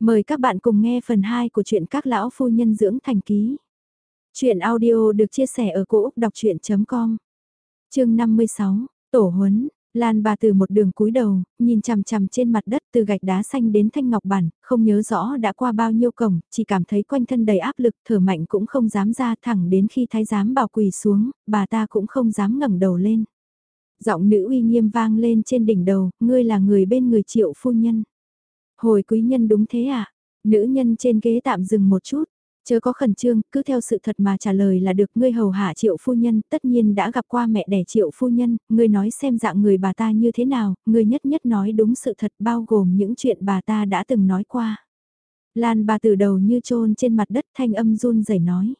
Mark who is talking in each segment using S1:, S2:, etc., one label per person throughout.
S1: Mời các bạn cùng nghe phần 2 của truyện các lão phu nhân dưỡng thành ký. Chuyện audio được chia sẻ ở cỗ đọc chuyện.com Chương 56, Tổ Huấn, Lan bà từ một đường cúi đầu, nhìn chằm chằm trên mặt đất từ gạch đá xanh đến thanh ngọc bản, không nhớ rõ đã qua bao nhiêu cổng, chỉ cảm thấy quanh thân đầy áp lực, thở mạnh cũng không dám ra thẳng đến khi thái giám bảo quỳ xuống, bà ta cũng không dám ngẩng đầu lên. Giọng nữ uy nghiêm vang lên trên đỉnh đầu, ngươi là người bên người triệu phu nhân. Hồi quý nhân đúng thế à? Nữ nhân trên ghế tạm dừng một chút. Chớ có khẩn trương, cứ theo sự thật mà trả lời là được ngươi hầu hạ triệu phu nhân, tất nhiên đã gặp qua mẹ đẻ triệu phu nhân, ngươi nói xem dạng người bà ta như thế nào, ngươi nhất nhất nói đúng sự thật bao gồm những chuyện bà ta đã từng nói qua. Lan bà từ đầu như trôn trên mặt đất thanh âm run rẩy nói.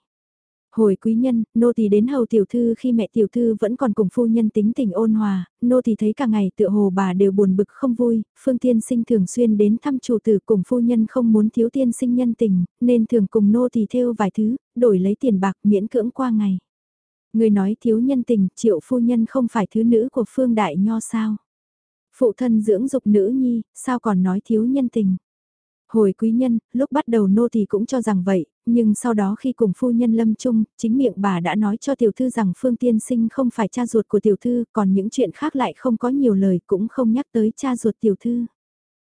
S1: Hồi quý nhân, nô tỳ đến hầu tiểu thư khi mẹ tiểu thư vẫn còn cùng phu nhân tính tình ôn hòa, nô tỳ thấy cả ngày tựa hồ bà đều buồn bực không vui, phương tiên sinh thường xuyên đến thăm chủ tử cùng phu nhân không muốn thiếu tiên sinh nhân tình, nên thường cùng nô tỳ theo vài thứ, đổi lấy tiền bạc miễn cưỡng qua ngày. Người nói thiếu nhân tình, triệu phu nhân không phải thứ nữ của phương đại nho sao? Phụ thân dưỡng dục nữ nhi, sao còn nói thiếu nhân tình? Hồi quý nhân, lúc bắt đầu nô thì cũng cho rằng vậy, nhưng sau đó khi cùng phu nhân lâm chung, chính miệng bà đã nói cho tiểu thư rằng Phương Tiên Sinh không phải cha ruột của tiểu thư, còn những chuyện khác lại không có nhiều lời cũng không nhắc tới cha ruột tiểu thư.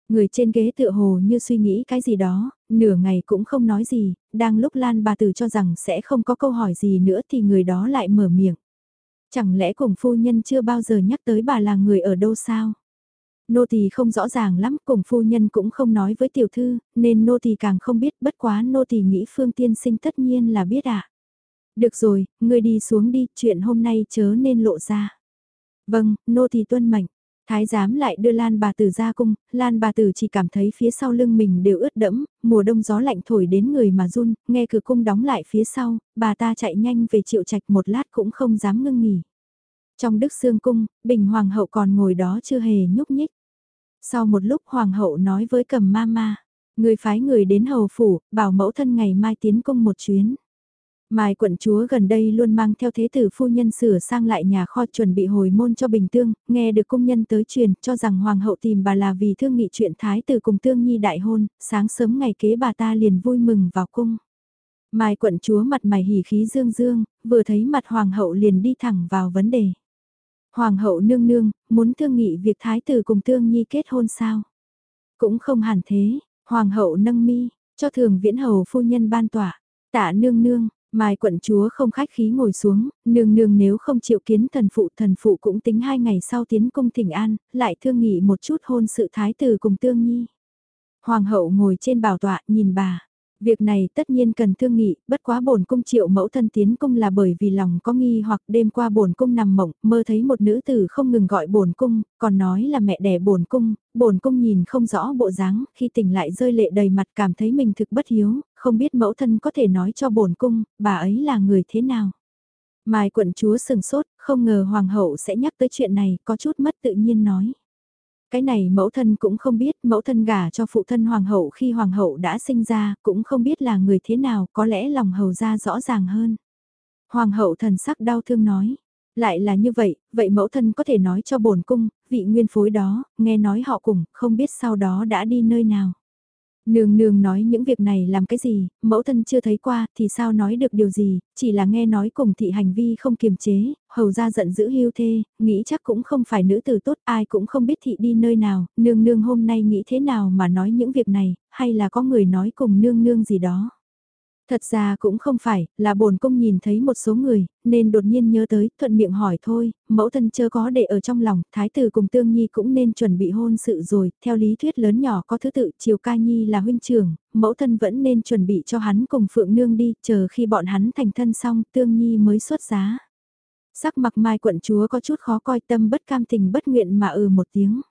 S1: Người trên ghế tựa hồ như suy nghĩ cái gì đó, nửa ngày cũng không nói gì, đang lúc Lan bà tử cho rằng sẽ không có câu hỏi gì nữa thì người đó lại mở miệng. Chẳng lẽ cùng phu nhân chưa bao giờ nhắc tới bà là người ở đâu sao? Nô tỳ không rõ ràng lắm, cùng phu nhân cũng không nói với tiểu thư, nên nô tỳ càng không biết, bất quá nô tỳ nghĩ Phương tiên sinh tất nhiên là biết ạ. À. Được rồi, ngươi đi xuống đi, chuyện hôm nay chớ nên lộ ra. Vâng, nô tỳ tuân mệnh. Thái giám lại đưa Lan bà tử ra cung, Lan bà tử chỉ cảm thấy phía sau lưng mình đều ướt đẫm, mùa đông gió lạnh thổi đến người mà run, nghe cửa cung đóng lại phía sau, bà ta chạy nhanh về triệu trạch một lát cũng không dám ngưng nghỉ. Trong đức xương cung, bình hoàng hậu còn ngồi đó chưa hề nhúc nhích. Sau một lúc hoàng hậu nói với cầm ma ma, người phái người đến hầu phủ, bảo mẫu thân ngày mai tiến cung một chuyến. Mai quận chúa gần đây luôn mang theo thế tử phu nhân sửa sang lại nhà kho chuẩn bị hồi môn cho bình tương, nghe được công nhân tới truyền cho rằng hoàng hậu tìm bà là vì thương nghị chuyện thái tử cùng tương nhi đại hôn, sáng sớm ngày kế bà ta liền vui mừng vào cung. Mai quận chúa mặt mày hỉ khí dương dương, vừa thấy mặt hoàng hậu liền đi thẳng vào vấn đề. Hoàng hậu nương nương, muốn thương nghị việc thái tử cùng tương nhi kết hôn sao? Cũng không hẳn thế, hoàng hậu nâng mi, cho thường viễn hầu phu nhân ban tỏa. Tạ nương nương, Mai quận chúa không khách khí ngồi xuống, nương nương nếu không chịu kiến thần phụ thần phụ cũng tính hai ngày sau tiến cung thỉnh an, lại thương nghị một chút hôn sự thái tử cùng tương nhi. Hoàng hậu ngồi trên bảo tọa nhìn bà, Việc này tất nhiên cần thương nghị, bất quá bổn cung triệu mẫu thân tiến cung là bởi vì lòng có nghi hoặc đêm qua bổn cung nằm mộng, mơ thấy một nữ tử không ngừng gọi bổn cung, còn nói là mẹ đẻ bổn cung, bổn cung nhìn không rõ bộ dáng, khi tỉnh lại rơi lệ đầy mặt cảm thấy mình thực bất hiếu, không biết mẫu thân có thể nói cho bổn cung, bà ấy là người thế nào. Mai quận chúa sừng sốt, không ngờ hoàng hậu sẽ nhắc tới chuyện này, có chút mất tự nhiên nói. Cái này mẫu thân cũng không biết, mẫu thân gả cho phụ thân hoàng hậu khi hoàng hậu đã sinh ra, cũng không biết là người thế nào, có lẽ lòng hầu ra rõ ràng hơn. Hoàng hậu thần sắc đau thương nói, lại là như vậy, vậy mẫu thân có thể nói cho bổn cung, vị nguyên phối đó, nghe nói họ cùng, không biết sau đó đã đi nơi nào. Nương nương nói những việc này làm cái gì, mẫu thân chưa thấy qua thì sao nói được điều gì, chỉ là nghe nói cùng thị hành vi không kiềm chế, hầu ra giận dữ hưu thê, nghĩ chắc cũng không phải nữ tử tốt ai cũng không biết thị đi nơi nào, nương nương hôm nay nghĩ thế nào mà nói những việc này, hay là có người nói cùng nương nương gì đó. Thật ra cũng không phải, là bổn cung nhìn thấy một số người, nên đột nhiên nhớ tới, thuận miệng hỏi thôi, mẫu thân chưa có để ở trong lòng, thái tử cùng tương nhi cũng nên chuẩn bị hôn sự rồi, theo lý thuyết lớn nhỏ có thứ tự, chiều ca nhi là huynh trưởng, mẫu thân vẫn nên chuẩn bị cho hắn cùng phượng nương đi, chờ khi bọn hắn thành thân xong, tương nhi mới xuất giá. Sắc mặt mai quận chúa có chút khó coi tâm bất cam tình bất nguyện mà ừ một tiếng.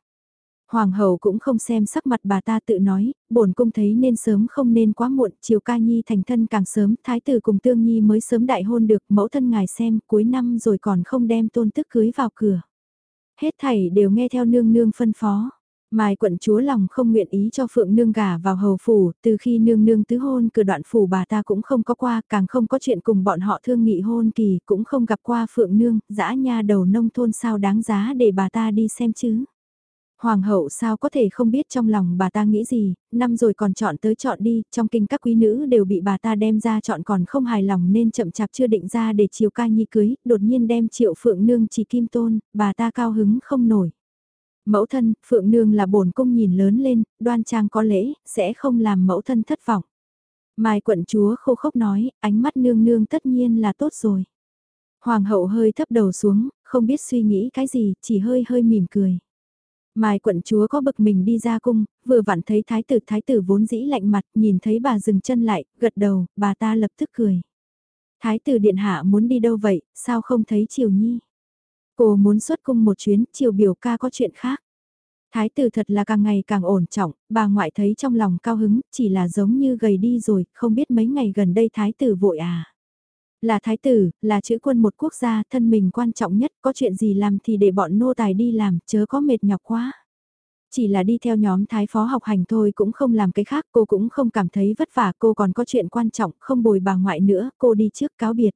S1: Hoàng hậu cũng không xem sắc mặt bà ta tự nói, bổn cung thấy nên sớm không nên quá muộn, chiều ca nhi thành thân càng sớm, thái tử cùng tương nhi mới sớm đại hôn được, mẫu thân ngài xem, cuối năm rồi còn không đem tôn tức cưới vào cửa. Hết thảy đều nghe theo nương nương phân phó. Mai quận chúa lòng không nguyện ý cho Phượng Nương gả vào hầu phủ, từ khi nương nương tứ hôn cửa đoạn phủ bà ta cũng không có qua, càng không có chuyện cùng bọn họ thương nghị hôn kỳ, cũng không gặp qua Phượng Nương, dã nha đầu nông thôn sao đáng giá để bà ta đi xem chứ. Hoàng hậu sao có thể không biết trong lòng bà ta nghĩ gì, năm rồi còn chọn tới chọn đi, trong kinh các quý nữ đều bị bà ta đem ra chọn còn không hài lòng nên chậm chạp chưa định ra để chiều ca nhi cưới, đột nhiên đem triệu phượng nương chỉ kim tôn, bà ta cao hứng không nổi. Mẫu thân, phượng nương là bổn cung nhìn lớn lên, đoan trang có lễ, sẽ không làm mẫu thân thất vọng. Mai quận chúa khô khốc nói, ánh mắt nương nương tất nhiên là tốt rồi. Hoàng hậu hơi thấp đầu xuống, không biết suy nghĩ cái gì, chỉ hơi hơi mỉm cười. Mai quận chúa có bực mình đi ra cung, vừa vặn thấy thái tử thái tử vốn dĩ lạnh mặt, nhìn thấy bà dừng chân lại, gật đầu, bà ta lập tức cười. Thái tử điện hạ muốn đi đâu vậy, sao không thấy Triều Nhi? Cô muốn xuất cung một chuyến, Triều biểu ca có chuyện khác. Thái tử thật là càng ngày càng ổn trọng, bà ngoại thấy trong lòng cao hứng, chỉ là giống như gầy đi rồi, không biết mấy ngày gần đây thái tử vội à. Là thái tử, là chữ quân một quốc gia, thân mình quan trọng nhất, có chuyện gì làm thì để bọn nô tài đi làm, chớ có mệt nhọc quá. Chỉ là đi theo nhóm thái phó học hành thôi cũng không làm cái khác, cô cũng không cảm thấy vất vả, cô còn có chuyện quan trọng, không bồi bà ngoại nữa, cô đi trước cáo biệt.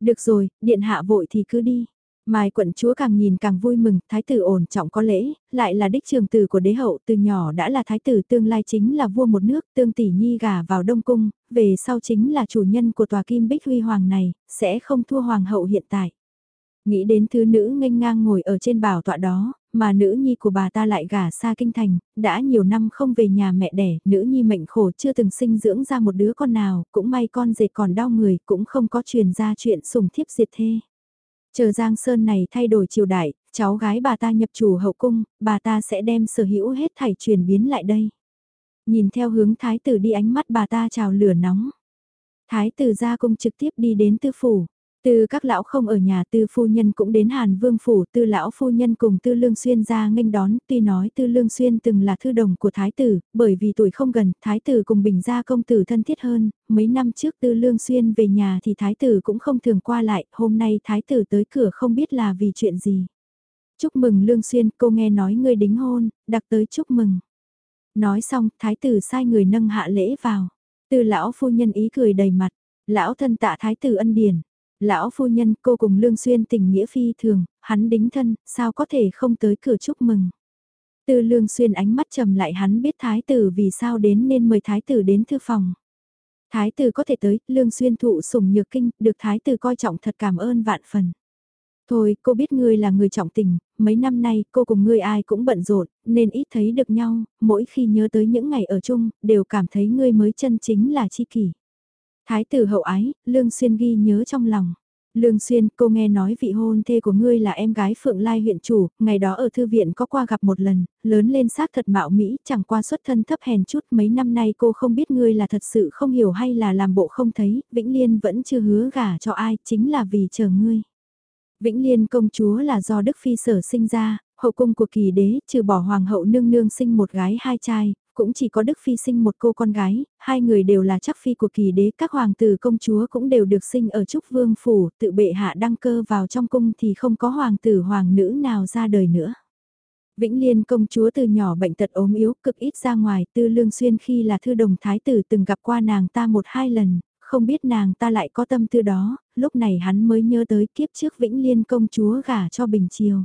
S1: Được rồi, điện hạ vội thì cứ đi. Mai quận chúa càng nhìn càng vui mừng, thái tử ổn trọng có lễ, lại là đích trường tử của đế hậu từ nhỏ đã là thái tử tương lai chính là vua một nước, tương tỷ nhi gả vào đông cung, về sau chính là chủ nhân của tòa kim bích huy hoàng này, sẽ không thua hoàng hậu hiện tại. Nghĩ đến thứ nữ nghênh ngang ngồi ở trên bảo tọa đó, mà nữ nhi của bà ta lại gả xa kinh thành, đã nhiều năm không về nhà mẹ đẻ, nữ nhi mệnh khổ chưa từng sinh dưỡng ra một đứa con nào, cũng may con dệt còn đau người, cũng không có truyền ra chuyện sùng thiếp diệt thê. Chờ Giang Sơn này thay đổi triều đại, cháu gái bà ta nhập chủ hậu cung, bà ta sẽ đem sở hữu hết thảy chuyển biến lại đây. Nhìn theo hướng thái tử đi ánh mắt bà ta trào lửa nóng. Thái tử ra cung trực tiếp đi đến tư phủ. Từ các lão không ở nhà tư phu nhân cũng đến Hàn Vương Phủ, tư lão phu nhân cùng tư lương xuyên ra nghênh đón, tuy nói tư lương xuyên từng là thư đồng của thái tử, bởi vì tuổi không gần, thái tử cùng bình gia công tử thân thiết hơn, mấy năm trước tư lương xuyên về nhà thì thái tử cũng không thường qua lại, hôm nay thái tử tới cửa không biết là vì chuyện gì. Chúc mừng lương xuyên, cô nghe nói ngươi đính hôn, đặc tới chúc mừng. Nói xong, thái tử sai người nâng hạ lễ vào. Tư lão phu nhân ý cười đầy mặt, lão thân tạ thái tử ân điển. Lão phu nhân cô cùng Lương Xuyên tình nghĩa phi thường, hắn đính thân, sao có thể không tới cửa chúc mừng. Từ Lương Xuyên ánh mắt trầm lại hắn biết thái tử vì sao đến nên mời thái tử đến thư phòng. Thái tử có thể tới, Lương Xuyên thụ sủng nhược kinh, được thái tử coi trọng thật cảm ơn vạn phần. Thôi, cô biết ngươi là người trọng tình, mấy năm nay cô cùng ngươi ai cũng bận rộn, nên ít thấy được nhau, mỗi khi nhớ tới những ngày ở chung, đều cảm thấy ngươi mới chân chính là chi kỷ. Thái tử hậu ái, Lương Xuyên ghi nhớ trong lòng. Lương Xuyên, cô nghe nói vị hôn thê của ngươi là em gái Phượng Lai huyện chủ, ngày đó ở thư viện có qua gặp một lần, lớn lên xác thật mạo Mỹ, chẳng qua xuất thân thấp hèn chút, mấy năm nay cô không biết ngươi là thật sự không hiểu hay là làm bộ không thấy, Vĩnh Liên vẫn chưa hứa gả cho ai, chính là vì chờ ngươi. Vĩnh Liên công chúa là do Đức Phi sở sinh ra, hậu cung của kỳ đế, trừ bỏ hoàng hậu nương nương sinh một gái hai trai, cũng chỉ có Đức Phi sinh một cô con gái, hai người đều là chắc phi của kỳ đế, các hoàng tử công chúa cũng đều được sinh ở Trúc Vương Phủ, tự bệ hạ đăng cơ vào trong cung thì không có hoàng tử hoàng nữ nào ra đời nữa. Vĩnh Liên công chúa từ nhỏ bệnh tật ốm yếu, cực ít ra ngoài, tư lương xuyên khi là thư đồng thái tử từng gặp qua nàng ta một hai lần, không biết nàng ta lại có tâm tư đó, lúc này hắn mới nhớ tới kiếp trước Vĩnh Liên công chúa gả cho Bình Triều.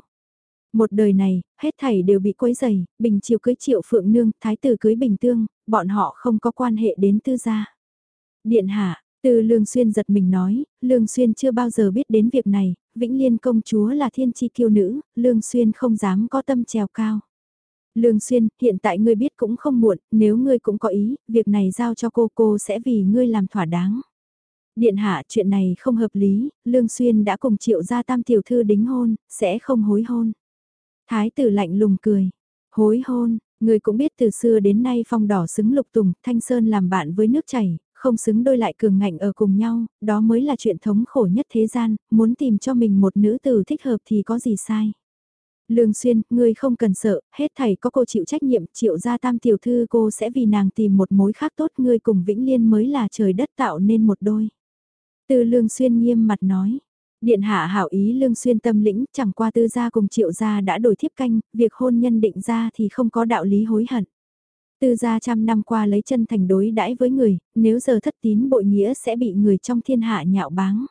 S1: Một đời này, hết thảy đều bị quấy dày, Bình Triều cưới Triệu Phượng Nương, Thái tử cưới Bình Tương, bọn họ không có quan hệ đến tư gia. Điện hạ, từ Lương Xuyên giật mình nói, Lương Xuyên chưa bao giờ biết đến việc này, Vĩnh Liên công chúa là thiên chi kiêu nữ, Lương Xuyên không dám có tâm trèo cao. Lương Xuyên, hiện tại ngươi biết cũng không muộn, nếu ngươi cũng có ý, việc này giao cho cô cô sẽ vì ngươi làm thỏa đáng. Điện hạ chuyện này không hợp lý, Lương Xuyên đã cùng triệu gia tam tiểu thư đính hôn, sẽ không hối hôn. Thái tử lạnh lùng cười. Hối hôn, người cũng biết từ xưa đến nay phong đỏ xứng lục tùng, thanh sơn làm bạn với nước chảy, không xứng đôi lại cường ngạnh ở cùng nhau, đó mới là chuyện thống khổ nhất thế gian, muốn tìm cho mình một nữ tử thích hợp thì có gì sai. Lương Xuyên, ngươi không cần sợ, hết thầy có cô chịu trách nhiệm, triệu gia tam tiểu thư cô sẽ vì nàng tìm một mối khác tốt ngươi cùng Vĩnh Liên mới là trời đất tạo nên một đôi. Từ Lương Xuyên nghiêm mặt nói, Điện hạ hảo ý lương xuyên tâm lĩnh, chẳng qua tư gia cùng triệu gia đã đổi thiếp canh, việc hôn nhân định ra thì không có đạo lý hối hận. Tư gia trăm năm qua lấy chân thành đối đãi với người, nếu giờ thất tín bội nghĩa sẽ bị người trong thiên hạ nhạo báng.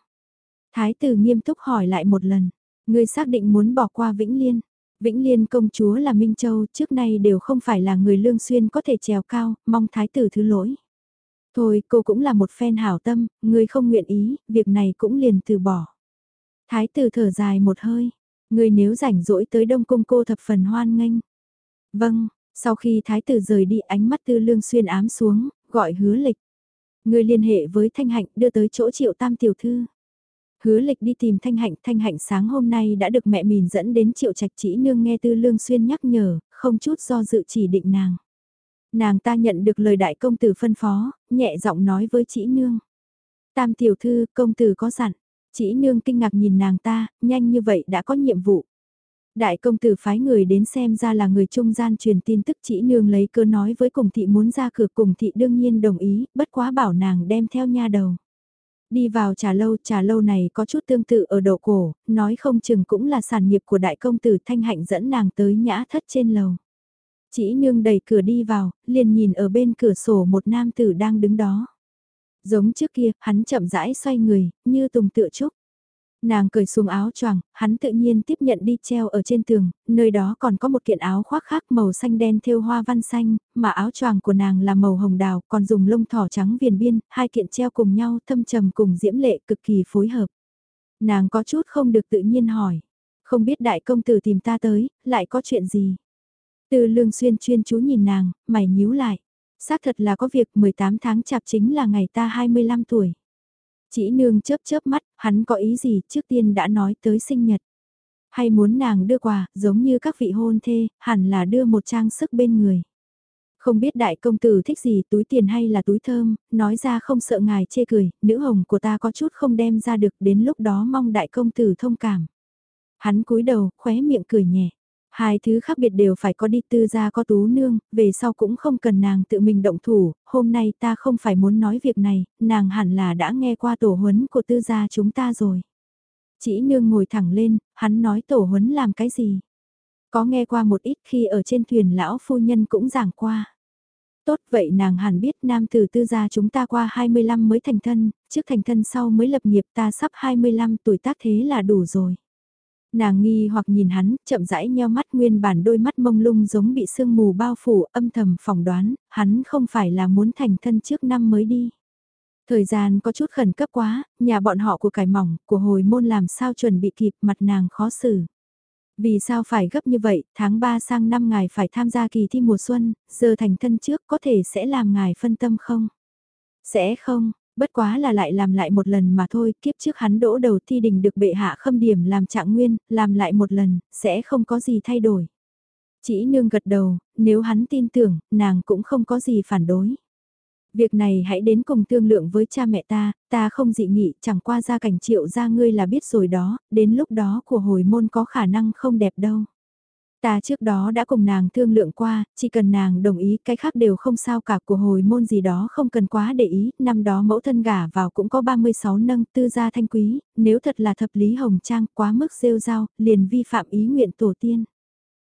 S1: Thái tử nghiêm túc hỏi lại một lần, ngươi xác định muốn bỏ qua Vĩnh Liên. Vĩnh Liên công chúa là Minh Châu, trước nay đều không phải là người lương xuyên có thể trèo cao, mong thái tử thứ lỗi. Thôi, cô cũng là một phen hảo tâm, người không nguyện ý, việc này cũng liền từ bỏ. Thái tử thở dài một hơi, người nếu rảnh rỗi tới Đông Cung cô thập phần hoan nghênh. Vâng, sau khi thái tử rời đi ánh mắt tư lương xuyên ám xuống, gọi hứa lịch. Người liên hệ với Thanh Hạnh đưa tới chỗ triệu tam tiểu thư. Hứa lịch đi tìm Thanh Hạnh, Thanh Hạnh sáng hôm nay đã được mẹ mình dẫn đến triệu trạch chỉ nương nghe tư lương xuyên nhắc nhở, không chút do dự chỉ định nàng. Nàng ta nhận được lời đại công tử phân phó, nhẹ giọng nói với chỉ nương. Tam tiểu thư, công tử có dặn. Chỉ nương kinh ngạc nhìn nàng ta, nhanh như vậy đã có nhiệm vụ. Đại công tử phái người đến xem ra là người trung gian truyền tin tức chỉ nương lấy cơ nói với cùng thị muốn ra cửa cùng thị đương nhiên đồng ý, bất quá bảo nàng đem theo nha đầu. Đi vào trà lâu, trà lâu này có chút tương tự ở đầu cổ, nói không chừng cũng là sản nghiệp của đại công tử thanh hạnh dẫn nàng tới nhã thất trên lầu. Chỉ nương đẩy cửa đi vào, liền nhìn ở bên cửa sổ một nam tử đang đứng đó. Giống trước kia, hắn chậm rãi xoay người, như tùng tựa trúc. Nàng cởi xuống áo choàng, hắn tự nhiên tiếp nhận đi treo ở trên tường, nơi đó còn có một kiện áo khoác khác màu xanh đen thêu hoa văn xanh, mà áo choàng của nàng là màu hồng đào, còn dùng lông thỏ trắng viền biên, hai kiện treo cùng nhau thâm trầm cùng diễm lệ cực kỳ phối hợp. Nàng có chút không được tự nhiên hỏi, không biết đại công tử tìm ta tới, lại có chuyện gì? Từ lương xuyên chuyên chú nhìn nàng, mày nhíu lại. Xác thật là có việc 18 tháng chạp chính là ngày ta 25 tuổi. Chỉ nương chớp chớp mắt, hắn có ý gì trước tiên đã nói tới sinh nhật. Hay muốn nàng đưa quà, giống như các vị hôn thê, hẳn là đưa một trang sức bên người. Không biết đại công tử thích gì túi tiền hay là túi thơm, nói ra không sợ ngài chê cười, nữ hồng của ta có chút không đem ra được đến lúc đó mong đại công tử thông cảm. Hắn cúi đầu, khóe miệng cười nhẹ. Hai thứ khác biệt đều phải có đi tư gia có tú nương, về sau cũng không cần nàng tự mình động thủ, hôm nay ta không phải muốn nói việc này, nàng hẳn là đã nghe qua tổ huấn của tư gia chúng ta rồi. Chỉ nương ngồi thẳng lên, hắn nói tổ huấn làm cái gì? Có nghe qua một ít khi ở trên thuyền lão phu nhân cũng giảng qua. Tốt vậy nàng hẳn biết nam tử tư gia chúng ta qua 25 mới thành thân, trước thành thân sau mới lập nghiệp ta sắp 25 tuổi tác thế là đủ rồi. Nàng nghi hoặc nhìn hắn, chậm rãi nheo mắt nguyên bản đôi mắt mông lung giống bị sương mù bao phủ âm thầm phỏng đoán, hắn không phải là muốn thành thân trước năm mới đi. Thời gian có chút khẩn cấp quá, nhà bọn họ của cải mỏng, của hồi môn làm sao chuẩn bị kịp mặt nàng khó xử. Vì sao phải gấp như vậy, tháng 3 sang năm ngài phải tham gia kỳ thi mùa xuân, giờ thành thân trước có thể sẽ làm ngài phân tâm không? Sẽ không, Bất quá là lại làm lại một lần mà thôi, kiếp trước hắn đỗ đầu thi đình được bệ hạ khâm điểm làm trạng nguyên, làm lại một lần, sẽ không có gì thay đổi. Chỉ nương gật đầu, nếu hắn tin tưởng, nàng cũng không có gì phản đối. Việc này hãy đến cùng thương lượng với cha mẹ ta, ta không dị nghị, chẳng qua ra cảnh triệu ra ngươi là biết rồi đó, đến lúc đó của hồi môn có khả năng không đẹp đâu. Ta trước đó đã cùng nàng thương lượng qua, chỉ cần nàng đồng ý cái khác đều không sao cả của hồi môn gì đó không cần quá để ý, năm đó mẫu thân gả vào cũng có 36 nâng tư gia thanh quý, nếu thật là thập lý hồng trang quá mức rêu rao, liền vi phạm ý nguyện tổ tiên.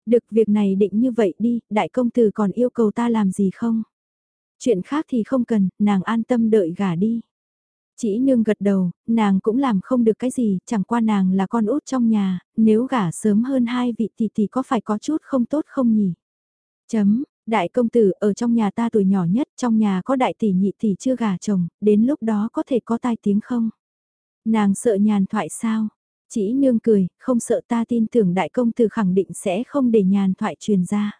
S1: Được việc này định như vậy đi, đại công tử còn yêu cầu ta làm gì không? Chuyện khác thì không cần, nàng an tâm đợi gả đi. Chỉ nương gật đầu, nàng cũng làm không được cái gì, chẳng qua nàng là con út trong nhà, nếu gả sớm hơn hai vị tỷ tỷ có phải có chút không tốt không nhỉ? Chấm, đại công tử ở trong nhà ta tuổi nhỏ nhất, trong nhà có đại tỷ nhị tỷ chưa gả chồng, đến lúc đó có thể có tai tiếng không? Nàng sợ nhàn thoại sao? Chỉ nương cười, không sợ ta tin tưởng đại công tử khẳng định sẽ không để nhàn thoại truyền ra.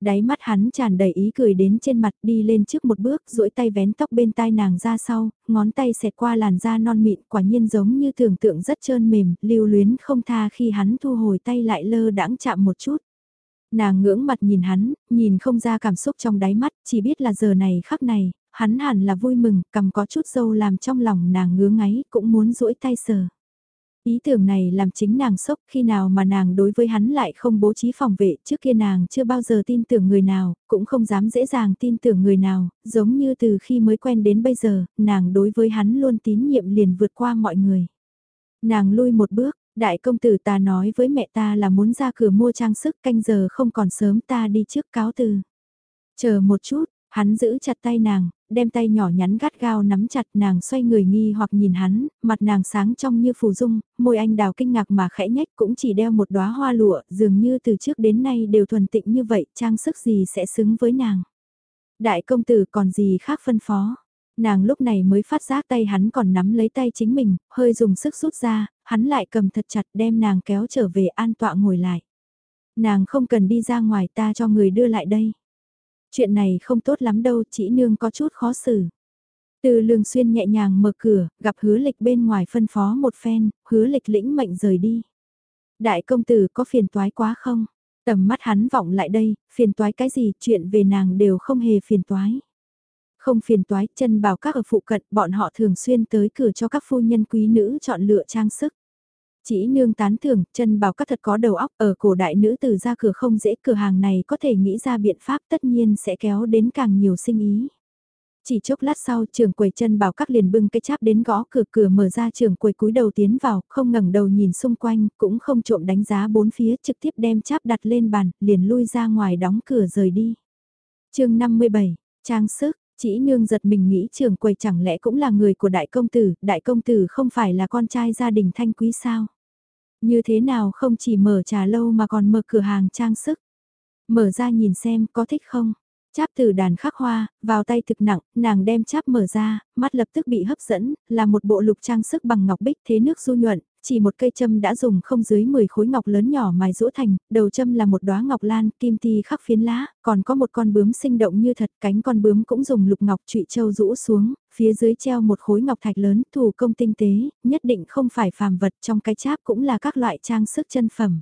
S1: Đáy mắt hắn tràn đầy ý cười đến trên mặt đi lên trước một bước duỗi tay vén tóc bên tai nàng ra sau, ngón tay xẹt qua làn da non mịn quả nhiên giống như tưởng tượng rất trơn mềm, lưu luyến không tha khi hắn thu hồi tay lại lơ đãng chạm một chút. Nàng ngưỡng mặt nhìn hắn, nhìn không ra cảm xúc trong đáy mắt, chỉ biết là giờ này khắc này, hắn hẳn là vui mừng, cầm có chút dâu làm trong lòng nàng ngứa ngáy, cũng muốn duỗi tay sờ. Ý tưởng này làm chính nàng sốc khi nào mà nàng đối với hắn lại không bố trí phòng vệ trước kia nàng chưa bao giờ tin tưởng người nào, cũng không dám dễ dàng tin tưởng người nào, giống như từ khi mới quen đến bây giờ, nàng đối với hắn luôn tín nhiệm liền vượt qua mọi người. Nàng lui một bước, đại công tử ta nói với mẹ ta là muốn ra cửa mua trang sức canh giờ không còn sớm ta đi trước cáo từ. Chờ một chút, Hắn giữ chặt tay nàng, đem tay nhỏ nhắn gắt gao nắm chặt nàng xoay người nghi hoặc nhìn hắn, mặt nàng sáng trong như phù dung, môi anh đào kinh ngạc mà khẽ nhách cũng chỉ đeo một đóa hoa lụa, dường như từ trước đến nay đều thuần tịnh như vậy, trang sức gì sẽ xứng với nàng. Đại công tử còn gì khác phân phó. Nàng lúc này mới phát giác tay hắn còn nắm lấy tay chính mình, hơi dùng sức rút ra, hắn lại cầm thật chặt đem nàng kéo trở về an tọa ngồi lại. Nàng không cần đi ra ngoài ta cho người đưa lại đây. Chuyện này không tốt lắm đâu, chỉ nương có chút khó xử. Từ lương xuyên nhẹ nhàng mở cửa, gặp hứa lịch bên ngoài phân phó một phen, hứa lịch lĩnh mệnh rời đi. Đại công tử có phiền toái quá không? Tầm mắt hắn vọng lại đây, phiền toái cái gì, chuyện về nàng đều không hề phiền toái. Không phiền toái, chân bảo các ở phụ cận, bọn họ thường xuyên tới cửa cho các phu nhân quý nữ chọn lựa trang sức. Chỉ nương tán thưởng, chân bảo các thật có đầu óc, ở cổ đại nữ từ ra cửa không dễ, cửa hàng này có thể nghĩ ra biện pháp tất nhiên sẽ kéo đến càng nhiều sinh ý. Chỉ chốc lát sau trường quầy chân bảo các liền bưng cái cháp đến gõ cửa cửa mở ra trường quầy cúi đầu tiến vào, không ngẩng đầu nhìn xung quanh, cũng không trộm đánh giá bốn phía trực tiếp đem cháp đặt lên bàn, liền lui ra ngoài đóng cửa rời đi. chương 57, Trang sức, chỉ nương giật mình nghĩ trường quầy chẳng lẽ cũng là người của đại công tử, đại công tử không phải là con trai gia đình thanh quý sao? Như thế nào không chỉ mở trà lâu mà còn mở cửa hàng trang sức? Mở ra nhìn xem có thích không? Cháp từ đàn khắc hoa, vào tay thực nặng, nàng đem cháp mở ra, mắt lập tức bị hấp dẫn, là một bộ lục trang sức bằng ngọc bích thế nước du nhuận, chỉ một cây châm đã dùng không dưới 10 khối ngọc lớn nhỏ mài rũ thành, đầu châm là một đóa ngọc lan, kim ti khắc phiến lá, còn có một con bướm sinh động như thật, cánh con bướm cũng dùng lục ngọc trụy châu rũ xuống, phía dưới treo một khối ngọc thạch lớn, thủ công tinh tế, nhất định không phải phàm vật trong cái cháp cũng là các loại trang sức chân phẩm.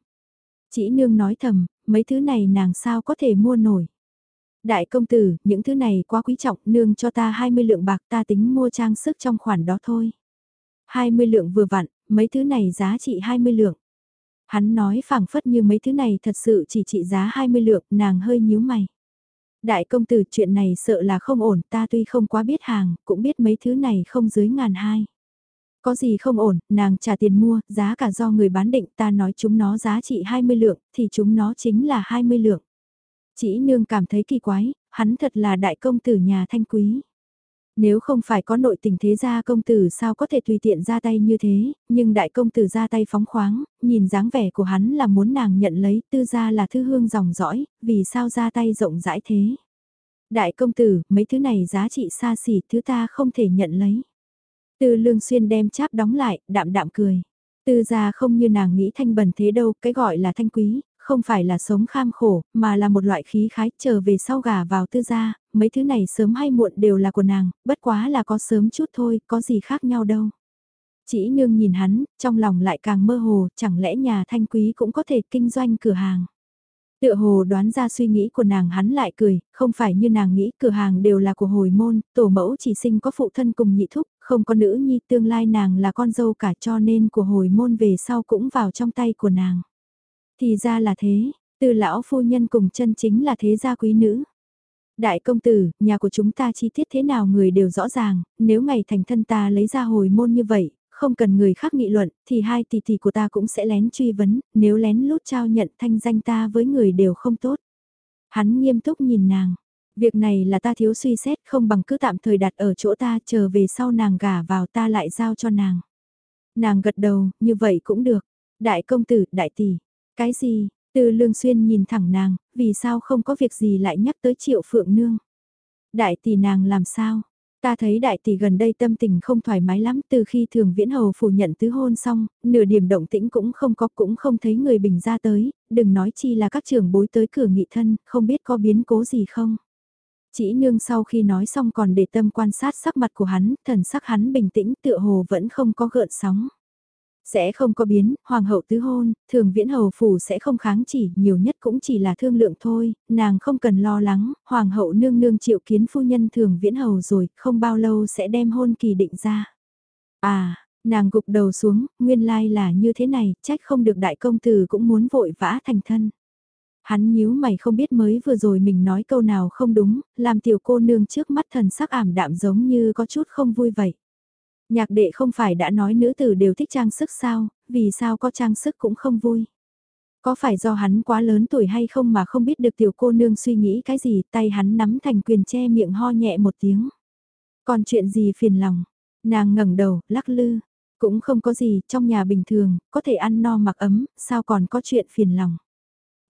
S1: Chỉ nương nói thầm, mấy thứ này nàng sao có thể mua nổi. Đại công tử, những thứ này quá quý trọng, nương cho ta 20 lượng bạc ta tính mua trang sức trong khoản đó thôi. 20 lượng vừa vặn, mấy thứ này giá trị 20 lượng. Hắn nói phảng phất như mấy thứ này thật sự chỉ trị giá 20 lượng, nàng hơi nhíu mày. Đại công tử chuyện này sợ là không ổn, ta tuy không quá biết hàng, cũng biết mấy thứ này không dưới ngàn hai. Có gì không ổn, nàng trả tiền mua, giá cả do người bán định, ta nói chúng nó giá trị 20 lượng, thì chúng nó chính là 20 lượng. Chỉ nương cảm thấy kỳ quái, hắn thật là đại công tử nhà thanh quý. Nếu không phải có nội tình thế gia công tử sao có thể tùy tiện ra tay như thế, nhưng đại công tử ra tay phóng khoáng, nhìn dáng vẻ của hắn là muốn nàng nhận lấy tư gia là thư hương dòng dõi, vì sao ra tay rộng rãi thế. Đại công tử, mấy thứ này giá trị xa xỉ, thứ ta không thể nhận lấy. Tư lương xuyên đem cháp đóng lại, đạm đạm cười. Tư gia không như nàng nghĩ thanh bẩn thế đâu, cái gọi là thanh quý, không phải là sống kham khổ, mà là một loại khí khái trở về sau gà vào tư gia, mấy thứ này sớm hay muộn đều là của nàng, bất quá là có sớm chút thôi, có gì khác nhau đâu. Chỉ nương nhìn hắn, trong lòng lại càng mơ hồ, chẳng lẽ nhà thanh quý cũng có thể kinh doanh cửa hàng. Tựa hồ đoán ra suy nghĩ của nàng hắn lại cười, không phải như nàng nghĩ cửa hàng đều là của hồi môn, tổ mẫu chỉ sinh có phụ thân cùng nhị thúc, không có nữ nhi tương lai nàng là con dâu cả cho nên của hồi môn về sau cũng vào trong tay của nàng. Thì ra là thế, từ lão phu nhân cùng chân chính là thế gia quý nữ. Đại công tử, nhà của chúng ta chi tiết thế nào người đều rõ ràng, nếu ngày thành thân ta lấy ra hồi môn như vậy, không cần người khác nghị luận, thì hai tỷ tỷ của ta cũng sẽ lén truy vấn, nếu lén lút trao nhận thanh danh ta với người đều không tốt. Hắn nghiêm túc nhìn nàng, việc này là ta thiếu suy xét không bằng cứ tạm thời đặt ở chỗ ta chờ về sau nàng gả vào ta lại giao cho nàng. Nàng gật đầu, như vậy cũng được. Đại công tử, đại tỷ, cái gì, từ lương xuyên nhìn thẳng nàng, vì sao không có việc gì lại nhắc tới triệu phượng nương. Đại tỷ nàng làm sao? Ta thấy đại tỷ gần đây tâm tình không thoải mái lắm từ khi thường viễn hầu phủ nhận tứ hôn xong, nửa điểm động tĩnh cũng không có cũng không thấy người bình ra tới, đừng nói chi là các trưởng bối tới cửa nghị thân, không biết có biến cố gì không. Chỉ nương sau khi nói xong còn để tâm quan sát sắc mặt của hắn, thần sắc hắn bình tĩnh tựa hồ vẫn không có gợn sóng. Sẽ không có biến, hoàng hậu tứ hôn, thường viễn hầu phủ sẽ không kháng chỉ, nhiều nhất cũng chỉ là thương lượng thôi, nàng không cần lo lắng, hoàng hậu nương nương triệu kiến phu nhân thường viễn hầu rồi, không bao lâu sẽ đem hôn kỳ định ra. À, nàng gục đầu xuống, nguyên lai là như thế này, trách không được đại công tử cũng muốn vội vã thành thân. Hắn nhíu mày không biết mới vừa rồi mình nói câu nào không đúng, làm tiểu cô nương trước mắt thần sắc ảm đạm giống như có chút không vui vậy. Nhạc đệ không phải đã nói nữ tử đều thích trang sức sao, vì sao có trang sức cũng không vui. Có phải do hắn quá lớn tuổi hay không mà không biết được tiểu cô nương suy nghĩ cái gì, tay hắn nắm thành quyền che miệng ho nhẹ một tiếng. Còn chuyện gì phiền lòng, nàng ngẩng đầu, lắc lư, cũng không có gì, trong nhà bình thường, có thể ăn no mặc ấm, sao còn có chuyện phiền lòng.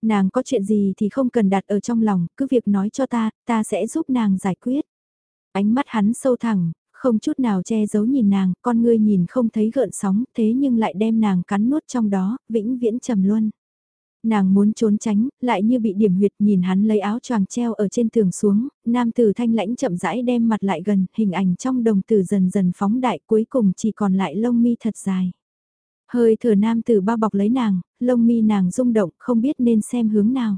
S1: Nàng có chuyện gì thì không cần đặt ở trong lòng, cứ việc nói cho ta, ta sẽ giúp nàng giải quyết. Ánh mắt hắn sâu thẳng, không chút nào che giấu nhìn nàng, con ngươi nhìn không thấy gợn sóng, thế nhưng lại đem nàng cắn nuốt trong đó, vĩnh viễn trầm luân. Nàng muốn trốn tránh, lại như bị điểm huyệt nhìn hắn lấy áo choàng treo ở trên tường xuống, nam tử thanh lãnh chậm rãi đem mặt lại gần, hình ảnh trong đồng tử dần dần phóng đại cuối cùng chỉ còn lại lông mi thật dài. Hơi thở nam tử bao bọc lấy nàng, lông mi nàng rung động không biết nên xem hướng nào.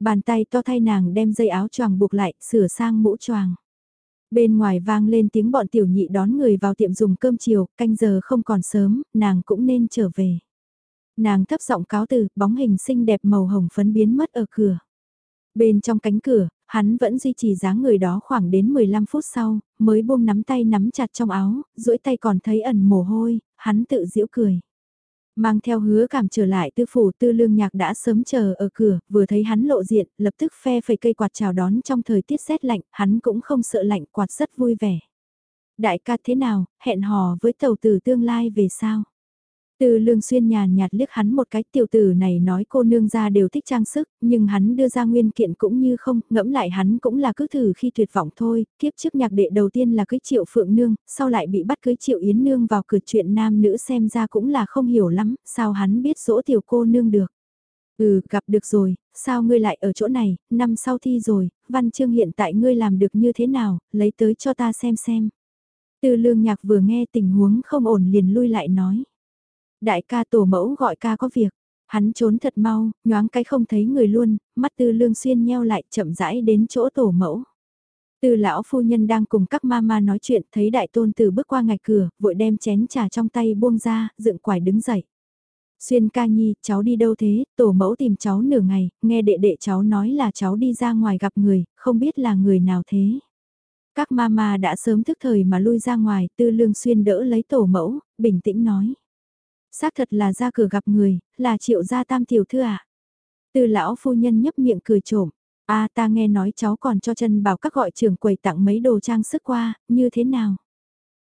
S1: Bàn tay to thay nàng đem dây áo choàng buộc lại, sửa sang mũ choàng. Bên ngoài vang lên tiếng bọn tiểu nhị đón người vào tiệm dùng cơm chiều, canh giờ không còn sớm, nàng cũng nên trở về. Nàng thấp giọng cáo từ, bóng hình xinh đẹp màu hồng phấn biến mất ở cửa. Bên trong cánh cửa, hắn vẫn duy trì dáng người đó khoảng đến 15 phút sau, mới buông nắm tay nắm chặt trong áo, duỗi tay còn thấy ẩn mồ hôi, hắn tự giễu cười. Mang theo hứa cảm trở lại tư phủ tư lương nhạc đã sớm chờ ở cửa, vừa thấy hắn lộ diện, lập tức phe phẩy cây quạt chào đón trong thời tiết rét lạnh, hắn cũng không sợ lạnh quạt rất vui vẻ. Đại ca thế nào, hẹn hò với tàu tử tương lai về sao? Từ lương xuyên nhàn nhạt liếc hắn một cái tiểu tử này nói cô nương ra đều thích trang sức, nhưng hắn đưa ra nguyên kiện cũng như không, ngẫm lại hắn cũng là cứ thử khi tuyệt vọng thôi, kiếp trước nhạc đệ đầu tiên là cưới triệu phượng nương, sau lại bị bắt cưới triệu yến nương vào cửa chuyện nam nữ xem ra cũng là không hiểu lắm, sao hắn biết dỗ tiểu cô nương được. Ừ, gặp được rồi, sao ngươi lại ở chỗ này, năm sau thi rồi, văn chương hiện tại ngươi làm được như thế nào, lấy tới cho ta xem xem. Từ lương nhạc vừa nghe tình huống không ổn liền lui lại nói. Đại ca tổ mẫu gọi ca có việc. Hắn trốn thật mau, nhoáng cái không thấy người luôn, mắt tư lương xuyên nheo lại chậm rãi đến chỗ tổ mẫu. Từ lão phu nhân đang cùng các mama nói chuyện thấy đại tôn từ bước qua ngạch cửa, vội đem chén trà trong tay buông ra, dựng quải đứng dậy. Xuyên ca nhi, cháu đi đâu thế, tổ mẫu tìm cháu nửa ngày, nghe đệ đệ cháu nói là cháu đi ra ngoài gặp người, không biết là người nào thế. Các mama đã sớm thức thời mà lui ra ngoài, tư lương xuyên đỡ lấy tổ mẫu, bình tĩnh nói xác thật là ra cửa gặp người, là triệu gia tam tiểu thư à. Từ lão phu nhân nhấp miệng cười trộm, a ta nghe nói cháu còn cho chân bảo các gọi trưởng quầy tặng mấy đồ trang sức qua, như thế nào?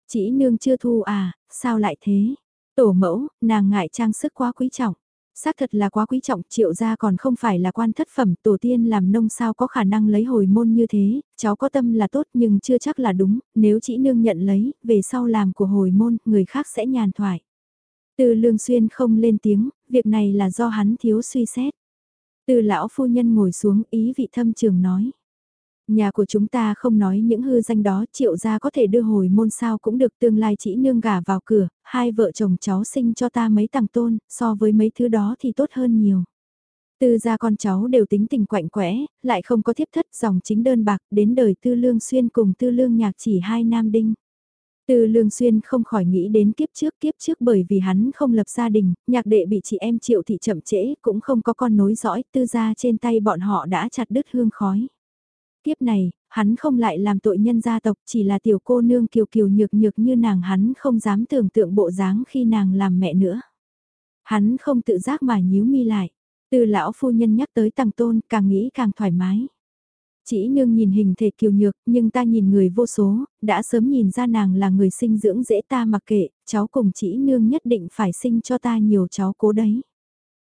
S1: Chỉ nương chưa thu à, sao lại thế? Tổ mẫu, nàng ngại trang sức quá quý trọng. Xác thật là quá quý trọng, triệu gia còn không phải là quan thất phẩm, tổ tiên làm nông sao có khả năng lấy hồi môn như thế, cháu có tâm là tốt nhưng chưa chắc là đúng, nếu chỉ nương nhận lấy, về sau làm của hồi môn, người khác sẽ nhàn thoại. Từ lương xuyên không lên tiếng, việc này là do hắn thiếu suy xét. Từ lão phu nhân ngồi xuống ý vị thâm trường nói. Nhà của chúng ta không nói những hư danh đó triệu gia có thể đưa hồi môn sao cũng được tương lai chỉ nương gả vào cửa, hai vợ chồng cháu sinh cho ta mấy tàng tôn, so với mấy thứ đó thì tốt hơn nhiều. Từ gia con cháu đều tính tình quạnh quẽ, lại không có thiếp thất dòng chính đơn bạc, đến đời tư lương xuyên cùng tư lương nhạc chỉ hai nam đinh. Từ Lương Xuyên không khỏi nghĩ đến kiếp trước kiếp trước bởi vì hắn không lập gia đình, nhạc đệ bị chị em triệu thị chậm trễ, cũng không có con nối dõi, tư gia trên tay bọn họ đã chặt đứt hương khói. Kiếp này, hắn không lại làm tội nhân gia tộc chỉ là tiểu cô nương kiều kiều nhược nhược như nàng hắn không dám tưởng tượng bộ dáng khi nàng làm mẹ nữa. Hắn không tự giác mà nhíu mi lại. Từ lão phu nhân nhắc tới tăng tôn càng nghĩ càng thoải mái. Chỉ nương nhìn hình thể kiều nhược, nhưng ta nhìn người vô số, đã sớm nhìn ra nàng là người sinh dưỡng dễ ta mặc kệ, cháu cùng chỉ nương nhất định phải sinh cho ta nhiều cháu cố đấy.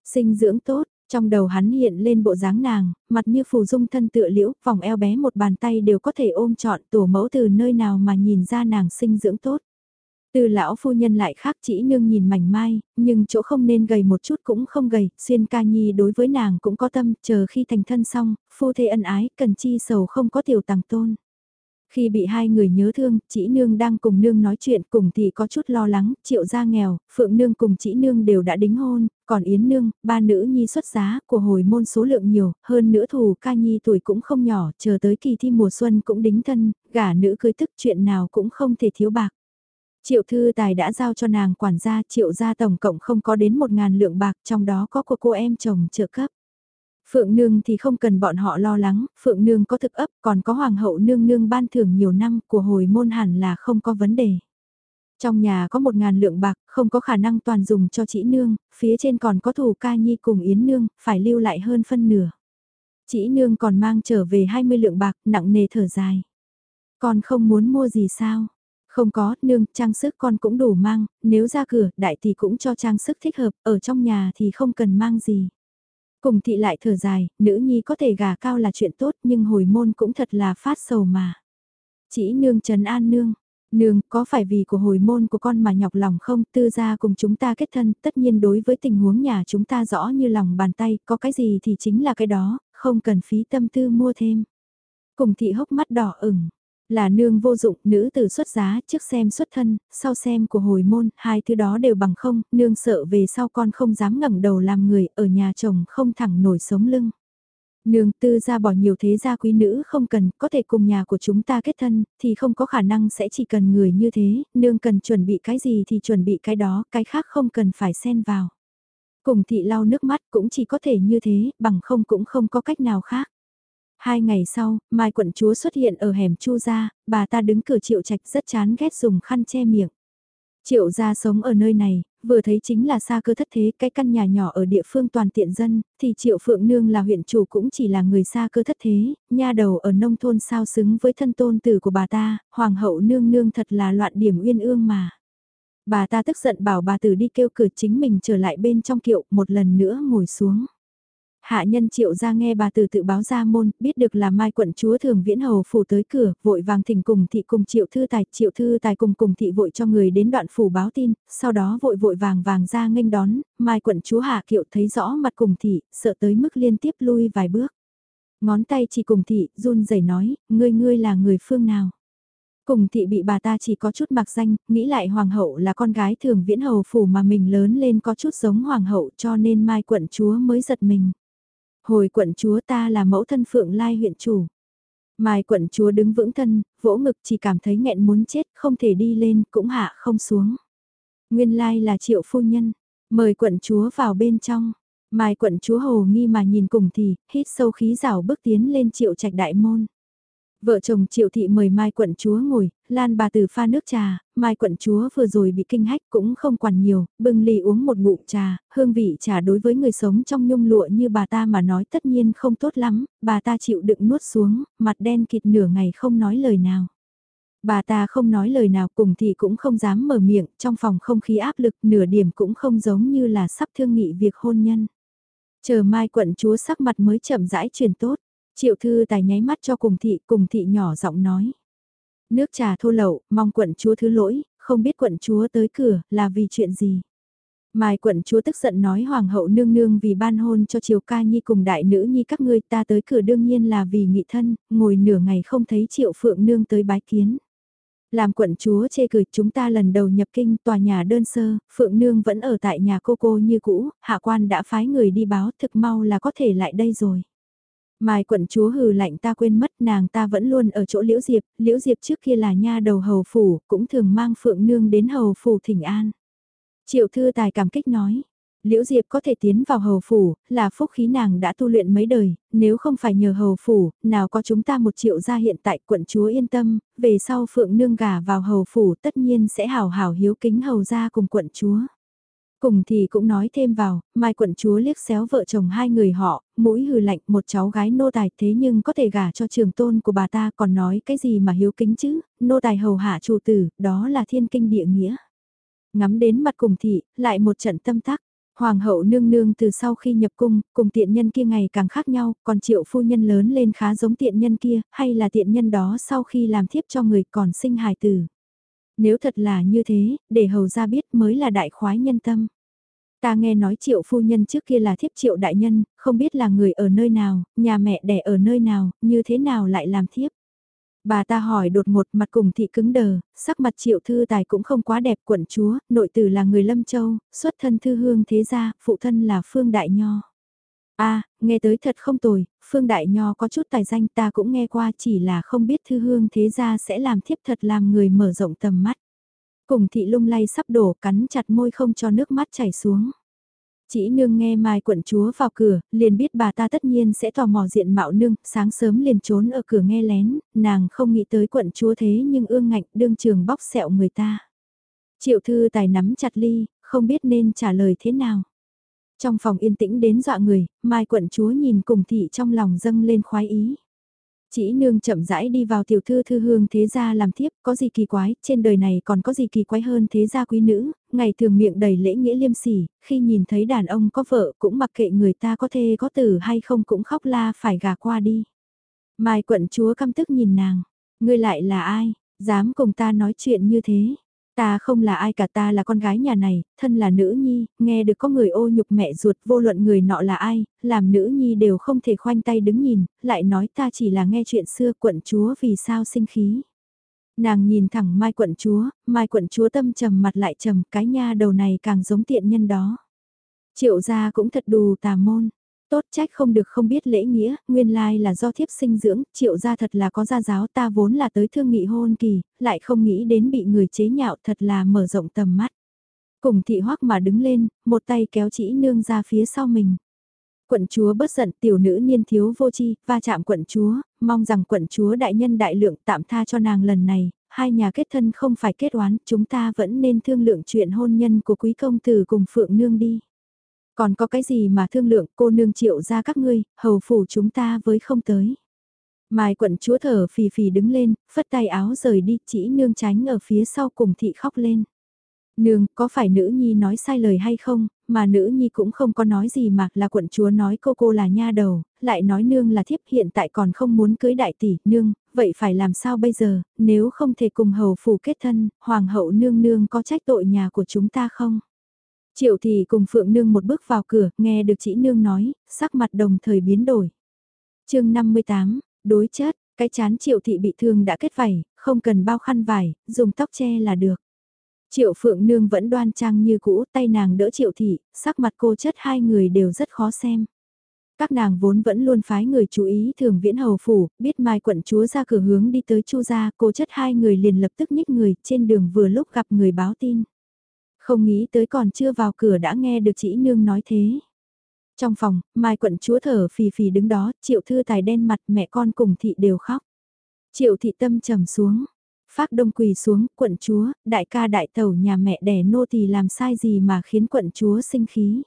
S1: Sinh dưỡng tốt, trong đầu hắn hiện lên bộ dáng nàng, mặt như phù dung thân tựa liễu, vòng eo bé một bàn tay đều có thể ôm trọn tổ mẫu từ nơi nào mà nhìn ra nàng sinh dưỡng tốt. Từ lão phu nhân lại khác chỉ nương nhìn mảnh mai, nhưng chỗ không nên gầy một chút cũng không gầy, xuyên ca nhi đối với nàng cũng có tâm, chờ khi thành thân xong, phu thê ân ái, cần chi sầu không có tiểu tàng tôn. Khi bị hai người nhớ thương, chỉ nương đang cùng nương nói chuyện cùng thì có chút lo lắng, triệu gia nghèo, phượng nương cùng chỉ nương đều đã đính hôn, còn yến nương, ba nữ nhi xuất giá, của hồi môn số lượng nhiều, hơn nữa thù ca nhi tuổi cũng không nhỏ, chờ tới kỳ thi mùa xuân cũng đính thân, gả nữ cưới tức chuyện nào cũng không thể thiếu bạc. Triệu thư tài đã giao cho nàng quản gia triệu gia tổng cộng không có đến một ngàn lượng bạc trong đó có của cô em chồng trợ cấp. Phượng nương thì không cần bọn họ lo lắng, Phượng nương có thực ấp còn có hoàng hậu nương nương ban thưởng nhiều năm của hồi môn hẳn là không có vấn đề. Trong nhà có một ngàn lượng bạc, không có khả năng toàn dùng cho chị nương, phía trên còn có thủ ca nhi cùng yến nương, phải lưu lại hơn phân nửa. Chị nương còn mang trở về 20 lượng bạc, nặng nề thở dài. còn không muốn mua gì sao? Không có, nương, trang sức con cũng đủ mang, nếu ra cửa, đại tỷ cũng cho trang sức thích hợp, ở trong nhà thì không cần mang gì. Cùng thị lại thở dài, nữ nhi có thể gà cao là chuyện tốt nhưng hồi môn cũng thật là phát sầu mà. Chỉ nương trần an nương, nương có phải vì của hồi môn của con mà nhọc lòng không tư gia cùng chúng ta kết thân tất nhiên đối với tình huống nhà chúng ta rõ như lòng bàn tay có cái gì thì chính là cái đó không cần phí tâm tư mua thêm cùng thị hốc mắt đỏ ửng là nương vô dụng, nữ tử xuất giá, trước xem xuất thân, sau xem của hồi môn, hai thứ đó đều bằng không, nương sợ về sau con không dám ngẩng đầu làm người, ở nhà chồng không thẳng nổi sống lưng. Nương tư ra bỏ nhiều thế gia quý nữ không cần, có thể cùng nhà của chúng ta kết thân, thì không có khả năng sẽ chỉ cần người như thế, nương cần chuẩn bị cái gì thì chuẩn bị cái đó, cái khác không cần phải xen vào. Cùng thị lau nước mắt cũng chỉ có thể như thế, bằng không cũng không có cách nào khác. Hai ngày sau, Mai quận chúa xuất hiện ở hẻm Chu gia, bà ta đứng cửa triệu trạch rất chán ghét dùng khăn che miệng. Triệu gia sống ở nơi này, vừa thấy chính là xa cơ thất thế, cái căn nhà nhỏ ở địa phương toàn tiện dân, thì Triệu Phượng Nương là huyện chủ cũng chỉ là người xa cơ thất thế, nha đầu ở nông thôn sao xứng với thân tôn tử của bà ta, Hoàng hậu Nương Nương thật là loạn điểm uyên ương mà. Bà ta tức giận bảo bà tử đi kêu cửa chính mình trở lại bên trong kiệu, một lần nữa ngồi xuống. Hạ nhân triệu ra nghe bà từ tự báo ra môn, biết được là mai quận chúa thường viễn hầu phủ tới cửa, vội vàng thỉnh cùng thị cùng triệu thư tài, triệu thư tài cùng cùng thị vội cho người đến đoạn phủ báo tin, sau đó vội vội vàng vàng ra nghênh đón, mai quận chúa hạ kiệu thấy rõ mặt cùng thị, sợ tới mức liên tiếp lui vài bước. Ngón tay chỉ cùng thị, run rẩy nói, ngươi ngươi là người phương nào? Cùng thị bị bà ta chỉ có chút mặc danh, nghĩ lại hoàng hậu là con gái thường viễn hầu phủ mà mình lớn lên có chút giống hoàng hậu cho nên mai quận chúa mới giật mình. Hồi quận chúa ta là mẫu thân Phượng Lai huyện chủ. Mai quận chúa đứng vững thân, vỗ ngực chỉ cảm thấy nghẹn muốn chết, không thể đi lên, cũng hạ không xuống. Nguyên lai là triệu phu nhân, mời quận chúa vào bên trong. Mai quận chúa hồ nghi mà nhìn cùng thì, hít sâu khí rào bước tiến lên triệu trạch đại môn. Vợ chồng Triệu Thị mời Mai quận chúa ngồi, Lan bà từ pha nước trà, Mai quận chúa vừa rồi bị kinh hách cũng không quản nhiều, bưng ly uống một ngụm trà, hương vị trà đối với người sống trong nhung lụa như bà ta mà nói tất nhiên không tốt lắm, bà ta chịu đựng nuốt xuống, mặt đen kịt nửa ngày không nói lời nào. Bà ta không nói lời nào cùng thì cũng không dám mở miệng, trong phòng không khí áp lực nửa điểm cũng không giống như là sắp thương nghị việc hôn nhân. Chờ mai quận chúa sắc mặt mới chậm rãi chuyển tốt. Triệu thư tài nháy mắt cho cùng thị, cùng thị nhỏ giọng nói. Nước trà thô lậu, mong quận chúa thứ lỗi, không biết quận chúa tới cửa, là vì chuyện gì. Mai quận chúa tức giận nói hoàng hậu nương nương vì ban hôn cho triều ca nhi cùng đại nữ nhi các ngươi ta tới cửa đương nhiên là vì nghị thân, ngồi nửa ngày không thấy triệu phượng nương tới bái kiến. Làm quận chúa chê cười chúng ta lần đầu nhập kinh tòa nhà đơn sơ, phượng nương vẫn ở tại nhà cô cô như cũ, hạ quan đã phái người đi báo thực mau là có thể lại đây rồi. Mai quận chúa hừ lạnh ta quên mất nàng ta vẫn luôn ở chỗ Liễu Diệp, Liễu Diệp trước kia là nha đầu hầu phủ, cũng thường mang phượng nương đến hầu phủ thỉnh an. Triệu thư tài cảm kích nói, Liễu Diệp có thể tiến vào hầu phủ, là phúc khí nàng đã tu luyện mấy đời, nếu không phải nhờ hầu phủ, nào có chúng ta một triệu gia hiện tại quận chúa yên tâm, về sau phượng nương gả vào hầu phủ tất nhiên sẽ hào hào hiếu kính hầu gia cùng quận chúa. Cùng thì cũng nói thêm vào, mai quận chúa liếc xéo vợ chồng hai người họ, mũi hừ lạnh một cháu gái nô tài thế nhưng có thể gả cho trường tôn của bà ta còn nói cái gì mà hiếu kính chứ, nô tài hầu hạ chủ tử, đó là thiên kinh địa nghĩa. Ngắm đến mặt cùng thị, lại một trận tâm tắc. Hoàng hậu nương nương từ sau khi nhập cung, cùng tiện nhân kia ngày càng khác nhau, còn triệu phu nhân lớn lên khá giống tiện nhân kia, hay là tiện nhân đó sau khi làm thiếp cho người còn sinh hài tử. Nếu thật là như thế, để hầu ra biết mới là đại khoái nhân tâm. Ta nghe nói triệu phu nhân trước kia là thiếp triệu đại nhân, không biết là người ở nơi nào, nhà mẹ đẻ ở nơi nào, như thế nào lại làm thiếp. Bà ta hỏi đột ngột mặt cùng thị cứng đờ, sắc mặt triệu thư tài cũng không quá đẹp quận chúa, nội tử là người Lâm Châu, xuất thân thư hương thế gia, phụ thân là Phương Đại Nho a nghe tới thật không tồi, Phương Đại Nho có chút tài danh ta cũng nghe qua chỉ là không biết thư hương thế gia sẽ làm thiếp thật làm người mở rộng tầm mắt. Cùng thị lung lay sắp đổ cắn chặt môi không cho nước mắt chảy xuống. Chỉ nương nghe mai quận chúa vào cửa, liền biết bà ta tất nhiên sẽ tò mò diện mạo nương, sáng sớm liền trốn ở cửa nghe lén, nàng không nghĩ tới quận chúa thế nhưng ương ngạnh đương trường bóc sẹo người ta. Triệu thư tài nắm chặt ly, không biết nên trả lời thế nào. Trong phòng yên tĩnh đến dọa người, Mai quận chúa nhìn cùng thị trong lòng dâng lên khoái ý. Chỉ nương chậm rãi đi vào tiểu thư thư hương thế gia làm thiếp, có gì kỳ quái, trên đời này còn có gì kỳ quái hơn thế gia quý nữ, ngày thường miệng đầy lễ nghĩa liêm sỉ, khi nhìn thấy đàn ông có vợ cũng mặc kệ người ta có thê có tử hay không cũng khóc la phải gà qua đi. Mai quận chúa căm tức nhìn nàng, ngươi lại là ai, dám cùng ta nói chuyện như thế. Ta không là ai cả ta là con gái nhà này, thân là nữ nhi, nghe được có người ô nhục mẹ ruột vô luận người nọ là ai, làm nữ nhi đều không thể khoanh tay đứng nhìn, lại nói ta chỉ là nghe chuyện xưa quận chúa vì sao sinh khí. Nàng nhìn thẳng Mai quận chúa, Mai quận chúa tâm trầm mặt lại trầm, cái nha đầu này càng giống tiện nhân đó. Triệu gia cũng thật đù tà môn, Tốt trách không được không biết lễ nghĩa, nguyên lai là do thiếp sinh dưỡng, triệu gia thật là có gia giáo ta vốn là tới thương nghị hôn kỳ, lại không nghĩ đến bị người chế nhạo thật là mở rộng tầm mắt. Cùng thị hoắc mà đứng lên, một tay kéo chỉ nương ra phía sau mình. Quận chúa bất giận tiểu nữ niên thiếu vô chi, va chạm quận chúa, mong rằng quận chúa đại nhân đại lượng tạm tha cho nàng lần này, hai nhà kết thân không phải kết oán, chúng ta vẫn nên thương lượng chuyện hôn nhân của quý công tử cùng phượng nương đi. Còn có cái gì mà thương lượng cô nương triệu ra các ngươi, hầu phủ chúng ta với không tới. Mai quận chúa thở phì phì đứng lên, phất tay áo rời đi, chỉ nương tránh ở phía sau cùng thị khóc lên. Nương, có phải nữ nhi nói sai lời hay không, mà nữ nhi cũng không có nói gì mà là quận chúa nói cô cô là nha đầu, lại nói nương là thiếp hiện tại còn không muốn cưới đại tỷ, nương, vậy phải làm sao bây giờ, nếu không thể cùng hầu phủ kết thân, hoàng hậu nương nương có trách tội nhà của chúng ta không? Triệu thì cùng Phượng Nương một bước vào cửa, nghe được chị Nương nói, sắc mặt đồng thời biến đổi. chương 58, đối chất, cái chán Triệu thị bị thương đã kết vảy, không cần bao khăn vải, dùng tóc che là được. Triệu Phượng Nương vẫn đoan trang như cũ, tay nàng đỡ Triệu thị, sắc mặt cô chất hai người đều rất khó xem. Các nàng vốn vẫn luôn phái người chú ý thường viễn hầu phủ, biết mai quận chúa ra cửa hướng đi tới chu gia, cô chất hai người liền lập tức nhích người, trên đường vừa lúc gặp người báo tin. Không nghĩ tới còn chưa vào cửa đã nghe được chị nương nói thế. Trong phòng, Mai quận chúa thở phì phì đứng đó, triệu thư tài đen mặt mẹ con cùng thị đều khóc. Triệu thị tâm trầm xuống, phát đông quỳ xuống, quận chúa, đại ca đại tẩu nhà mẹ đẻ nô thì làm sai gì mà khiến quận chúa sinh khí.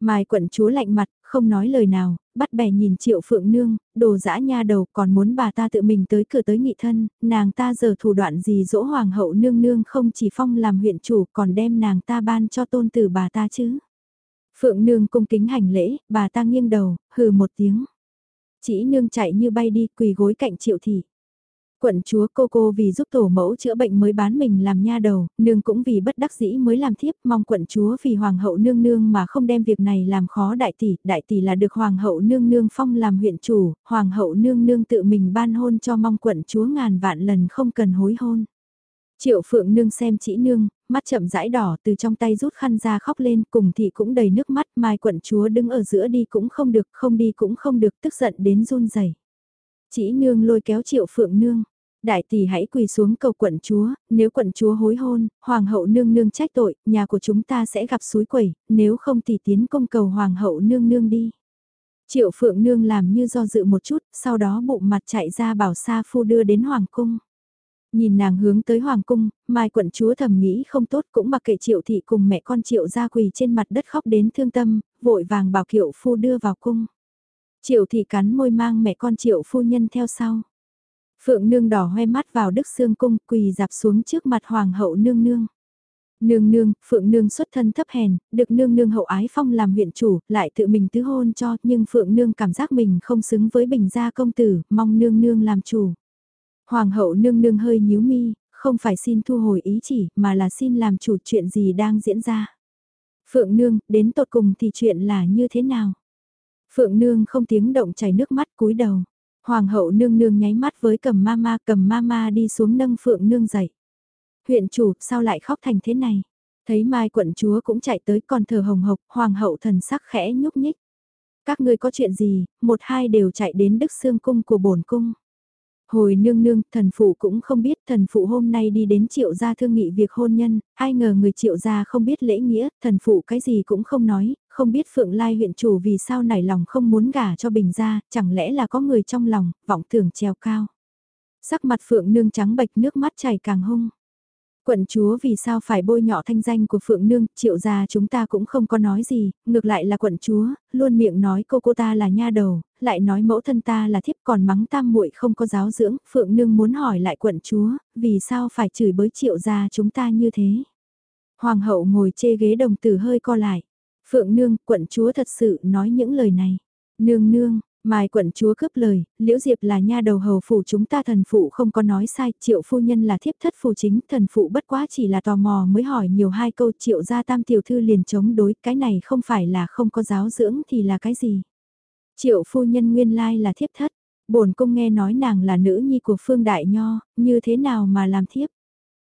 S1: Mai quận chúa lạnh mặt, không nói lời nào, bắt bẻ nhìn triệu phượng nương, đồ dã nha đầu còn muốn bà ta tự mình tới cửa tới nghị thân, nàng ta giờ thủ đoạn gì dỗ hoàng hậu nương nương không chỉ phong làm huyện chủ còn đem nàng ta ban cho tôn tử bà ta chứ. Phượng nương cung kính hành lễ, bà ta nghiêng đầu, hừ một tiếng. Chỉ nương chạy như bay đi quỳ gối cạnh triệu thị. Quận chúa cô cô vì giúp tổ mẫu chữa bệnh mới bán mình làm nha đầu, nương cũng vì bất đắc dĩ mới làm thiếp, mong quận chúa vì hoàng hậu nương nương mà không đem việc này làm khó đại tỷ, đại tỷ là được hoàng hậu nương nương phong làm huyện chủ, hoàng hậu nương nương tự mình ban hôn cho mong quận chúa ngàn vạn lần không cần hối hôn. Triệu phượng nương xem chỉ nương, mắt chậm rãi đỏ từ trong tay rút khăn ra khóc lên cùng thị cũng đầy nước mắt mai quận chúa đứng ở giữa đi cũng không được không đi cũng không được tức giận đến run rẩy chỉ nương lôi kéo triệu phượng nương. Đại tỷ hãy quỳ xuống cầu quận chúa, nếu quận chúa hối hôn, hoàng hậu nương nương trách tội, nhà của chúng ta sẽ gặp suối quẩy, nếu không thì tiến công cầu hoàng hậu nương nương đi. Triệu phượng nương làm như do dự một chút, sau đó bụng mặt chạy ra bảo sa phu đưa đến hoàng cung. Nhìn nàng hướng tới hoàng cung, mai quận chúa thầm nghĩ không tốt cũng mặc kệ triệu thị cùng mẹ con triệu ra quỳ trên mặt đất khóc đến thương tâm, vội vàng bảo kiệu phu đưa vào cung. Triệu thị cắn môi mang mẹ con triệu phu nhân theo sau. Phượng nương đỏ hoe mắt vào đức xương cung quỳ dạp xuống trước mặt hoàng hậu nương nương. Nương nương, Phượng nương xuất thân thấp hèn, được nương nương hậu ái phong làm huyện chủ, lại tự mình tứ hôn cho, nhưng Phượng nương cảm giác mình không xứng với bình gia công tử, mong nương nương làm chủ. Hoàng hậu nương nương hơi nhíu mi, không phải xin thu hồi ý chỉ, mà là xin làm chủ chuyện gì đang diễn ra. Phượng nương, đến tột cùng thì chuyện là như thế nào? Phượng nương không tiếng động chảy nước mắt cúi đầu. Hoàng hậu nương nương nháy mắt với cầm mama cầm mama đi xuống nâng phượng nương dậy. Huyện chủ sao lại khóc thành thế này? Thấy mai quận chúa cũng chạy tới còn thờ hồng hộc, hoàng hậu thần sắc khẽ nhúc nhích. Các ngươi có chuyện gì, một hai đều chạy đến đức xương cung của bổn cung. Hồi nương nương, thần phụ cũng không biết thần phụ hôm nay đi đến triệu gia thương nghị việc hôn nhân, ai ngờ người triệu gia không biết lễ nghĩa, thần phụ cái gì cũng không nói, không biết Phượng Lai huyện chủ vì sao nảy lòng không muốn gả cho Bình gia, chẳng lẽ là có người trong lòng, vọng tưởng treo cao. Sắc mặt Phượng nương trắng bệch nước mắt chảy càng hung. Quận chúa vì sao phải bôi nhọ thanh danh của Phượng Nương, triệu gia chúng ta cũng không có nói gì, ngược lại là quận chúa, luôn miệng nói cô cô ta là nha đầu, lại nói mẫu thân ta là thiếp còn mắng tam muội không có giáo dưỡng, Phượng Nương muốn hỏi lại quận chúa, vì sao phải chửi bới triệu gia chúng ta như thế. Hoàng hậu ngồi chê ghế đồng tử hơi co lại. Phượng Nương, quận chúa thật sự nói những lời này. Nương nương, Mai quận chúa cướp lời, Liễu Diệp là nha đầu hầu phủ chúng ta thần phụ không có nói sai, triệu phu nhân là thiếp thất phù chính, thần phụ bất quá chỉ là tò mò mới hỏi nhiều hai câu triệu gia tam tiểu thư liền chống đối, cái này không phải là không có giáo dưỡng thì là cái gì. Triệu phu nhân nguyên lai là thiếp thất, bổn cung nghe nói nàng là nữ nhi của phương đại nho, như thế nào mà làm thiếp.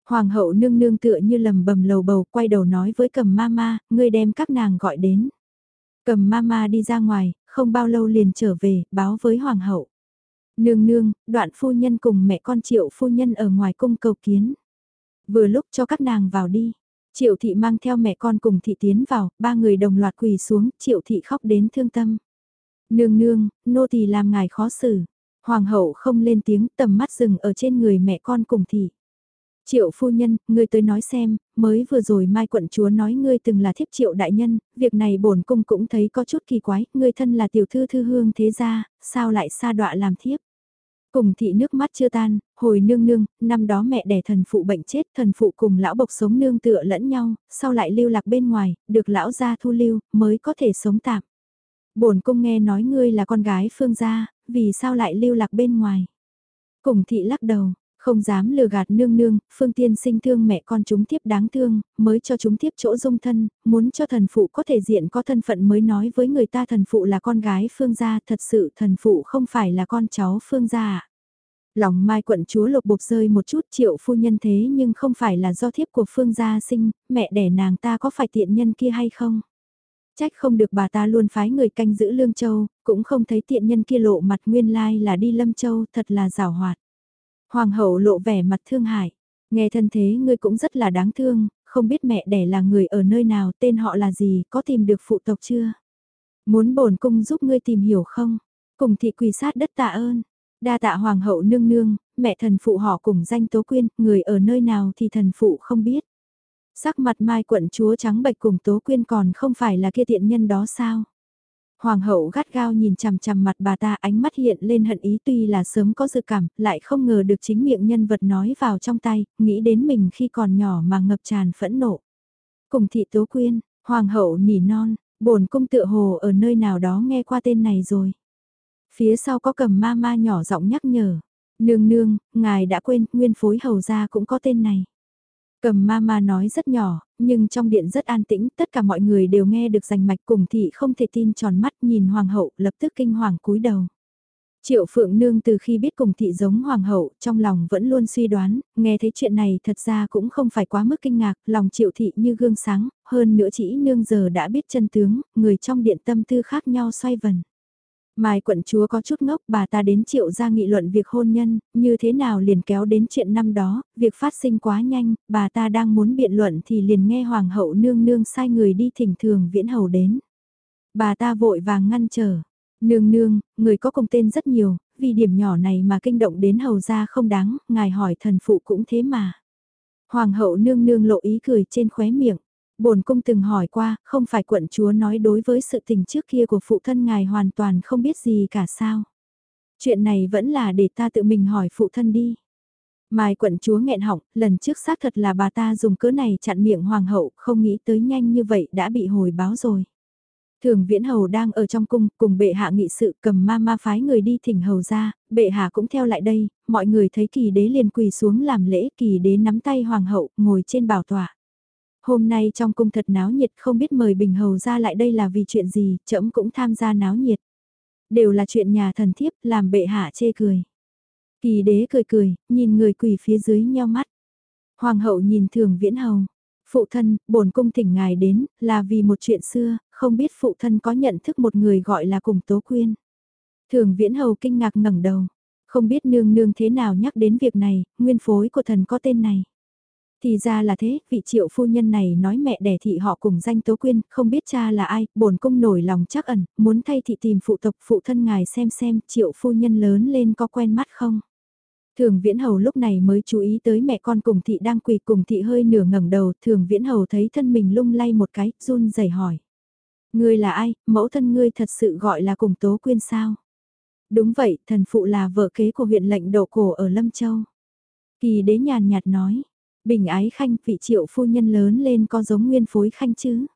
S1: Hoàng hậu nương nương tựa như lầm bầm lầu bầu quay đầu nói với cầm ma ma, ngươi đem các nàng gọi đến. Cầm mama đi ra ngoài, không bao lâu liền trở về, báo với hoàng hậu. Nương nương, đoạn phu nhân cùng mẹ con triệu phu nhân ở ngoài cung cầu kiến. Vừa lúc cho các nàng vào đi. Triệu thị mang theo mẹ con cùng thị tiến vào, ba người đồng loạt quỳ xuống, triệu thị khóc đến thương tâm. Nương nương, nô tỳ làm ngài khó xử. Hoàng hậu không lên tiếng tầm mắt dừng ở trên người mẹ con cùng thị. Triệu phu nhân, ngươi tới nói xem, mới vừa rồi Mai quận chúa nói ngươi từng là thiếp triệu đại nhân, việc này bổn cung cũng thấy có chút kỳ quái, ngươi thân là tiểu thư thư hương thế gia, sao lại xa đọa làm thiếp. Cùng thị nước mắt chưa tan, hồi nương nương, năm đó mẹ đẻ thần phụ bệnh chết, thần phụ cùng lão bộc sống nương tựa lẫn nhau, sau lại lưu lạc bên ngoài, được lão gia thu lưu, mới có thể sống tạm. Bổn cung nghe nói ngươi là con gái phương gia, vì sao lại lưu lạc bên ngoài. Cùng thị lắc đầu, không dám lừa gạt nương nương, phương tiên sinh thương mẹ con chúng tiếp đáng thương, mới cho chúng tiếp chỗ dung thân, muốn cho thần phụ có thể diện có thân phận mới nói với người ta thần phụ là con gái phương gia, thật sự thần phụ không phải là con cháu phương gia ạ. Lòng mai quận chúa lục bục rơi một chút triệu phu nhân thế nhưng không phải là do thiếp của phương gia sinh, mẹ đẻ nàng ta có phải tiện nhân kia hay không? Trách không được bà ta luôn phái người canh giữ Lương Châu, cũng không thấy tiện nhân kia lộ mặt nguyên lai là đi Lâm Châu, thật là rào hoạt. Hoàng hậu lộ vẻ mặt thương hại. Nghe thân thế ngươi cũng rất là đáng thương, không biết mẹ đẻ là người ở nơi nào, tên họ là gì, có tìm được phụ tộc chưa? Muốn bổn cung giúp ngươi tìm hiểu không? Cùng thị quỳ sát đất tạ ơn. Đa tạ hoàng hậu nương nương, mẹ thần phụ họ cùng danh tố quyên, người ở nơi nào thì thần phụ không biết. Sắc mặt mai quận chúa trắng bạch cùng tố quyên còn không phải là kia tiện nhân đó sao? Hoàng hậu gắt gao nhìn chằm chằm mặt bà ta ánh mắt hiện lên hận ý tuy là sớm có dự cảm, lại không ngờ được chính miệng nhân vật nói vào trong tay, nghĩ đến mình khi còn nhỏ mà ngập tràn phẫn nộ. Cùng thị tố quyên, hoàng hậu nỉ non, bổn cung tựa hồ ở nơi nào đó nghe qua tên này rồi. Phía sau có cầm ma ma nhỏ giọng nhắc nhở, nương nương, ngài đã quên, nguyên phối hầu gia cũng có tên này. Cầm ma ma nói rất nhỏ, nhưng trong điện rất an tĩnh, tất cả mọi người đều nghe được rành mạch cùng thị không thể tin tròn mắt nhìn hoàng hậu lập tức kinh hoàng cúi đầu. Triệu Phượng Nương từ khi biết cùng thị giống hoàng hậu, trong lòng vẫn luôn suy đoán, nghe thấy chuyện này thật ra cũng không phải quá mức kinh ngạc, lòng triệu thị như gương sáng, hơn nữa chỉ nương giờ đã biết chân tướng, người trong điện tâm tư khác nhau xoay vần. Mai quận chúa có chút ngốc bà ta đến triệu ra nghị luận việc hôn nhân, như thế nào liền kéo đến chuyện năm đó, việc phát sinh quá nhanh, bà ta đang muốn biện luận thì liền nghe hoàng hậu nương nương sai người đi thỉnh thường viễn hầu đến. Bà ta vội vàng ngăn trở, nương nương, người có công tên rất nhiều, vì điểm nhỏ này mà kinh động đến hầu ra không đáng, ngài hỏi thần phụ cũng thế mà. Hoàng hậu nương nương lộ ý cười trên khóe miệng bổn cung từng hỏi qua, không phải quận chúa nói đối với sự tình trước kia của phụ thân ngài hoàn toàn không biết gì cả sao. Chuyện này vẫn là để ta tự mình hỏi phụ thân đi. Mai quận chúa nghẹn họng, lần trước xác thật là bà ta dùng cớ này chặn miệng hoàng hậu, không nghĩ tới nhanh như vậy đã bị hồi báo rồi. Thường viễn hầu đang ở trong cung, cùng bệ hạ nghị sự cầm ma ma phái người đi thỉnh hầu ra, bệ hạ cũng theo lại đây, mọi người thấy kỳ đế liền quỳ xuống làm lễ, kỳ đế nắm tay hoàng hậu, ngồi trên bảo tọa. Hôm nay trong cung thật náo nhiệt không biết mời Bình Hầu ra lại đây là vì chuyện gì, trẫm cũng tham gia náo nhiệt. Đều là chuyện nhà thần thiếp, làm bệ hạ chê cười. Kỳ đế cười cười, nhìn người quỳ phía dưới nheo mắt. Hoàng hậu nhìn thường viễn hầu. Phụ thân, bổn cung thỉnh ngài đến, là vì một chuyện xưa, không biết phụ thân có nhận thức một người gọi là cùng tố quyên. Thường viễn hầu kinh ngạc ngẩng đầu. Không biết nương nương thế nào nhắc đến việc này, nguyên phối của thần có tên này. Thì ra là thế, vị triệu phu nhân này nói mẹ đẻ thị họ cùng danh tố quyên, không biết cha là ai, bổn cung nổi lòng chắc ẩn, muốn thay thị tìm phụ tộc phụ thân ngài xem xem triệu phu nhân lớn lên có quen mắt không. Thường Viễn Hầu lúc này mới chú ý tới mẹ con cùng thị đang quỳ cùng thị hơi nửa ngẩng đầu, Thường Viễn Hầu thấy thân mình lung lay một cái, run rẩy hỏi. Ngươi là ai, mẫu thân ngươi thật sự gọi là cùng Tố Quyên sao? Đúng vậy, thần phụ là vợ kế của huyện lệnh độ cổ ở Lâm Châu. Kỳ đế nhàn nhạt nói, bình ái khanh vị triệu phu nhân lớn lên có giống nguyên phối khanh chứ?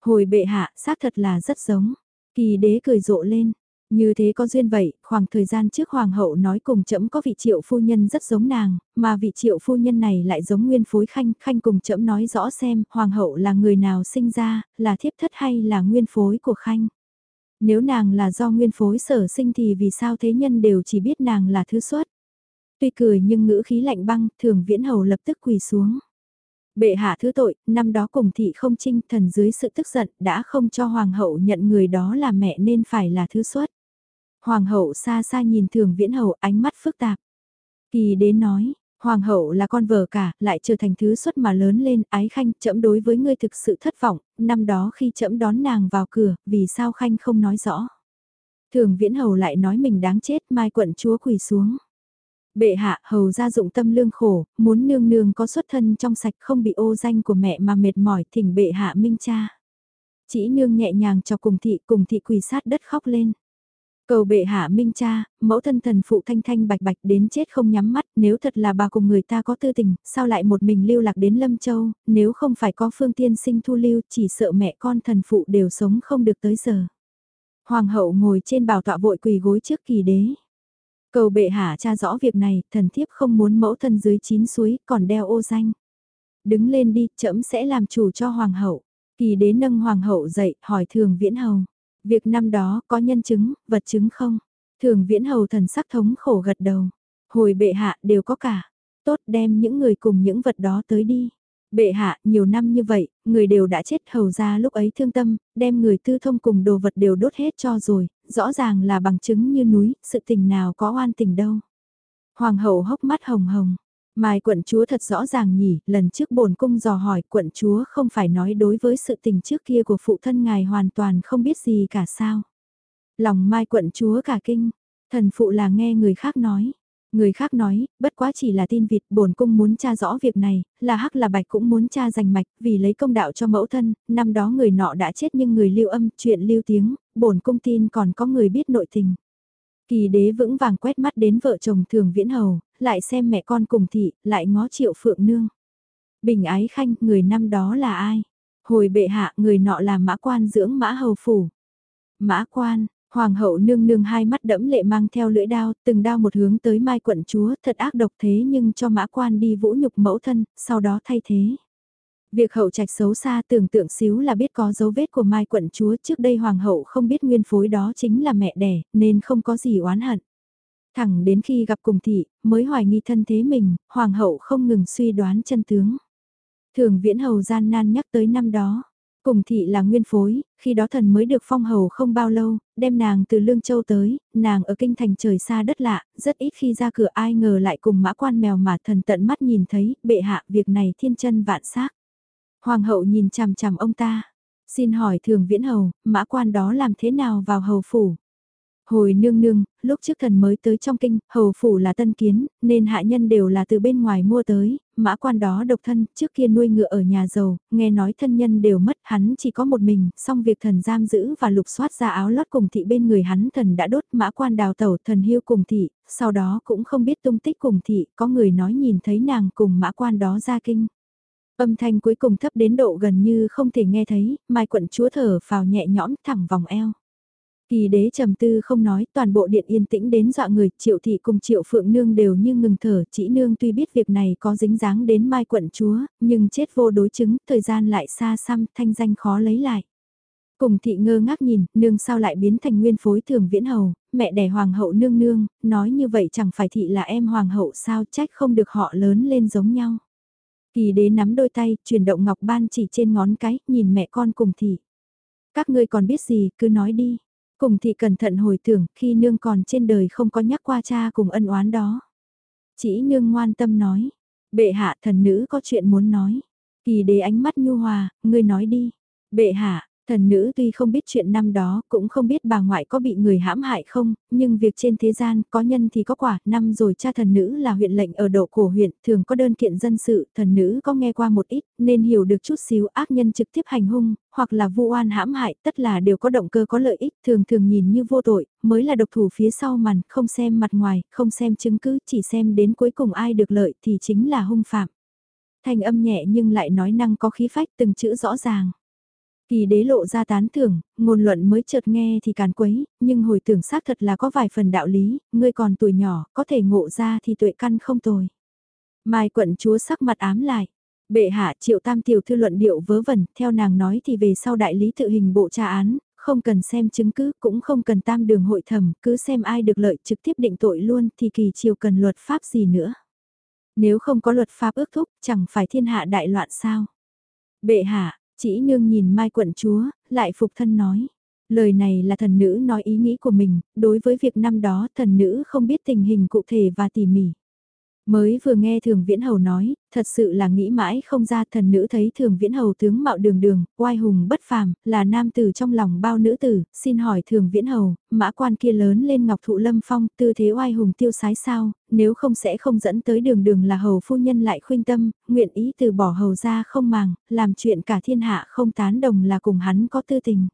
S1: Hồi bệ hạ, xác thật là rất giống. Kỳ đế cười rộ lên, như thế có duyên vậy, khoảng thời gian trước hoàng hậu nói cùng trẫm có vị triệu phu nhân rất giống nàng, mà vị triệu phu nhân này lại giống nguyên phối khanh, khanh cùng trẫm nói rõ xem, hoàng hậu là người nào sinh ra, là thiếp thất hay là nguyên phối của khanh. Nếu nàng là do nguyên phối sở sinh thì vì sao thế nhân đều chỉ biết nàng là thứ xuất. Tuy cười nhưng ngữ khí lạnh băng, thường viễn hầu lập tức quỳ xuống. Bệ hạ thứ tội, năm đó cùng thị không trinh thần dưới sự tức giận đã không cho hoàng hậu nhận người đó là mẹ nên phải là thứ xuất. Hoàng hậu xa xa nhìn thường viễn hầu ánh mắt phức tạp. Kỳ đế nói, hoàng hậu là con vợ cả, lại trở thành thứ xuất mà lớn lên, ái khanh, chậm đối với ngươi thực sự thất vọng, năm đó khi chậm đón nàng vào cửa, vì sao khanh không nói rõ. Thường viễn hầu lại nói mình đáng chết, mai quận chúa quỳ xuống. Bệ hạ hầu ra dụng tâm lương khổ, muốn nương nương có xuất thân trong sạch không bị ô danh của mẹ mà mệt mỏi thỉnh bệ hạ minh cha. Chỉ nương nhẹ nhàng cho cùng thị cùng thị quỳ sát đất khóc lên. Cầu bệ hạ minh cha, mẫu thân thần phụ thanh thanh bạch bạch đến chết không nhắm mắt, nếu thật là bà cùng người ta có tư tình, sao lại một mình lưu lạc đến Lâm Châu, nếu không phải có phương tiên sinh thu lưu, chỉ sợ mẹ con thần phụ đều sống không được tới giờ. Hoàng hậu ngồi trên bảo tọa vội quỳ gối trước kỳ đế. Cầu bệ hạ cha rõ việc này, thần thiếp không muốn mẫu thân dưới chín suối, còn đeo ô danh. Đứng lên đi, trẫm sẽ làm chủ cho hoàng hậu. Kỳ đế nâng hoàng hậu dậy, hỏi thường viễn hầu. Việc năm đó có nhân chứng, vật chứng không? Thường viễn hầu thần sắc thống khổ gật đầu. Hồi bệ hạ đều có cả. Tốt đem những người cùng những vật đó tới đi. Bệ hạ, nhiều năm như vậy, người đều đã chết hầu ra lúc ấy thương tâm, đem người tư thông cùng đồ vật đều đốt hết cho rồi, rõ ràng là bằng chứng như núi, sự tình nào có oan tình đâu. Hoàng hậu hốc mắt hồng hồng, Mai quận chúa thật rõ ràng nhỉ, lần trước bổn cung dò hỏi quận chúa không phải nói đối với sự tình trước kia của phụ thân ngài hoàn toàn không biết gì cả sao. Lòng mai quận chúa cả kinh, thần phụ là nghe người khác nói. Người khác nói, bất quá chỉ là tin vịt, bổn cung muốn tra rõ việc này, là hắc là bạch cũng muốn tra giành mạch, vì lấy công đạo cho mẫu thân, năm đó người nọ đã chết nhưng người lưu âm, chuyện lưu tiếng, bổn cung tin còn có người biết nội tình. Kỳ đế vững vàng quét mắt đến vợ chồng thường viễn hầu, lại xem mẹ con cùng thị, lại ngó triệu phượng nương. Bình ái khanh, người năm đó là ai? Hồi bệ hạ, người nọ là mã quan dưỡng mã hầu phủ. Mã quan, Hoàng hậu nương nương hai mắt đẫm lệ mang theo lưỡi đao, từng đao một hướng tới mai quận chúa, thật ác độc thế nhưng cho mã quan đi vũ nhục mẫu thân, sau đó thay thế. Việc hậu trạch xấu xa tưởng tượng xíu là biết có dấu vết của mai quận chúa trước đây hoàng hậu không biết nguyên phối đó chính là mẹ đẻ, nên không có gì oán hận. Thẳng đến khi gặp cùng thị, mới hoài nghi thân thế mình, hoàng hậu không ngừng suy đoán chân tướng. Thường viễn hầu gian nan nhắc tới năm đó. Cùng thị là nguyên phối, khi đó thần mới được phong hầu không bao lâu, đem nàng từ Lương Châu tới, nàng ở kinh thành trời xa đất lạ, rất ít khi ra cửa ai ngờ lại cùng mã quan mèo mà thần tận mắt nhìn thấy, bệ hạ việc này thiên chân vạn xác Hoàng hậu nhìn chằm chằm ông ta, xin hỏi thường viễn hầu, mã quan đó làm thế nào vào hầu phủ? Hồi nương nương, lúc trước thần mới tới trong kinh, hầu phủ là tân kiến, nên hạ nhân đều là từ bên ngoài mua tới, mã quan đó độc thân, trước kia nuôi ngựa ở nhà giàu, nghe nói thân nhân đều mất, hắn chỉ có một mình, xong việc thần giam giữ và lục soát ra áo lót cùng thị bên người hắn thần đã đốt mã quan đào tẩu thần hưu cùng thị, sau đó cũng không biết tung tích cùng thị, có người nói nhìn thấy nàng cùng mã quan đó ra kinh. Âm thanh cuối cùng thấp đến độ gần như không thể nghe thấy, mai quận chúa thở vào nhẹ nhõm thẳng vòng eo. Kỳ đế trầm tư không nói, toàn bộ điện yên tĩnh đến dọa người, triệu thị cùng triệu phượng nương đều như ngừng thở, chỉ nương tuy biết việc này có dính dáng đến mai quận chúa, nhưng chết vô đối chứng, thời gian lại xa xăm, thanh danh khó lấy lại. Cùng thị ngơ ngác nhìn, nương sao lại biến thành nguyên phối thường viễn hầu, mẹ đẻ hoàng hậu nương nương, nói như vậy chẳng phải thị là em hoàng hậu sao trách không được họ lớn lên giống nhau. Kỳ đế nắm đôi tay, chuyển động ngọc ban chỉ trên ngón cái, nhìn mẹ con cùng thị. Các ngươi còn biết gì, cứ nói đi. Cùng thị cẩn thận hồi tưởng khi nương còn trên đời không có nhắc qua cha cùng ân oán đó. Chỉ nương ngoan tâm nói, bệ hạ thần nữ có chuyện muốn nói. Kỳ đế ánh mắt nhu hòa, ngươi nói đi. Bệ hạ, Thần nữ tuy không biết chuyện năm đó, cũng không biết bà ngoại có bị người hãm hại không, nhưng việc trên thế gian có nhân thì có quả, năm rồi cha thần nữ là huyện lệnh ở độ cổ huyện, thường có đơn kiện dân sự, thần nữ có nghe qua một ít, nên hiểu được chút xíu ác nhân trực tiếp hành hung, hoặc là vu oan hãm hại, tất là đều có động cơ có lợi ích, thường thường nhìn như vô tội, mới là độc thủ phía sau màn, không xem mặt ngoài, không xem chứng cứ, chỉ xem đến cuối cùng ai được lợi thì chính là hung phạm. Thanh âm nhẹ nhưng lại nói năng có khí phách từng chữ rõ ràng. Kỳ đế lộ ra tán thưởng, ngôn luận mới chợt nghe thì càn quấy, nhưng hồi tưởng xác thật là có vài phần đạo lý, ngươi còn tuổi nhỏ, có thể ngộ ra thì tuệ căn không tồi. Mai quận chúa sắc mặt ám lại. Bệ hạ triệu tam tiểu thư luận điệu vớ vẩn, theo nàng nói thì về sau đại lý tự hình bộ tra án, không cần xem chứng cứ, cũng không cần tam đường hội thẩm, cứ xem ai được lợi trực tiếp định tội luôn thì kỳ triều cần luật pháp gì nữa. Nếu không có luật pháp ước thúc, chẳng phải thiên hạ đại loạn sao. Bệ hạ, chỉ nương nhìn Mai quận chúa, lại phục thân nói. Lời này là thần nữ nói ý nghĩ của mình, đối với việc năm đó thần nữ không biết tình hình cụ thể và tỉ mỉ. Mới vừa nghe Thường Viễn Hầu nói, thật sự là nghĩ mãi không ra thần nữ thấy Thường Viễn Hầu tướng mạo đường đường, oai hùng bất phàm, là nam tử trong lòng bao nữ tử, xin hỏi Thường Viễn Hầu, mã quan kia lớn lên ngọc thụ lâm phong, tư thế oai hùng tiêu sái sao, nếu không sẽ không dẫn tới đường đường là hầu phu nhân lại khuyên tâm, nguyện ý từ bỏ hầu ra không màng, làm chuyện cả thiên hạ không tán đồng là cùng hắn có tư tình.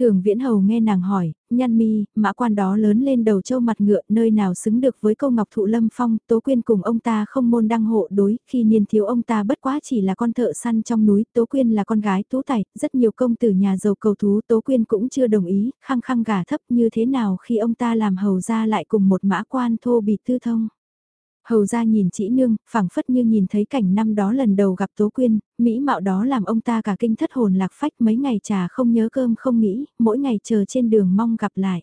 S1: Thường viễn hầu nghe nàng hỏi, nhăn mi, mã quan đó lớn lên đầu châu mặt ngựa nơi nào xứng được với câu ngọc thụ lâm phong, tố quyên cùng ông ta không môn đăng hộ đối, khi niên thiếu ông ta bất quá chỉ là con thợ săn trong núi, tố quyên là con gái tú tài, rất nhiều công tử nhà giàu cầu thú tố quyên cũng chưa đồng ý, khăng khăng gà thấp như thế nào khi ông ta làm hầu ra lại cùng một mã quan thô bị tư thông. Hầu ra nhìn chị nương, phảng phất như nhìn thấy cảnh năm đó lần đầu gặp Tố Quyên, mỹ mạo đó làm ông ta cả kinh thất hồn lạc phách mấy ngày trà không nhớ cơm không nghĩ, mỗi ngày chờ trên đường mong gặp lại.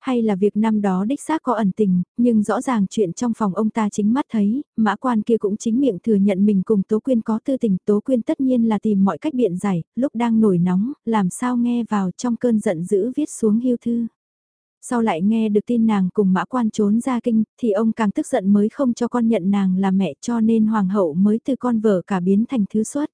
S1: Hay là việc năm đó đích xác có ẩn tình, nhưng rõ ràng chuyện trong phòng ông ta chính mắt thấy, mã quan kia cũng chính miệng thừa nhận mình cùng Tố Quyên có tư tình. Tố Quyên tất nhiên là tìm mọi cách biện giải, lúc đang nổi nóng, làm sao nghe vào trong cơn giận dữ viết xuống hưu thư. Sau lại nghe được tin nàng cùng mã quan trốn ra kinh, thì ông càng tức giận mới không cho con nhận nàng là mẹ cho nên hoàng hậu mới từ con vợ cả biến thành thứ xuất.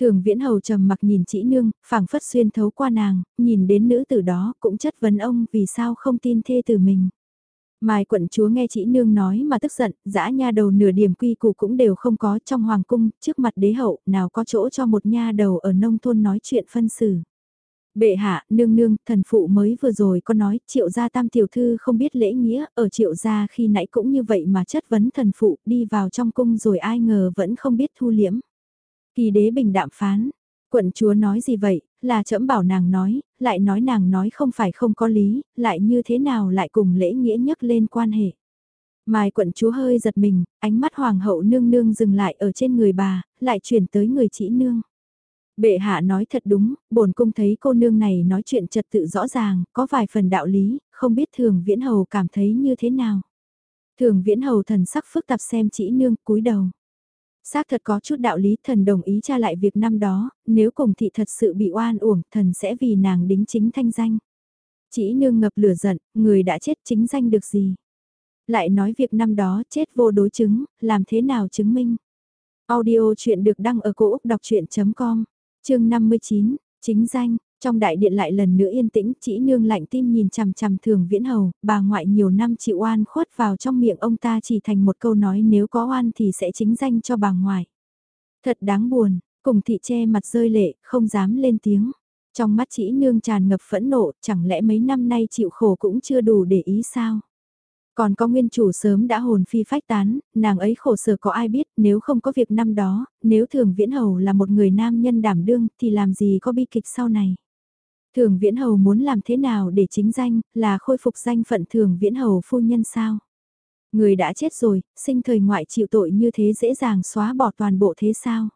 S1: Thường viễn hầu trầm mặc nhìn chị nương, phảng phất xuyên thấu qua nàng, nhìn đến nữ tử đó cũng chất vấn ông vì sao không tin thê từ mình. Mai quận chúa nghe chị nương nói mà tức giận, dã nha đầu nửa điểm quy củ cũng đều không có trong hoàng cung, trước mặt đế hậu, nào có chỗ cho một nha đầu ở nông thôn nói chuyện phân xử. Bệ hạ, nương nương, thần phụ mới vừa rồi có nói, triệu gia tam tiểu thư không biết lễ nghĩa, ở triệu gia khi nãy cũng như vậy mà chất vấn thần phụ, đi vào trong cung rồi ai ngờ vẫn không biết thu liễm. Kỳ đế bình đạm phán, quận chúa nói gì vậy, là trẫm bảo nàng nói, lại nói nàng nói không phải không có lý, lại như thế nào lại cùng lễ nghĩa nhắc lên quan hệ. Mai quận chúa hơi giật mình, ánh mắt hoàng hậu nương nương dừng lại ở trên người bà, lại chuyển tới người chỉ nương. Bệ hạ nói thật đúng, bổn cung thấy cô nương này nói chuyện trật tự rõ ràng, có vài phần đạo lý, không biết thường viễn hầu cảm thấy như thế nào. Thường viễn hầu thần sắc phức tạp xem chỉ nương cúi đầu. Xác thật có chút đạo lý thần đồng ý tra lại việc năm đó, nếu cùng thị thật sự bị oan uổng thần sẽ vì nàng đính chính thanh danh. Chỉ nương ngập lửa giận, người đã chết chính danh được gì. Lại nói việc năm đó chết vô đối chứng, làm thế nào chứng minh. Audio chuyện được đăng ở cổ Úc đọc chuyện.com chương 59, chính danh, trong đại điện lại lần nữa yên tĩnh, chỉ nương lạnh tim nhìn chằm chằm thường viễn hầu, bà ngoại nhiều năm chịu oan khuất vào trong miệng ông ta chỉ thành một câu nói nếu có oan thì sẽ chính danh cho bà ngoại. Thật đáng buồn, cùng thị che mặt rơi lệ, không dám lên tiếng. Trong mắt chỉ nương tràn ngập phẫn nộ, chẳng lẽ mấy năm nay chịu khổ cũng chưa đủ để ý sao? Còn có nguyên chủ sớm đã hồn phi phách tán, nàng ấy khổ sở có ai biết nếu không có việc năm đó, nếu thường viễn hầu là một người nam nhân đảm đương thì làm gì có bi kịch sau này. Thường viễn hầu muốn làm thế nào để chính danh, là khôi phục danh phận thường viễn hầu phu nhân sao? Người đã chết rồi, sinh thời ngoại chịu tội như thế dễ dàng xóa bỏ toàn bộ thế sao?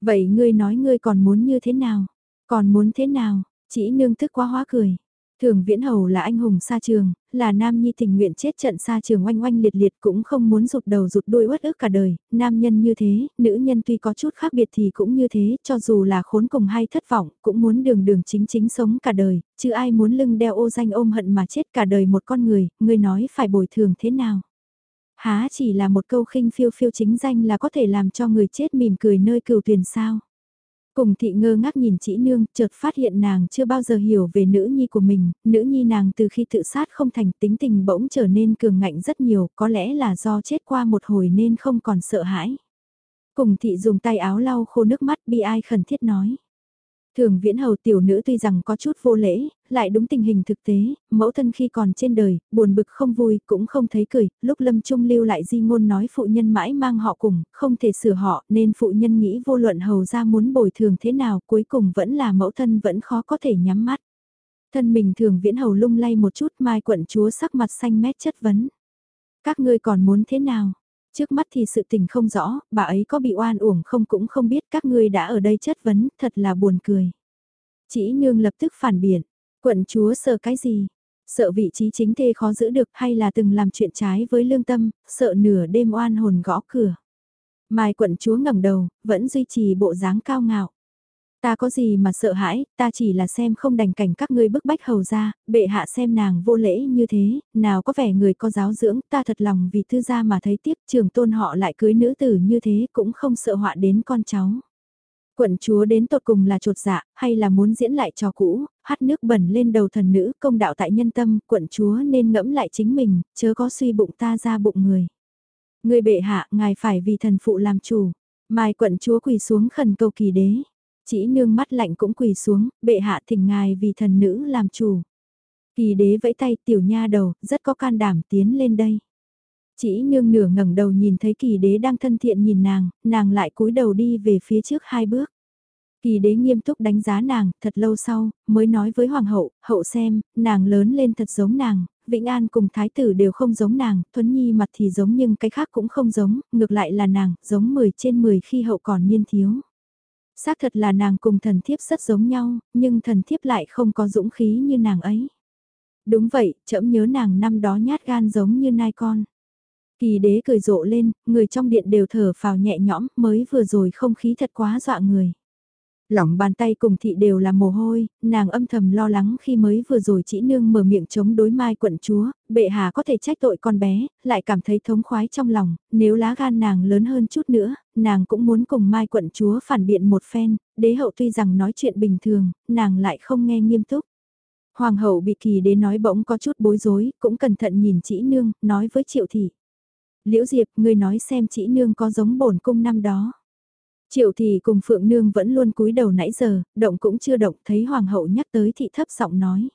S1: Vậy ngươi nói ngươi còn muốn như thế nào? Còn muốn thế nào? Chỉ nương thức quá hóa cười. Thường Viễn Hầu là anh hùng xa trường, là nam nhi tình nguyện chết trận xa trường oanh oanh liệt liệt cũng không muốn rụt đầu rụt đuôi uất ức cả đời, nam nhân như thế, nữ nhân tuy có chút khác biệt thì cũng như thế, cho dù là khốn cùng hay thất vọng, cũng muốn đường đường chính chính sống cả đời, chứ ai muốn lưng đeo ô danh ôm hận mà chết cả đời một con người, người nói phải bồi thường thế nào. Há chỉ là một câu khinh phiêu phiêu chính danh là có thể làm cho người chết mỉm cười nơi cừu tuyển sao. Cùng thị ngơ ngác nhìn chị nương, chợt phát hiện nàng chưa bao giờ hiểu về nữ nhi của mình, nữ nhi nàng từ khi tự sát không thành tính tình bỗng trở nên cường ngạnh rất nhiều, có lẽ là do chết qua một hồi nên không còn sợ hãi. Cùng thị dùng tay áo lau khô nước mắt bi ai khẩn thiết nói. Thường viễn hầu tiểu nữ tuy rằng có chút vô lễ, lại đúng tình hình thực tế, mẫu thân khi còn trên đời, buồn bực không vui, cũng không thấy cười, lúc lâm trung lưu lại di ngôn nói phụ nhân mãi mang họ cùng, không thể sửa họ, nên phụ nhân nghĩ vô luận hầu ra muốn bồi thường thế nào, cuối cùng vẫn là mẫu thân vẫn khó có thể nhắm mắt. Thân mình thường viễn hầu lung lay một chút mai quận chúa sắc mặt xanh mét chất vấn. Các ngươi còn muốn thế nào? Trước mắt thì sự tình không rõ, bà ấy có bị oan uổng không cũng không biết các ngươi đã ở đây chất vấn, thật là buồn cười. Chỉ nương lập tức phản biện, quận chúa sợ cái gì? Sợ vị trí chính thê khó giữ được hay là từng làm chuyện trái với lương tâm, sợ nửa đêm oan hồn gõ cửa. Mai quận chúa ngẩng đầu, vẫn duy trì bộ dáng cao ngạo. Ta có gì mà sợ hãi, ta chỉ là xem không đành cảnh các ngươi bức bách hầu ra, bệ hạ xem nàng vô lễ như thế, nào có vẻ người có giáo dưỡng, ta thật lòng vì thư gia mà thấy tiếc trường tôn họ lại cưới nữ tử như thế cũng không sợ họa đến con cháu. Quận chúa đến tột cùng là trột dạ, hay là muốn diễn lại trò cũ, hát nước bẩn lên đầu thần nữ, công đạo tại nhân tâm, quận chúa nên ngẫm lại chính mình, chớ có suy bụng ta ra bụng người. Người bệ hạ, ngài phải vì thần phụ làm chủ. Mai quận chúa quỳ xuống khẩn cầu kỳ đế. Chỉ nương mắt lạnh cũng quỳ xuống, bệ hạ thỉnh ngài vì thần nữ làm chủ. Kỳ đế vẫy tay tiểu nha đầu, rất có can đảm tiến lên đây. Chỉ nương nửa ngẩng đầu nhìn thấy kỳ đế đang thân thiện nhìn nàng, nàng lại cúi đầu đi về phía trước hai bước. Kỳ đế nghiêm túc đánh giá nàng, thật lâu sau, mới nói với hoàng hậu, hậu xem, nàng lớn lên thật giống nàng, Vĩnh An cùng thái tử đều không giống nàng, Thuấn Nhi mặt thì giống nhưng cái khác cũng không giống, ngược lại là nàng, giống 10 trên 10 khi hậu còn niên thiếu. Xác thật là nàng cùng thần thiếp rất giống nhau, nhưng thần thiếp lại không có dũng khí như nàng ấy. Đúng vậy, trẫm nhớ nàng năm đó nhát gan giống như nai con. Kỳ đế cười rộ lên, người trong điện đều thở phào nhẹ nhõm, mới vừa rồi không khí thật quá dọa người. Lỏng bàn tay cùng thị đều là mồ hôi, nàng âm thầm lo lắng khi mới vừa rồi chỉ nương mở miệng chống đối mai quận chúa, bệ hạ có thể trách tội con bé, lại cảm thấy thống khoái trong lòng, nếu lá gan nàng lớn hơn chút nữa, nàng cũng muốn cùng mai quận chúa phản biện một phen, đế hậu tuy rằng nói chuyện bình thường, nàng lại không nghe nghiêm túc. Hoàng hậu bị kỳ đế nói bỗng có chút bối rối, cũng cẩn thận nhìn chỉ nương, nói với triệu thị. Liễu Diệp, người nói xem chỉ nương có giống bổn cung năm đó. Triệu thì cùng Phượng Nương vẫn luôn cúi đầu nãy giờ, động cũng chưa động, thấy Hoàng hậu nhắc tới thị thấp giọng nói.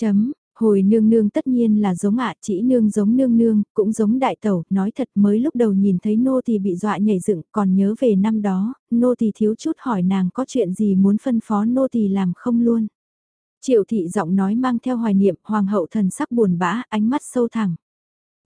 S1: Chấm, hồi nương nương tất nhiên là giống ạ, chỉ nương giống nương nương, cũng giống đại tẩu, nói thật mới lúc đầu nhìn thấy nô thì bị dọa nhảy dựng, còn nhớ về năm đó, nô thì thiếu chút hỏi nàng có chuyện gì muốn phân phó nô thì làm không luôn. Triệu thị giọng nói mang theo hoài niệm, hoàng hậu thần sắc buồn bã, ánh mắt sâu thẳm.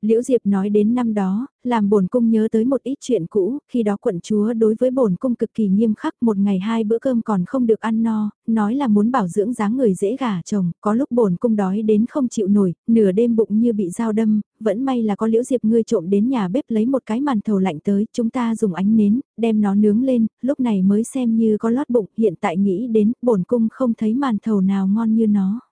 S1: Liễu Diệp nói đến năm đó, làm bổn cung nhớ tới một ít chuyện cũ, khi đó quận chúa đối với bổn cung cực kỳ nghiêm khắc, một ngày hai bữa cơm còn không được ăn no, nói là muốn bảo dưỡng dáng người dễ gả chồng, có lúc bổn cung đói đến không chịu nổi, nửa đêm bụng như bị dao đâm, vẫn may là có Liễu Diệp ngươi trộm đến nhà bếp lấy một cái màn thầu lạnh tới, chúng ta dùng ánh nến, đem nó nướng lên, lúc này mới xem như có lót bụng, hiện tại nghĩ đến, bổn cung không thấy màn thầu nào ngon như nó.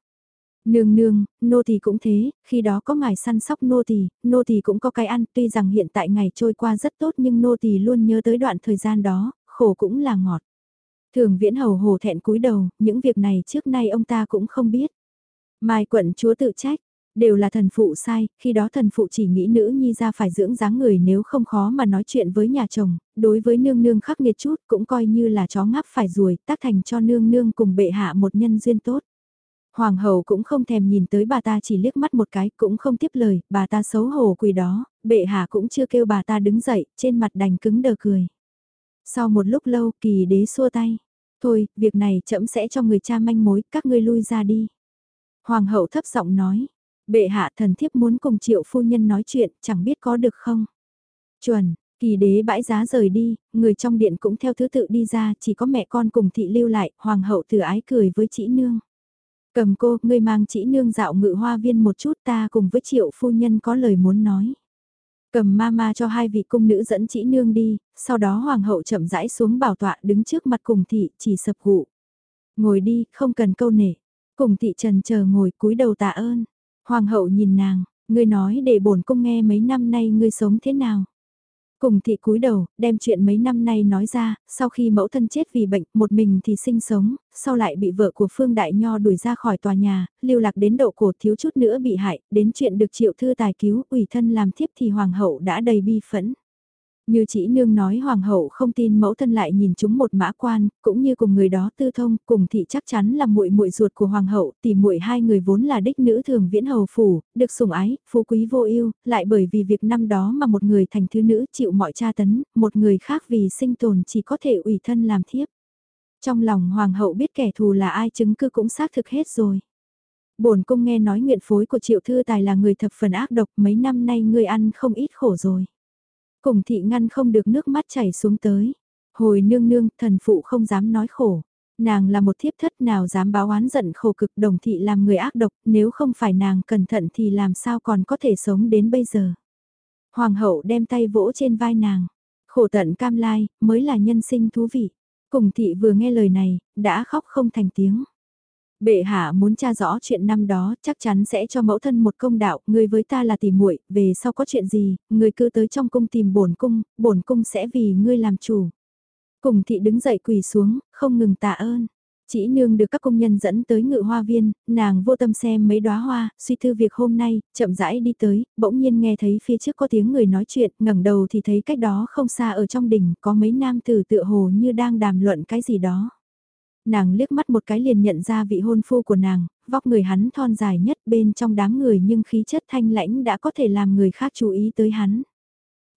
S1: Nương nương, nô tỳ cũng thế, khi đó có ngài săn sóc nô tỳ, nô tỳ cũng có cái ăn, tuy rằng hiện tại ngày trôi qua rất tốt nhưng nô tỳ luôn nhớ tới đoạn thời gian đó, khổ cũng là ngọt. Thường viễn hầu hồ thẹn cúi đầu, những việc này trước nay ông ta cũng không biết. Mai quận chúa tự trách, đều là thần phụ sai, khi đó thần phụ chỉ nghĩ nữ nhi ra phải dưỡng dáng người nếu không khó mà nói chuyện với nhà chồng, đối với nương nương khắc nghiệt chút cũng coi như là chó ngáp phải ruồi, tác thành cho nương nương cùng bệ hạ một nhân duyên tốt. Hoàng hậu cũng không thèm nhìn tới bà ta chỉ liếc mắt một cái, cũng không tiếp lời, bà ta xấu hổ quỳ đó, bệ hạ cũng chưa kêu bà ta đứng dậy, trên mặt đành cứng đờ cười. Sau một lúc lâu, kỳ đế xua tay. Thôi, việc này chậm sẽ cho người cha manh mối, các ngươi lui ra đi. Hoàng hậu thấp giọng nói, bệ hạ thần thiếp muốn cùng triệu phu nhân nói chuyện, chẳng biết có được không. Chuẩn, kỳ đế bãi giá rời đi, người trong điện cũng theo thứ tự đi ra, chỉ có mẹ con cùng thị lưu lại, hoàng hậu từ ái cười với chị nương. Cầm cô, ngươi mang chỉ nương dạo ngự hoa viên một chút ta cùng với triệu phu nhân có lời muốn nói. Cầm ma ma cho hai vị cung nữ dẫn chỉ nương đi, sau đó hoàng hậu chậm rãi xuống bảo tọa đứng trước mặt cùng thị chỉ sập gụ. Ngồi đi, không cần câu nể. Cùng thị trần chờ ngồi cúi đầu tạ ơn. Hoàng hậu nhìn nàng, ngươi nói để bổn cung nghe mấy năm nay ngươi sống thế nào. Cùng thị cúi đầu, đem chuyện mấy năm nay nói ra, sau khi mẫu thân chết vì bệnh, một mình thì sinh sống, sau lại bị vợ của Phương Đại Nho đuổi ra khỏi tòa nhà, lưu lạc đến độ cổ thiếu chút nữa bị hại, đến chuyện được triệu thư tài cứu, ủy thân làm thiếp thì hoàng hậu đã đầy bi phẫn. Như chỉ nương nói hoàng hậu không tin mẫu thân lại nhìn chúng một mã quan, cũng như cùng người đó tư thông, cùng thị chắc chắn là muội muội ruột của hoàng hậu, tỷ muội hai người vốn là đích nữ thường viễn hầu phủ, được sủng ái, phú quý vô ưu, lại bởi vì việc năm đó mà một người thành thứ nữ chịu mọi tra tấn, một người khác vì sinh tồn chỉ có thể ủy thân làm thiếp. Trong lòng hoàng hậu biết kẻ thù là ai chứng cứ cũng xác thực hết rồi. Bổn cung nghe nói nguyện phối của triệu thư tài là người thập phần ác độc mấy năm nay ngươi ăn không ít khổ rồi. Cùng thị ngăn không được nước mắt chảy xuống tới. Hồi nương nương, thần phụ không dám nói khổ. Nàng là một thiếp thất nào dám báo oán giận khổ cực đồng thị làm người ác độc, nếu không phải nàng cẩn thận thì làm sao còn có thể sống đến bây giờ. Hoàng hậu đem tay vỗ trên vai nàng. Khổ tận cam lai, mới là nhân sinh thú vị. Cùng thị vừa nghe lời này, đã khóc không thành tiếng. Bệ hạ muốn tra rõ chuyện năm đó, chắc chắn sẽ cho mẫu thân một công đạo, người với ta là tỷ muội, về sau có chuyện gì, người cứ tới trong cung tìm bổn cung, bổn cung sẽ vì ngươi làm chủ. Cùng thị đứng dậy quỳ xuống, không ngừng tạ ơn. Chỉ nương được các công nhân dẫn tới ngự hoa viên, nàng vô tâm xem mấy đóa hoa, suy thư việc hôm nay, chậm rãi đi tới, bỗng nhiên nghe thấy phía trước có tiếng người nói chuyện, ngẩng đầu thì thấy cách đó không xa ở trong đỉnh, có mấy nam tử tựa hồ như đang đàm luận cái gì đó nàng liếc mắt một cái liền nhận ra vị hôn phu của nàng, vóc người hắn thon dài nhất bên trong đám người nhưng khí chất thanh lãnh đã có thể làm người khác chú ý tới hắn.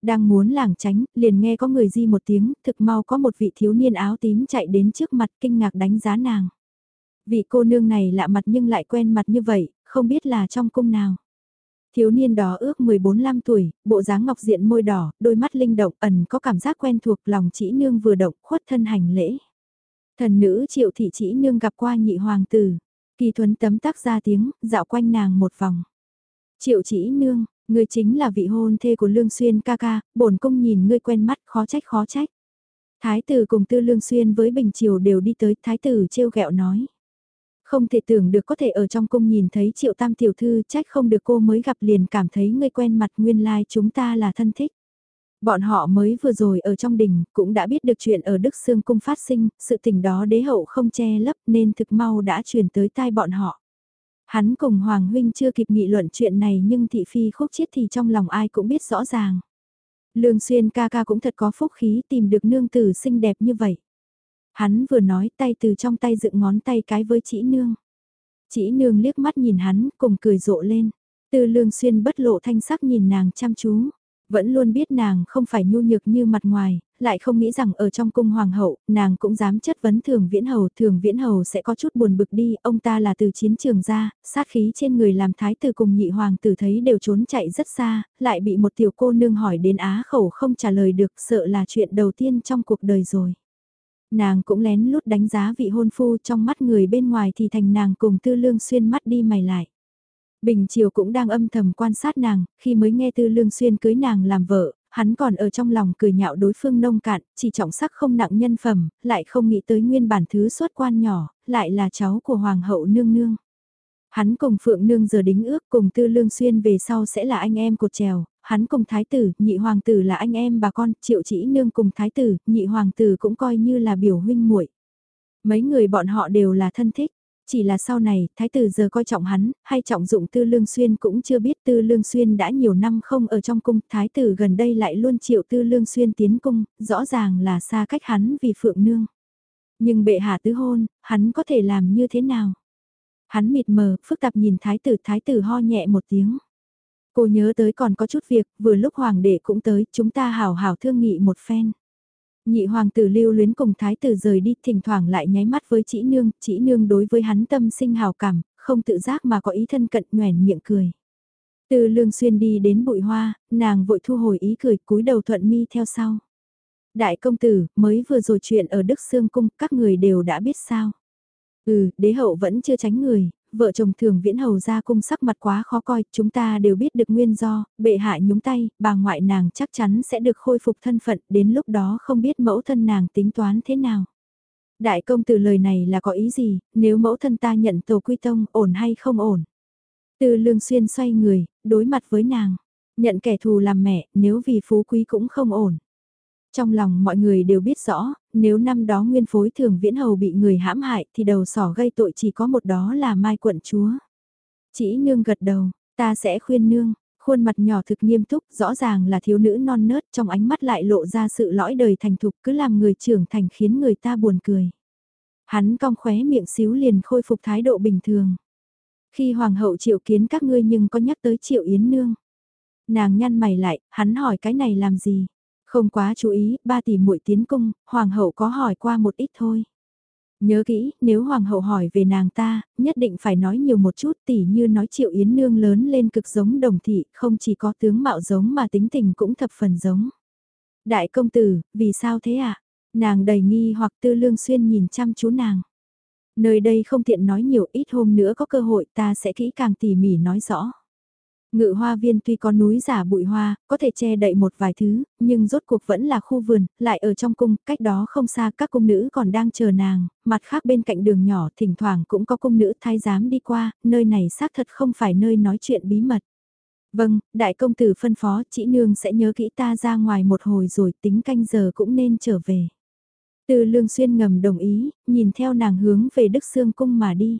S1: Đang muốn lảng tránh, liền nghe có người di một tiếng, thực mau có một vị thiếu niên áo tím chạy đến trước mặt kinh ngạc đánh giá nàng. Vị cô nương này lạ mặt nhưng lại quen mặt như vậy, không biết là trong cung nào. Thiếu niên đó ước 14-15 tuổi, bộ dáng ngọc diện môi đỏ, đôi mắt linh động ẩn có cảm giác quen thuộc lòng chỉ nương vừa động khuất thân hành lễ. Thần nữ triệu thị chỉ nương gặp qua nhị hoàng tử. Kỳ thuấn tấm tắc ra tiếng, dạo quanh nàng một vòng. Triệu chỉ nương, ngươi chính là vị hôn thê của Lương Xuyên ca ca, bổn cung nhìn ngươi quen mắt khó trách khó trách. Thái tử cùng tư Lương Xuyên với Bình Triều đều đi tới, thái tử trêu ghẹo nói. Không thể tưởng được có thể ở trong cung nhìn thấy triệu tam tiểu thư trách không được cô mới gặp liền cảm thấy ngươi quen mặt nguyên lai like chúng ta là thân thích. Bọn họ mới vừa rồi ở trong đình, cũng đã biết được chuyện ở Đức Sương Cung phát sinh, sự tình đó đế hậu không che lấp nên thực mau đã truyền tới tai bọn họ. Hắn cùng Hoàng Huynh chưa kịp nghị luận chuyện này nhưng thị phi khúc chiết thì trong lòng ai cũng biết rõ ràng. Lương Xuyên ca ca cũng thật có phúc khí tìm được nương tử xinh đẹp như vậy. Hắn vừa nói tay từ trong tay dựng ngón tay cái với chỉ nương. Chỉ nương liếc mắt nhìn hắn cùng cười rộ lên. Từ lương xuyên bất lộ thanh sắc nhìn nàng chăm chú. Vẫn luôn biết nàng không phải nhu nhược như mặt ngoài, lại không nghĩ rằng ở trong cung hoàng hậu, nàng cũng dám chất vấn thường viễn hầu, thường viễn hầu sẽ có chút buồn bực đi, ông ta là từ chiến trường ra, sát khí trên người làm thái tử cùng nhị hoàng tử thấy đều trốn chạy rất xa, lại bị một tiểu cô nương hỏi đến á khẩu không trả lời được, sợ là chuyện đầu tiên trong cuộc đời rồi. Nàng cũng lén lút đánh giá vị hôn phu trong mắt người bên ngoài thì thành nàng cùng tư lương xuyên mắt đi mày lại. Bình Triều cũng đang âm thầm quan sát nàng, khi mới nghe Tư Lương Xuyên cưới nàng làm vợ, hắn còn ở trong lòng cười nhạo đối phương nông cạn, chỉ trọng sắc không nặng nhân phẩm, lại không nghĩ tới nguyên bản thứ xuất quan nhỏ, lại là cháu của Hoàng hậu nương nương. Hắn cùng Phượng Nương giờ đính ước cùng Tư Lương Xuyên về sau sẽ là anh em cột trèo, hắn cùng Thái tử, nhị hoàng tử là anh em bà con, triệu chỉ nương cùng Thái tử, nhị hoàng tử cũng coi như là biểu huynh muội Mấy người bọn họ đều là thân thích. Chỉ là sau này, thái tử giờ coi trọng hắn, hay trọng dụng tư lương xuyên cũng chưa biết tư lương xuyên đã nhiều năm không ở trong cung, thái tử gần đây lại luôn chịu tư lương xuyên tiến cung, rõ ràng là xa cách hắn vì phượng nương. Nhưng bệ hạ tứ hôn, hắn có thể làm như thế nào? Hắn mịt mờ, phức tạp nhìn thái tử, thái tử ho nhẹ một tiếng. Cô nhớ tới còn có chút việc, vừa lúc hoàng đệ cũng tới, chúng ta hào hào thương nghị một phen. Nhị hoàng tử lưu luyến cùng thái tử rời đi, thỉnh thoảng lại nháy mắt với chị nương, chị nương đối với hắn tâm sinh hào cảm, không tự giác mà có ý thân cận nhoèn miệng cười. Từ lương xuyên đi đến bụi hoa, nàng vội thu hồi ý cười cúi đầu thuận mi theo sau. Đại công tử, mới vừa rồi chuyện ở Đức Sương Cung, các người đều đã biết sao. Ừ, đế hậu vẫn chưa tránh người, vợ chồng thường viễn hầu ra cung sắc mặt quá khó coi, chúng ta đều biết được nguyên do, bệ hạ nhúng tay, bà ngoại nàng chắc chắn sẽ được khôi phục thân phận, đến lúc đó không biết mẫu thân nàng tính toán thế nào. Đại công từ lời này là có ý gì, nếu mẫu thân ta nhận tổ quy tông, ổn hay không ổn? Từ lương xuyên xoay người, đối mặt với nàng. Nhận kẻ thù làm mẹ, nếu vì phú quý cũng không ổn. Trong lòng mọi người đều biết rõ, nếu năm đó nguyên phối thường viễn hầu bị người hãm hại thì đầu sỏ gây tội chỉ có một đó là Mai quận chúa. Chỉ nương gật đầu, ta sẽ khuyên nương, khuôn mặt nhỏ thực nghiêm túc, rõ ràng là thiếu nữ non nớt trong ánh mắt lại lộ ra sự lõi đời thành thục cứ làm người trưởng thành khiến người ta buồn cười. Hắn cong khóe miệng xíu liền khôi phục thái độ bình thường. Khi hoàng hậu triệu kiến các ngươi nhưng có nhắc tới triệu yến nương. Nàng nhăn mày lại, hắn hỏi cái này làm gì? Không quá chú ý, ba tỷ muội tiến cung, hoàng hậu có hỏi qua một ít thôi. Nhớ kỹ, nếu hoàng hậu hỏi về nàng ta, nhất định phải nói nhiều một chút tỉ như nói triệu yến nương lớn lên cực giống đồng thị, không chỉ có tướng mạo giống mà tính tình cũng thập phần giống. Đại công tử, vì sao thế ạ? À? Nàng đầy nghi hoặc tư lương xuyên nhìn chăm chú nàng. Nơi đây không tiện nói nhiều ít hôm nữa có cơ hội ta sẽ kỹ càng tỉ mỉ nói rõ. Ngự hoa viên tuy có núi giả bụi hoa, có thể che đậy một vài thứ, nhưng rốt cuộc vẫn là khu vườn, lại ở trong cung, cách đó không xa các cung nữ còn đang chờ nàng, mặt khác bên cạnh đường nhỏ thỉnh thoảng cũng có cung nữ thái giám đi qua, nơi này xác thật không phải nơi nói chuyện bí mật. Vâng, đại công tử phân phó, chị nương sẽ nhớ kỹ ta ra ngoài một hồi rồi tính canh giờ cũng nên trở về. Từ lương xuyên ngầm đồng ý, nhìn theo nàng hướng về Đức Sương Cung mà đi.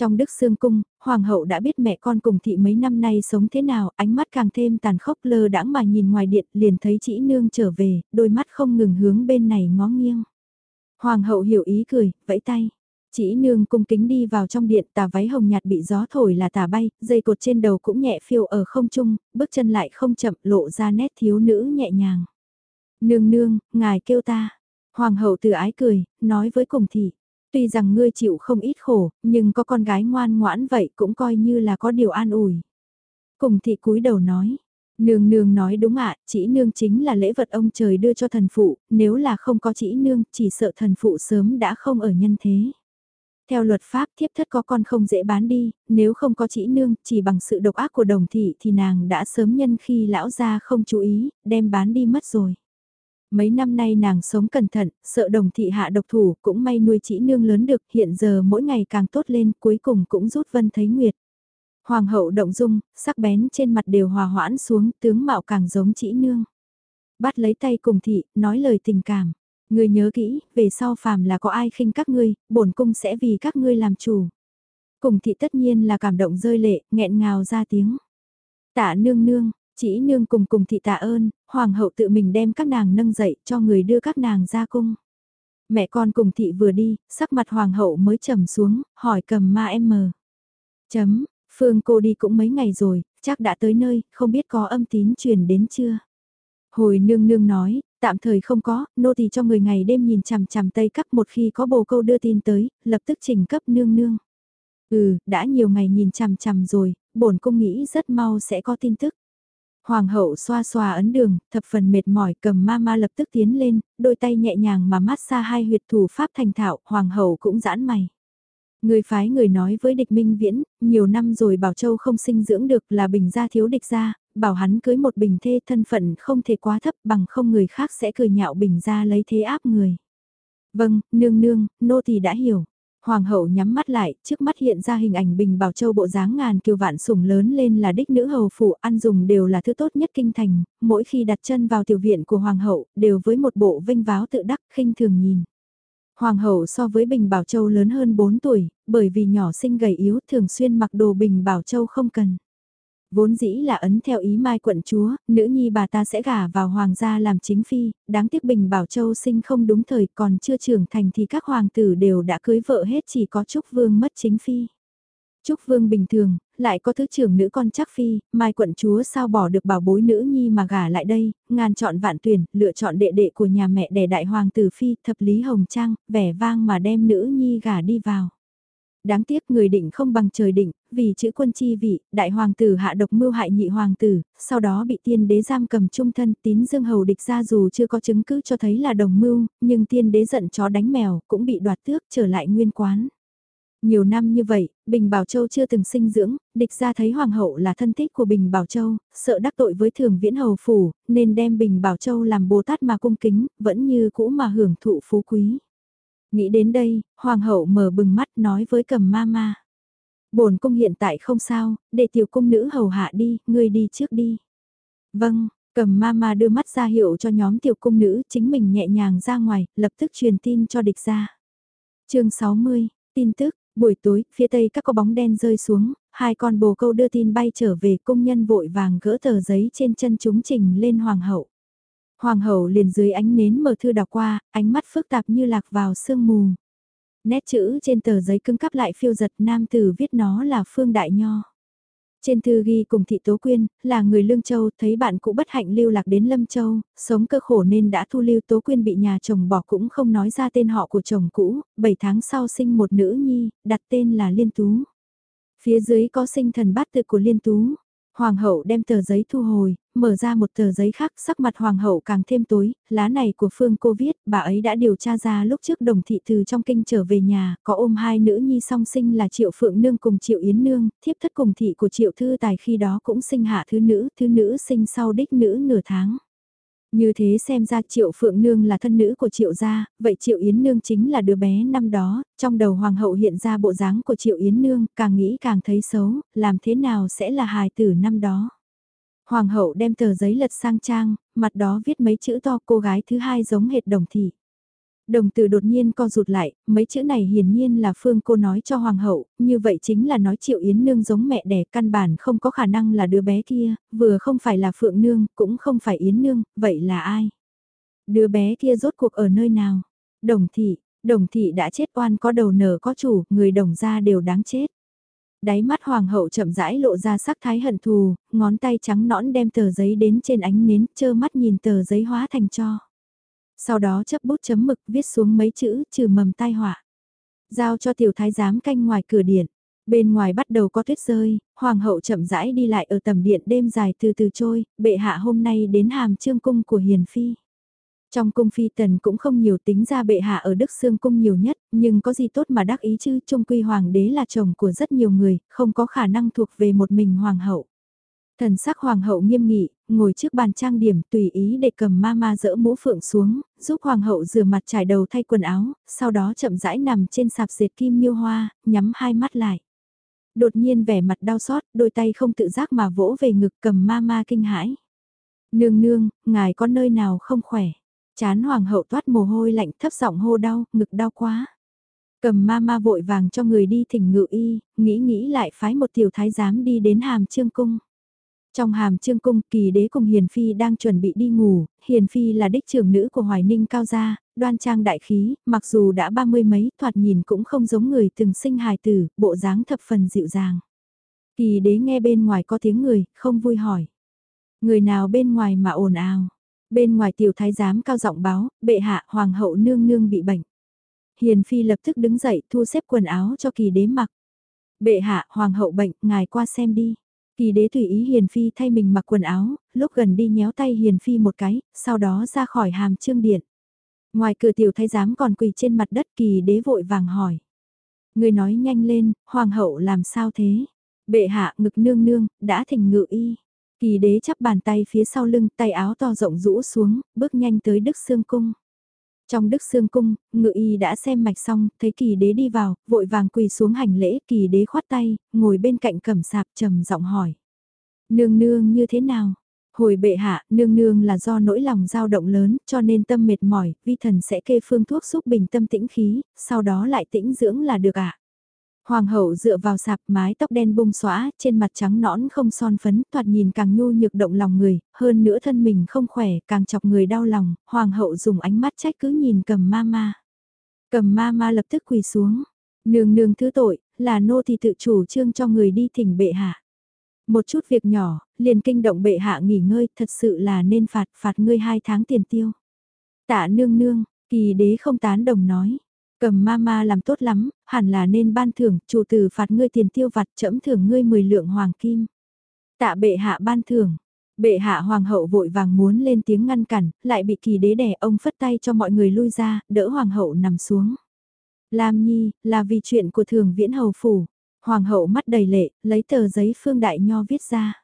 S1: Trong Đức Sương Cung, Hoàng hậu đã biết mẹ con cùng thị mấy năm nay sống thế nào, ánh mắt càng thêm tàn khốc lơ đãng mà nhìn ngoài điện liền thấy chị nương trở về, đôi mắt không ngừng hướng bên này ngó nghiêng. Hoàng hậu hiểu ý cười, vẫy tay. Chỉ nương cung kính đi vào trong điện tà váy hồng nhạt bị gió thổi là tà bay, dây cột trên đầu cũng nhẹ phiêu ở không trung, bước chân lại không chậm lộ ra nét thiếu nữ nhẹ nhàng. Nương nương, ngài kêu ta. Hoàng hậu từ ái cười, nói với cùng thị. Tuy rằng ngươi chịu không ít khổ, nhưng có con gái ngoan ngoãn vậy cũng coi như là có điều an ủi. Cùng thị cúi đầu nói, nương nương nói đúng ạ, chỉ nương chính là lễ vật ông trời đưa cho thần phụ, nếu là không có chỉ nương, chỉ sợ thần phụ sớm đã không ở nhân thế. Theo luật pháp thiếp thất có con không dễ bán đi, nếu không có chỉ nương, chỉ bằng sự độc ác của đồng thị thì nàng đã sớm nhân khi lão gia không chú ý, đem bán đi mất rồi. Mấy năm nay nàng sống cẩn thận, sợ đồng thị hạ độc thủ, cũng may nuôi chỉ nương lớn được, hiện giờ mỗi ngày càng tốt lên, cuối cùng cũng rút vân thấy nguyệt. Hoàng hậu động dung, sắc bén trên mặt đều hòa hoãn xuống, tướng mạo càng giống chỉ nương. Bắt lấy tay cùng thị, nói lời tình cảm. Người nhớ kỹ, về sau phàm là có ai khinh các ngươi, bổn cung sẽ vì các ngươi làm chủ. Cùng thị tất nhiên là cảm động rơi lệ, nghẹn ngào ra tiếng. Tạ nương nương, chỉ nương cùng cùng thị tạ ơn, hoàng hậu tự mình đem các nàng nâng dậy cho người đưa các nàng ra cung. Mẹ con cùng thị vừa đi, sắc mặt hoàng hậu mới trầm xuống, hỏi cầm ma em mờ. Chấm, phương cô đi cũng mấy ngày rồi, chắc đã tới nơi, không biết có âm tín truyền đến chưa. Hồi nương nương nói, tạm thời không có, nô tỳ cho người ngày đêm nhìn chằm chằm tây cấp một khi có bồ câu đưa tin tới, lập tức trình cấp nương nương. Ừ, đã nhiều ngày nhìn chằm chằm rồi, bổn cung nghĩ rất mau sẽ có tin tức. Hoàng hậu xoa xoa ấn đường, thập phần mệt mỏi cầm ma ma lập tức tiến lên, đôi tay nhẹ nhàng mà mát xa hai huyệt thủ pháp thành thạo, hoàng hậu cũng giãn mày. Người phái người nói với địch minh viễn, nhiều năm rồi Bảo Châu không sinh dưỡng được là bình gia thiếu địch gia, bảo hắn cưới một bình thê thân phận không thể quá thấp bằng không người khác sẽ cười nhạo bình gia lấy thế áp người. Vâng, nương nương, nô thì đã hiểu. Hoàng hậu nhắm mắt lại, trước mắt hiện ra hình ảnh Bình Bảo Châu bộ dáng ngàn kiều vạn sủng lớn lên là đích nữ hầu phủ ăn dùng đều là thứ tốt nhất kinh thành, mỗi khi đặt chân vào tiểu viện của Hoàng hậu, đều với một bộ vinh váo tự đắc khinh thường nhìn. Hoàng hậu so với Bình Bảo Châu lớn hơn 4 tuổi, bởi vì nhỏ sinh gầy yếu thường xuyên mặc đồ Bình Bảo Châu không cần. Vốn dĩ là ấn theo ý mai quận chúa, nữ nhi bà ta sẽ gả vào hoàng gia làm chính phi, đáng tiếc Bình Bảo Châu sinh không đúng thời còn chưa trưởng thành thì các hoàng tử đều đã cưới vợ hết chỉ có Trúc Vương mất chính phi. Trúc Vương bình thường, lại có thứ trưởng nữ con chắc phi, mai quận chúa sao bỏ được bảo bối nữ nhi mà gả lại đây, ngàn chọn vạn tuyển, lựa chọn đệ đệ của nhà mẹ đẻ đại hoàng tử phi, thập lý hồng trang, vẻ vang mà đem nữ nhi gả đi vào. Đáng tiếc người định không bằng trời định, vì chữ quân chi vị, đại hoàng tử hạ độc mưu hại nhị hoàng tử, sau đó bị tiên đế giam cầm trung thân tín dương hầu địch ra dù chưa có chứng cứ cho thấy là đồng mưu, nhưng tiên đế giận chó đánh mèo cũng bị đoạt tước trở lại nguyên quán. Nhiều năm như vậy, Bình Bảo Châu chưa từng sinh dưỡng, địch ra thấy hoàng hậu là thân thích của Bình Bảo Châu, sợ đắc tội với thường viễn hầu phủ, nên đem Bình Bảo Châu làm Bồ Tát mà cung kính, vẫn như cũ mà hưởng thụ phú quý. Nghĩ đến đây, hoàng hậu mở bừng mắt nói với cầm ma ma. bổn cung hiện tại không sao, để tiểu cung nữ hầu hạ đi, ngươi đi trước đi. Vâng, cầm ma đưa mắt ra hiệu cho nhóm tiểu cung nữ chính mình nhẹ nhàng ra ngoài, lập tức truyền tin cho địch ra. chương 60, tin tức, buổi tối, phía tây các có bóng đen rơi xuống, hai con bồ câu đưa tin bay trở về công nhân vội vàng gỡ tờ giấy trên chân chúng trình lên hoàng hậu. Hoàng hậu liền dưới ánh nến mở thư đọc qua, ánh mắt phức tạp như lạc vào sương mù. Nét chữ trên tờ giấy cứng cắp lại phiêu giật nam tử viết nó là Phương Đại Nho. Trên thư ghi cùng thị Tố Quyên, là người Lương Châu, thấy bạn cũ bất hạnh lưu lạc đến Lâm Châu, sống cơ khổ nên đã thu lưu Tố Quyên bị nhà chồng bỏ cũng không nói ra tên họ của chồng cũ, 7 tháng sau sinh một nữ nhi, đặt tên là Liên Tú. Phía dưới có sinh thần bát tự của Liên Tú. Hoàng hậu đem tờ giấy thu hồi, mở ra một tờ giấy khác sắc mặt hoàng hậu càng thêm tối, lá này của Phương cô viết, bà ấy đã điều tra ra lúc trước đồng thị từ trong kinh trở về nhà, có ôm hai nữ nhi song sinh là Triệu Phượng Nương cùng Triệu Yến Nương, thiếp thất cùng thị của Triệu Thư Tài khi đó cũng sinh hạ thứ nữ, thứ nữ sinh sau đích nữ nửa tháng. Như thế xem ra Triệu Phượng Nương là thân nữ của Triệu gia, vậy Triệu Yến Nương chính là đứa bé năm đó, trong đầu Hoàng hậu hiện ra bộ dáng của Triệu Yến Nương, càng nghĩ càng thấy xấu, làm thế nào sẽ là hài tử năm đó. Hoàng hậu đem tờ giấy lật sang trang, mặt đó viết mấy chữ to cô gái thứ hai giống hệt đồng thị. Đồng từ đột nhiên co rụt lại, mấy chữ này hiển nhiên là Phương cô nói cho Hoàng hậu, như vậy chính là nói Triệu Yến Nương giống mẹ đẻ căn bản không có khả năng là đứa bé kia, vừa không phải là Phượng Nương, cũng không phải Yến Nương, vậy là ai? Đứa bé kia rốt cuộc ở nơi nào? Đồng thị, đồng thị đã chết oan có đầu nở có chủ, người đồng gia đều đáng chết. Đáy mắt hoàng hậu chậm rãi lộ ra sắc thái hận thù, ngón tay trắng nõn đem tờ giấy đến trên ánh nến, chơ mắt nhìn tờ giấy hóa thành cho. Sau đó chấp bút chấm mực viết xuống mấy chữ trừ mầm tai họa. Giao cho tiểu thái giám canh ngoài cửa điện. Bên ngoài bắt đầu có tuyết rơi, hoàng hậu chậm rãi đi lại ở tầm điện đêm dài từ từ trôi, bệ hạ hôm nay đến hàm trương cung của hiền phi. Trong cung phi tần cũng không nhiều tính ra bệ hạ ở Đức Sương cung nhiều nhất, nhưng có gì tốt mà đắc ý chứ, trung quy hoàng đế là chồng của rất nhiều người, không có khả năng thuộc về một mình hoàng hậu. Thần sắc hoàng hậu nghiêm nghị, ngồi trước bàn trang điểm tùy ý để cầm ma ma dỡ mũ phượng xuống, giúp hoàng hậu rửa mặt trải đầu thay quần áo, sau đó chậm rãi nằm trên sạp dệt kim miêu hoa, nhắm hai mắt lại. Đột nhiên vẻ mặt đau xót, đôi tay không tự giác mà vỗ về ngực cầm ma ma kinh hãi. Nương nương, ngài có nơi nào không khỏe? Chán hoàng hậu toát mồ hôi lạnh thấp giọng hô đau, ngực đau quá. Cầm ma ma vội vàng cho người đi thỉnh ngự y, nghĩ nghĩ lại phái một tiểu thái giám đi đến hàm trương cung. Trong hàm trương cung, kỳ đế cùng Hiền Phi đang chuẩn bị đi ngủ, Hiền Phi là đích trưởng nữ của Hoài Ninh Cao Gia, đoan trang đại khí, mặc dù đã ba mươi mấy, thoạt nhìn cũng không giống người từng sinh hài tử, bộ dáng thập phần dịu dàng. Kỳ đế nghe bên ngoài có tiếng người, không vui hỏi. Người nào bên ngoài mà ồn ào? Bên ngoài tiểu thái giám cao giọng báo, bệ hạ hoàng hậu nương nương bị bệnh. Hiền phi lập tức đứng dậy thu xếp quần áo cho kỳ đế mặc. Bệ hạ hoàng hậu bệnh, ngài qua xem đi. Kỳ đế tùy ý Hiền phi thay mình mặc quần áo, lúc gần đi nhéo tay Hiền phi một cái, sau đó ra khỏi hàm trương điện. Ngoài cửa tiểu thái giám còn quỳ trên mặt đất kỳ đế vội vàng hỏi. Người nói nhanh lên, hoàng hậu làm sao thế? Bệ hạ ngực nương nương, đã thỉnh ngự y. Kỳ đế chắp bàn tay phía sau lưng, tay áo to rộng rũ xuống, bước nhanh tới Đức Sương Cung. Trong Đức Sương Cung, ngự y đã xem mạch xong, thấy kỳ đế đi vào, vội vàng quỳ xuống hành lễ, kỳ đế khoát tay, ngồi bên cạnh cẩm sạp trầm giọng hỏi. Nương nương như thế nào? Hồi bệ hạ, nương nương là do nỗi lòng dao động lớn, cho nên tâm mệt mỏi, vi thần sẽ kê phương thuốc giúp bình tâm tĩnh khí, sau đó lại tĩnh dưỡng là được ạ. Hoàng hậu dựa vào sạp mái tóc đen bung xóa, trên mặt trắng nõn không son phấn, thoạt nhìn càng nhu nhược động lòng người, hơn nữa thân mình không khỏe, càng chọc người đau lòng, hoàng hậu dùng ánh mắt trách cứ nhìn cầm ma ma. Cầm ma ma lập tức quỳ xuống, nương nương thứ tội, là nô thì tự chủ trương cho người đi thỉnh bệ hạ. Một chút việc nhỏ, liền kinh động bệ hạ nghỉ ngơi, thật sự là nên phạt, phạt ngươi hai tháng tiền tiêu. Tạ nương nương, kỳ đế không tán đồng nói. Cầm mama làm tốt lắm, hẳn là nên ban thưởng, chủ tử phạt ngươi tiền tiêu vặt chẫm thưởng ngươi 10 lượng hoàng kim. Tạ bệ hạ ban thưởng, bệ hạ hoàng hậu vội vàng muốn lên tiếng ngăn cản, lại bị kỳ đế đẻ ông phất tay cho mọi người lui ra, đỡ hoàng hậu nằm xuống. Lam Nhi, là vì chuyện của thường viễn hầu phủ. Hoàng hậu mắt đầy lệ, lấy tờ giấy phương đại nho viết ra.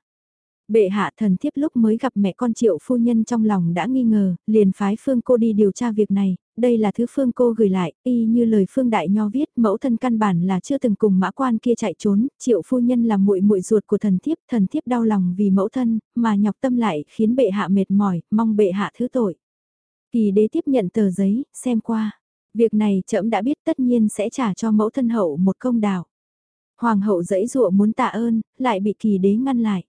S1: Bệ hạ thần thiếp lúc mới gặp mẹ con triệu phu nhân trong lòng đã nghi ngờ, liền phái phương cô đi điều tra việc này, đây là thứ phương cô gửi lại, y như lời phương đại nho viết, mẫu thân căn bản là chưa từng cùng mã quan kia chạy trốn, triệu phu nhân là muội muội ruột của thần thiếp, thần thiếp đau lòng vì mẫu thân, mà nhọc tâm lại khiến bệ hạ mệt mỏi, mong bệ hạ thứ tội. Kỳ đế tiếp nhận tờ giấy, xem qua. Việc này trẫm đã biết tất nhiên sẽ trả cho mẫu thân hậu một công đào. Hoàng hậu dãy dụa muốn tạ ơn, lại bị kỳ đế ngăn lại.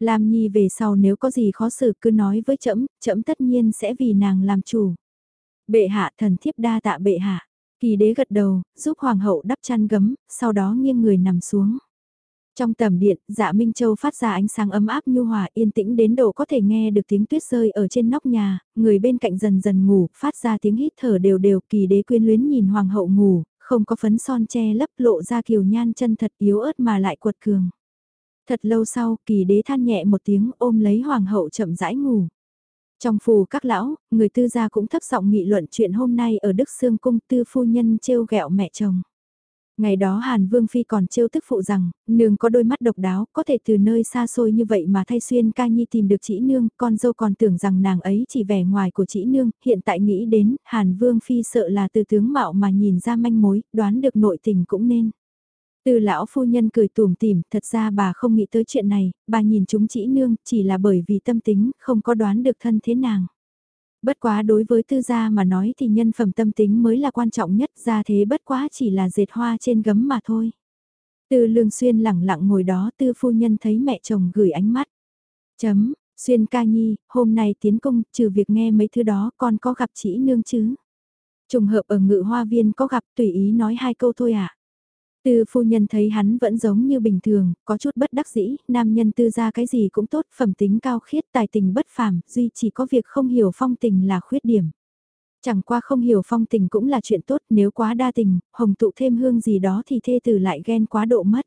S1: Lam Nhi về sau nếu có gì khó xử cứ nói với trẫm, trẫm tất nhiên sẽ vì nàng làm chủ. Bệ hạ thần thiếp đa tạ bệ hạ. Kỳ đế gật đầu, giúp hoàng hậu đắp chăn gấm, sau đó nghiêng người nằm xuống. Trong tầm điện, dạ Minh Châu phát ra ánh sáng ấm áp nhu hòa yên tĩnh đến độ có thể nghe được tiếng tuyết rơi ở trên nóc nhà, người bên cạnh dần dần ngủ, phát ra tiếng hít thở đều đều kỳ đế quyên luyến nhìn hoàng hậu ngủ, không có phấn son che lấp lộ ra kiều nhan chân thật yếu ớt mà lại quật cường. Thật lâu sau, kỳ đế than nhẹ một tiếng ôm lấy hoàng hậu chậm rãi ngủ. Trong phù các lão, người tư gia cũng thấp giọng nghị luận chuyện hôm nay ở Đức Sương Cung tư phu nhân trêu ghẹo mẹ chồng. Ngày đó Hàn Vương Phi còn trêu tức phụ rằng, nương có đôi mắt độc đáo, có thể từ nơi xa xôi như vậy mà thay xuyên ca nhi tìm được chị nương, con dâu còn tưởng rằng nàng ấy chỉ vẻ ngoài của chị nương, hiện tại nghĩ đến, Hàn Vương Phi sợ là từ tướng mạo mà nhìn ra manh mối, đoán được nội tình cũng nên. Từ lão phu nhân cười tùm tìm, thật ra bà không nghĩ tới chuyện này, bà nhìn chúng chỉ nương, chỉ là bởi vì tâm tính, không có đoán được thân thế nàng. Bất quá đối với tư gia mà nói thì nhân phẩm tâm tính mới là quan trọng nhất, ra thế bất quá chỉ là dệt hoa trên gấm mà thôi. Tư lương xuyên lẳng lặng ngồi đó tư phu nhân thấy mẹ chồng gửi ánh mắt. Chấm, xuyên ca nhi, hôm nay tiến công, trừ việc nghe mấy thứ đó con có gặp chỉ nương chứ. Trùng hợp ở ngự hoa viên có gặp tùy ý nói hai câu thôi ạ. À? Tư phu nhân thấy hắn vẫn giống như bình thường, có chút bất đắc dĩ, nam nhân tư ra cái gì cũng tốt, phẩm tính cao khiết, tài tình bất phàm, duy chỉ có việc không hiểu phong tình là khuyết điểm. Chẳng qua không hiểu phong tình cũng là chuyện tốt, nếu quá đa tình, hồng tụ thêm hương gì đó thì thê tử lại ghen quá độ mất.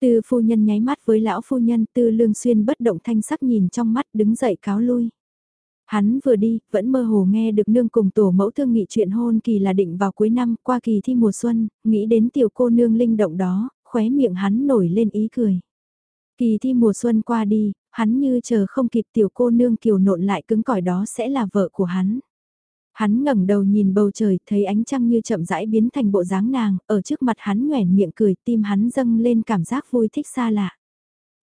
S1: Tư phu nhân nháy mắt với lão phu nhân, tư lương xuyên bất động thanh sắc nhìn trong mắt đứng dậy cáo lui. Hắn vừa đi, vẫn mơ hồ nghe được nương cùng tổ mẫu thương nghị chuyện hôn kỳ là định vào cuối năm, qua kỳ thi mùa xuân, nghĩ đến tiểu cô nương linh động đó, khóe miệng hắn nổi lên ý cười. Kỳ thi mùa xuân qua đi, hắn như chờ không kịp tiểu cô nương kiều nộn lại cứng cỏi đó sẽ là vợ của hắn. Hắn ngẩng đầu nhìn bầu trời, thấy ánh trăng như chậm rãi biến thành bộ dáng nàng, ở trước mặt hắn nhoẻn miệng cười, tim hắn dâng lên cảm giác vui thích xa lạ.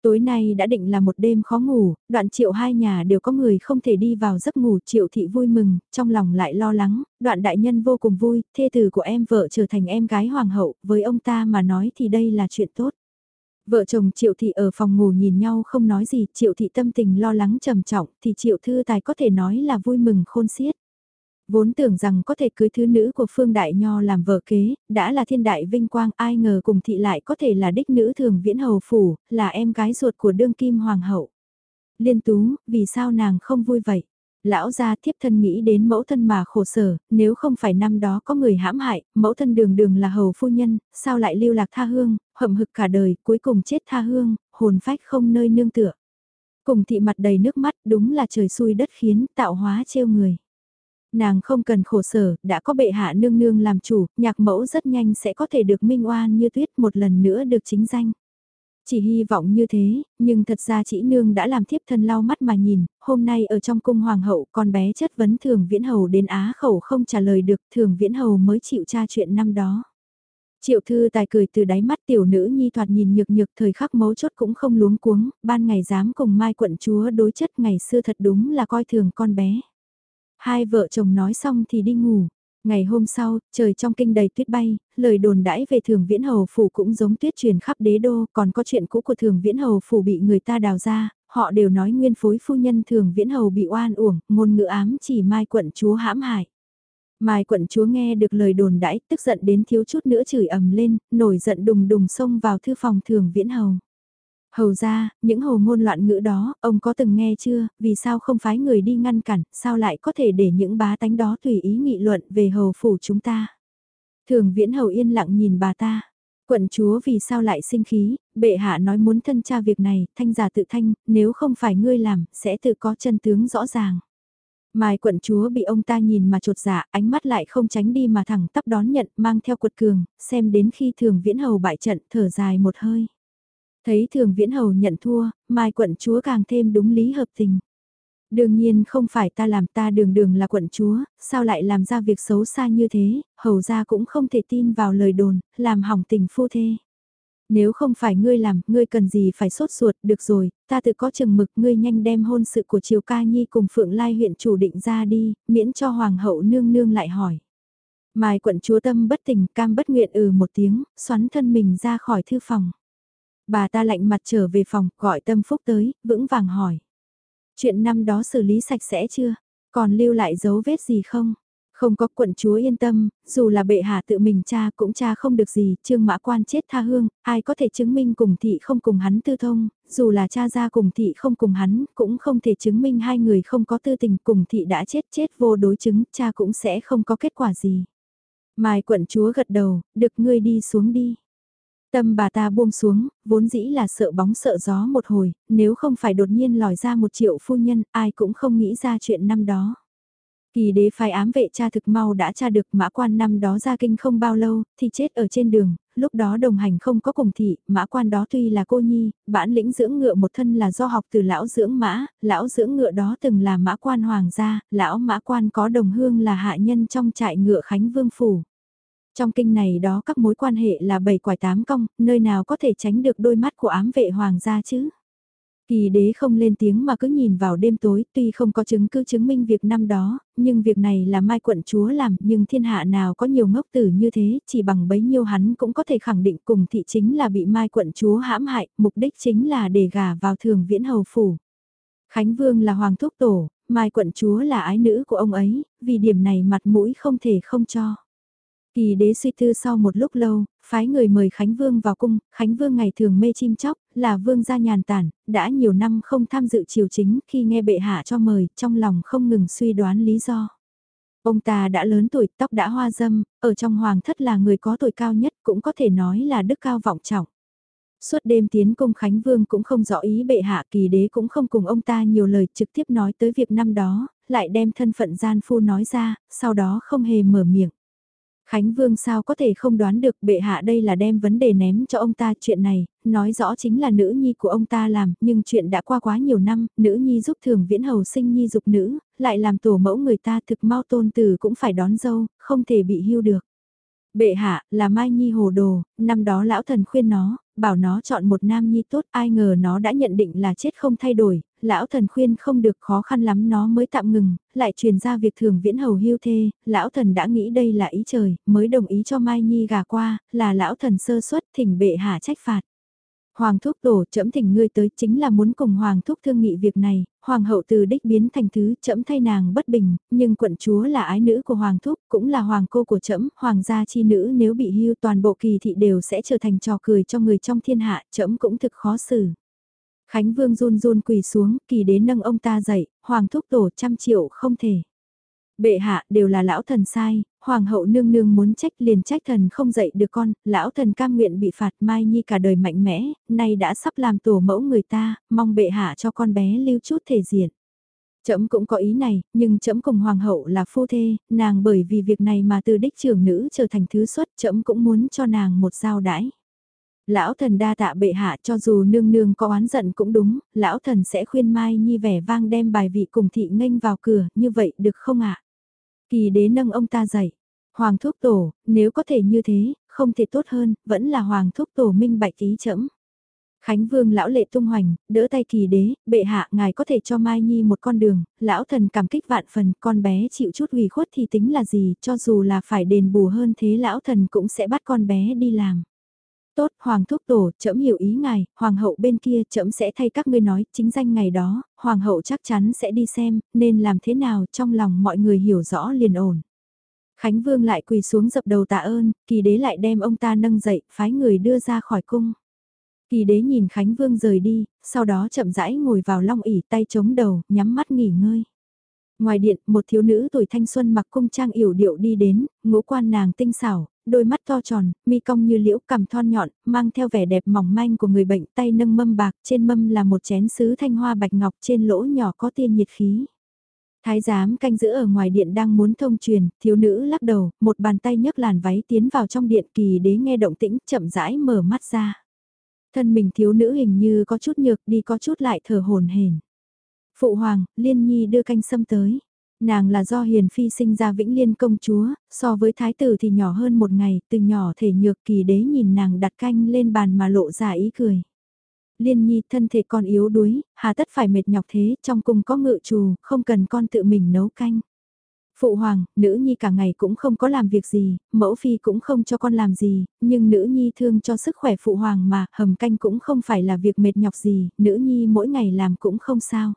S1: Tối nay đã định là một đêm khó ngủ, đoạn triệu hai nhà đều có người không thể đi vào giấc ngủ triệu thị vui mừng, trong lòng lại lo lắng, đoạn đại nhân vô cùng vui, thê tử của em vợ trở thành em gái hoàng hậu, với ông ta mà nói thì đây là chuyện tốt. Vợ chồng triệu thị ở phòng ngủ nhìn nhau không nói gì, triệu thị tâm tình lo lắng trầm trọng, thì triệu thư tài có thể nói là vui mừng khôn xiết. Vốn tưởng rằng có thể cưới thứ nữ của Phương Đại Nho làm vợ kế, đã là thiên đại vinh quang ai ngờ cùng thị lại có thể là đích nữ thường viễn hầu phủ, là em gái ruột của đương kim hoàng hậu. Liên tú, vì sao nàng không vui vậy? Lão gia thiếp thân nghĩ đến mẫu thân mà khổ sở, nếu không phải năm đó có người hãm hại, mẫu thân đường đường là hầu phu nhân, sao lại lưu lạc tha hương, hậm hực cả đời, cuối cùng chết tha hương, hồn phách không nơi nương tựa. Cùng thị mặt đầy nước mắt đúng là trời xui đất khiến tạo hóa trêu người. Nàng không cần khổ sở, đã có bệ hạ nương nương làm chủ, nhạc mẫu rất nhanh sẽ có thể được minh oan như tuyết một lần nữa được chính danh. Chỉ hy vọng như thế, nhưng thật ra chị nương đã làm thiếp thân lau mắt mà nhìn, hôm nay ở trong cung hoàng hậu con bé chất vấn thường viễn hầu đến á khẩu không trả lời được thường viễn hầu mới chịu tra chuyện năm đó. Triệu thư tài cười từ đáy mắt tiểu nữ nhi thoạt nhìn nhược nhược thời khắc mấu chốt cũng không luống cuống, ban ngày dám cùng mai quận chúa đối chất ngày xưa thật đúng là coi thường con bé. Hai vợ chồng nói xong thì đi ngủ. Ngày hôm sau, trời trong kinh đầy tuyết bay, lời đồn đãi về thường viễn hầu phủ cũng giống tuyết truyền khắp đế đô, còn có chuyện cũ của thường viễn hầu phủ bị người ta đào ra, họ đều nói nguyên phối phu nhân thường viễn hầu bị oan uổng, ngôn ngữ ám chỉ mai quận chúa hãm hại. Mai quận chúa nghe được lời đồn đãi, tức giận đến thiếu chút nữa chửi ầm lên, nổi giận đùng đùng xông vào thư phòng thường viễn hầu. Hầu ra, những hồ ngôn loạn ngữ đó, ông có từng nghe chưa, vì sao không phái người đi ngăn cản, sao lại có thể để những bá tánh đó tùy ý nghị luận về hầu phủ chúng ta. Thường viễn hầu yên lặng nhìn bà ta. Quận chúa vì sao lại sinh khí, bệ hạ nói muốn thân tra việc này, thanh giả tự thanh, nếu không phải ngươi làm, sẽ tự có chân tướng rõ ràng. Mai quận chúa bị ông ta nhìn mà trột dạ, ánh mắt lại không tránh đi mà thẳng tắp đón nhận, mang theo quật cường, xem đến khi thường viễn hầu bại trận, thở dài một hơi. Thấy thường viễn hầu nhận thua, mai quận chúa càng thêm đúng lý hợp tình. Đương nhiên không phải ta làm ta đường đường là quận chúa, sao lại làm ra việc xấu xa như thế, hầu ra cũng không thể tin vào lời đồn, làm hỏng tình phu thê. Nếu không phải ngươi làm, ngươi cần gì phải sốt ruột, được rồi, ta tự có chừng mực ngươi nhanh đem hôn sự của Triều Ca Nhi cùng Phượng Lai huyện chủ định ra đi, miễn cho Hoàng hậu nương nương lại hỏi. Mai quận chúa tâm bất tình cam bất nguyện ừ một tiếng, xoắn thân mình ra khỏi thư phòng. Bà ta lạnh mặt trở về phòng, gọi tâm phúc tới, vững vàng hỏi. Chuyện năm đó xử lý sạch sẽ chưa? Còn lưu lại dấu vết gì không? Không có quận chúa yên tâm, dù là bệ hạ tự mình cha cũng cha không được gì, trương mã quan chết tha hương, ai có thể chứng minh cùng thị không cùng hắn tư thông, dù là cha ra cùng thị không cùng hắn, cũng không thể chứng minh hai người không có tư tình cùng thị đã chết chết vô đối chứng, cha cũng sẽ không có kết quả gì. Mai quận chúa gật đầu, được ngươi đi xuống đi. Tâm bà ta buông xuống, vốn dĩ là sợ bóng sợ gió một hồi, nếu không phải đột nhiên lòi ra một triệu phu nhân, ai cũng không nghĩ ra chuyện năm đó. Kỳ đế phái ám vệ cha thực mau đã tra được mã quan năm đó ra kinh không bao lâu, thì chết ở trên đường, lúc đó đồng hành không có cùng thị, mã quan đó tuy là cô nhi, bản lĩnh dưỡng ngựa một thân là do học từ lão dưỡng mã, lão dưỡng ngựa đó từng là mã quan hoàng gia, lão mã quan có đồng hương là hạ nhân trong trại ngựa Khánh Vương Phủ. Trong kinh này đó các mối quan hệ là bảy quải tám cong, nơi nào có thể tránh được đôi mắt của ám vệ hoàng gia chứ? Kỳ đế không lên tiếng mà cứ nhìn vào đêm tối, tuy không có chứng cứ chứng minh việc năm đó, nhưng việc này là Mai quận chúa làm, nhưng thiên hạ nào có nhiều ngốc tử như thế, chỉ bằng bấy nhiêu hắn cũng có thể khẳng định cùng thị chính là bị Mai quận chúa hãm hại, mục đích chính là để gả vào thường viễn hầu phủ. Khánh Vương là hoàng thúc tổ, Mai quận chúa là ái nữ của ông ấy, vì điểm này mặt mũi không thể không cho. Kỳ đế suy tư sau một lúc lâu, phái người mời Khánh Vương vào cung, Khánh Vương ngày thường mê chim chóc, là vương gia nhàn tản, đã nhiều năm không tham dự triều chính khi nghe bệ hạ cho mời, trong lòng không ngừng suy đoán lý do. Ông ta đã lớn tuổi, tóc đã hoa dâm, ở trong hoàng thất là người có tuổi cao nhất cũng có thể nói là đức cao vọng trọng. Suốt đêm tiến cung Khánh Vương cũng không rõ ý bệ hạ kỳ đế cũng không cùng ông ta nhiều lời trực tiếp nói tới việc năm đó, lại đem thân phận gian phu nói ra, sau đó không hề mở miệng. Khánh Vương sao có thể không đoán được bệ hạ đây là đem vấn đề ném cho ông ta chuyện này, nói rõ chính là nữ nhi của ông ta làm, nhưng chuyện đã qua quá nhiều năm, nữ nhi giúp thường viễn hầu sinh nhi dục nữ, lại làm tổ mẫu người ta thực mau tôn tử cũng phải đón dâu, không thể bị hưu được. Bệ hạ, là Mai Nhi hồ đồ, năm đó lão thần khuyên nó, bảo nó chọn một nam nhi tốt, ai ngờ nó đã nhận định là chết không thay đổi, lão thần khuyên không được khó khăn lắm nó mới tạm ngừng, lại truyền ra việc thường viễn hầu hưu thê, lão thần đã nghĩ đây là ý trời, mới đồng ý cho Mai Nhi gà qua, là lão thần sơ suất thỉnh bệ hạ trách phạt. Hoàng thúc tổ chậm thỉnh ngươi tới chính là muốn cùng Hoàng thúc thương nghị việc này, Hoàng hậu từ đích biến thành thứ chậm thay nàng bất bình, nhưng quận chúa là ái nữ của Hoàng thúc, cũng là Hoàng cô của chậm, Hoàng gia chi nữ nếu bị hưu toàn bộ kỳ thị đều sẽ trở thành trò cười cho người trong thiên hạ, chậm cũng thực khó xử. Khánh Vương run run quỳ xuống, kỳ đến nâng ông ta dậy, Hoàng thúc tổ trăm triệu không thể. Bệ hạ đều là lão thần sai, hoàng hậu nương nương muốn trách liền trách thần không dạy được con, lão thần cam nguyện bị phạt mai nhi cả đời mạnh mẽ, nay đã sắp làm tổ mẫu người ta, mong bệ hạ cho con bé lưu chút thể diện. Trẫm cũng có ý này, nhưng trẫm cùng hoàng hậu là phu thê, nàng bởi vì việc này mà từ đích trưởng nữ trở thành thứ xuất, trẫm cũng muốn cho nàng một giao đãi. Lão thần đa tạ bệ hạ cho dù nương nương có oán giận cũng đúng, lão thần sẽ khuyên Mai Nhi vẻ vang đem bài vị cùng thị nghênh vào cửa, như vậy được không ạ? Kỳ đế nâng ông ta dậy. Hoàng thúc tổ, nếu có thể như thế, không thể tốt hơn, vẫn là hoàng thúc tổ minh bạch ý chẫm. Khánh Vương lão lệ tung hoành, đỡ tay kỳ đế, bệ hạ ngài có thể cho Mai Nhi một con đường, lão thần cảm kích vạn phần, con bé chịu chút ủy khuất thì tính là gì, cho dù là phải đền bù hơn thế lão thần cũng sẽ bắt con bé đi làm. Tốt, Hoàng thúc tổ, trẫm hiểu ý ngài, Hoàng hậu bên kia trẫm sẽ thay các ngươi nói, chính danh ngày đó, Hoàng hậu chắc chắn sẽ đi xem, nên làm thế nào trong lòng mọi người hiểu rõ liền ổn. Khánh Vương lại quỳ xuống dập đầu tạ ơn, kỳ đế lại đem ông ta nâng dậy, phái người đưa ra khỏi cung. Kỳ đế nhìn Khánh Vương rời đi, sau đó chậm rãi ngồi vào long ỉ tay chống đầu, nhắm mắt nghỉ ngơi. Ngoài điện, một thiếu nữ tuổi thanh xuân mặc cung trang yểu điệu đi đến, ngũ quan nàng tinh xảo, đôi mắt to tròn, mi cong như liễu cằm thon nhọn, mang theo vẻ đẹp mỏng manh của người bệnh tay nâng mâm bạc, trên mâm là một chén sứ thanh hoa bạch ngọc trên lỗ nhỏ có tiên nhiệt khí. Thái giám canh giữ ở ngoài điện đang muốn thông truyền, thiếu nữ lắc đầu, một bàn tay nhấc làn váy tiến vào trong điện kỳ đế nghe động tĩnh chậm rãi mở mắt ra. Thân mình thiếu nữ hình như có chút nhược đi có chút lại thở hồn hển. Phụ hoàng, Liên Nhi đưa canh sâm tới. Nàng là do Hiền Phi sinh ra Vĩnh Liên công chúa, so với thái tử thì nhỏ hơn một ngày, từ nhỏ thể nhược kỳ đế nhìn nàng đặt canh lên bàn mà lộ ra ý cười. Liên Nhi thân thể còn yếu đuối, hà tất phải mệt nhọc thế, trong cung có ngự trù, không cần con tự mình nấu canh. Phụ hoàng, nữ nhi cả ngày cũng không có làm việc gì, mẫu phi cũng không cho con làm gì, nhưng nữ nhi thương cho sức khỏe phụ hoàng mà, hầm canh cũng không phải là việc mệt nhọc gì, nữ nhi mỗi ngày làm cũng không sao.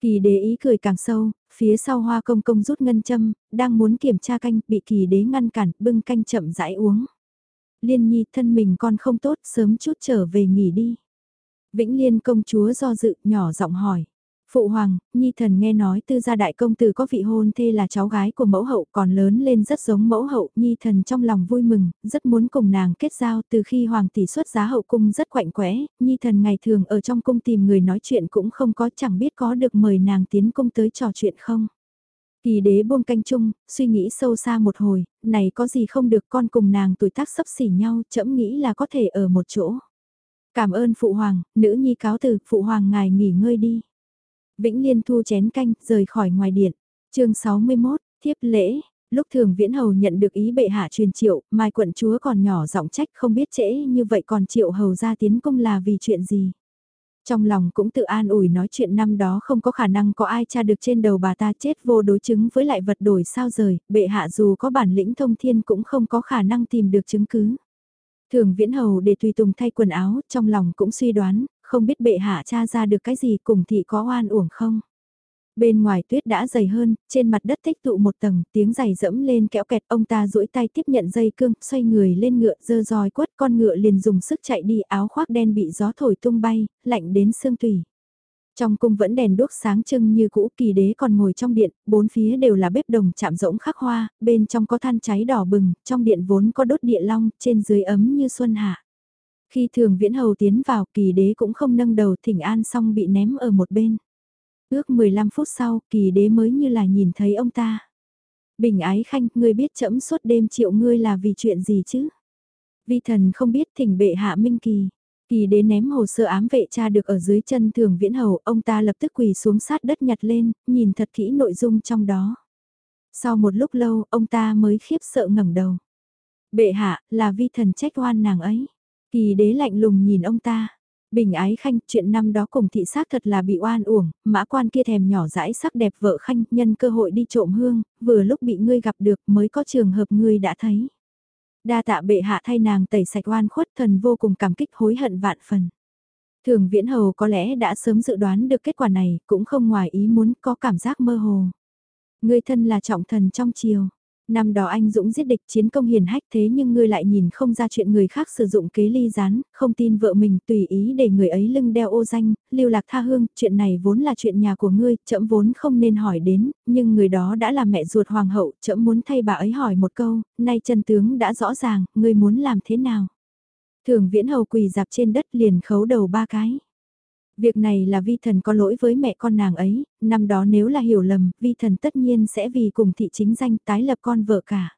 S1: Kỳ đế ý cười càng sâu, phía sau hoa công công rút ngân châm, đang muốn kiểm tra canh, bị kỳ đế ngăn cản, bưng canh chậm rãi uống. Liên nhi thân mình con không tốt, sớm chút trở về nghỉ đi. Vĩnh Liên công chúa do dự, nhỏ giọng hỏi. Phụ hoàng, Nhi thần nghe nói tư gia đại công tử có vị hôn thê là cháu gái của mẫu hậu còn lớn lên rất giống mẫu hậu, Nhi thần trong lòng vui mừng, rất muốn cùng nàng kết giao từ khi hoàng tỷ xuất giá hậu cung rất quạnh quẽ, Nhi thần ngày thường ở trong cung tìm người nói chuyện cũng không có chẳng biết có được mời nàng tiến cung tới trò chuyện không. Kỳ đế buông canh chung, suy nghĩ sâu xa một hồi, này có gì không được con cùng nàng tuổi tác sấp xỉ nhau, chậm nghĩ là có thể ở một chỗ. Cảm ơn phụ hoàng, nữ nhi cáo từ, phụ hoàng ngài nghỉ ngơi đi. Vĩnh Liên thu chén canh, rời khỏi ngoài điện. chương 61, thiếp lễ. Lúc thường viễn hầu nhận được ý bệ hạ truyền triệu, mai quận chúa còn nhỏ giọng trách không biết trễ như vậy còn triệu hầu ra tiến công là vì chuyện gì. Trong lòng cũng tự an ủi nói chuyện năm đó không có khả năng có ai tra được trên đầu bà ta chết vô đối chứng với lại vật đổi sao rời, bệ hạ dù có bản lĩnh thông thiên cũng không có khả năng tìm được chứng cứ. Thường viễn hầu để tùy tùng thay quần áo, trong lòng cũng suy đoán, không biết bệ hạ cha ra được cái gì cùng thị có oan uổng không. Bên ngoài tuyết đã dày hơn, trên mặt đất tích tụ một tầng, tiếng giày dẫm lên kéo kẹt, ông ta duỗi tay tiếp nhận dây cương, xoay người lên ngựa, dơ roi quất, con ngựa liền dùng sức chạy đi, áo khoác đen bị gió thổi tung bay, lạnh đến xương tùy. Trong cung vẫn đèn đuốc sáng trưng như cũ kỳ đế còn ngồi trong điện, bốn phía đều là bếp đồng chạm rỗng khắc hoa, bên trong có than cháy đỏ bừng, trong điện vốn có đốt địa long, trên dưới ấm như xuân hạ. Khi thường viễn hầu tiến vào kỳ đế cũng không nâng đầu thỉnh an xong bị ném ở một bên. Ước 15 phút sau kỳ đế mới như là nhìn thấy ông ta. Bình ái khanh, ngươi biết chậm suốt đêm triệu ngươi là vì chuyện gì chứ? Vi thần không biết thỉnh bệ hạ minh kỳ. Kỳ đế ném hồ sơ ám vệ cha được ở dưới chân thường viễn hầu, ông ta lập tức quỳ xuống sát đất nhặt lên, nhìn thật kỹ nội dung trong đó. Sau một lúc lâu, ông ta mới khiếp sợ ngẩng đầu. Bệ hạ, là vi thần trách oan nàng ấy. Kỳ đế lạnh lùng nhìn ông ta. Bình ái khanh, chuyện năm đó cùng thị xác thật là bị oan uổng, mã quan kia thèm nhỏ dãi sắc đẹp vợ khanh, nhân cơ hội đi trộm hương, vừa lúc bị ngươi gặp được mới có trường hợp ngươi đã thấy. Đa tạ bệ hạ thay nàng tẩy sạch oan khuất thần vô cùng cảm kích hối hận vạn phần. Thường viễn hầu có lẽ đã sớm dự đoán được kết quả này, cũng không ngoài ý muốn có cảm giác mơ hồ. Ngươi thân là trọng thần trong chiều. Năm đó anh Dũng giết địch chiến công hiền hách thế nhưng ngươi lại nhìn không ra chuyện người khác sử dụng kế ly rán không tin vợ mình tùy ý để người ấy lưng đeo ô danh, lưu lạc tha hương, chuyện này vốn là chuyện nhà của ngươi, chậm vốn không nên hỏi đến, nhưng người đó đã là mẹ ruột hoàng hậu, chậm muốn thay bà ấy hỏi một câu, nay chân tướng đã rõ ràng, ngươi muốn làm thế nào? Thường viễn hầu quỳ dạp trên đất liền khấu đầu ba cái. Việc này là vi thần có lỗi với mẹ con nàng ấy, năm đó nếu là hiểu lầm, vi thần tất nhiên sẽ vì cùng thị chính danh tái lập con vợ cả.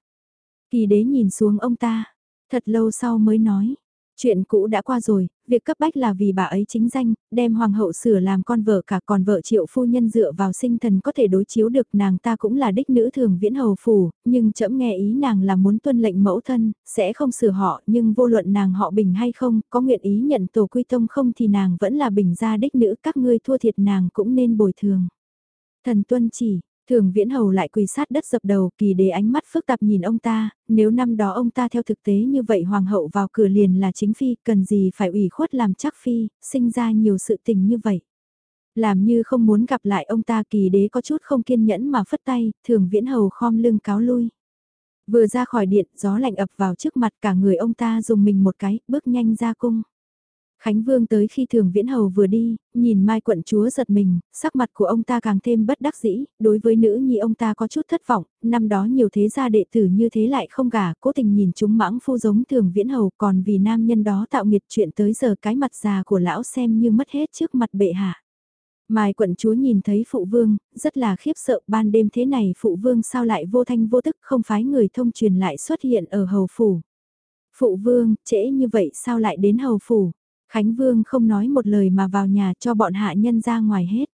S1: Kỳ đế nhìn xuống ông ta, thật lâu sau mới nói, Chuyện cũ đã qua rồi, việc cấp bách là vì bà ấy chính danh, đem hoàng hậu sửa làm con vợ cả còn vợ triệu phu nhân dựa vào sinh thần có thể đối chiếu được nàng ta cũng là đích nữ thường viễn hầu phủ, nhưng chậm nghe ý nàng là muốn tuân lệnh mẫu thân, sẽ không sửa họ nhưng vô luận nàng họ bình hay không, có nguyện ý nhận tổ quy tông không thì nàng vẫn là bình gia đích nữ các ngươi thua thiệt nàng cũng nên bồi thường. Thần tuân chỉ, Thường viễn hầu lại quỳ sát đất dập đầu kỳ đế ánh mắt phức tạp nhìn ông ta, nếu năm đó ông ta theo thực tế như vậy hoàng hậu vào cửa liền là chính phi, cần gì phải ủy khuất làm chắc phi, sinh ra nhiều sự tình như vậy. Làm như không muốn gặp lại ông ta kỳ đế có chút không kiên nhẫn mà phất tay, thường viễn hầu khom lưng cáo lui. Vừa ra khỏi điện, gió lạnh ập vào trước mặt cả người ông ta dùng mình một cái, bước nhanh ra cung. Khánh Vương tới khi thường viễn hầu vừa đi, nhìn Mai quận chúa giật mình, sắc mặt của ông ta càng thêm bất đắc dĩ, đối với nữ nhi ông ta có chút thất vọng, năm đó nhiều thế gia đệ tử như thế lại không gả, cố tình nhìn chúng mãng phu giống thường viễn hầu còn vì nam nhân đó tạo nghiệt chuyện tới giờ cái mặt già của lão xem như mất hết trước mặt bệ hạ. Mai quận chúa nhìn thấy phụ vương, rất là khiếp sợ ban đêm thế này phụ vương sao lại vô thanh vô tức không phái người thông truyền lại xuất hiện ở hầu phủ. Phụ vương, trễ như vậy sao lại đến hầu phủ? Khánh Vương không nói một lời mà vào nhà cho bọn hạ nhân ra ngoài hết.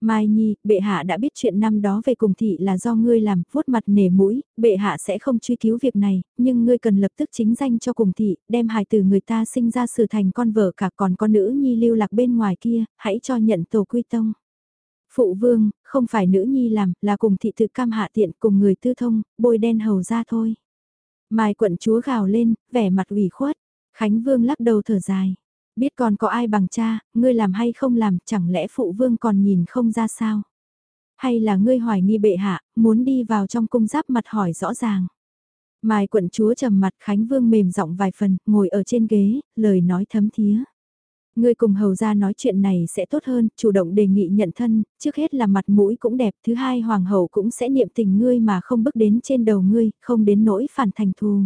S1: Mai Nhi, bệ hạ đã biết chuyện năm đó về cùng thị là do ngươi làm, vuốt mặt nể mũi, bệ hạ sẽ không truy cứu việc này, nhưng ngươi cần lập tức chính danh cho cùng thị, đem hài từ người ta sinh ra sự thành con vợ cả còn con nữ Nhi lưu lạc bên ngoài kia, hãy cho nhận tổ quy tông. Phụ vương, không phải nữ Nhi làm, là cùng thị tự cam hạ tiện cùng người tư thông, bôi đen hầu ra thôi. Mai quận chúa gào lên, vẻ mặt ủy khuất, Khánh Vương lắc đầu thở dài. Biết còn có ai bằng cha, ngươi làm hay không làm, chẳng lẽ phụ vương còn nhìn không ra sao? Hay là ngươi hoài nghi bệ hạ, muốn đi vào trong cung giáp mặt hỏi rõ ràng? Mai quận chúa trầm mặt Khánh Vương mềm giọng vài phần, ngồi ở trên ghế, lời nói thấm thía. Ngươi cùng hầu ra nói chuyện này sẽ tốt hơn, chủ động đề nghị nhận thân, trước hết là mặt mũi cũng đẹp, thứ hai hoàng hậu cũng sẽ niệm tình ngươi mà không bước đến trên đầu ngươi, không đến nỗi phản thành thù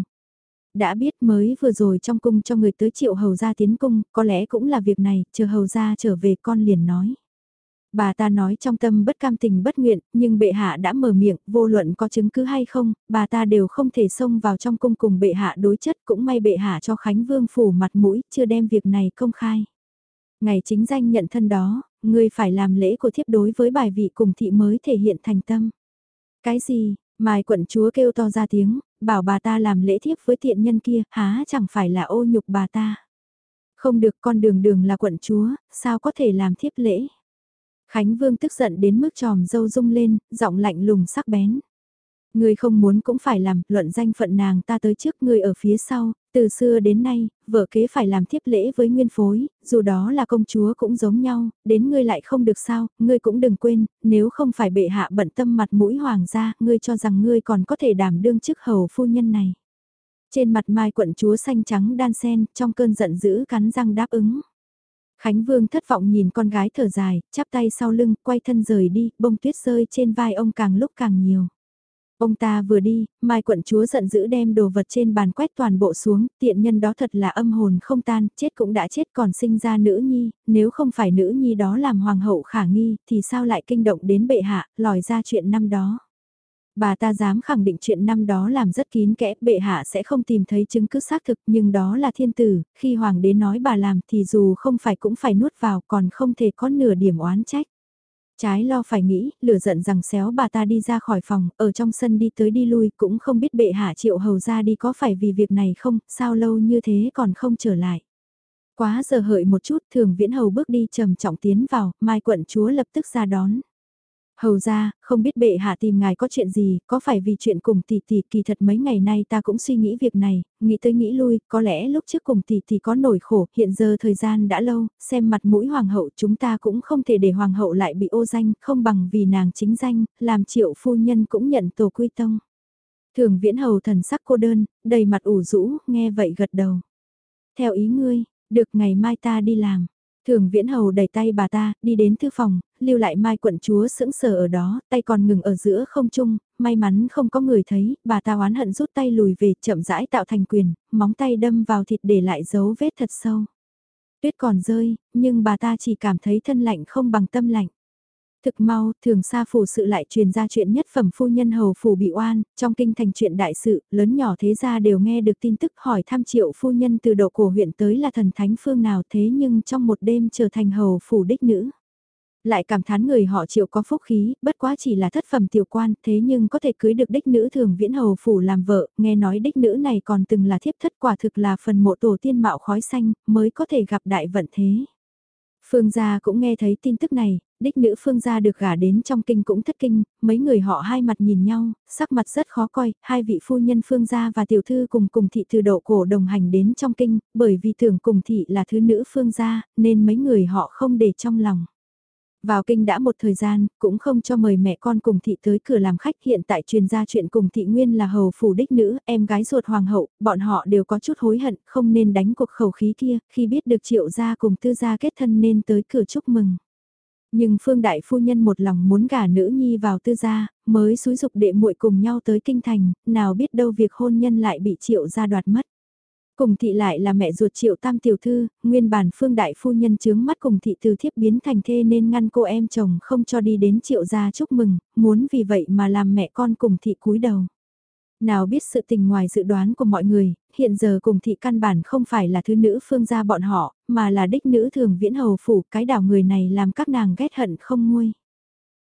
S1: đã biết mới vừa rồi trong cung cho người tới triệu hầu ra tiến cung, có lẽ cũng là việc này, chờ hầu ra trở về con liền nói. Bà ta nói trong tâm bất cam tình bất nguyện, nhưng bệ hạ đã mở miệng, vô luận có chứng cứ hay không, bà ta đều không thể xông vào trong cung cùng bệ hạ đối chất, cũng may bệ hạ cho Khánh Vương phủ mặt mũi, chưa đem việc này công khai. Ngày chính danh nhận thân đó, người phải làm lễ của thiếp đối với bài vị cùng thị mới thể hiện thành tâm. Cái gì, Mai quận chúa kêu to ra tiếng, bảo bà ta làm lễ thiếp với tiện nhân kia, há chẳng phải là ô nhục bà ta. Không được con đường đường là quận chúa, sao có thể làm thiếp lễ. Khánh Vương tức giận đến mức tròm dâu rung lên, giọng lạnh lùng sắc bén. Người không muốn cũng phải làm, luận danh phận nàng ta tới trước người ở phía sau, từ xưa đến nay, vợ kế phải làm thiếp lễ với nguyên phối, dù đó là công chúa cũng giống nhau, đến ngươi lại không được sao, ngươi cũng đừng quên, nếu không phải bệ hạ bận tâm mặt mũi hoàng gia, ngươi cho rằng ngươi còn có thể đảm đương chức hầu phu nhân này. Trên mặt mai quận chúa xanh trắng đan sen, trong cơn giận dữ cắn răng đáp ứng. Khánh Vương thất vọng nhìn con gái thở dài, chắp tay sau lưng, quay thân rời đi, bông tuyết rơi trên vai ông càng lúc càng nhiều. Ông ta vừa đi, Mai quận chúa giận dữ đem đồ vật trên bàn quét toàn bộ xuống, tiện nhân đó thật là âm hồn không tan, chết cũng đã chết còn sinh ra nữ nhi, nếu không phải nữ nhi đó làm hoàng hậu khả nghi, thì sao lại kinh động đến bệ hạ, lòi ra chuyện năm đó. Bà ta dám khẳng định chuyện năm đó làm rất kín kẽ, bệ hạ sẽ không tìm thấy chứng cứ xác thực nhưng đó là thiên tử, khi hoàng đế nói bà làm thì dù không phải cũng phải nuốt vào còn không thể có nửa điểm oán trách. Trái lo phải nghĩ, lửa giận rằng xéo bà ta đi ra khỏi phòng, ở trong sân đi tới đi lui cũng không biết bệ hạ triệu hầu ra đi có phải vì việc này không, sao lâu như thế còn không trở lại. Quá giờ hợi một chút thường viễn hầu bước đi trầm trọng tiến vào, mai quận chúa lập tức ra đón. Hầu ra, không biết bệ hạ tìm ngài có chuyện gì, có phải vì chuyện cùng tỷ tỷ kỳ thật mấy ngày nay ta cũng suy nghĩ việc này, nghĩ tới nghĩ lui, có lẽ lúc trước cùng tỷ tỷ có nổi khổ, hiện giờ thời gian đã lâu, xem mặt mũi hoàng hậu chúng ta cũng không thể để hoàng hậu lại bị ô danh, không bằng vì nàng chính danh, làm triệu phu nhân cũng nhận tổ quy tông. Thường viễn hầu thần sắc cô đơn, đầy mặt ủ rũ, nghe vậy gật đầu. Theo ý ngươi, được ngày mai ta đi làm. Thường viễn hầu đẩy tay bà ta, đi đến thư phòng, lưu lại mai quận chúa sững sờ ở đó, tay còn ngừng ở giữa không trung, may mắn không có người thấy, bà ta oán hận rút tay lùi về chậm rãi tạo thành quyền, móng tay đâm vào thịt để lại dấu vết thật sâu. Tuyết còn rơi, nhưng bà ta chỉ cảm thấy thân lạnh không bằng tâm lạnh. Thực mau, thường xa phủ sự lại truyền ra chuyện nhất phẩm phu nhân hầu phủ bị oan, trong kinh thành chuyện đại sự, lớn nhỏ thế gia đều nghe được tin tức hỏi thăm triệu phu nhân từ độ cổ huyện tới là thần thánh phương nào thế nhưng trong một đêm trở thành hầu phủ đích nữ lại cảm thán người họ triệu có phúc khí, bất quá chỉ là thất phẩm tiểu quan, thế nhưng có thể cưới được đích nữ thường viễn hầu phủ làm vợ, nghe nói đích nữ này còn từng là thiếp thất quả thực là phần mộ tổ tiên mạo khói xanh, mới có thể gặp đại vận thế. Phương gia cũng nghe thấy tin tức này, đích nữ phương gia được gả đến trong kinh cũng thất kinh, mấy người họ hai mặt nhìn nhau, sắc mặt rất khó coi, hai vị phu nhân phương gia và tiểu thư cùng cùng thị từ độ cổ đồng hành đến trong kinh, bởi vì tưởng cùng thị là thứ nữ phương gia, nên mấy người họ không để trong lòng. Vào kinh đã một thời gian, cũng không cho mời mẹ con cùng thị tới cửa làm khách hiện tại truyền ra chuyện cùng thị nguyên là hầu phủ đích nữ, em gái ruột hoàng hậu, bọn họ đều có chút hối hận, không nên đánh cuộc khẩu khí kia, khi biết được triệu gia cùng tư gia kết thân nên tới cửa chúc mừng. Nhưng Phương Đại Phu Nhân một lòng muốn gả nữ nhi vào tư gia, mới xúi dục đệ muội cùng nhau tới kinh thành, nào biết đâu việc hôn nhân lại bị triệu gia đoạt mất. Cùng thị lại là mẹ ruột triệu tam tiểu thư, nguyên bản phương đại phu nhân chướng mắt cùng thị từ thiếp biến thành thê nên ngăn cô em chồng không cho đi đến triệu gia chúc mừng, muốn vì vậy mà làm mẹ con cùng thị cúi đầu. Nào biết sự tình ngoài dự đoán của mọi người, hiện giờ cùng thị căn bản không phải là thứ nữ phương gia bọn họ, mà là đích nữ thường viễn hầu phủ, cái đảo người này làm các nàng ghét hận không nguôi.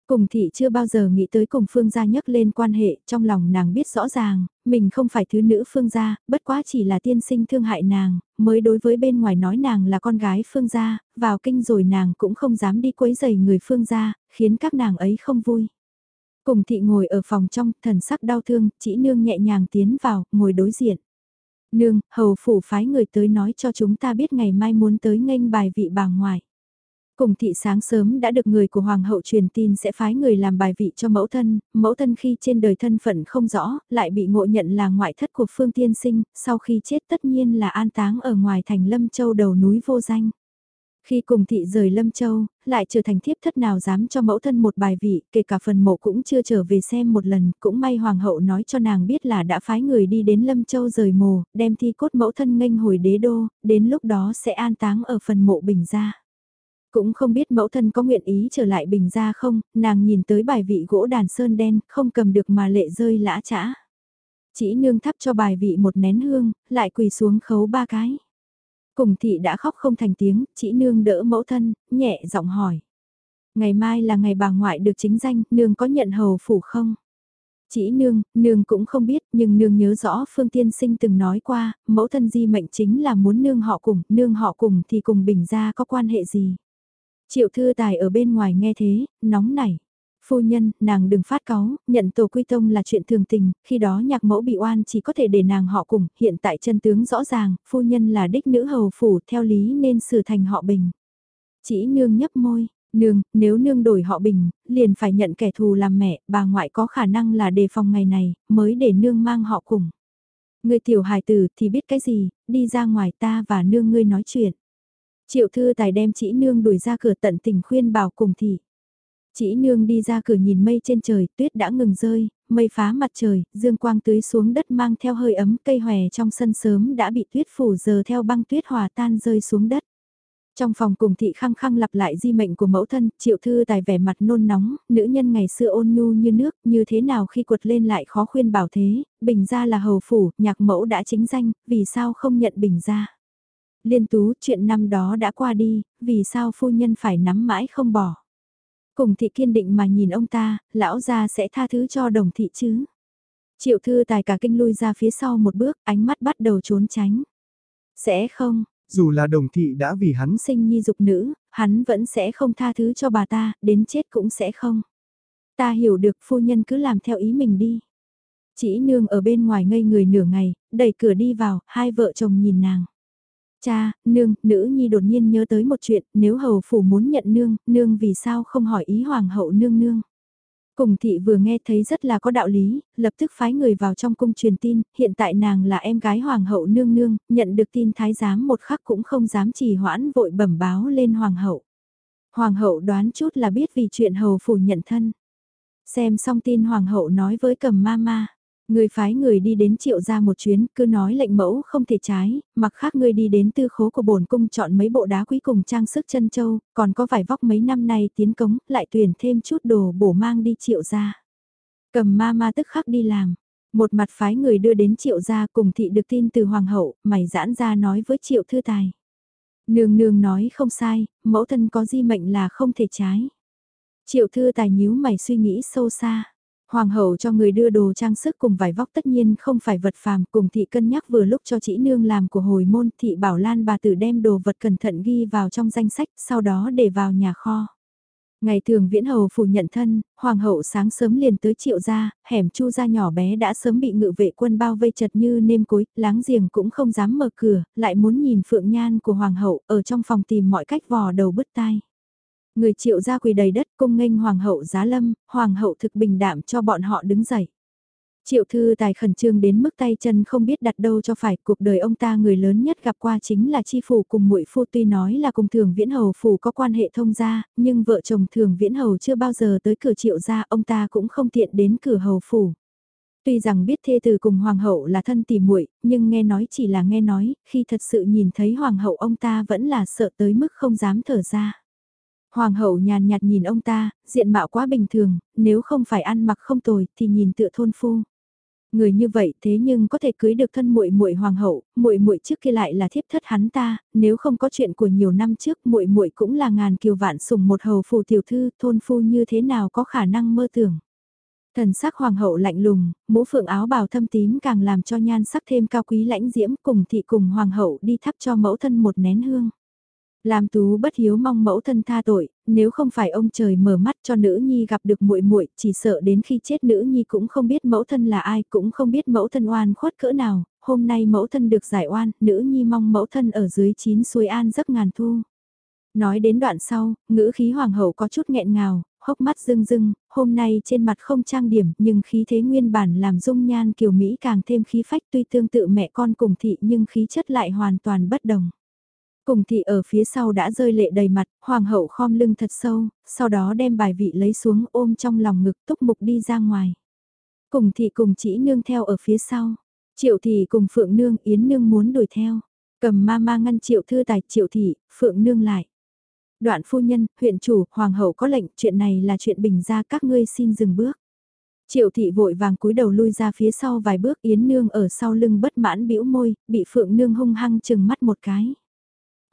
S1: Cùng thị chưa bao giờ nghĩ tới cùng phương gia nhắc lên quan hệ, trong lòng nàng biết rõ ràng, mình không phải thứ nữ phương gia, bất quá chỉ là tiên sinh thương hại nàng, mới đối với bên ngoài nói nàng là con gái phương gia, vào kinh rồi nàng cũng không dám đi quấy giày người phương gia, khiến các nàng ấy không vui. Cùng thị ngồi ở phòng trong, thần sắc đau thương, chỉ nương nhẹ nhàng tiến vào, ngồi đối diện. Nương, hầu phủ phái người tới nói cho chúng ta biết ngày mai muốn tới nghênh bài vị bà ngoại. Cùng thị sáng sớm đã được người của Hoàng hậu truyền tin sẽ phái người làm bài vị cho mẫu thân, mẫu thân khi trên đời thân phận không rõ, lại bị ngộ nhận là ngoại thất của Phương Tiên Sinh, sau khi chết tất nhiên là an táng ở ngoài thành Lâm Châu đầu núi vô danh. Khi cùng thị rời Lâm Châu, lại trở thành thiếp thất nào dám cho mẫu thân một bài vị, kể cả phần mộ cũng chưa trở về xem một lần, cũng may hoàng hậu nói cho nàng biết là đã phái người đi đến Lâm Châu rời mồ, đem thi cốt mẫu thân nghênh hồi đế đô, đến lúc đó sẽ an táng ở phần mộ bình gia. Cũng không biết mẫu thân có nguyện ý trở lại bình gia không, nàng nhìn tới bài vị gỗ đàn sơn đen, không cầm được mà lệ rơi lã chã. Chỉ nương thắp cho bài vị một nén hương, lại quỳ xuống khấu ba cái. Cùng thị đã khóc không thành tiếng, chỉ nương đỡ mẫu thân, nhẹ giọng hỏi. Ngày mai là ngày bà ngoại được chính danh, nương có nhận hầu phủ không? Chỉ nương, nương cũng không biết, nhưng nương nhớ rõ Phương Tiên Sinh từng nói qua, mẫu thân di mệnh chính là muốn nương họ cùng, nương họ cùng thì cùng bình gia có quan hệ gì? Triệu thư tài ở bên ngoài nghe thế, nóng nảy. Phu nhân, nàng đừng phát cáu, nhận tổ quy tông là chuyện thường tình, khi đó nhạc mẫu bị oan chỉ có thể để nàng họ cùng, hiện tại chân tướng rõ ràng, phu nhân là đích nữ hầu phủ, theo lý nên xử thành họ bình. Chỉ nương nhấp môi, nương, nếu nương đổi họ bình, liền phải nhận kẻ thù làm mẹ, bà ngoại có khả năng là đề phòng ngày này, mới để nương mang họ cùng. Người tiểu hài tử thì biết cái gì, đi ra ngoài ta và nương ngươi nói chuyện. Triệu thư tài đem chỉ nương đuổi ra cửa tận tình khuyên bảo cùng thị. Chỉ nương đi ra cửa nhìn mây trên trời, tuyết đã ngừng rơi, mây phá mặt trời, dương quang tưới xuống đất mang theo hơi ấm, cây hòe trong sân sớm đã bị tuyết phủ giờ theo băng tuyết hòa tan rơi xuống đất. Trong phòng cùng thị khăng khăng lặp lại di mệnh của mẫu thân, triệu thư tài vẻ mặt nôn nóng, nữ nhân ngày xưa ôn nhu như nước, như thế nào khi quật lên lại khó khuyên bảo thế, bình ra là hầu phủ, nhạc mẫu đã chính danh, vì sao không nhận bình ra. Liên tú, chuyện năm đó đã qua đi, vì sao phu nhân phải nắm mãi không bỏ. Cùng thị kiên định mà nhìn ông ta, lão gia sẽ tha thứ cho đồng thị chứ. Triệu thư tài cả kinh lui ra phía sau một bước, ánh mắt bắt đầu trốn tránh. Sẽ không,
S2: dù là đồng thị đã vì hắn
S1: sinh nhi dục nữ, hắn vẫn sẽ không tha thứ cho bà ta, đến chết cũng sẽ không. Ta hiểu được phu nhân cứ làm theo ý mình đi. Chỉ nương ở bên ngoài ngây người nửa ngày, đẩy cửa đi vào, hai vợ chồng nhìn nàng. Cha, nương, nữ nhi đột nhiên nhớ tới một chuyện, nếu hầu phủ muốn nhận nương, nương vì sao không hỏi ý hoàng hậu nương nương. Cùng thị vừa nghe thấy rất là có đạo lý, lập tức phái người vào trong cung truyền tin, hiện tại nàng là em gái hoàng hậu nương nương, nhận được tin thái giám một khắc cũng không dám trì hoãn vội bẩm báo lên hoàng hậu. Hoàng hậu đoán chút là biết vì chuyện hầu phủ nhận thân. Xem xong tin hoàng hậu nói với cầm ma ma. Người phái người đi đến triệu ra một chuyến, cứ nói lệnh mẫu không thể trái, mặc khác người đi đến tư khố của bổn cung chọn mấy bộ đá quý cùng trang sức chân châu, còn có vài vóc mấy năm nay tiến cống, lại tuyển thêm chút đồ bổ mang đi triệu ra. Cầm ma ma tức khắc đi làm. Một mặt phái người đưa đến triệu gia cùng thị được tin từ hoàng hậu, mày giãn ra nói với triệu thư tài. Nương nương nói không sai, mẫu thân có di mệnh là không thể trái. Triệu thư tài nhíu mày suy nghĩ sâu xa. Hoàng hậu cho người đưa đồ trang sức cùng vải vóc tất nhiên không phải vật phàm cùng thị cân nhắc vừa lúc cho chị nương làm của hồi môn thị bảo lan bà tử đem đồ vật cẩn thận ghi vào trong danh sách sau đó để vào nhà kho. Ngày thường viễn hầu phủ nhận thân, hoàng hậu sáng sớm liền tới triệu gia, hẻm chu gia nhỏ bé đã sớm bị ngự vệ quân bao vây chật như nêm cối, láng giềng cũng không dám mở cửa, lại muốn nhìn phượng nhan của hoàng hậu ở trong phòng tìm mọi cách vò đầu bứt tai. Người triệu gia quỳ đầy đất cung nghênh hoàng hậu giá lâm, hoàng hậu thực bình đạm cho bọn họ đứng dậy. Triệu thư tài khẩn trương đến mức tay chân không biết đặt đâu cho phải, cuộc đời ông ta người lớn nhất gặp qua chính là chi phủ cùng muội phu tuy nói là cùng thường viễn hầu phủ có quan hệ thông gia, nhưng vợ chồng thường viễn hầu chưa bao giờ tới cửa triệu gia, ông ta cũng không tiện đến cửa hầu phủ. Tuy rằng biết thê từ cùng hoàng hậu là thân tỉ muội, nhưng nghe nói chỉ là nghe nói, khi thật sự nhìn thấy hoàng hậu ông ta vẫn là sợ tới mức không dám thở ra. Hoàng hậu nhàn nhạt nhìn ông ta, diện mạo quá bình thường, nếu không phải ăn mặc không tồi thì nhìn tựa thôn phu. Người như vậy thế nhưng có thể cưới được thân muội muội hoàng hậu, muội muội trước kia lại là thiếp thất hắn ta, nếu không có chuyện của nhiều năm trước, muội muội cũng là ngàn kiều vạn sủng một hầu phù tiểu thư, thôn phu như thế nào có khả năng mơ tưởng. Thần sắc hoàng hậu lạnh lùng, mũ phượng áo bào thâm tím càng làm cho nhan sắc thêm cao quý lãnh diễm cùng thị cùng hoàng hậu đi thắp cho mẫu thân một nén hương. Làm tú bất hiếu mong mẫu thân tha tội, nếu không phải ông trời mở mắt cho nữ nhi gặp được muội muội, chỉ sợ đến khi chết nữ nhi cũng không biết mẫu thân là ai, cũng không biết mẫu thân oan khuất cỡ nào, hôm nay mẫu thân được giải oan, nữ nhi mong mẫu thân ở dưới chín suối an giấc ngàn thu. Nói đến đoạn sau, ngữ khí hoàng hậu có chút nghẹn ngào, hốc mắt rưng rưng, hôm nay trên mặt không trang điểm nhưng khí thế nguyên bản làm dung nhan kiều Mỹ càng thêm khí phách tuy tương tự mẹ con cùng thị nhưng khí chất lại hoàn toàn bất đồng. Cùng thị ở phía sau đã rơi lệ đầy mặt, hoàng hậu khom lưng thật sâu, sau đó đem bài vị lấy xuống ôm trong lòng ngực túc mục đi ra ngoài. Cùng thị cùng chỉ nương theo ở phía sau, triệu thị cùng phượng nương yến nương muốn đuổi theo, cầm ma ma ngăn triệu thư tài triệu thị, phượng nương lại. Đoạn phu nhân, huyện chủ, hoàng hậu có lệnh, chuyện này là chuyện bình ra các ngươi xin dừng bước. Triệu thị vội vàng cúi đầu lui ra phía sau vài bước yến nương ở sau lưng bất mãn bĩu môi, bị phượng nương hung hăng chừng mắt một cái.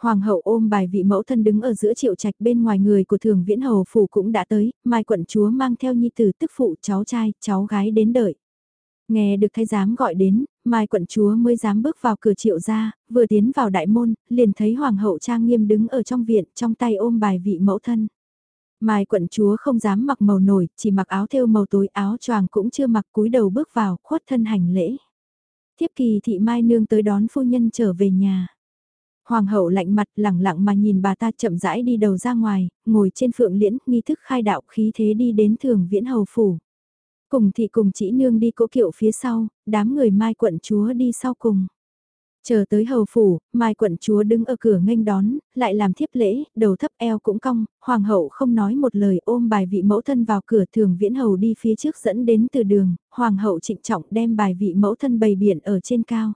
S1: Hoàng hậu ôm bài vị mẫu thân đứng ở giữa triệu trạch bên ngoài người của thường viễn hầu phủ cũng đã tới, mai quận chúa mang theo nhi tử tức phụ cháu trai, cháu gái đến đợi. Nghe được thay giám gọi đến, mai quận chúa mới dám bước vào cửa triệu ra, vừa tiến vào đại môn, liền thấy hoàng hậu trang nghiêm đứng ở trong viện, trong tay ôm bài vị mẫu thân. Mai quận chúa không dám mặc màu nổi, chỉ mặc áo thêu màu tối áo choàng cũng chưa mặc cúi đầu bước vào, khuất thân hành lễ. Tiếp kỳ thị Mai nương tới đón phu nhân trở về nhà. Hoàng hậu lạnh mặt lẳng lặng mà nhìn bà ta chậm rãi đi đầu ra ngoài, ngồi trên phượng liễn, nghi thức khai đạo khí thế đi đến thường viễn hầu phủ. Cùng thị cùng chỉ nương đi cỗ kiệu phía sau, đám người mai quận chúa đi sau cùng. Chờ tới hầu phủ, mai quận chúa đứng ở cửa nghênh đón, lại làm thiếp lễ, đầu thấp eo cũng cong, hoàng hậu không nói một lời ôm bài vị mẫu thân vào cửa thường viễn hầu đi phía trước dẫn đến từ đường, hoàng hậu trịnh trọng đem bài vị mẫu thân bày biển ở trên cao.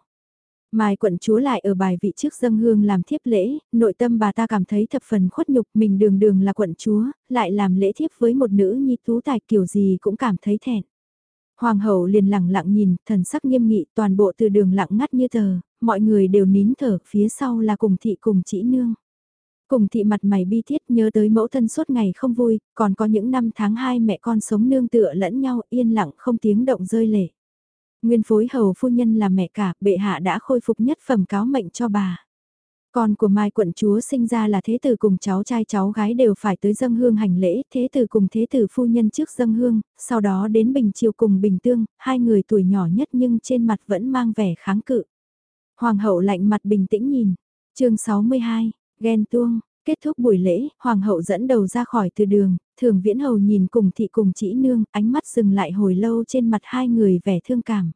S1: Mai quận chúa lại ở bài vị trước dâng hương làm thiếp lễ, nội tâm bà ta cảm thấy thập phần khuất nhục mình đường đường là quận chúa, lại làm lễ thiếp với một nữ nhi tú tài kiểu gì cũng cảm thấy thẹn. Hoàng hậu liền lặng lặng nhìn, thần sắc nghiêm nghị, toàn bộ từ đường lặng ngắt như tờ, mọi người đều nín thở, phía sau là cùng thị cùng chỉ nương. Cùng thị mặt mày bi thiết nhớ tới mẫu thân suốt ngày không vui, còn có những năm tháng hai mẹ con sống nương tựa lẫn nhau yên lặng không tiếng động rơi lệ. Nguyên phối hầu phu nhân là mẹ cả, bệ hạ đã khôi phục nhất phẩm cáo mệnh cho bà. Con của Mai quận chúa sinh ra là thế tử cùng cháu trai cháu gái đều phải tới dâng hương hành lễ, thế tử cùng thế tử phu nhân trước dâng hương, sau đó đến Bình Triều cùng Bình Tương, hai người tuổi nhỏ nhất nhưng trên mặt vẫn mang vẻ kháng cự. Hoàng hậu lạnh mặt bình tĩnh nhìn. chương 62, ghen tuông, kết thúc buổi lễ, hoàng hậu dẫn đầu ra khỏi từ đường, thường viễn hầu nhìn cùng thị cùng chỉ nương, ánh mắt dừng lại hồi lâu trên mặt hai người vẻ thương cảm.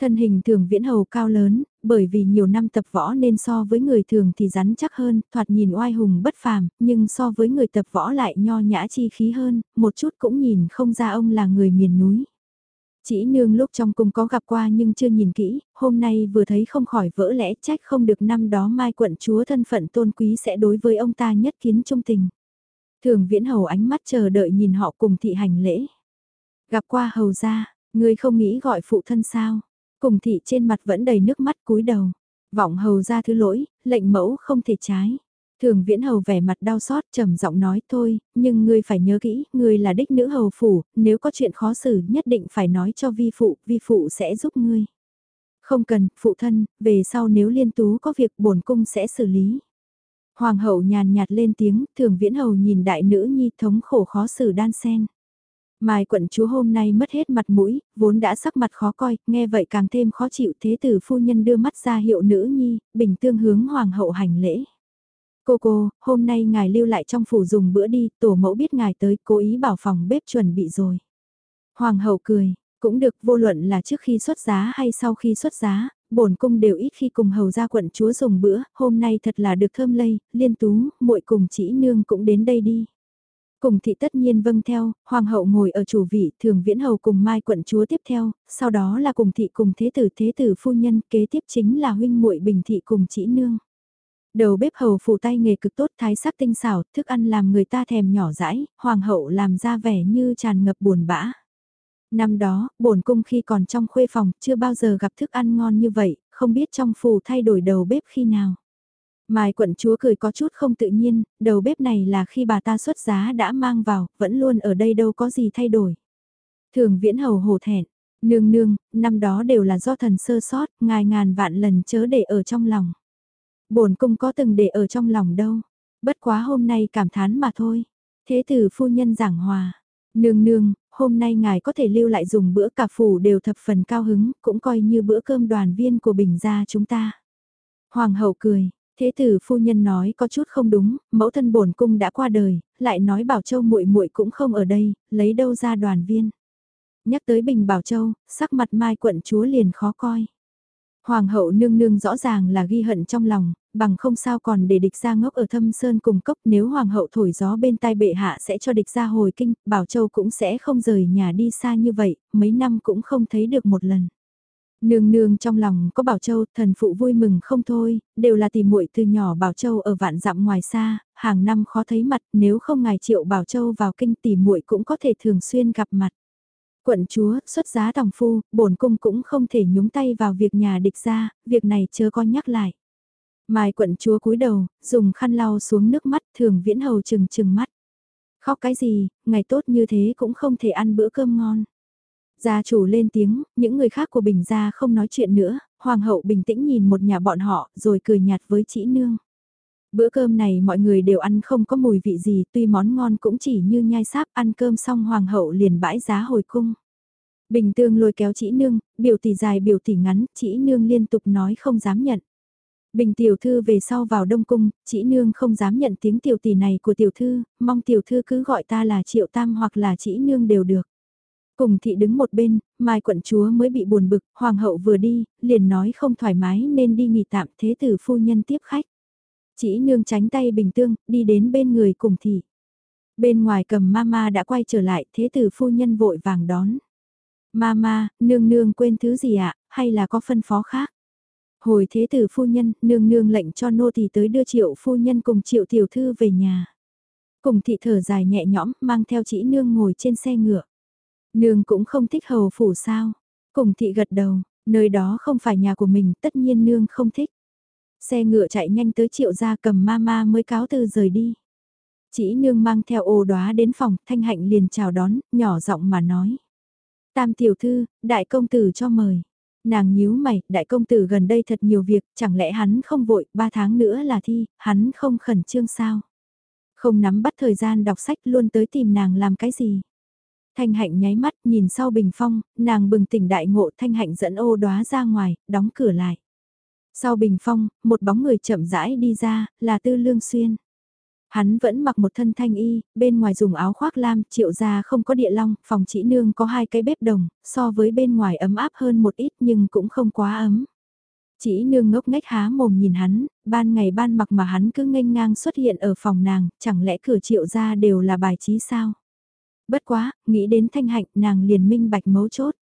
S1: Thân hình thường viễn hầu cao lớn, bởi vì nhiều năm tập võ nên so với người thường thì rắn chắc hơn, thoạt nhìn oai hùng bất phàm, nhưng so với người tập võ lại nho nhã chi khí hơn, một chút cũng nhìn không ra ông là người miền núi. Chỉ nương lúc trong cung có gặp qua nhưng chưa nhìn kỹ, hôm nay vừa thấy không khỏi vỡ lẽ trách không được năm đó mai quận chúa thân phận tôn quý sẽ đối với ông ta nhất kiến trung tình. Thường viễn hầu ánh mắt chờ đợi nhìn họ cùng thị hành lễ. Gặp qua hầu ra, người không nghĩ gọi phụ thân sao. Cùng thị trên mặt vẫn đầy nước mắt cúi đầu. Vọng hầu ra thứ lỗi, lệnh mẫu không thể trái. Thường viễn hầu vẻ mặt đau xót trầm giọng nói thôi, nhưng ngươi phải nhớ kỹ, ngươi là đích nữ hầu phủ, nếu có chuyện khó xử nhất định phải nói cho vi phụ, vi phụ sẽ giúp ngươi. Không cần, phụ thân, về sau nếu liên tú có việc bổn cung sẽ xử lý. Hoàng hậu nhàn nhạt lên tiếng, thường viễn hầu nhìn đại nữ nhi thống khổ khó xử đan sen. Mai quận chúa hôm nay mất hết mặt mũi, vốn đã sắc mặt khó coi, nghe vậy càng thêm khó chịu thế tử phu nhân đưa mắt ra hiệu nữ nhi, bình tương hướng hoàng hậu hành lễ. Cô cô, hôm nay ngài lưu lại trong phủ dùng bữa đi, tổ mẫu biết ngài tới, cố ý bảo phòng bếp chuẩn bị rồi. Hoàng hậu cười, cũng được vô luận là trước khi xuất giá hay sau khi xuất giá, bổn cung đều ít khi cùng hầu gia quận chúa dùng bữa, hôm nay thật là được thơm lây, liên tú, muội cùng chỉ nương cũng đến đây đi. Cùng thị tất nhiên vâng theo, hoàng hậu ngồi ở chủ vị, thường viễn hầu cùng mai quận chúa tiếp theo, sau đó là cùng thị cùng thế tử thế tử phu nhân, kế tiếp chính là huynh muội bình thị cùng chỉ nương. Đầu bếp hầu phủ tay nghề cực tốt thái sắc tinh xảo, thức ăn làm người ta thèm nhỏ dãi, hoàng hậu làm ra vẻ như tràn ngập buồn bã. Năm đó, bổn cung khi còn trong khuê phòng, chưa bao giờ gặp thức ăn ngon như vậy, không biết trong phủ thay đổi đầu bếp khi nào. Mai quận chúa cười có chút không tự nhiên, đầu bếp này là khi bà ta xuất giá đã mang vào, vẫn luôn ở đây đâu có gì thay đổi. Thường viễn hầu hổ thẹn, nương nương, năm đó đều là do thần sơ sót, ngài ngàn vạn lần chớ để ở trong lòng. bổn cung có từng để ở trong lòng đâu, bất quá hôm nay cảm thán mà thôi. Thế tử phu nhân giảng hòa, nương nương, hôm nay ngài có thể lưu lại dùng bữa cà phủ đều thập phần cao hứng, cũng coi như bữa cơm đoàn viên của bình gia chúng ta. Hoàng hậu cười, thế tử phu nhân nói có chút không đúng, mẫu thân bổn cung đã qua đời, lại nói Bảo Châu muội muội cũng không ở đây, lấy đâu ra đoàn viên. Nhắc tới Bình Bảo Châu, sắc mặt Mai quận chúa liền khó coi. Hoàng hậu nương nương rõ ràng là ghi hận trong lòng, bằng không sao còn để địch ra ngốc ở thâm sơn cùng cốc nếu hoàng hậu thổi gió bên tai bệ hạ sẽ cho địch ra hồi kinh, Bảo Châu cũng sẽ không rời nhà đi xa như vậy, mấy năm cũng không thấy được một lần. Nương nương trong lòng có Bảo Châu, thần phụ vui mừng không thôi, đều là tìm muội từ nhỏ Bảo Châu ở vạn dặm ngoài xa, hàng năm khó thấy mặt, nếu không ngài triệu Bảo Châu vào kinh tìm muội cũng có thể thường xuyên gặp mặt. Quận chúa, xuất giá tòng phu, bổn cung cũng không thể nhúng tay vào việc nhà địch ra, việc này chớ có nhắc lại. Mai quận chúa cúi đầu, dùng khăn lau xuống nước mắt thường viễn hầu chừng chừng mắt. Khóc cái gì, ngày tốt như thế cũng không thể ăn bữa cơm ngon. Gia chủ lên tiếng, những người khác của Bình gia không nói chuyện nữa, hoàng hậu bình tĩnh nhìn một nhà bọn họ rồi cười nhạt với chị nương. Bữa cơm này mọi người đều ăn không có mùi vị gì, tuy món ngon cũng chỉ như nhai sáp ăn cơm xong hoàng hậu liền bãi giá hồi cung. Bình tương lôi kéo chị nương, biểu tỷ dài biểu tỷ ngắn, chị nương liên tục nói không dám nhận. Bình tiểu thư về sau vào đông cung, chỉ nương không dám nhận tiếng tiểu tỷ này của tiểu thư, mong tiểu thư cứ gọi ta là triệu tam hoặc là chỉ nương đều được. Cùng thị đứng một bên, mai quận chúa mới bị buồn bực, hoàng hậu vừa đi, liền nói không thoải mái nên đi nghỉ tạm thế tử phu nhân tiếp khách. Chỉ nương tránh tay bình tương, đi đến bên người cùng thị. Bên ngoài cầm mama đã quay trở lại, thế tử phu nhân vội vàng đón. Mama, nương nương quên thứ gì ạ, hay là có phân phó khác? Hồi thế tử phu nhân, nương nương lệnh cho nô tỳ tới đưa triệu phu nhân cùng triệu tiểu thư về nhà. Cùng thị thở dài nhẹ nhõm, mang theo chỉ nương ngồi trên xe ngựa. Nương cũng không thích hầu phủ sao. Cùng thị gật đầu, nơi đó không phải nhà của mình, tất nhiên nương không thích. Xe ngựa chạy nhanh tới triệu gia cầm mama mới cáo từ rời đi. Chỉ nương mang theo ô đóa đến phòng, thanh hạnh liền chào đón, nhỏ giọng mà nói. Tam tiểu thư, đại công tử cho mời. Nàng nhíu mày, đại công tử gần đây thật nhiều việc, chẳng lẽ hắn không vội, ba tháng nữa là thi, hắn không khẩn trương sao? Không nắm bắt thời gian đọc sách luôn tới tìm nàng làm cái gì? Thanh hạnh nháy mắt nhìn sau bình phong, nàng bừng tỉnh đại ngộ thanh hạnh dẫn ô đóa ra ngoài, đóng cửa lại. Sau bình phong, một bóng người chậm rãi đi ra, là Tư Lương Xuyên. Hắn vẫn mặc một thân thanh y, bên ngoài dùng áo khoác lam, triệu gia không có địa long, phòng chỉ nương có hai cái bếp đồng, so với bên ngoài ấm áp hơn một ít nhưng cũng không quá ấm. Chỉ nương ngốc nghếch há mồm nhìn hắn, ban ngày ban mặc mà hắn cứ nghênh ngang xuất hiện ở phòng nàng, chẳng lẽ cửa triệu gia đều là bài trí sao? Bất quá, nghĩ đến thanh hạnh nàng liền minh bạch mấu chốt.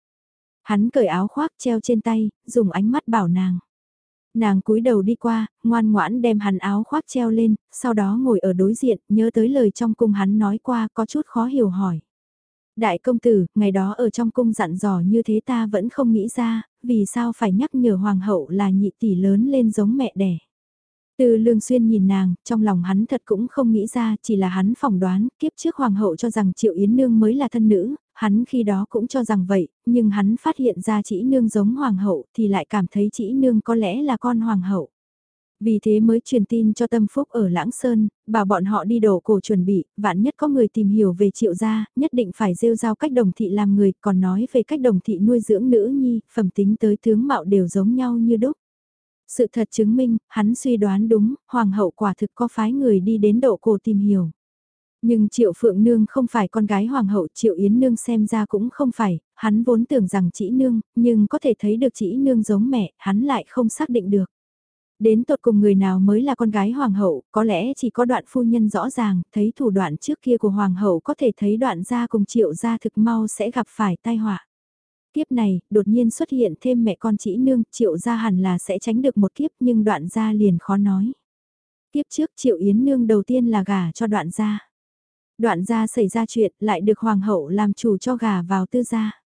S1: Hắn cởi áo khoác treo trên tay, dùng ánh mắt bảo nàng. Nàng cúi đầu đi qua, ngoan ngoãn đem hắn áo khoác treo lên, sau đó ngồi ở đối diện, nhớ tới lời trong cung hắn nói qua có chút khó hiểu hỏi. Đại công tử, ngày đó ở trong cung dặn dò như thế ta vẫn không nghĩ ra, vì sao phải nhắc nhở hoàng hậu là nhị tỷ lớn lên giống mẹ đẻ. Từ lương xuyên nhìn nàng, trong lòng hắn thật cũng không nghĩ ra, chỉ là hắn phỏng đoán, kiếp trước hoàng hậu cho rằng triệu yến nương mới là thân nữ, hắn khi đó cũng cho rằng vậy, nhưng hắn phát hiện ra chỉ nương giống hoàng hậu thì lại cảm thấy chỉ nương có lẽ là con hoàng hậu. Vì thế mới truyền tin cho tâm phúc ở Lãng Sơn, bảo bọn họ đi đổ cổ chuẩn bị, vạn nhất có người tìm hiểu về triệu gia, nhất định phải rêu rao cách đồng thị làm người, còn nói về cách đồng thị nuôi dưỡng nữ nhi, phẩm tính tới tướng mạo đều giống nhau như đúc. Sự thật chứng minh, hắn suy đoán đúng, hoàng hậu quả thực có phái người đi đến độ cổ tìm hiểu. Nhưng Triệu Phượng Nương không phải con gái hoàng hậu Triệu Yến Nương xem ra cũng không phải, hắn vốn tưởng rằng chỉ Nương, nhưng có thể thấy được chỉ Nương giống mẹ, hắn lại không xác định được. Đến tột cùng người nào mới là con gái hoàng hậu, có lẽ chỉ có đoạn phu nhân rõ ràng, thấy thủ đoạn trước kia của hoàng hậu có thể thấy đoạn gia cùng triệu gia thực mau sẽ gặp phải tai họa. Kiếp này, đột nhiên xuất hiện thêm mẹ con chỉ nương, triệu gia hẳn là sẽ tránh được một kiếp nhưng đoạn gia liền khó nói. Kiếp trước triệu yến nương đầu tiên là gả cho đoạn gia. Đoạn gia xảy ra chuyện lại được hoàng hậu làm chủ cho gả vào tư gia.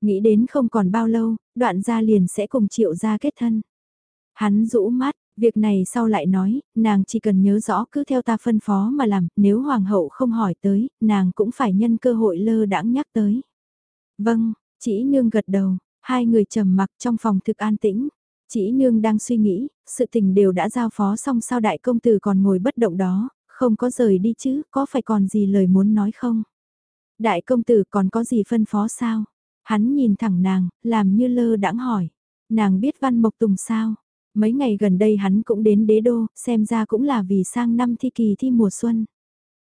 S1: Nghĩ đến không còn bao lâu, đoạn gia liền sẽ cùng triệu gia kết thân. Hắn rũ mắt, việc này sau lại nói, nàng chỉ cần nhớ rõ cứ theo ta phân phó mà làm, nếu hoàng hậu không hỏi tới, nàng cũng phải nhân cơ hội lơ đãng nhắc tới. Vâng, chỉ nương gật đầu, hai người trầm mặc trong phòng thực an tĩnh. Chỉ nương đang suy nghĩ, sự tình đều đã giao phó xong sao đại công tử còn ngồi bất động đó, không có rời đi chứ, có phải còn gì lời muốn nói không? Đại công tử còn có gì phân phó sao? Hắn nhìn thẳng nàng, làm như lơ đãng hỏi. Nàng biết văn mộc tùng sao? Mấy ngày gần đây hắn cũng đến đế đô, xem ra cũng là vì sang năm thi kỳ thi mùa xuân.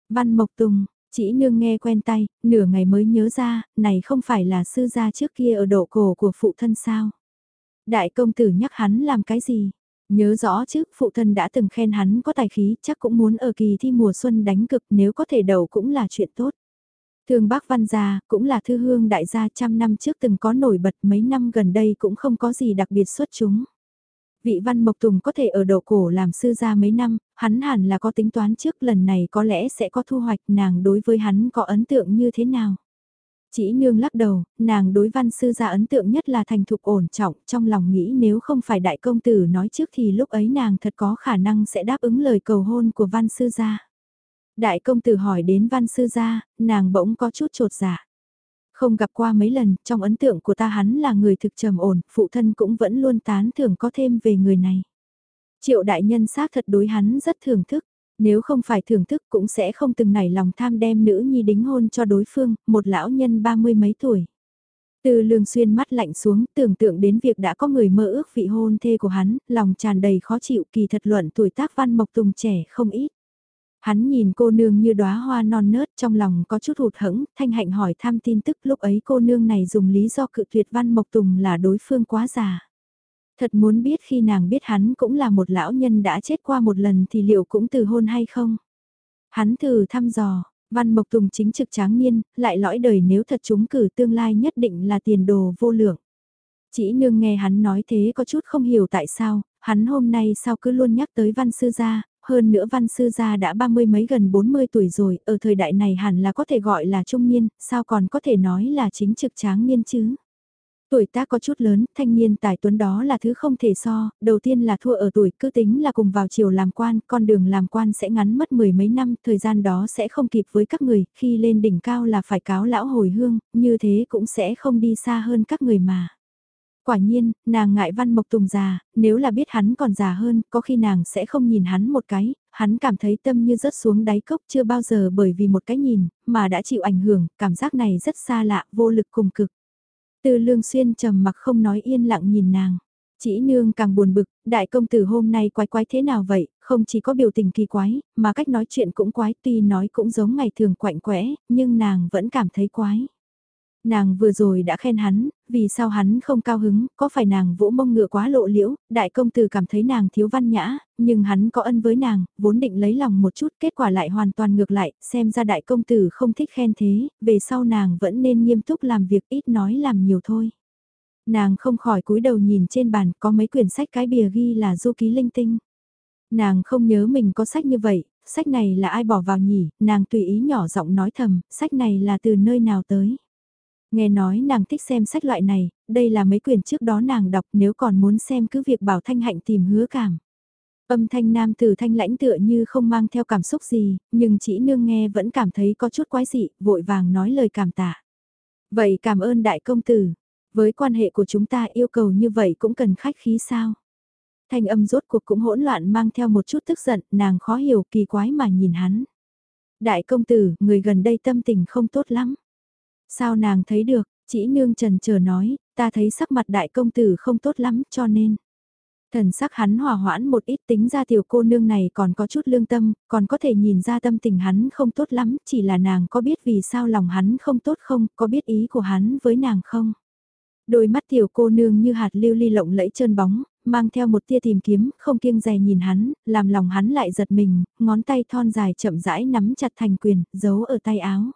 S1: Văn mộc tùng, chỉ nương nghe quen tay, nửa ngày mới nhớ ra, này không phải là sư gia trước kia ở độ cổ của phụ thân sao? Đại công tử nhắc hắn làm cái gì? Nhớ rõ chứ, phụ thân đã từng khen hắn có tài khí, chắc cũng muốn ở kỳ thi mùa xuân đánh cực nếu có thể đầu cũng là chuyện tốt. Thương bác văn gia, cũng là thư hương đại gia trăm năm trước từng có nổi bật mấy năm gần đây cũng không có gì đặc biệt xuất chúng. Vị văn mộc tùng có thể ở độ cổ làm sư gia mấy năm, hắn hẳn là có tính toán trước lần này có lẽ sẽ có thu hoạch nàng đối với hắn có ấn tượng như thế nào. Chỉ nương lắc đầu, nàng đối văn sư gia ấn tượng nhất là thành thục ổn trọng, trong lòng nghĩ nếu không phải đại công tử nói trước thì lúc ấy nàng thật có khả năng sẽ đáp ứng lời cầu hôn của văn sư gia. Đại công tử hỏi đến văn sư gia, nàng bỗng có chút trột dạ. Không gặp qua mấy lần, trong ấn tượng của ta hắn là người thực trầm ổn, phụ thân cũng vẫn luôn tán thưởng có thêm về người này. Triệu đại nhân xác thật đối hắn rất thưởng thức, nếu không phải thưởng thức cũng sẽ không từng nảy lòng tham đem nữ nhi đính hôn cho đối phương, một lão nhân ba mươi mấy tuổi. Từ lương xuyên mắt lạnh xuống, tưởng tượng đến việc đã có người mơ ước vị hôn thê của hắn, lòng tràn đầy khó chịu kỳ thật luận tuổi tác văn mộc tùng trẻ không ít. Hắn nhìn cô nương như đóa hoa non nớt trong lòng có chút hụt hẫng, thanh hạnh hỏi thăm tin tức lúc ấy cô nương này dùng lý do cự tuyệt văn mộc tùng là đối phương quá già. Thật muốn biết khi nàng biết hắn cũng là một lão nhân đã chết qua một lần thì liệu cũng từ hôn hay không? Hắn thử thăm dò, văn mộc tùng chính trực tráng niên, lại lõi đời nếu thật chúng cử tương lai nhất định là tiền đồ vô lượng. Chỉ nương nghe hắn nói thế có chút không hiểu tại sao, hắn hôm nay sao cứ luôn nhắc tới văn sư gia, hơn nữa văn sư gia đã ba mươi mấy gần 40 tuổi rồi, ở thời đại này hẳn là có thể gọi là trung niên, sao còn có thể nói là chính trực tráng niên chứ? Tuổi tác có chút lớn, thanh niên tài tuấn đó là thứ không thể so, đầu tiên là thua ở tuổi, cứ tính là cùng vào chiều làm quan, con đường làm quan sẽ ngắn mất mười mấy năm, thời gian đó sẽ không kịp với các người, khi lên đỉnh cao là phải cáo lão hồi hương, như thế cũng sẽ không đi xa hơn các người mà. Quả nhiên, nàng ngại văn mộc tùng già, nếu là biết hắn còn già hơn, có khi nàng sẽ không nhìn hắn một cái, hắn cảm thấy tâm như rớt xuống đáy cốc chưa bao giờ bởi vì một cái nhìn, mà đã chịu ảnh hưởng, cảm giác này rất xa lạ, vô lực cùng cực. Từ lương xuyên trầm mặc không nói yên lặng nhìn nàng. Chỉ nương càng buồn bực, đại công tử hôm nay quái quái thế nào vậy, không chỉ có biểu tình kỳ quái, mà cách nói chuyện cũng quái tuy nói cũng giống ngày thường quạnh quẽ, nhưng nàng vẫn cảm thấy quái. Nàng vừa rồi đã khen hắn, vì sao hắn không cao hứng, có phải nàng vỗ mông ngựa quá lộ liễu, đại công tử cảm thấy nàng thiếu văn nhã, nhưng hắn có ân với nàng, vốn định lấy lòng một chút, kết quả lại hoàn toàn ngược lại, xem ra đại công tử không thích khen thế, về sau nàng vẫn nên nghiêm túc làm việc ít nói làm nhiều thôi. Nàng không khỏi cúi đầu nhìn trên bàn có mấy quyển sách cái bìa ghi là du ký linh tinh. Nàng không nhớ mình có sách như vậy, sách này là ai bỏ vào nhỉ, nàng tùy ý nhỏ giọng nói thầm, sách này là từ nơi nào tới. Nghe nói nàng thích xem sách loại này, đây là mấy quyển trước đó nàng đọc nếu còn muốn xem cứ việc bảo thanh hạnh tìm hứa cảm. Âm thanh nam từ thanh lãnh tựa như không mang theo cảm xúc gì, nhưng chỉ nương nghe vẫn cảm thấy có chút quái dị, vội vàng nói lời cảm tạ. Vậy cảm ơn đại công tử, với quan hệ của chúng ta yêu cầu như vậy cũng cần khách khí sao? Thanh âm rốt cuộc cũng hỗn loạn mang theo một chút tức giận, nàng khó hiểu kỳ quái mà nhìn hắn. Đại công tử, người gần đây tâm tình không tốt lắm. Sao nàng thấy được, chỉ nương trần chờ nói, ta thấy sắc mặt đại công tử không tốt lắm cho nên. Thần sắc hắn hòa hoãn một ít tính ra tiểu cô nương này còn có chút lương tâm, còn có thể nhìn ra tâm tình hắn không tốt lắm, chỉ là nàng có biết vì sao lòng hắn không tốt không, có biết ý của hắn với nàng không. Đôi mắt tiểu cô nương như hạt lưu ly lộng lẫy trơn bóng, mang theo một tia tìm kiếm, không kiêng dè nhìn hắn, làm lòng hắn lại giật mình, ngón tay thon dài chậm rãi nắm chặt thành quyền, giấu ở tay áo.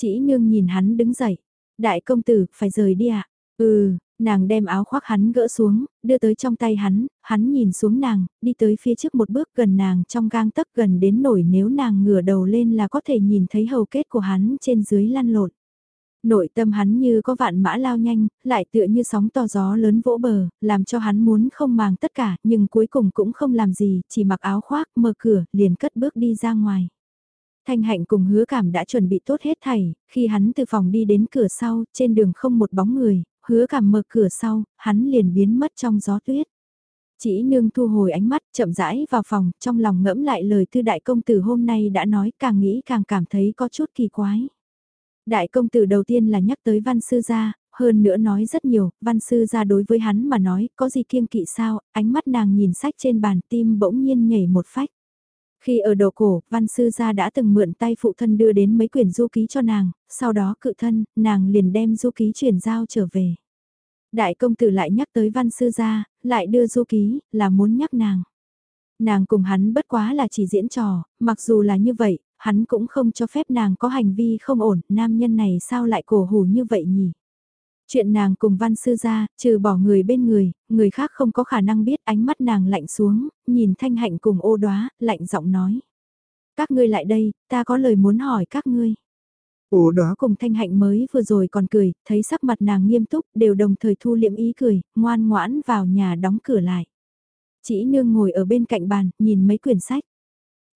S1: Chỉ nương nhìn hắn đứng dậy. Đại công tử, phải rời đi ạ. À? Ừ, nàng đem áo khoác hắn gỡ xuống, đưa tới trong tay hắn, hắn nhìn xuống nàng, đi tới phía trước một bước gần nàng trong gang tấc gần đến nổi nếu nàng ngửa đầu lên là có thể nhìn thấy hầu kết của hắn trên dưới lăn lộn. Nội tâm hắn như có vạn mã lao nhanh, lại tựa như sóng to gió lớn vỗ bờ, làm cho hắn muốn không màng tất cả, nhưng cuối cùng cũng không làm gì, chỉ mặc áo khoác, mở cửa, liền cất bước đi ra ngoài. Thanh hạnh cùng hứa cảm đã chuẩn bị tốt hết thảy, khi hắn từ phòng đi đến cửa sau, trên đường không một bóng người, hứa cảm mở cửa sau, hắn liền biến mất trong gió tuyết. Chỉ nương thu hồi ánh mắt, chậm rãi vào phòng, trong lòng ngẫm lại lời tư đại công tử hôm nay đã nói, càng nghĩ càng cảm thấy có chút kỳ quái. Đại công tử đầu tiên là nhắc tới văn sư gia, hơn nữa nói rất nhiều, văn sư gia đối với hắn mà nói, có gì kiêng kỵ sao, ánh mắt nàng nhìn sách trên bàn tim bỗng nhiên nhảy một phách. Khi ở đầu cổ, văn sư gia đã từng mượn tay phụ thân đưa đến mấy quyển du ký cho nàng, sau đó cự thân, nàng liền đem du ký chuyển giao trở về. Đại công tử lại nhắc tới văn sư gia, lại đưa du ký, là muốn nhắc nàng. Nàng cùng hắn bất quá là chỉ diễn trò, mặc dù là như vậy, hắn cũng không cho phép nàng có hành vi không ổn, nam nhân này sao lại cổ hủ như vậy nhỉ? Chuyện nàng cùng văn sư ra, trừ bỏ người bên người, người khác không có khả năng biết ánh mắt nàng lạnh xuống, nhìn thanh hạnh cùng ô đoá, lạnh giọng nói. Các ngươi lại đây, ta có lời muốn hỏi các ngươi. Ô đó cùng thanh hạnh mới vừa rồi còn cười, thấy sắc mặt nàng nghiêm túc, đều đồng thời thu liệm ý cười, ngoan ngoãn vào nhà đóng cửa lại. Chỉ nương ngồi ở bên cạnh bàn, nhìn mấy quyển sách.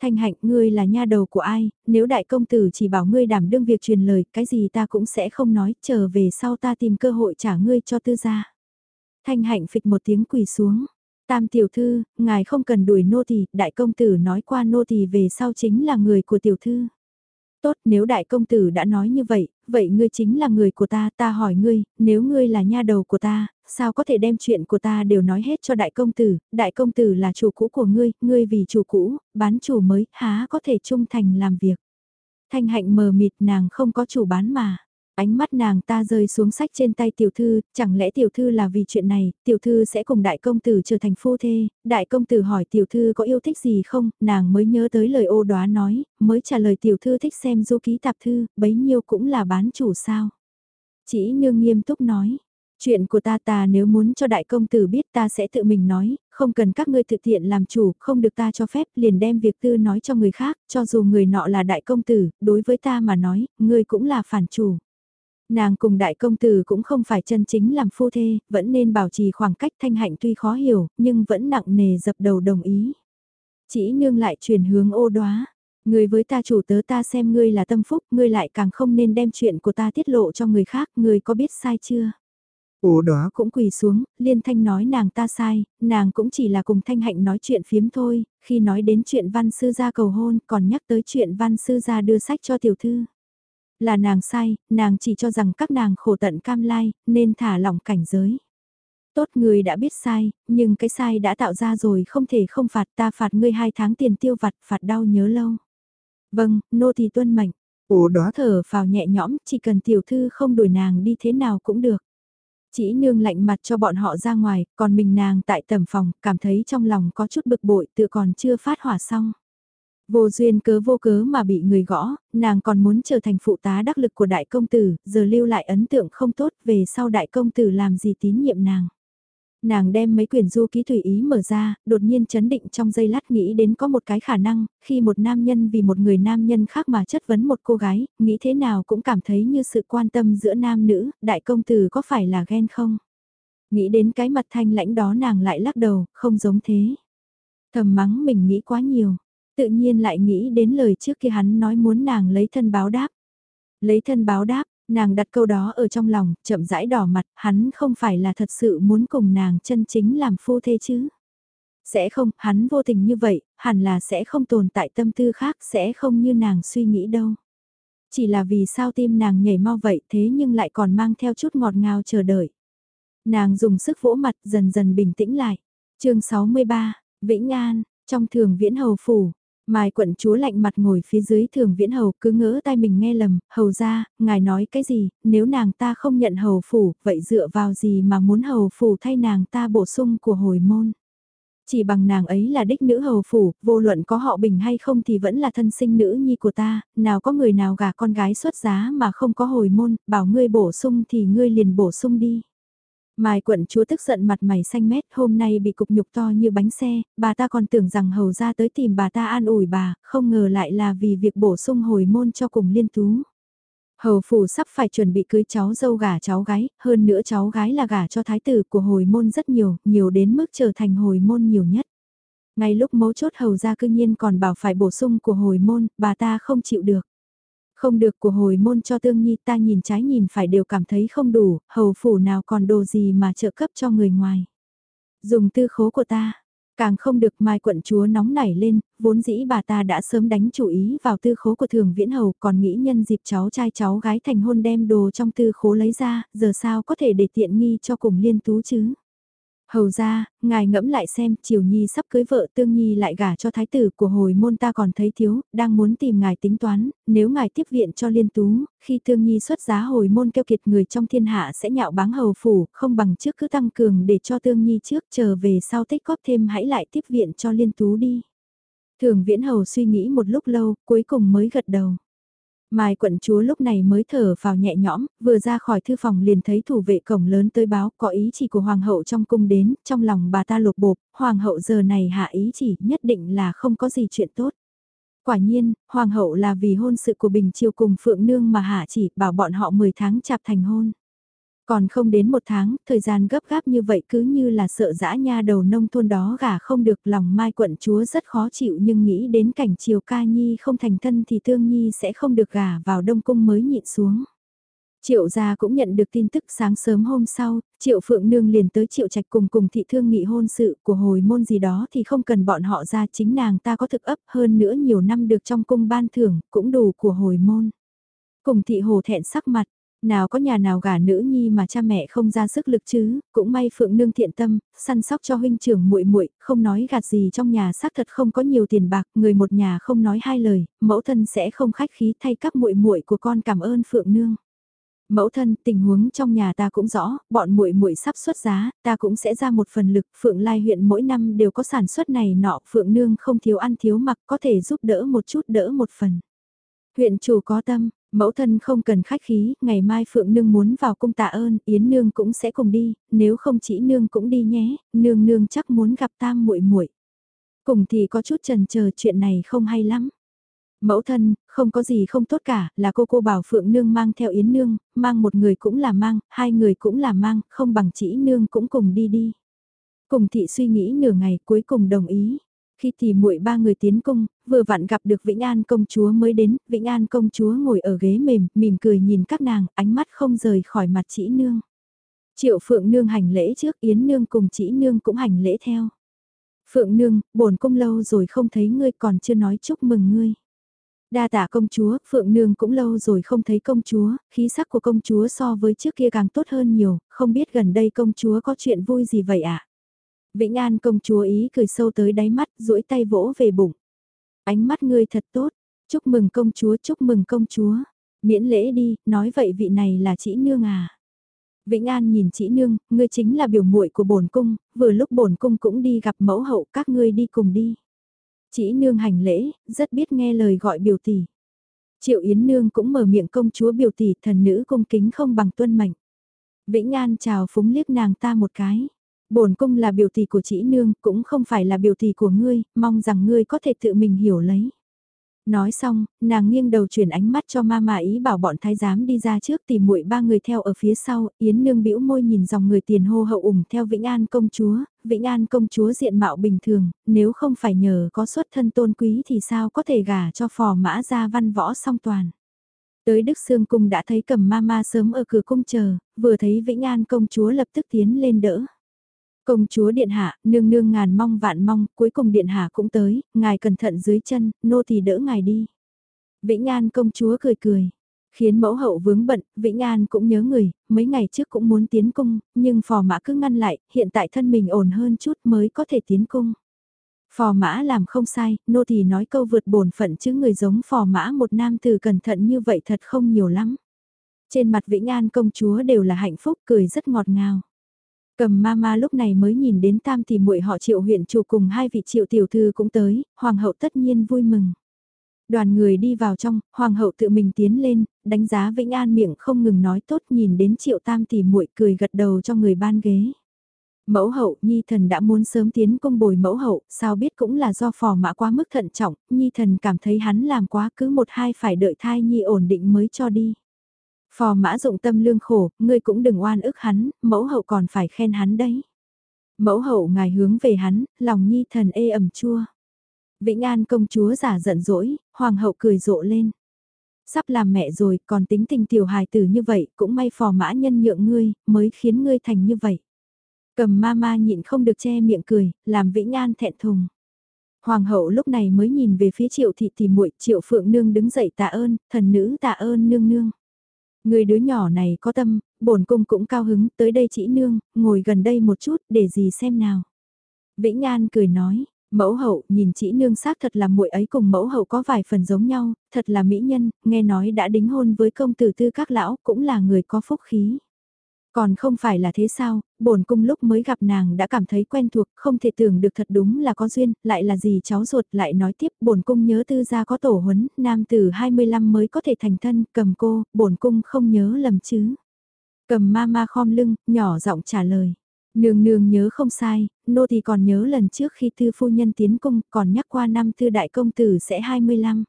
S1: Thanh hạnh, ngươi là nha đầu của ai, nếu đại công tử chỉ bảo ngươi đảm đương việc truyền lời, cái gì ta cũng sẽ không nói, chờ về sau ta tìm cơ hội trả ngươi cho tư gia. Thanh hạnh phịch một tiếng quỳ xuống. Tam tiểu thư, ngài không cần đuổi nô tỳ, đại công tử nói qua nô tỳ về sau chính là người của tiểu thư. Tốt, nếu đại công tử đã nói như vậy, vậy ngươi chính là người của ta, ta hỏi ngươi, nếu ngươi là nha đầu của ta, sao có thể đem chuyện của ta đều nói hết cho đại công tử, đại công tử là chủ cũ của ngươi, ngươi vì chủ cũ, bán chủ mới, há có thể trung thành làm việc. Thanh hạnh mờ mịt nàng không có chủ bán mà. Ánh mắt nàng ta rơi xuống sách trên tay tiểu thư, chẳng lẽ tiểu thư là vì chuyện này, tiểu thư sẽ cùng đại công tử trở thành phu thê, đại công tử hỏi tiểu thư có yêu thích gì không, nàng mới nhớ tới lời ô đoá nói, mới trả lời tiểu thư thích xem du ký tạp thư, bấy nhiêu cũng là bán chủ sao. Chỉ nương nghiêm túc nói, Chuyện của ta ta nếu muốn cho đại công tử biết ta sẽ tự mình nói, không cần các ngươi thực thiện làm chủ, không được ta cho phép liền đem việc tư nói cho người khác, cho dù người nọ là đại công tử, đối với ta mà nói, ngươi cũng là phản chủ. Nàng cùng đại công tử cũng không phải chân chính làm phu thê, vẫn nên bảo trì khoảng cách thanh hạnh tuy khó hiểu, nhưng vẫn nặng nề dập đầu đồng ý. Chỉ nương lại chuyển hướng ô đoá. Ngươi với ta chủ tớ ta xem ngươi là tâm phúc, ngươi lại càng không nên đem chuyện của ta tiết lộ cho người khác, ngươi có biết sai chưa? Ố đó cũng quỳ xuống, liên thanh nói nàng ta sai, nàng cũng chỉ là cùng thanh hạnh nói chuyện phiếm thôi, khi nói đến chuyện văn sư gia cầu hôn còn nhắc tới chuyện văn sư gia đưa sách cho tiểu thư. Là nàng sai, nàng chỉ cho rằng các nàng khổ tận cam lai, nên thả lỏng cảnh giới. Tốt người đã biết sai, nhưng cái sai đã tạo ra rồi không thể không phạt ta phạt ngươi hai tháng tiền tiêu vặt phạt đau nhớ lâu. Vâng, nô thì tuân mệnh. Ủa đó thở vào nhẹ nhõm, chỉ cần tiểu thư không đuổi nàng đi thế nào cũng được. Chỉ nương lạnh mặt cho bọn họ ra ngoài, còn mình nàng tại tầm phòng, cảm thấy trong lòng có chút bực bội tự còn chưa phát hỏa xong. Vô duyên cớ vô cớ mà bị người gõ, nàng còn muốn trở thành phụ tá đắc lực của đại công tử, giờ lưu lại ấn tượng không tốt về sau đại công tử làm gì tín nhiệm nàng. Nàng đem mấy quyển du ký tùy ý mở ra, đột nhiên chấn định trong giây lát nghĩ đến có một cái khả năng, khi một nam nhân vì một người nam nhân khác mà chất vấn một cô gái, nghĩ thế nào cũng cảm thấy như sự quan tâm giữa nam nữ, đại công tử có phải là ghen không? Nghĩ đến cái mặt thanh lãnh đó nàng lại lắc đầu, không giống thế. Thầm mắng mình nghĩ quá nhiều, tự nhiên lại nghĩ đến lời trước kia hắn nói muốn nàng lấy thân báo đáp. Lấy thân báo đáp, Nàng đặt câu đó ở trong lòng, chậm rãi đỏ mặt, hắn không phải là thật sự muốn cùng nàng chân chính làm phu thê chứ. Sẽ không, hắn vô tình như vậy, hẳn là sẽ không tồn tại tâm tư khác, sẽ không như nàng suy nghĩ đâu. Chỉ là vì sao tim nàng nhảy mau vậy thế nhưng lại còn mang theo chút ngọt ngào chờ đợi. Nàng dùng sức vỗ mặt dần dần bình tĩnh lại. chương 63, Vĩnh An, trong thường viễn hầu phủ, Mai quận chúa lạnh mặt ngồi phía dưới thường viễn hầu cứ ngỡ tai mình nghe lầm, hầu ra, ngài nói cái gì, nếu nàng ta không nhận hầu phủ, vậy dựa vào gì mà muốn hầu phủ thay nàng ta bổ sung của hồi môn. Chỉ bằng nàng ấy là đích nữ hầu phủ, vô luận có họ bình hay không thì vẫn là thân sinh nữ nhi của ta, nào có người nào gả con gái xuất giá mà không có hồi môn, bảo ngươi bổ sung thì ngươi liền bổ sung đi. Mai quận chúa tức giận mặt mày xanh mét hôm nay bị cục nhục to như bánh xe, bà ta còn tưởng rằng hầu ra tới tìm bà ta an ủi bà, không ngờ lại là vì việc bổ sung hồi môn cho cùng liên tú. Hầu phủ sắp phải chuẩn bị cưới cháu dâu gả cháu gái, hơn nữa cháu gái là gả cho thái tử của hồi môn rất nhiều, nhiều đến mức trở thành hồi môn nhiều nhất. Ngay lúc mấu chốt hầu ra cư nhiên còn bảo phải bổ sung của hồi môn, bà ta không chịu được. Không được của hồi môn cho tương nhi ta nhìn trái nhìn phải đều cảm thấy không đủ, hầu phủ nào còn đồ gì mà trợ cấp cho người ngoài. Dùng tư khố của ta, Càng không được mai quận chúa nóng nảy lên, vốn dĩ bà ta đã sớm đánh chủ ý vào tư khố của thường viễn hầu còn nghĩ nhân dịp cháu trai cháu gái thành hôn đem đồ trong tư khố lấy ra, giờ sao có thể để tiện nghi cho cùng liên tú chứ. Hầu ra, ngài ngẫm lại xem, Triều Nhi sắp cưới vợ Tương Nhi lại gả cho thái tử của hồi môn ta còn thấy thiếu, đang muốn tìm ngài tính toán, nếu ngài tiếp viện cho liên tú, khi Tương Nhi xuất giá hồi môn keo kiệt người trong thiên hạ sẽ nhạo báng hầu phủ, không bằng trước cứ tăng cường để cho Tương Nhi trước chờ về sau tích góp thêm hãy lại tiếp viện cho liên tú đi. Thường viễn hầu suy nghĩ một lúc lâu, cuối cùng mới gật đầu. Mai quận chúa lúc này mới thở vào nhẹ nhõm, vừa ra khỏi thư phòng liền thấy thủ vệ cổng lớn tới báo có ý chỉ của hoàng hậu trong cung đến, trong lòng bà ta lột bột, hoàng hậu giờ này hạ ý chỉ nhất định là không có gì chuyện tốt. Quả nhiên, hoàng hậu là vì hôn sự của Bình Chiêu cùng Phượng Nương mà hạ chỉ bảo bọn họ 10 tháng chạp thành hôn. Còn không đến một tháng, thời gian gấp gáp như vậy cứ như là sợ dã nha đầu nông thôn đó gả không được lòng mai quận chúa rất khó chịu nhưng nghĩ đến cảnh chiều ca nhi không thành thân thì tương nhi sẽ không được gả vào đông cung mới nhịn xuống. Triệu gia cũng nhận được tin tức sáng sớm hôm sau, Triệu Phượng Nương liền tới Triệu Trạch cùng cùng thị thương nghị hôn sự của hồi môn gì đó thì không cần bọn họ ra chính nàng ta có thực ấp hơn nữa nhiều năm được trong cung ban thưởng cũng đủ của hồi môn. Cùng thị hồ thẹn sắc mặt, nào có nhà nào gả nữ nhi mà cha mẹ không ra sức lực chứ, cũng may Phượng Nương thiện tâm, săn sóc cho huynh trưởng muội muội, không nói gạt gì trong nhà xác thật không có nhiều tiền bạc, người một nhà không nói hai lời, mẫu thân sẽ không khách khí thay các muội muội của con cảm ơn Phượng Nương. Mẫu thân, tình huống trong nhà ta cũng rõ, bọn muội muội sắp xuất giá, ta cũng sẽ ra một phần lực, Phượng Lai huyện mỗi năm đều có sản xuất này nọ, Phượng Nương không thiếu ăn thiếu mặc, có thể giúp đỡ một chút đỡ một phần. Huyện chủ có tâm, Mẫu thân không cần khách khí, ngày mai Phượng Nương muốn vào cung tạ ơn, Yến Nương cũng sẽ cùng đi, nếu không chỉ Nương cũng đi nhé, Nương Nương chắc muốn gặp tam muội muội. Cùng thì có chút trần chờ chuyện này không hay lắm. Mẫu thân, không có gì không tốt cả, là cô cô bảo Phượng Nương mang theo Yến Nương, mang một người cũng là mang, hai người cũng là mang, không bằng chỉ Nương cũng cùng đi đi. Cùng thị suy nghĩ nửa ngày cuối cùng đồng ý, khi thì muội ba người tiến cung, vừa vặn gặp được Vĩnh An công chúa mới đến, Vĩnh An công chúa ngồi ở ghế mềm, mỉm cười nhìn các nàng, ánh mắt không rời khỏi mặt chỉ nương. Triệu Phượng nương hành lễ trước, Yến nương cùng chỉ nương cũng hành lễ theo. Phượng nương, bổn cung lâu rồi không thấy ngươi còn chưa nói chúc mừng ngươi. Đa tạ công chúa, Phượng nương cũng lâu rồi không thấy công chúa, khí sắc của công chúa so với trước kia càng tốt hơn nhiều, không biết gần đây công chúa có chuyện vui gì vậy ạ? À? Vĩnh An công chúa ý cười sâu tới đáy mắt, duỗi tay vỗ về bụng. Ánh mắt ngươi thật tốt, chúc mừng công chúa, chúc mừng công chúa. Miễn lễ đi, nói vậy vị này là chị nương à. Vĩnh An nhìn chị nương, ngươi chính là biểu muội của bổn cung, vừa lúc bổn cung cũng đi gặp mẫu hậu, các ngươi đi cùng đi. Chị nương hành lễ, rất biết nghe lời gọi biểu tỷ. Triệu Yến nương cũng mở miệng công chúa biểu tỷ, thần nữ cung kính không bằng tuân mệnh. Vĩnh An chào phúng liếc nàng ta một cái bổn cung là biểu tỷ của chị nương, cũng không phải là biểu tỷ của ngươi, mong rằng ngươi có thể tự mình hiểu lấy. Nói xong, nàng nghiêng đầu chuyển ánh mắt cho ma ma ý bảo bọn thái giám đi ra trước tìm muội ba người theo ở phía sau, Yến nương bĩu môi nhìn dòng người tiền hô hậu ủng theo Vĩnh An công chúa, Vĩnh An công chúa diện mạo bình thường, nếu không phải nhờ có xuất thân tôn quý thì sao có thể gả cho phò mã ra văn võ song toàn. Tới Đức Sương Cung đã thấy cầm ma ma sớm ở cửa cung chờ, vừa thấy Vĩnh An công chúa lập tức tiến lên đỡ. Công chúa điện hạ, nương nương ngàn mong vạn mong, cuối cùng điện hạ cũng tới, ngài cẩn thận dưới chân, nô thì đỡ ngài đi. Vĩnh An công chúa cười cười, khiến mẫu hậu vướng bận, Vĩnh An cũng nhớ người, mấy ngày trước cũng muốn tiến cung, nhưng phò mã cứ ngăn lại, hiện tại thân mình ổn hơn chút mới có thể tiến cung. Phò mã làm không sai, nô thì nói câu vượt bổn phận chứ người giống phò mã một nam từ cẩn thận như vậy thật không nhiều lắm. Trên mặt Vĩnh An công chúa đều là hạnh phúc cười rất ngọt ngào. Cầm mama lúc này mới nhìn đến tam thì muội họ triệu huyện chủ cùng hai vị triệu tiểu thư cũng tới, hoàng hậu tất nhiên vui mừng. Đoàn người đi vào trong, hoàng hậu tự mình tiến lên, đánh giá Vĩnh An miệng không ngừng nói tốt nhìn đến triệu tam thì muội cười gật đầu cho người ban ghế. Mẫu hậu, Nhi thần đã muốn sớm tiến công bồi mẫu hậu, sao biết cũng là do phò mã quá mức thận trọng, Nhi thần cảm thấy hắn làm quá cứ một hai phải đợi thai Nhi ổn định mới cho đi. Phò mã dụng tâm lương khổ, ngươi cũng đừng oan ức hắn, mẫu hậu còn phải khen hắn đấy. Mẫu hậu ngài hướng về hắn, lòng nhi thần ê ẩm chua. Vĩnh An công chúa giả giận dỗi, hoàng hậu cười rộ lên. Sắp làm mẹ rồi, còn tính tình tiểu hài tử như vậy, cũng may phò mã nhân nhượng ngươi, mới khiến ngươi thành như vậy. Cầm ma ma nhịn không được che miệng cười, làm Vĩnh An thẹn thùng. Hoàng hậu lúc này mới nhìn về phía triệu thị thì muội triệu phượng nương đứng dậy tạ ơn, thần nữ tạ ơn nương nương. Người đứa nhỏ này có tâm, bổn cung cũng cao hứng, tới đây chỉ nương, ngồi gần đây một chút, để gì xem nào. Vĩnh An cười nói, mẫu hậu, nhìn chỉ nương xác thật là muội ấy cùng mẫu hậu có vài phần giống nhau, thật là mỹ nhân, nghe nói đã đính hôn với công tử tư các lão, cũng là người có phúc khí. Còn không phải là thế sao, bổn cung lúc mới gặp nàng đã cảm thấy quen thuộc, không thể tưởng được thật đúng là có duyên, lại là gì cháu ruột lại nói tiếp, bổn cung nhớ tư gia có tổ huấn, nam tử 25 mới có thể thành thân, cầm cô, bổn cung không nhớ lầm chứ. Cầm ma ma khom lưng, nhỏ giọng trả lời. Nương nương nhớ không sai, nô thì còn nhớ lần trước khi tư phu nhân tiến cung, còn nhắc qua năm tư đại công tử sẽ 25.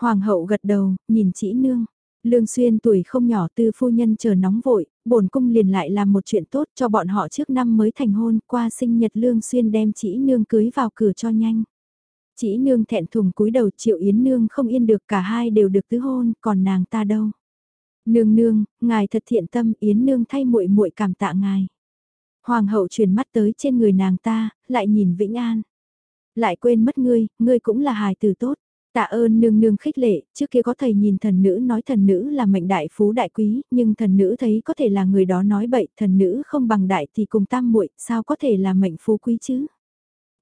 S1: Hoàng hậu gật đầu, nhìn chỉ nương. Lương Xuyên tuổi không nhỏ tư phu nhân chờ nóng vội, bổn cung liền lại làm một chuyện tốt cho bọn họ trước năm mới thành hôn, qua sinh nhật Lương Xuyên đem chỉ nương cưới vào cửa cho nhanh. Chỉ nương thẹn thùng cúi đầu triệu Yến nương không yên được cả hai đều được tứ hôn, còn nàng ta đâu. Nương nương, ngài thật thiện tâm Yến nương thay muội muội cảm tạ ngài. Hoàng hậu chuyển mắt tới trên người nàng ta, lại nhìn Vĩnh An. Lại quên mất ngươi, ngươi cũng là hài tử tốt. Tạ ơn nương nương khích lệ, trước kia có thầy nhìn thần nữ nói thần nữ là mệnh đại phú đại quý, nhưng thần nữ thấy có thể là người đó nói bậy, thần nữ không bằng đại thì cùng tam muội, sao có thể là mệnh phú quý chứ?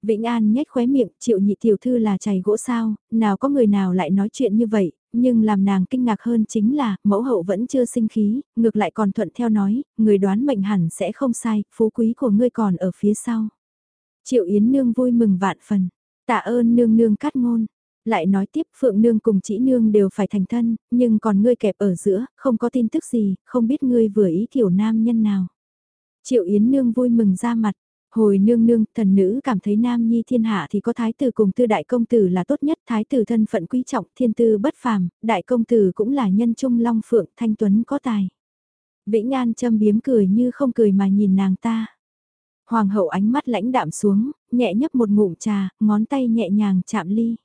S1: Vĩnh An nhếch khóe miệng, triệu nhị tiểu thư là chày gỗ sao, nào có người nào lại nói chuyện như vậy, nhưng làm nàng kinh ngạc hơn chính là, mẫu hậu vẫn chưa sinh khí, ngược lại còn thuận theo nói, người đoán mệnh hẳn sẽ không sai, phú quý của ngươi còn ở phía sau. Triệu Yến Nương vui mừng vạn phần, tạ ơn nương nương cắt ngôn, lại nói tiếp Phượng Nương cùng Chỉ Nương đều phải thành thân, nhưng còn ngươi kẹp ở giữa, không có tin tức gì, không biết ngươi vừa ý kiểu nam nhân nào. Triệu Yến Nương vui mừng ra mặt, hồi nương nương, thần nữ cảm thấy nam nhi thiên hạ thì có thái tử cùng tư đại công tử là tốt nhất, thái tử thân phận quý trọng, thiên tư bất phàm, đại công tử cũng là nhân trung long phượng, thanh tuấn có tài. Vĩnh An châm biếm cười như không cười mà nhìn nàng ta. Hoàng hậu ánh mắt lãnh đạm xuống, nhẹ nhấp một ngụm trà, ngón tay nhẹ nhàng chạm ly.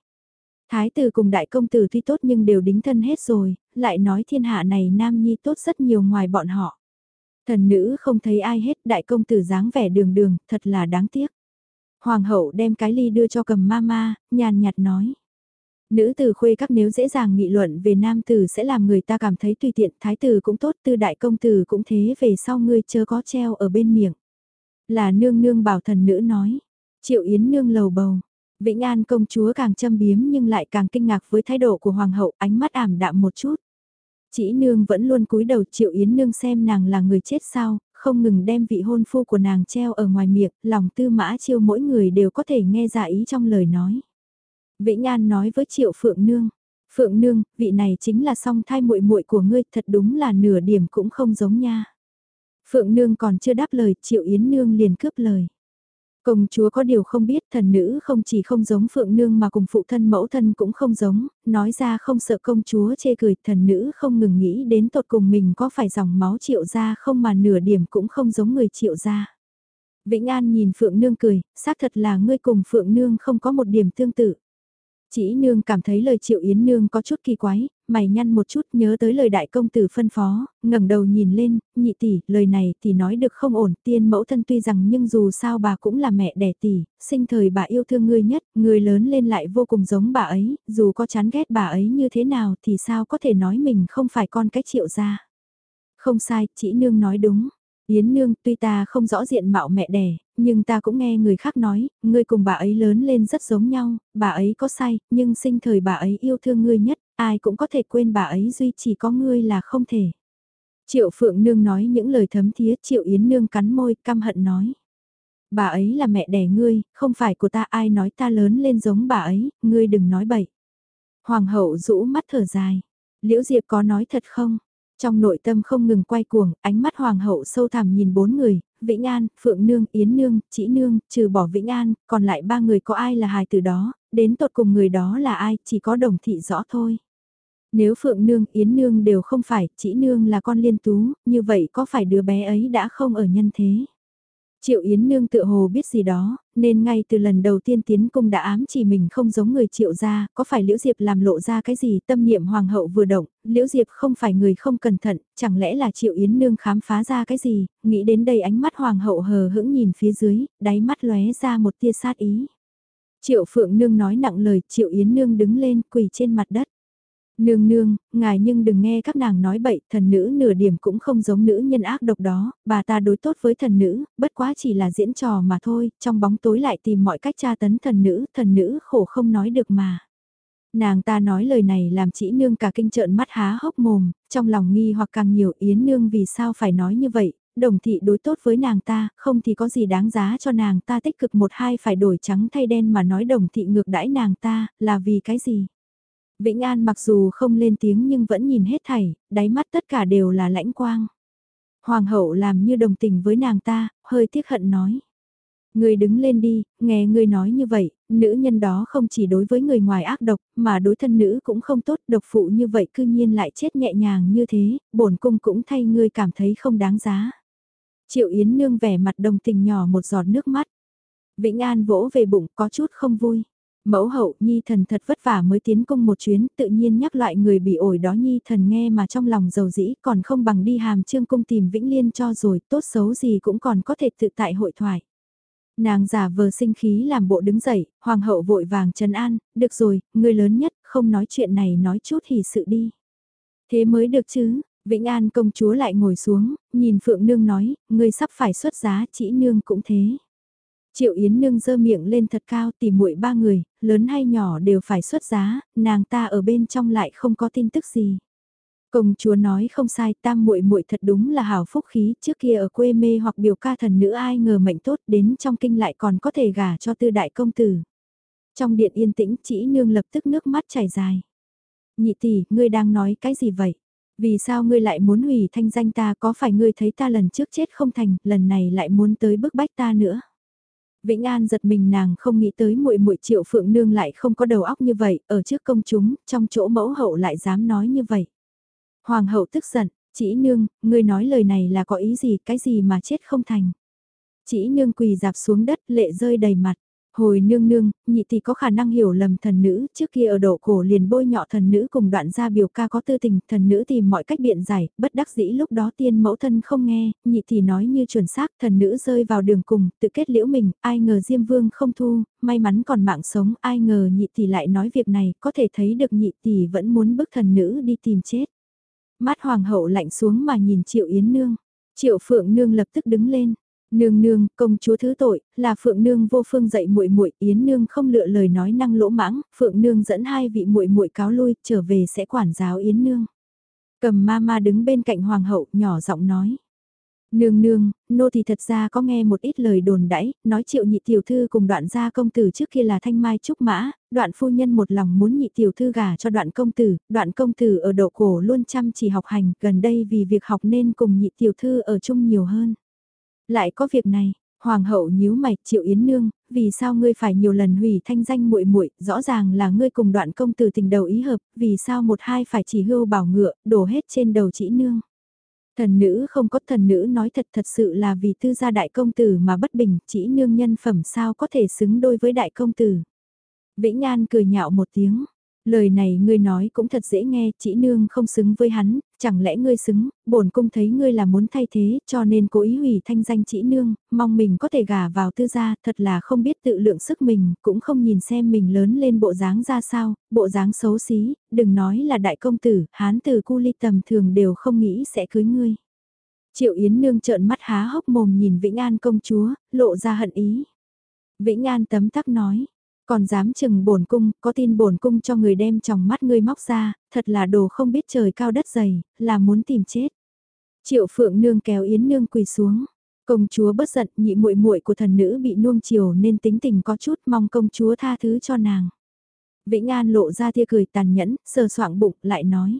S1: Thái tử cùng đại công tử tuy tốt nhưng đều đính thân hết rồi, lại nói thiên hạ này nam nhi tốt rất nhiều ngoài bọn họ. Thần nữ không thấy ai hết, đại công tử dáng vẻ đường đường, thật là đáng tiếc. Hoàng hậu đem cái ly đưa cho cầm ma ma, nhàn nhạt nói. Nữ tử khuê các nếu dễ dàng nghị luận về nam tử sẽ làm người ta cảm thấy tùy tiện, thái tử cũng tốt, tư đại công tử cũng thế về sau ngươi chớ có treo ở bên miệng. Là nương nương bảo thần nữ nói. Triệu Yến nương lầu bầu, Vĩnh An công chúa càng châm biếm nhưng lại càng kinh ngạc với thái độ của hoàng hậu, ánh mắt ảm đạm một chút. Chỉ nương vẫn luôn cúi đầu triệu yến nương xem nàng là người chết sao, không ngừng đem vị hôn phu của nàng treo ở ngoài miệng, lòng tư mã chiêu mỗi người đều có thể nghe ra ý trong lời nói. Vĩnh An nói với triệu phượng nương, phượng nương, vị này chính là song thai muội muội của ngươi, thật đúng là nửa điểm cũng không giống nha. Phượng nương còn chưa đáp lời, triệu yến nương liền cướp lời. Công chúa có điều không biết thần nữ không chỉ không giống phượng nương mà cùng phụ thân mẫu thân cũng không giống, nói ra không sợ công chúa chê cười thần nữ không ngừng nghĩ đến tột cùng mình có phải dòng máu triệu ra không mà nửa điểm cũng không giống người triệu ra. Vĩnh An nhìn phượng nương cười, xác thật là ngươi cùng phượng nương không có một điểm tương tự. Chỉ nương cảm thấy lời triệu yến nương có chút kỳ quái, mày nhăn một chút nhớ tới lời đại công tử phân phó, ngẩng đầu nhìn lên, nhị tỷ, lời này thì nói được không ổn, tiên mẫu thân tuy rằng nhưng dù sao bà cũng là mẹ đẻ tỷ, sinh thời bà yêu thương ngươi nhất, người lớn lên lại vô cùng giống bà ấy, dù có chán ghét bà ấy như thế nào thì sao có thể nói mình không phải con cái triệu gia Không sai, chỉ nương nói đúng. Yến nương, tuy ta không rõ diện mạo mẹ đẻ, nhưng ta cũng nghe người khác nói, ngươi cùng bà ấy lớn lên rất giống nhau, bà ấy có sai, nhưng sinh thời bà ấy yêu thương ngươi nhất, ai cũng có thể quên bà ấy duy chỉ có ngươi là không thể. Triệu Phượng Nương nói những lời thấm thía, Triệu Yến Nương cắn môi, căm hận nói. Bà ấy là mẹ đẻ ngươi, không phải của ta ai nói ta lớn lên giống bà ấy, ngươi đừng nói bậy. Hoàng hậu rũ mắt thở dài. Liễu Diệp có nói thật không? Trong nội tâm không ngừng quay cuồng, ánh mắt hoàng hậu sâu thẳm nhìn bốn người, Vĩnh An, Phượng Nương, Yến Nương, Chỉ Nương, trừ bỏ Vĩnh An, còn lại ba người có ai là hài từ đó, đến tột cùng người đó là ai, chỉ có đồng thị rõ thôi. Nếu Phượng Nương, Yến Nương đều không phải, chỉ Nương là con liên tú, như vậy có phải đứa bé ấy đã không ở nhân thế? Triệu Yến Nương tự hồ biết gì đó, nên ngay từ lần đầu tiên tiến cung đã ám chỉ mình không giống người Triệu gia, có phải Liễu Diệp làm lộ ra cái gì, tâm niệm hoàng hậu vừa động, Liễu Diệp không phải người không cẩn thận, chẳng lẽ là Triệu Yến Nương khám phá ra cái gì, nghĩ đến đây ánh mắt hoàng hậu hờ hững nhìn phía dưới, đáy mắt lóe ra một tia sát ý. Triệu Phượng Nương nói nặng lời, Triệu Yến Nương đứng lên quỳ trên mặt đất. Nương nương, ngài nhưng đừng nghe các nàng nói bậy, thần nữ nửa điểm cũng không giống nữ nhân ác độc đó, bà ta đối tốt với thần nữ, bất quá chỉ là diễn trò mà thôi, trong bóng tối lại tìm mọi cách tra tấn thần nữ, thần nữ khổ không nói được mà. Nàng ta nói lời này làm chỉ nương cả kinh trợn mắt há hốc mồm, trong lòng nghi hoặc càng nhiều yến nương vì sao phải nói như vậy, đồng thị đối tốt với nàng ta, không thì có gì đáng giá cho nàng ta tích cực một hai phải đổi trắng thay đen mà nói đồng thị ngược đãi nàng ta, là vì cái gì? Vĩnh An mặc dù không lên tiếng nhưng vẫn nhìn hết thảy, đáy mắt tất cả đều là lãnh quang. Hoàng hậu làm như đồng tình với nàng ta, hơi tiếc hận nói. Người đứng lên đi, nghe người nói như vậy, nữ nhân đó không chỉ đối với người ngoài ác độc, mà đối thân nữ cũng không tốt, độc phụ như vậy cư nhiên lại chết nhẹ nhàng như thế, bổn cung cũng thay ngươi cảm thấy không đáng giá. Triệu Yến Nương vẻ mặt đồng tình nhỏ một giọt nước mắt. Vĩnh An vỗ về bụng có chút không vui. Mẫu hậu Nhi thần thật vất vả mới tiến cung một chuyến, tự nhiên nhắc lại người bị ổi đó Nhi thần nghe mà trong lòng giàu dĩ còn không bằng đi hàm trương cung tìm Vĩnh Liên cho rồi, tốt xấu gì cũng còn có thể tự tại hội thoại. Nàng giả vờ sinh khí làm bộ đứng dậy, hoàng hậu vội vàng trấn an, được rồi, người lớn nhất, không nói chuyện này nói chút hỉ sự đi. Thế mới được chứ, Vĩnh An công chúa lại ngồi xuống, nhìn Phượng Nương nói, người sắp phải xuất giá, chỉ Nương cũng thế. Triệu Yến Nương dơ miệng lên thật cao tỉ muội ba người, lớn hay nhỏ đều phải xuất giá, nàng ta ở bên trong lại không có tin tức gì. Công chúa nói không sai, tam muội muội thật đúng là hào phúc khí, trước kia ở quê mê hoặc biểu ca thần nữ ai ngờ mệnh tốt đến trong kinh lại còn có thể gả cho tư đại công tử. Trong điện yên tĩnh, chỉ nương lập tức nước mắt chảy dài. Nhị tỷ, ngươi đang nói cái gì vậy? Vì sao ngươi lại muốn hủy thanh danh ta có phải ngươi thấy ta lần trước chết không thành, lần này lại muốn tới bức bách ta nữa? Vĩnh An giật mình nàng không nghĩ tới muội muội Triệu Phượng Nương lại không có đầu óc như vậy, ở trước công chúng, trong chỗ mẫu hậu lại dám nói như vậy. Hoàng hậu tức giận, chỉ nương, ngươi nói lời này là có ý gì, cái gì mà chết không thành. Chỉ nương quỳ dạp xuống đất lệ rơi đầy mặt. Hồi nương nương, nhị tỷ có khả năng hiểu lầm thần nữ, trước kia ở độ cổ liền bôi nhọ thần nữ cùng đoạn gia biểu ca có tư tình, thần nữ tìm mọi cách biện giải, bất đắc dĩ lúc đó tiên mẫu thân không nghe, nhị tỷ nói như chuẩn xác, thần nữ rơi vào đường cùng, tự kết liễu mình, ai ngờ Diêm Vương không thu, may mắn còn mạng sống, ai ngờ nhị tỷ lại nói việc này, có thể thấy được nhị tỷ vẫn muốn bức thần nữ đi tìm chết. Mắt hoàng hậu lạnh xuống mà nhìn Triệu Yến Nương. Triệu Phượng Nương lập tức đứng lên. Nương nương, công chúa thứ tội, là Phượng nương vô phương dạy muội muội, Yến nương không lựa lời nói năng lỗ mãng, Phượng nương dẫn hai vị muội muội cáo lui, trở về sẽ quản giáo Yến nương. Cầm ma ma đứng bên cạnh hoàng hậu, nhỏ giọng nói. Nương nương, nô thì thật ra có nghe một ít lời đồn đãi, nói triệu nhị tiểu thư cùng đoạn gia công tử trước kia là thanh mai trúc mã, đoạn phu nhân một lòng muốn nhị tiểu thư gả cho đoạn công tử, đoạn công tử ở độ cổ luôn chăm chỉ học hành, gần đây vì việc học nên cùng nhị tiểu thư ở chung nhiều hơn. Lại có việc này, Hoàng hậu nhíu mày, Triệu Yến nương, vì sao ngươi phải nhiều lần hủy thanh danh muội muội, rõ ràng là ngươi cùng đoạn công tử tình đầu ý hợp, vì sao một hai phải chỉ hưu bảo ngựa, đổ hết trên đầu chỉ nương. Thần nữ không có thần nữ nói thật thật sự là vì tư gia đại công tử mà bất bình, chỉ nương nhân phẩm sao có thể xứng đôi với đại công tử. Vĩnh An cười nhạo một tiếng, Lời này ngươi nói cũng thật dễ nghe, chỉ nương không xứng với hắn, chẳng lẽ ngươi xứng, bổn cung thấy ngươi là muốn thay thế, cho nên cố ý hủy thanh danh chỉ nương, mong mình có thể gả vào tư gia, thật là không biết tự lượng sức mình, cũng không nhìn xem mình lớn lên bộ dáng ra sao, bộ dáng xấu xí, đừng nói là đại công tử, hán từ cu ly tầm thường đều không nghĩ sẽ cưới ngươi. Triệu Yến nương trợn mắt há hốc mồm nhìn Vĩnh An công chúa, lộ ra hận ý. Vĩnh An tấm tắc nói, còn dám chừng bổn cung, có tin bổn cung cho người đem trong mắt ngươi móc ra, thật là đồ không biết trời cao đất dày, là muốn tìm chết. Triệu Phượng nương kéo Yến nương quỳ xuống. Công chúa bất giận, nhị muội muội của thần nữ bị nuông chiều nên tính tình có chút, mong công chúa tha thứ cho nàng. Vĩnh An lộ ra tia cười tàn nhẫn, sờ soạng bụng, lại nói.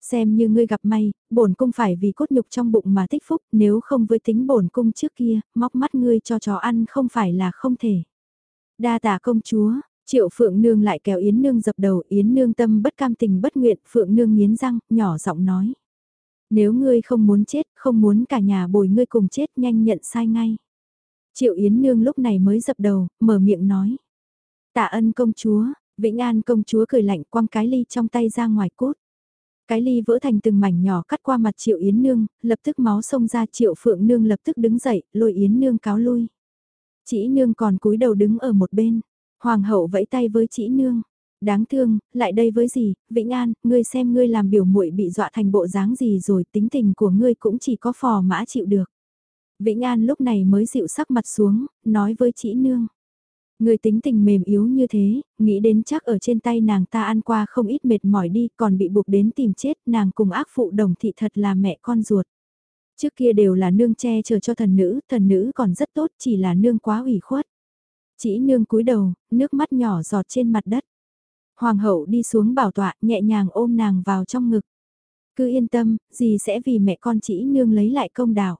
S1: Xem như ngươi gặp may, bổn cung phải vì cốt nhục trong bụng mà tích phúc, nếu không với tính bổn cung trước kia, móc mắt ngươi cho chó ăn không phải là không thể. Đa tạ công chúa, Triệu Phượng Nương lại kéo Yến Nương dập đầu, Yến Nương tâm bất cam tình bất nguyện, Phượng Nương nghiến răng, nhỏ giọng nói. Nếu ngươi không muốn chết, không muốn cả nhà bồi ngươi cùng chết nhanh nhận sai ngay. Triệu Yến Nương lúc này mới dập đầu, mở miệng nói. Tạ ân công chúa, Vĩnh An công chúa cười lạnh quăng cái ly trong tay ra ngoài cốt. Cái ly vỡ thành từng mảnh nhỏ cắt qua mặt Triệu Yến Nương, lập tức máu xông ra Triệu Phượng Nương lập tức đứng dậy, lôi Yến Nương cáo lui. Chỉ Nương còn cúi đầu đứng ở một bên. Hoàng hậu vẫy tay với Chỉ Nương. Đáng thương, lại đây với gì, Vĩnh An, ngươi xem ngươi làm biểu muội bị dọa thành bộ dáng gì rồi, tính tình của ngươi cũng chỉ có phò mã chịu được. Vĩnh An lúc này mới dịu sắc mặt xuống, nói với Chỉ Nương. Người tính tình mềm yếu như thế, nghĩ đến chắc ở trên tay nàng ta ăn qua không ít mệt mỏi đi còn bị buộc đến tìm chết nàng cùng ác phụ đồng thị thật là mẹ con ruột. Trước kia đều là nương che chở cho thần nữ, thần nữ còn rất tốt chỉ là nương quá ủy khuất. Chỉ nương cúi đầu, nước mắt nhỏ giọt trên mặt đất. Hoàng hậu đi xuống bảo tọa nhẹ nhàng ôm nàng vào trong ngực. Cứ yên tâm, gì sẽ vì mẹ con chỉ nương lấy lại công đạo.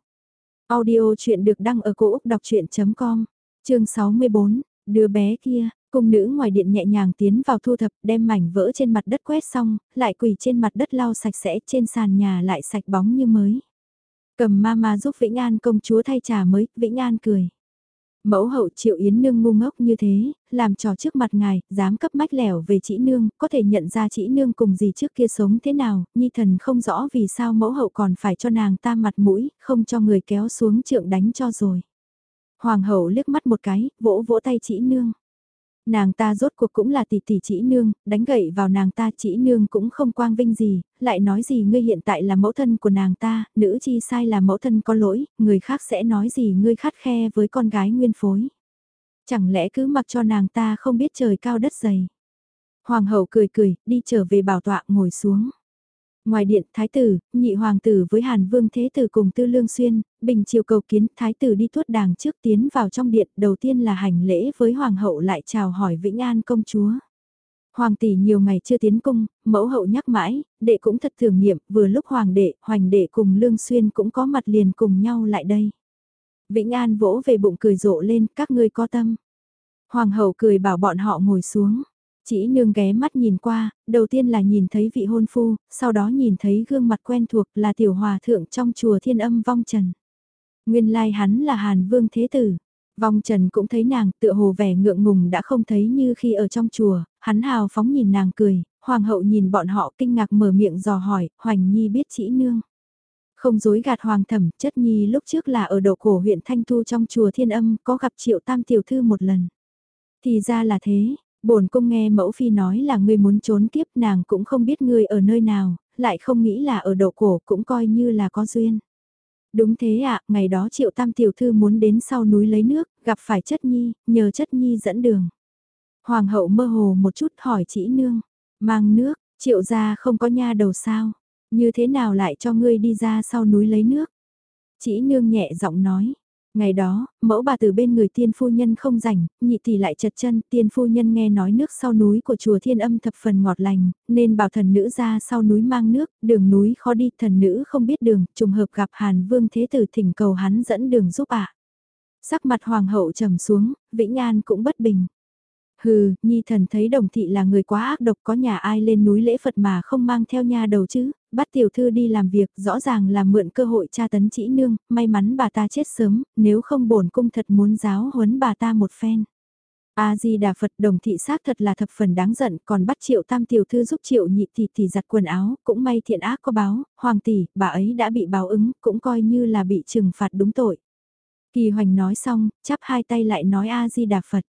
S1: Audio chuyện được đăng ở cổ Úc đọc chuyện.com, chương 64, Đứa bé kia, cung nữ ngoài điện nhẹ nhàng tiến vào thu thập đem mảnh vỡ trên mặt đất quét xong, lại quỳ trên mặt đất lau sạch sẽ trên sàn nhà lại sạch bóng như mới. Cầm mama giúp Vĩnh An công chúa thay trà mới, Vĩnh An cười. Mẫu hậu triệu yến nương ngu ngốc như thế, làm trò trước mặt ngài, dám cấp mách lẻo về chị nương, có thể nhận ra chị nương cùng gì trước kia sống thế nào, nhi thần không rõ vì sao mẫu hậu còn phải cho nàng ta mặt mũi, không cho người kéo xuống trượng đánh cho rồi. Hoàng hậu liếc mắt một cái, vỗ vỗ tay chỉ nương. Nàng ta rốt cuộc cũng là tỷ tỷ chỉ nương, đánh gậy vào nàng ta chỉ nương cũng không quang vinh gì, lại nói gì ngươi hiện tại là mẫu thân của nàng ta, nữ chi sai là mẫu thân có lỗi, người khác sẽ nói gì ngươi khát khe với con gái nguyên phối. Chẳng lẽ cứ mặc cho nàng ta không biết trời cao đất dày. Hoàng hậu cười cười, đi trở về bảo tọa ngồi xuống. Ngoài điện, thái tử, nhị hoàng tử với Hàn Vương Thế Tử cùng Tư Lương Xuyên, bình chiều cầu kiến, thái tử đi tuốt đàng trước tiến vào trong điện, đầu tiên là hành lễ với hoàng hậu lại chào hỏi Vĩnh An công chúa. Hoàng tỷ nhiều ngày chưa tiến cung, mẫu hậu nhắc mãi, đệ cũng thật thường niệm, vừa lúc hoàng đệ, hoành đệ cùng Lương Xuyên cũng có mặt liền cùng nhau lại đây. Vĩnh An vỗ về bụng cười rộ lên, các ngươi có tâm. Hoàng hậu cười bảo bọn họ ngồi xuống. Chỉ nương ghé mắt nhìn qua, đầu tiên là nhìn thấy vị hôn phu, sau đó nhìn thấy gương mặt quen thuộc là tiểu hòa thượng trong chùa thiên âm vong trần. Nguyên lai hắn là Hàn Vương Thế Tử. Vong Trần cũng thấy nàng tựa hồ vẻ ngượng ngùng đã không thấy như khi ở trong chùa, hắn hào phóng nhìn nàng cười, hoàng hậu nhìn bọn họ kinh ngạc mở miệng dò hỏi, Hoành Nhi biết chỉ nương. Không dối gạt hoàng thẩm, chất nhi lúc trước là ở độ cổ huyện Thanh Thu trong chùa Thiên Âm có gặp triệu tam tiểu thư một lần. Thì ra là thế, bổn cung nghe mẫu phi nói là ngươi muốn trốn kiếp nàng cũng không biết ngươi ở nơi nào, lại không nghĩ là ở độ cổ cũng coi như là có duyên. Đúng thế ạ, ngày đó triệu tam tiểu thư muốn đến sau núi lấy nước, gặp phải chất nhi, nhờ chất nhi dẫn đường. Hoàng hậu mơ hồ một chút hỏi chỉ nương, mang nước, triệu gia không có nha đầu sao, như thế nào lại cho ngươi đi ra sau núi lấy nước. Chỉ nương nhẹ giọng nói, Ngày đó, mẫu bà từ bên người tiên phu nhân không rảnh, nhị tỷ lại chật chân, tiên phu nhân nghe nói nước sau núi của chùa thiên âm thập phần ngọt lành, nên bảo thần nữ ra sau núi mang nước, đường núi khó đi, thần nữ không biết đường, trùng hợp gặp Hàn Vương Thế Tử thỉnh cầu hắn dẫn đường giúp ạ. Sắc mặt hoàng hậu trầm xuống, Vĩnh An cũng bất bình. Hừ, nhi thần thấy đồng thị là người quá ác độc có nhà ai lên núi lễ Phật mà không mang theo nha đầu chứ, bắt tiểu thư đi làm việc rõ ràng là mượn cơ hội tra tấn chỉ nương, may mắn bà ta chết sớm, nếu không bổn cung thật muốn giáo huấn bà ta một phen. A-di-đà Phật đồng thị xác thật là thập phần đáng giận, còn bắt triệu tam tiểu thư giúp triệu nhị tỷ tỷ giặt quần áo, cũng may thiện ác có báo, hoàng tỷ, bà ấy đã bị báo ứng, cũng coi như là bị trừng phạt đúng tội. Kỳ hoành nói xong, chắp hai tay lại nói A-di-đà Phật.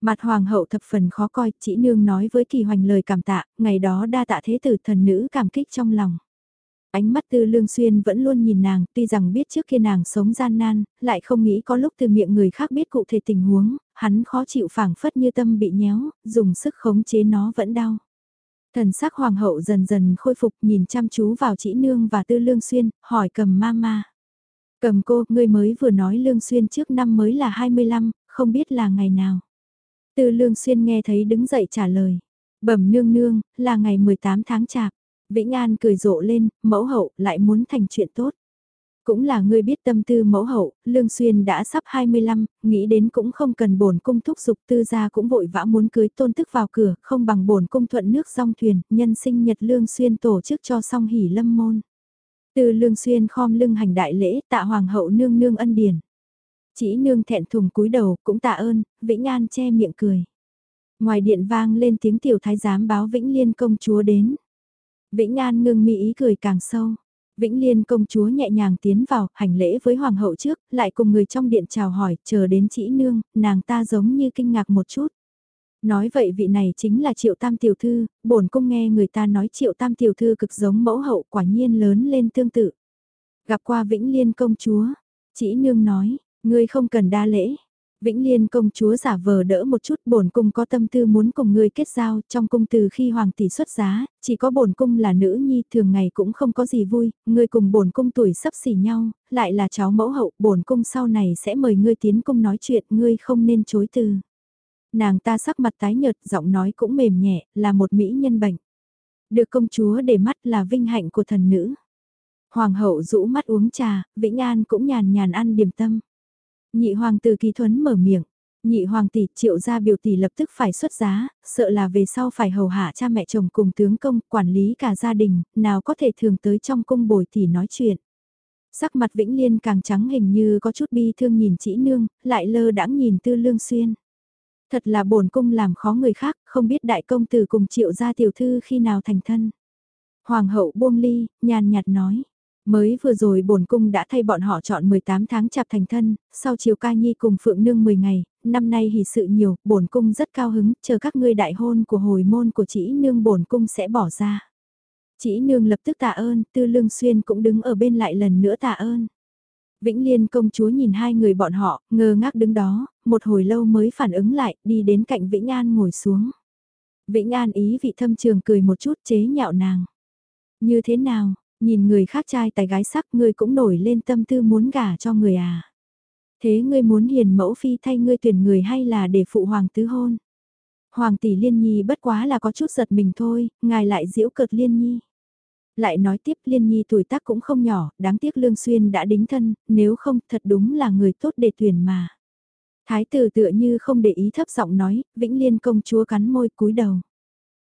S1: Mặt hoàng hậu thập phần khó coi, chỉ nương nói với kỳ hoành lời cảm tạ, ngày đó đa tạ thế tử thần nữ cảm kích trong lòng. Ánh mắt tư lương xuyên vẫn luôn nhìn nàng, tuy rằng biết trước kia nàng sống gian nan, lại không nghĩ có lúc từ miệng người khác biết cụ thể tình huống, hắn khó chịu phảng phất như tâm bị nhéo, dùng sức khống chế nó vẫn đau. Thần sắc hoàng hậu dần dần khôi phục nhìn chăm chú vào chỉ nương và tư lương xuyên, hỏi cầm mama. Cầm cô, ngươi mới vừa nói lương xuyên trước năm mới là 25, không biết là ngày nào. Tư Lương Xuyên nghe thấy đứng dậy trả lời. Bẩm nương nương, là ngày 18 tháng chạp. Vĩnh An cười rộ lên, mẫu hậu lại muốn thành chuyện tốt. Cũng là ngươi biết tâm tư mẫu hậu, Lương Xuyên đã sắp 25, nghĩ đến cũng không cần bổn cung thúc dục tư gia cũng vội vã muốn cưới tôn tức vào cửa, không bằng bổn cung thuận nước song thuyền, nhân sinh nhật Lương Xuyên tổ chức cho song hỉ lâm môn. Từ Lương Xuyên khom lưng hành đại lễ tạ hoàng hậu nương nương ân điển. Chỉ nương thẹn thùng cúi đầu cũng tạ ơn, Vĩnh An che miệng cười. Ngoài điện vang lên tiếng tiểu thái giám báo Vĩnh Liên công chúa đến. Vĩnh An ngưng mi ý cười càng sâu. Vĩnh Liên công chúa nhẹ nhàng tiến vào, hành lễ với hoàng hậu trước, lại cùng người trong điện chào hỏi, chờ đến chỉ nương, nàng ta giống như kinh ngạc một chút. Nói vậy vị này chính là triệu tam tiểu thư, bổn cung nghe người ta nói triệu tam tiểu thư cực giống mẫu hậu quả nhiên lớn lên tương tự. Gặp qua Vĩnh Liên công chúa, chỉ nương nói, ngươi không cần đa lễ, Vĩnh Liên công chúa giả vờ đỡ một chút bổn cung có tâm tư muốn cùng ngươi kết giao trong cung từ khi hoàng tỷ xuất giá, chỉ có bổn cung là nữ nhi thường ngày cũng không có gì vui, ngươi cùng bổn cung tuổi sắp xỉ nhau, lại là cháu mẫu hậu, bổn cung sau này sẽ mời ngươi tiến cung nói chuyện, ngươi không nên chối từ. Nàng ta sắc mặt tái nhợt, giọng nói cũng mềm nhẹ, là một mỹ nhân bệnh. Được công chúa để mắt là vinh hạnh của thần nữ. Hoàng hậu rũ mắt uống trà, Vĩnh An cũng nhàn nhàn ăn điểm tâm. Nhị hoàng tử kỳ thuấn mở miệng. Nhị hoàng tỷ triệu gia biểu tỷ lập tức phải xuất giá, sợ là về sau phải hầu hạ cha mẹ chồng cùng tướng công, quản lý cả gia đình, nào có thể thường tới trong cung bồi tỷ nói chuyện. Sắc mặt Vĩnh Liên càng trắng hình như có chút bi thương nhìn chỉ nương, lại lơ đãng nhìn tư lương xuyên. Thật là bổn cung làm khó người khác, không biết đại công tử cùng triệu gia tiểu thư khi nào thành thân. Hoàng hậu buông ly, nhàn nhạt nói. Mới vừa rồi bổn cung đã thay bọn họ chọn 18 tháng chạp thành thân, sau chiều ca nhi cùng phượng nương 10 ngày, năm nay hỷ sự nhiều, bổn cung rất cao hứng, chờ các ngươi đại hôn của hồi môn của chị nương bổn cung sẽ bỏ ra. chị nương lập tức tạ ơn, tư lương xuyên cũng đứng ở bên lại lần nữa tạ ơn. Vĩnh Liên công chúa nhìn hai người bọn họ, ngơ ngác đứng đó, một hồi lâu mới phản ứng lại, đi đến cạnh Vĩnh An ngồi xuống. Vĩnh An ý vị thâm trường cười một chút chế nhạo nàng. Như thế nào, Nhìn người khác trai tài gái sắc ngươi cũng nổi lên tâm tư muốn gả cho người à. Thế ngươi muốn hiền mẫu phi thay ngươi tuyển người hay là để phụ hoàng tứ hôn? Hoàng tỷ liên nhi bất quá là có chút giật mình thôi, ngài lại diễu cợt liên nhi. Lại nói tiếp liên nhi tuổi tác cũng không nhỏ, đáng tiếc lương xuyên đã đính thân, nếu không thật đúng là người tốt để tuyển mà. Thái tử tựa như không để ý thấp giọng nói, Vĩnh Liên công chúa cắn môi cúi đầu.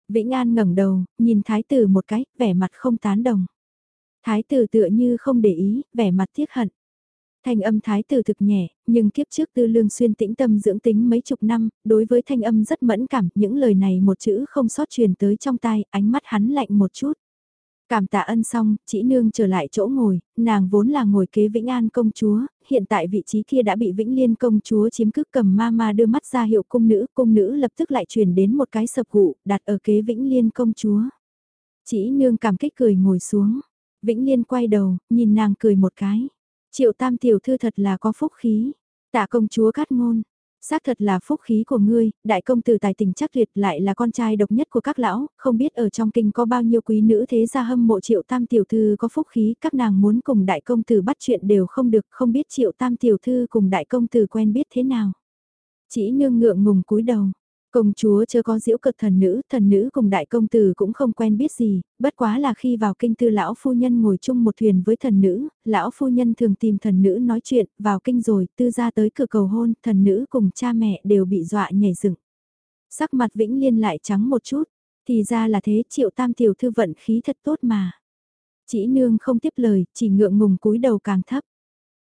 S1: Vĩnh An ngẩng đầu, nhìn thái tử một cái, vẻ mặt không tán đồng. Thái tử tựa như không để ý, vẻ mặt tiếc hận. Thanh âm thái tử thực nhẹ, nhưng kiếp trước tư lương xuyên tĩnh tâm dưỡng tính mấy chục năm, đối với thanh âm rất mẫn cảm, những lời này một chữ không sót truyền tới trong tai, ánh mắt hắn lạnh một chút. Cảm tạ ân xong, chỉ nương trở lại chỗ ngồi, nàng vốn là ngồi kế Vĩnh An công chúa, hiện tại vị trí kia đã bị Vĩnh Liên công chúa chiếm cứ cầm ma ma đưa mắt ra hiệu cung nữ, cung nữ lập tức lại truyền đến một cái sập hụ đặt ở kế Vĩnh Liên công chúa. Chỉ nương cảm kích cười ngồi xuống. Vĩnh Liên quay đầu, nhìn nàng cười một cái. Triệu tam tiểu thư thật là có phúc khí. Tạ công chúa cát ngôn. Xác thật là phúc khí của ngươi, đại công tử tài tình chắc tuyệt lại là con trai độc nhất của các lão, không biết ở trong kinh có bao nhiêu quý nữ thế gia hâm mộ triệu tam tiểu thư có phúc khí, các nàng muốn cùng đại công tử bắt chuyện đều không được, không biết triệu tam tiểu thư cùng đại công tử quen biết thế nào. Chỉ nương ngượng ngùng cúi đầu, Công chúa chưa có diễu cực thần nữ, thần nữ cùng đại công tử cũng không quen biết gì, bất quá là khi vào kinh tư lão phu nhân ngồi chung một thuyền với thần nữ, lão phu nhân thường tìm thần nữ nói chuyện, vào kinh rồi, tư ra tới cửa cầu hôn, thần nữ cùng cha mẹ đều bị dọa nhảy dựng. Sắc mặt vĩnh liên lại trắng một chút, thì ra là thế triệu tam tiểu thư vận khí thật tốt mà. Chỉ nương không tiếp lời, chỉ ngượng ngùng cúi đầu càng thấp.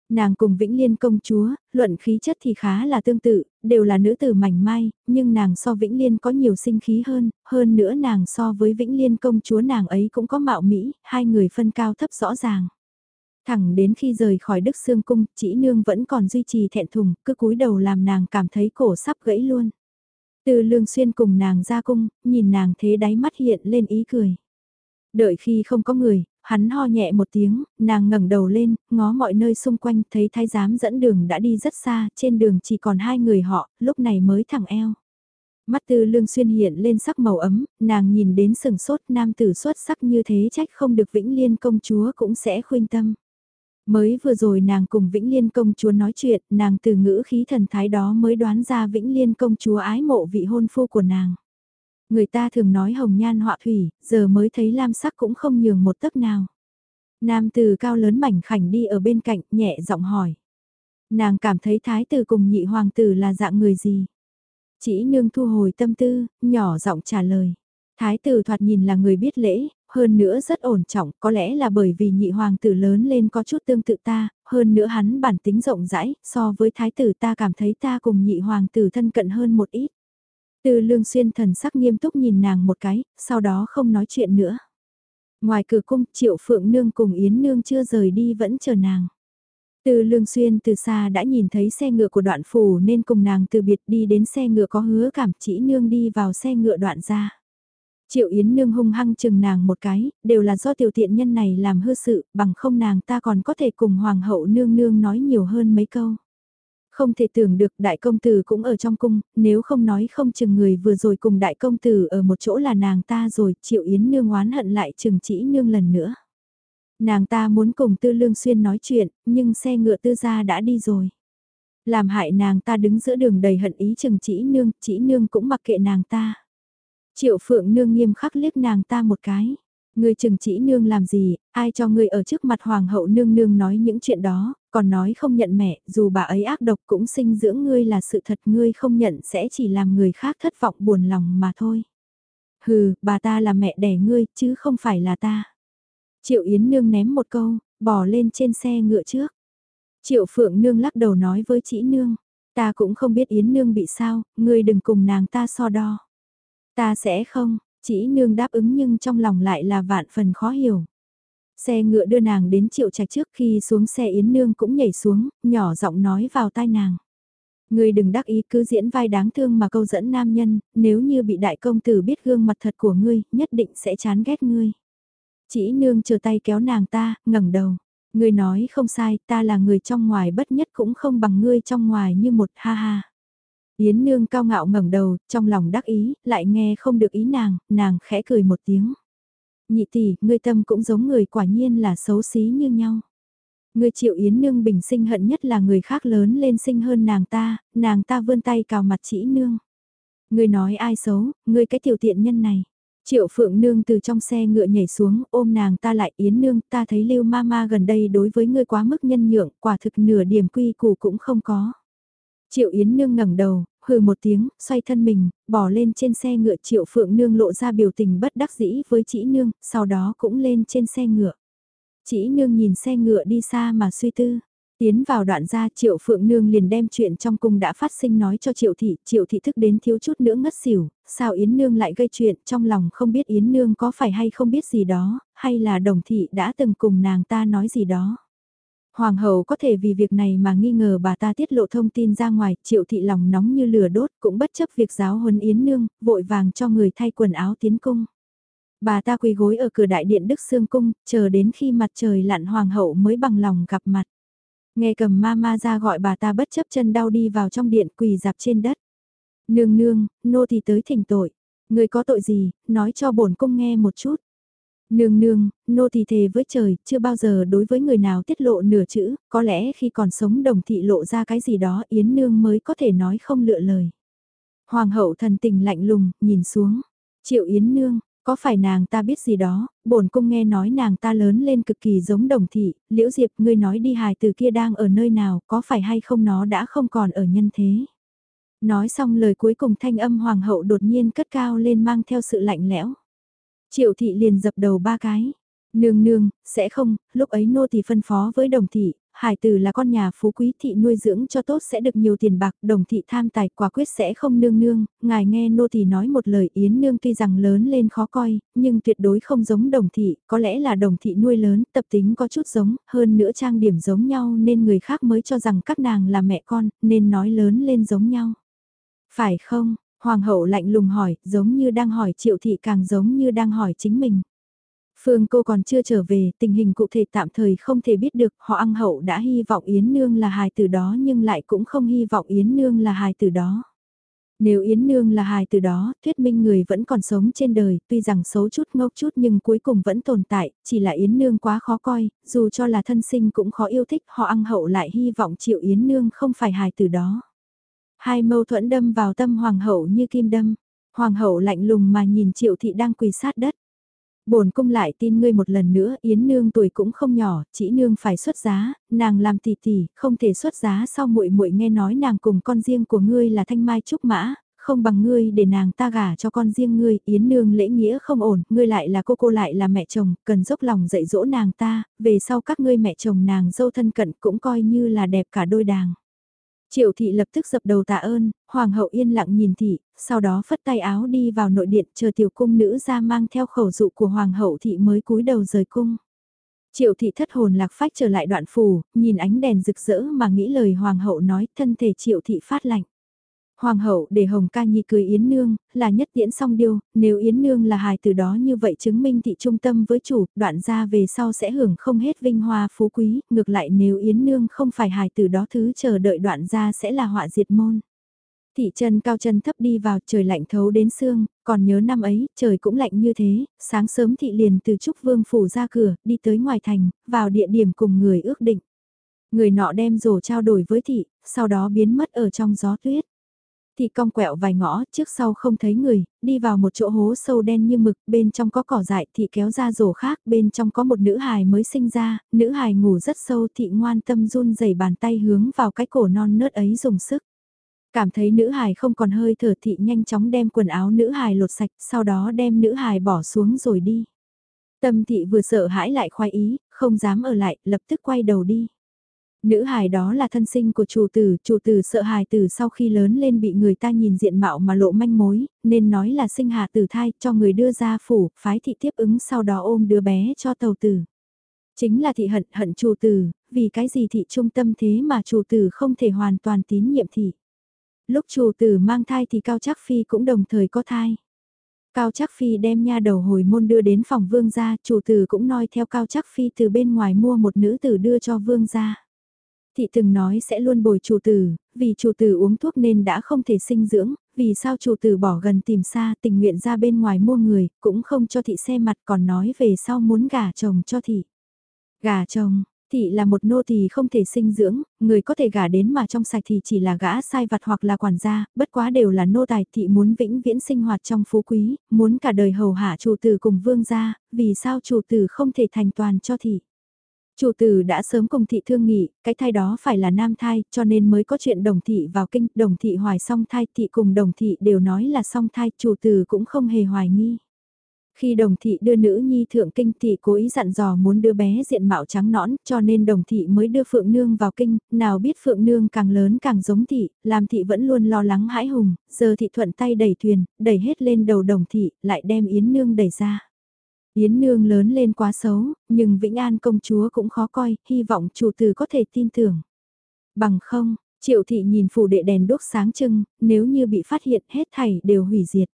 S1: Nàng cùng Vĩnh Liên công chúa, luận khí chất thì khá là tương tự, đều là nữ tử mảnh mai, nhưng nàng so Vĩnh Liên có nhiều sinh khí hơn, hơn nữa nàng so với Vĩnh Liên công chúa nàng ấy cũng có mạo mỹ, hai người phân cao thấp rõ ràng. Thẳng đến khi rời khỏi Đức Sương Cung, chỉ nương vẫn còn duy trì thẹn thùng, cứ cúi đầu làm nàng cảm thấy cổ sắp gãy luôn. Từ lương xuyên cùng nàng ra cung, nhìn nàng thế đáy mắt hiện lên ý cười. Đợi khi không có người, Hắn ho nhẹ một tiếng, nàng ngẩng đầu lên, ngó mọi nơi xung quanh, thấy thái giám dẫn đường đã đi rất xa, trên đường chỉ còn hai người họ, lúc này mới thẳng eo. Mắt tư lương xuyên hiện lên sắc màu ấm, nàng nhìn đến sừng sốt nam tử xuất sắc như thế trách không được Vĩnh Liên công chúa cũng sẽ khuyên tâm. Mới vừa rồi nàng cùng Vĩnh Liên công chúa nói chuyện, nàng từ ngữ khí thần thái đó mới đoán ra Vĩnh Liên công chúa ái mộ vị hôn phu của nàng. Người ta thường nói hồng nhan họa thủy, giờ mới thấy lam sắc cũng không nhường một tấc nào. Nam từ cao lớn mảnh khảnh đi ở bên cạnh, nhẹ giọng hỏi. Nàng cảm thấy thái tử cùng nhị hoàng tử là dạng người gì? Chỉ nương thu hồi tâm tư, nhỏ giọng trả lời. Thái tử thoạt nhìn là người biết lễ, hơn nữa rất ổn trọng, có lẽ là bởi vì nhị hoàng tử lớn lên có chút tương tự ta, hơn nữa hắn bản tính rộng rãi, so với thái tử ta cảm thấy ta cùng nhị hoàng tử thân cận hơn một ít. Từ lương xuyên thần sắc nghiêm túc nhìn nàng một cái, sau đó không nói chuyện nữa. Ngoài cửa cung, triệu phượng nương cùng Yến nương chưa rời đi vẫn chờ nàng. Từ lương xuyên từ xa đã nhìn thấy xe ngựa của đoạn phủ nên cùng nàng từ biệt đi đến xe ngựa có hứa cảm chỉ nương đi vào xe ngựa đoạn ra. Triệu Yến nương hung hăng chừng nàng một cái, đều là do tiểu tiện nhân này làm hư sự, bằng không nàng ta còn có thể cùng hoàng hậu nương nương nói nhiều hơn mấy câu. Không thể tưởng được đại công tử cũng ở trong cung, nếu không nói không chừng người vừa rồi cùng đại công tử ở một chỗ là nàng ta rồi, Triệu Yến nương oán hận lại chừng chỉ nương lần nữa. Nàng ta muốn cùng Tư Lương Xuyên nói chuyện, nhưng xe ngựa tư gia đã đi rồi. Làm hại nàng ta đứng giữa đường đầy hận ý chừng chỉ nương, chỉ nương cũng mặc kệ nàng ta. Triệu Phượng nương nghiêm khắc liếc nàng ta một cái. Ngươi chừng chỉ nương làm gì, ai cho ngươi ở trước mặt hoàng hậu nương nương nói những chuyện đó, còn nói không nhận mẹ, dù bà ấy ác độc cũng sinh dưỡng ngươi là sự thật ngươi không nhận sẽ chỉ làm người khác thất vọng buồn lòng mà thôi. Hừ, bà ta là mẹ đẻ ngươi, chứ không phải là ta. Triệu Yến Nương ném một câu, bỏ lên trên xe ngựa trước. Triệu Phượng Nương lắc đầu nói với chị Nương, ta cũng không biết Yến Nương bị sao, ngươi đừng cùng nàng ta so đo. Ta sẽ không, chị Nương đáp ứng nhưng trong lòng lại là vạn phần khó hiểu. Xe ngựa đưa nàng đến triệu trạch trước khi xuống xe Yến Nương cũng nhảy xuống, nhỏ giọng nói vào tai nàng. người đừng đắc ý cứ diễn vai đáng thương mà câu dẫn nam nhân, nếu như bị đại công tử biết gương mặt thật của ngươi, nhất định sẽ chán ghét ngươi. Chỉ nương chờ tay kéo nàng ta, ngẩng đầu. Ngươi nói không sai, ta là người trong ngoài bất nhất cũng không bằng ngươi trong ngoài như một ha ha. Yến nương cao ngạo ngẩng đầu, trong lòng đắc ý, lại nghe không được ý nàng, nàng khẽ cười một tiếng. Nhị tỷ, ngươi tâm cũng giống người quả nhiên là xấu xí như nhau. Ngươi triệu Yến nương bình sinh hận nhất là người khác lớn lên sinh hơn nàng ta, nàng ta vươn tay cào mặt chỉ nương. Ngươi nói ai xấu, ngươi cái tiểu tiện nhân này. Triệu Phượng Nương từ trong xe ngựa nhảy xuống, ôm nàng ta lại, Yến Nương, ta thấy Lưu Mama gần đây đối với ngươi quá mức nhân nhượng, quả thực nửa điểm quy củ cũng không có. Triệu Yến Nương ngẩng đầu, hừ một tiếng, xoay thân mình, bỏ lên trên xe ngựa Triệu Phượng Nương lộ ra biểu tình bất đắc dĩ với chị Nương, sau đó cũng lên trên xe ngựa. Chị Nương nhìn xe ngựa đi xa mà suy tư. Tiến vào đoạn gia Triệu Phượng Nương liền đem chuyện trong cung đã phát sinh nói cho Triệu Thị, Triệu Thị thức đến thiếu chút nữa ngất xỉu, sao Yến Nương lại gây chuyện trong lòng không biết Yến Nương có phải hay không biết gì đó, hay là đồng thị đã từng cùng nàng ta nói gì đó. Hoàng hậu có thể vì việc này mà nghi ngờ bà ta tiết lộ thông tin ra ngoài, Triệu Thị lòng nóng như lửa đốt cũng bất chấp việc giáo huấn Yến Nương, vội vàng cho người thay quần áo tiến cung. Bà ta quỳ gối ở cửa đại điện Đức Sương Cung, chờ đến khi mặt trời lặn hoàng hậu mới bằng lòng gặp mặt. Nghe cầm ma ma ra gọi bà ta bất chấp chân đau đi vào trong điện quỳ dạp trên đất. Nương nương, nô thì tới thỉnh tội. Người có tội gì, nói cho bổn cung nghe một chút. Nương nương, nô thì thề với trời, chưa bao giờ đối với người nào tiết lộ nửa chữ, có lẽ khi còn sống đồng thị lộ ra cái gì đó Yến nương mới có thể nói không lựa lời. Hoàng hậu thần tình lạnh lùng, nhìn xuống. Triệu Yến nương, có phải nàng ta biết gì đó, bổn cung nghe nói nàng ta lớn lên cực kỳ giống đồng thị, liễu diệp ngươi nói đi hài từ kia đang ở nơi nào, có phải hay không nó đã không còn ở nhân thế. Nói xong lời cuối cùng thanh âm hoàng hậu đột nhiên cất cao lên mang theo sự lạnh lẽo. Triệu thị liền dập đầu ba cái. Nương nương, sẽ không, lúc ấy nô thì phân phó với đồng thị, hải tử là con nhà phú quý thị nuôi dưỡng cho tốt sẽ được nhiều tiền bạc, đồng thị tham tài quả quyết sẽ không nương nương, ngài nghe nô thì nói một lời yến nương tuy rằng lớn lên khó coi, nhưng tuyệt đối không giống đồng thị, có lẽ là đồng thị nuôi lớn, tập tính có chút giống, hơn nữa trang điểm giống nhau nên người khác mới cho rằng các nàng là mẹ con, nên nói lớn lên giống nhau. Phải không? Hoàng hậu lạnh lùng hỏi, giống như đang hỏi triệu thị càng giống như đang hỏi chính mình. Phương cô còn chưa trở về, tình hình cụ thể tạm thời không thể biết được, họ ăn hậu đã hy vọng Yến Nương là hài từ đó nhưng lại cũng không hy vọng Yến Nương là hài từ đó. Nếu Yến Nương là hài từ đó, thuyết minh người vẫn còn sống trên đời, tuy rằng xấu chút ngốc chút nhưng cuối cùng vẫn tồn tại, chỉ là Yến Nương quá khó coi, dù cho là thân sinh cũng khó yêu thích, họ ăn hậu lại hy vọng Triệu Yến Nương không phải hài từ đó. Hai mâu thuẫn đâm vào tâm hoàng hậu như kim đâm. Hoàng hậu lạnh lùng mà nhìn triệu thị đang quỳ sát đất. bổn cung lại tin ngươi một lần nữa, Yến nương tuổi cũng không nhỏ, chỉ nương phải xuất giá, nàng làm tỷ tỷ, không thể xuất giá sau muội muội nghe nói nàng cùng con riêng của ngươi là thanh mai trúc mã, không bằng ngươi để nàng ta gả cho con riêng ngươi, Yến nương lễ nghĩa không ổn, ngươi lại là cô cô lại là mẹ chồng, cần dốc lòng dạy dỗ nàng ta, về sau các ngươi mẹ chồng nàng dâu thân cận cũng coi như là đẹp cả đôi đàng. Triệu thị lập tức dập đầu tạ ơn, hoàng hậu yên lặng nhìn thị, sau đó phất tay áo đi vào nội điện chờ tiểu cung nữ ra mang theo khẩu dụ của hoàng hậu thị mới cúi đầu rời cung. Triệu thị thất hồn lạc phách trở lại đoạn phủ nhìn ánh đèn rực rỡ mà nghĩ lời hoàng hậu nói, thân thể triệu thị phát lạnh. Hoàng hậu để Hồng Ca Nhi cười Yến Nương, là nhất tiễn song điêu, nếu Yến Nương là hài từ đó như vậy chứng minh thị trung tâm với chủ, đoạn ra về sau sẽ hưởng không hết vinh hoa phú quý, ngược lại nếu Yến Nương không phải hài từ đó thứ chờ đợi đoạn ra sẽ là họa diệt môn. Thị chân cao chân thấp đi vào trời lạnh thấu đến xương, còn nhớ năm ấy, trời cũng lạnh như thế, sáng sớm thị liền từ Trúc Vương Phủ ra cửa, đi tới ngoài thành, vào địa điểm cùng người ước định. Người nọ đem rổ trao đổi với thị, sau đó biến mất ở trong gió tuyết thì cong quẹo vài ngõ, trước sau không thấy người, đi vào một chỗ hố sâu đen như mực, bên trong có cỏ dại, thị kéo ra rổ khác, bên trong có một nữ hài mới sinh ra, nữ hài ngủ rất sâu, thị ngoan tâm run rẩy bàn tay hướng vào cái cổ non nớt ấy dùng sức. Cảm thấy nữ hài không còn hơi thở thị nhanh chóng đem quần áo nữ hài lột sạch, sau đó đem nữ hài bỏ xuống rồi đi. Tâm thị vừa sợ hãi lại khoái ý, không dám ở lại, lập tức quay đầu đi. Nữ hài đó là thân sinh của chủ tử, chủ tử sợ hài tử sau khi lớn lên bị người ta nhìn diện mạo mà lộ manh mối, nên nói là sinh hạ tử thai cho người đưa ra phủ, phái thị tiếp ứng sau đó ôm đứa bé cho tàu tử. Chính là thị hận hận chủ tử, vì cái gì thị trung tâm thế mà chủ tử không thể hoàn toàn tín nhiệm thị. Lúc chủ tử mang thai thì Cao Trác Phi cũng đồng thời có thai. Cao Trác Phi đem nha đầu hồi môn đưa đến phòng vương gia, chủ tử cũng nói theo Cao Trác Phi từ bên ngoài mua một nữ tử đưa cho vương gia. Thị từng nói sẽ luôn bồi chủ tử, vì chủ tử uống thuốc nên đã không thể sinh dưỡng, vì sao chủ tử bỏ gần tìm xa tình nguyện ra bên ngoài mua người, cũng không cho thị xe mặt còn nói về sau muốn gả chồng cho thị. Gả chồng, thị là một nô tỳ không thể sinh dưỡng, người có thể gả đến mà trong sạch thì chỉ là gã sai vặt hoặc là quản gia, bất quá đều là nô tài thị muốn vĩnh viễn sinh hoạt trong phú quý, muốn cả đời hầu hạ chủ tử cùng vương gia, vì sao chủ tử không thể thành toàn cho thị. Chủ tử đã sớm cùng thị thương nghị, cái thai đó phải là nam thai, cho nên mới có chuyện đồng thị vào kinh, đồng thị hoài song thai, thị cùng đồng thị đều nói là song thai, chủ tử cũng không hề hoài nghi. Khi đồng thị đưa nữ nhi thượng kinh thị cố ý dặn dò muốn đưa bé diện mạo trắng nõn, cho nên đồng thị mới đưa Phượng Nương vào kinh, nào biết Phượng Nương càng lớn càng giống thị, làm thị vẫn luôn lo lắng hãi hùng, giờ thị thuận tay đẩy thuyền, đẩy hết lên đầu đồng thị, lại đem Yến Nương đẩy ra. Yến Nương lớn lên quá xấu, nhưng Vĩnh An công chúa cũng khó coi, hy vọng chủ tử có thể tin tưởng. Bằng không, triệu thị nhìn phủ đệ đèn đốt sáng trưng, nếu như bị phát hiện hết thảy đều hủy diệt.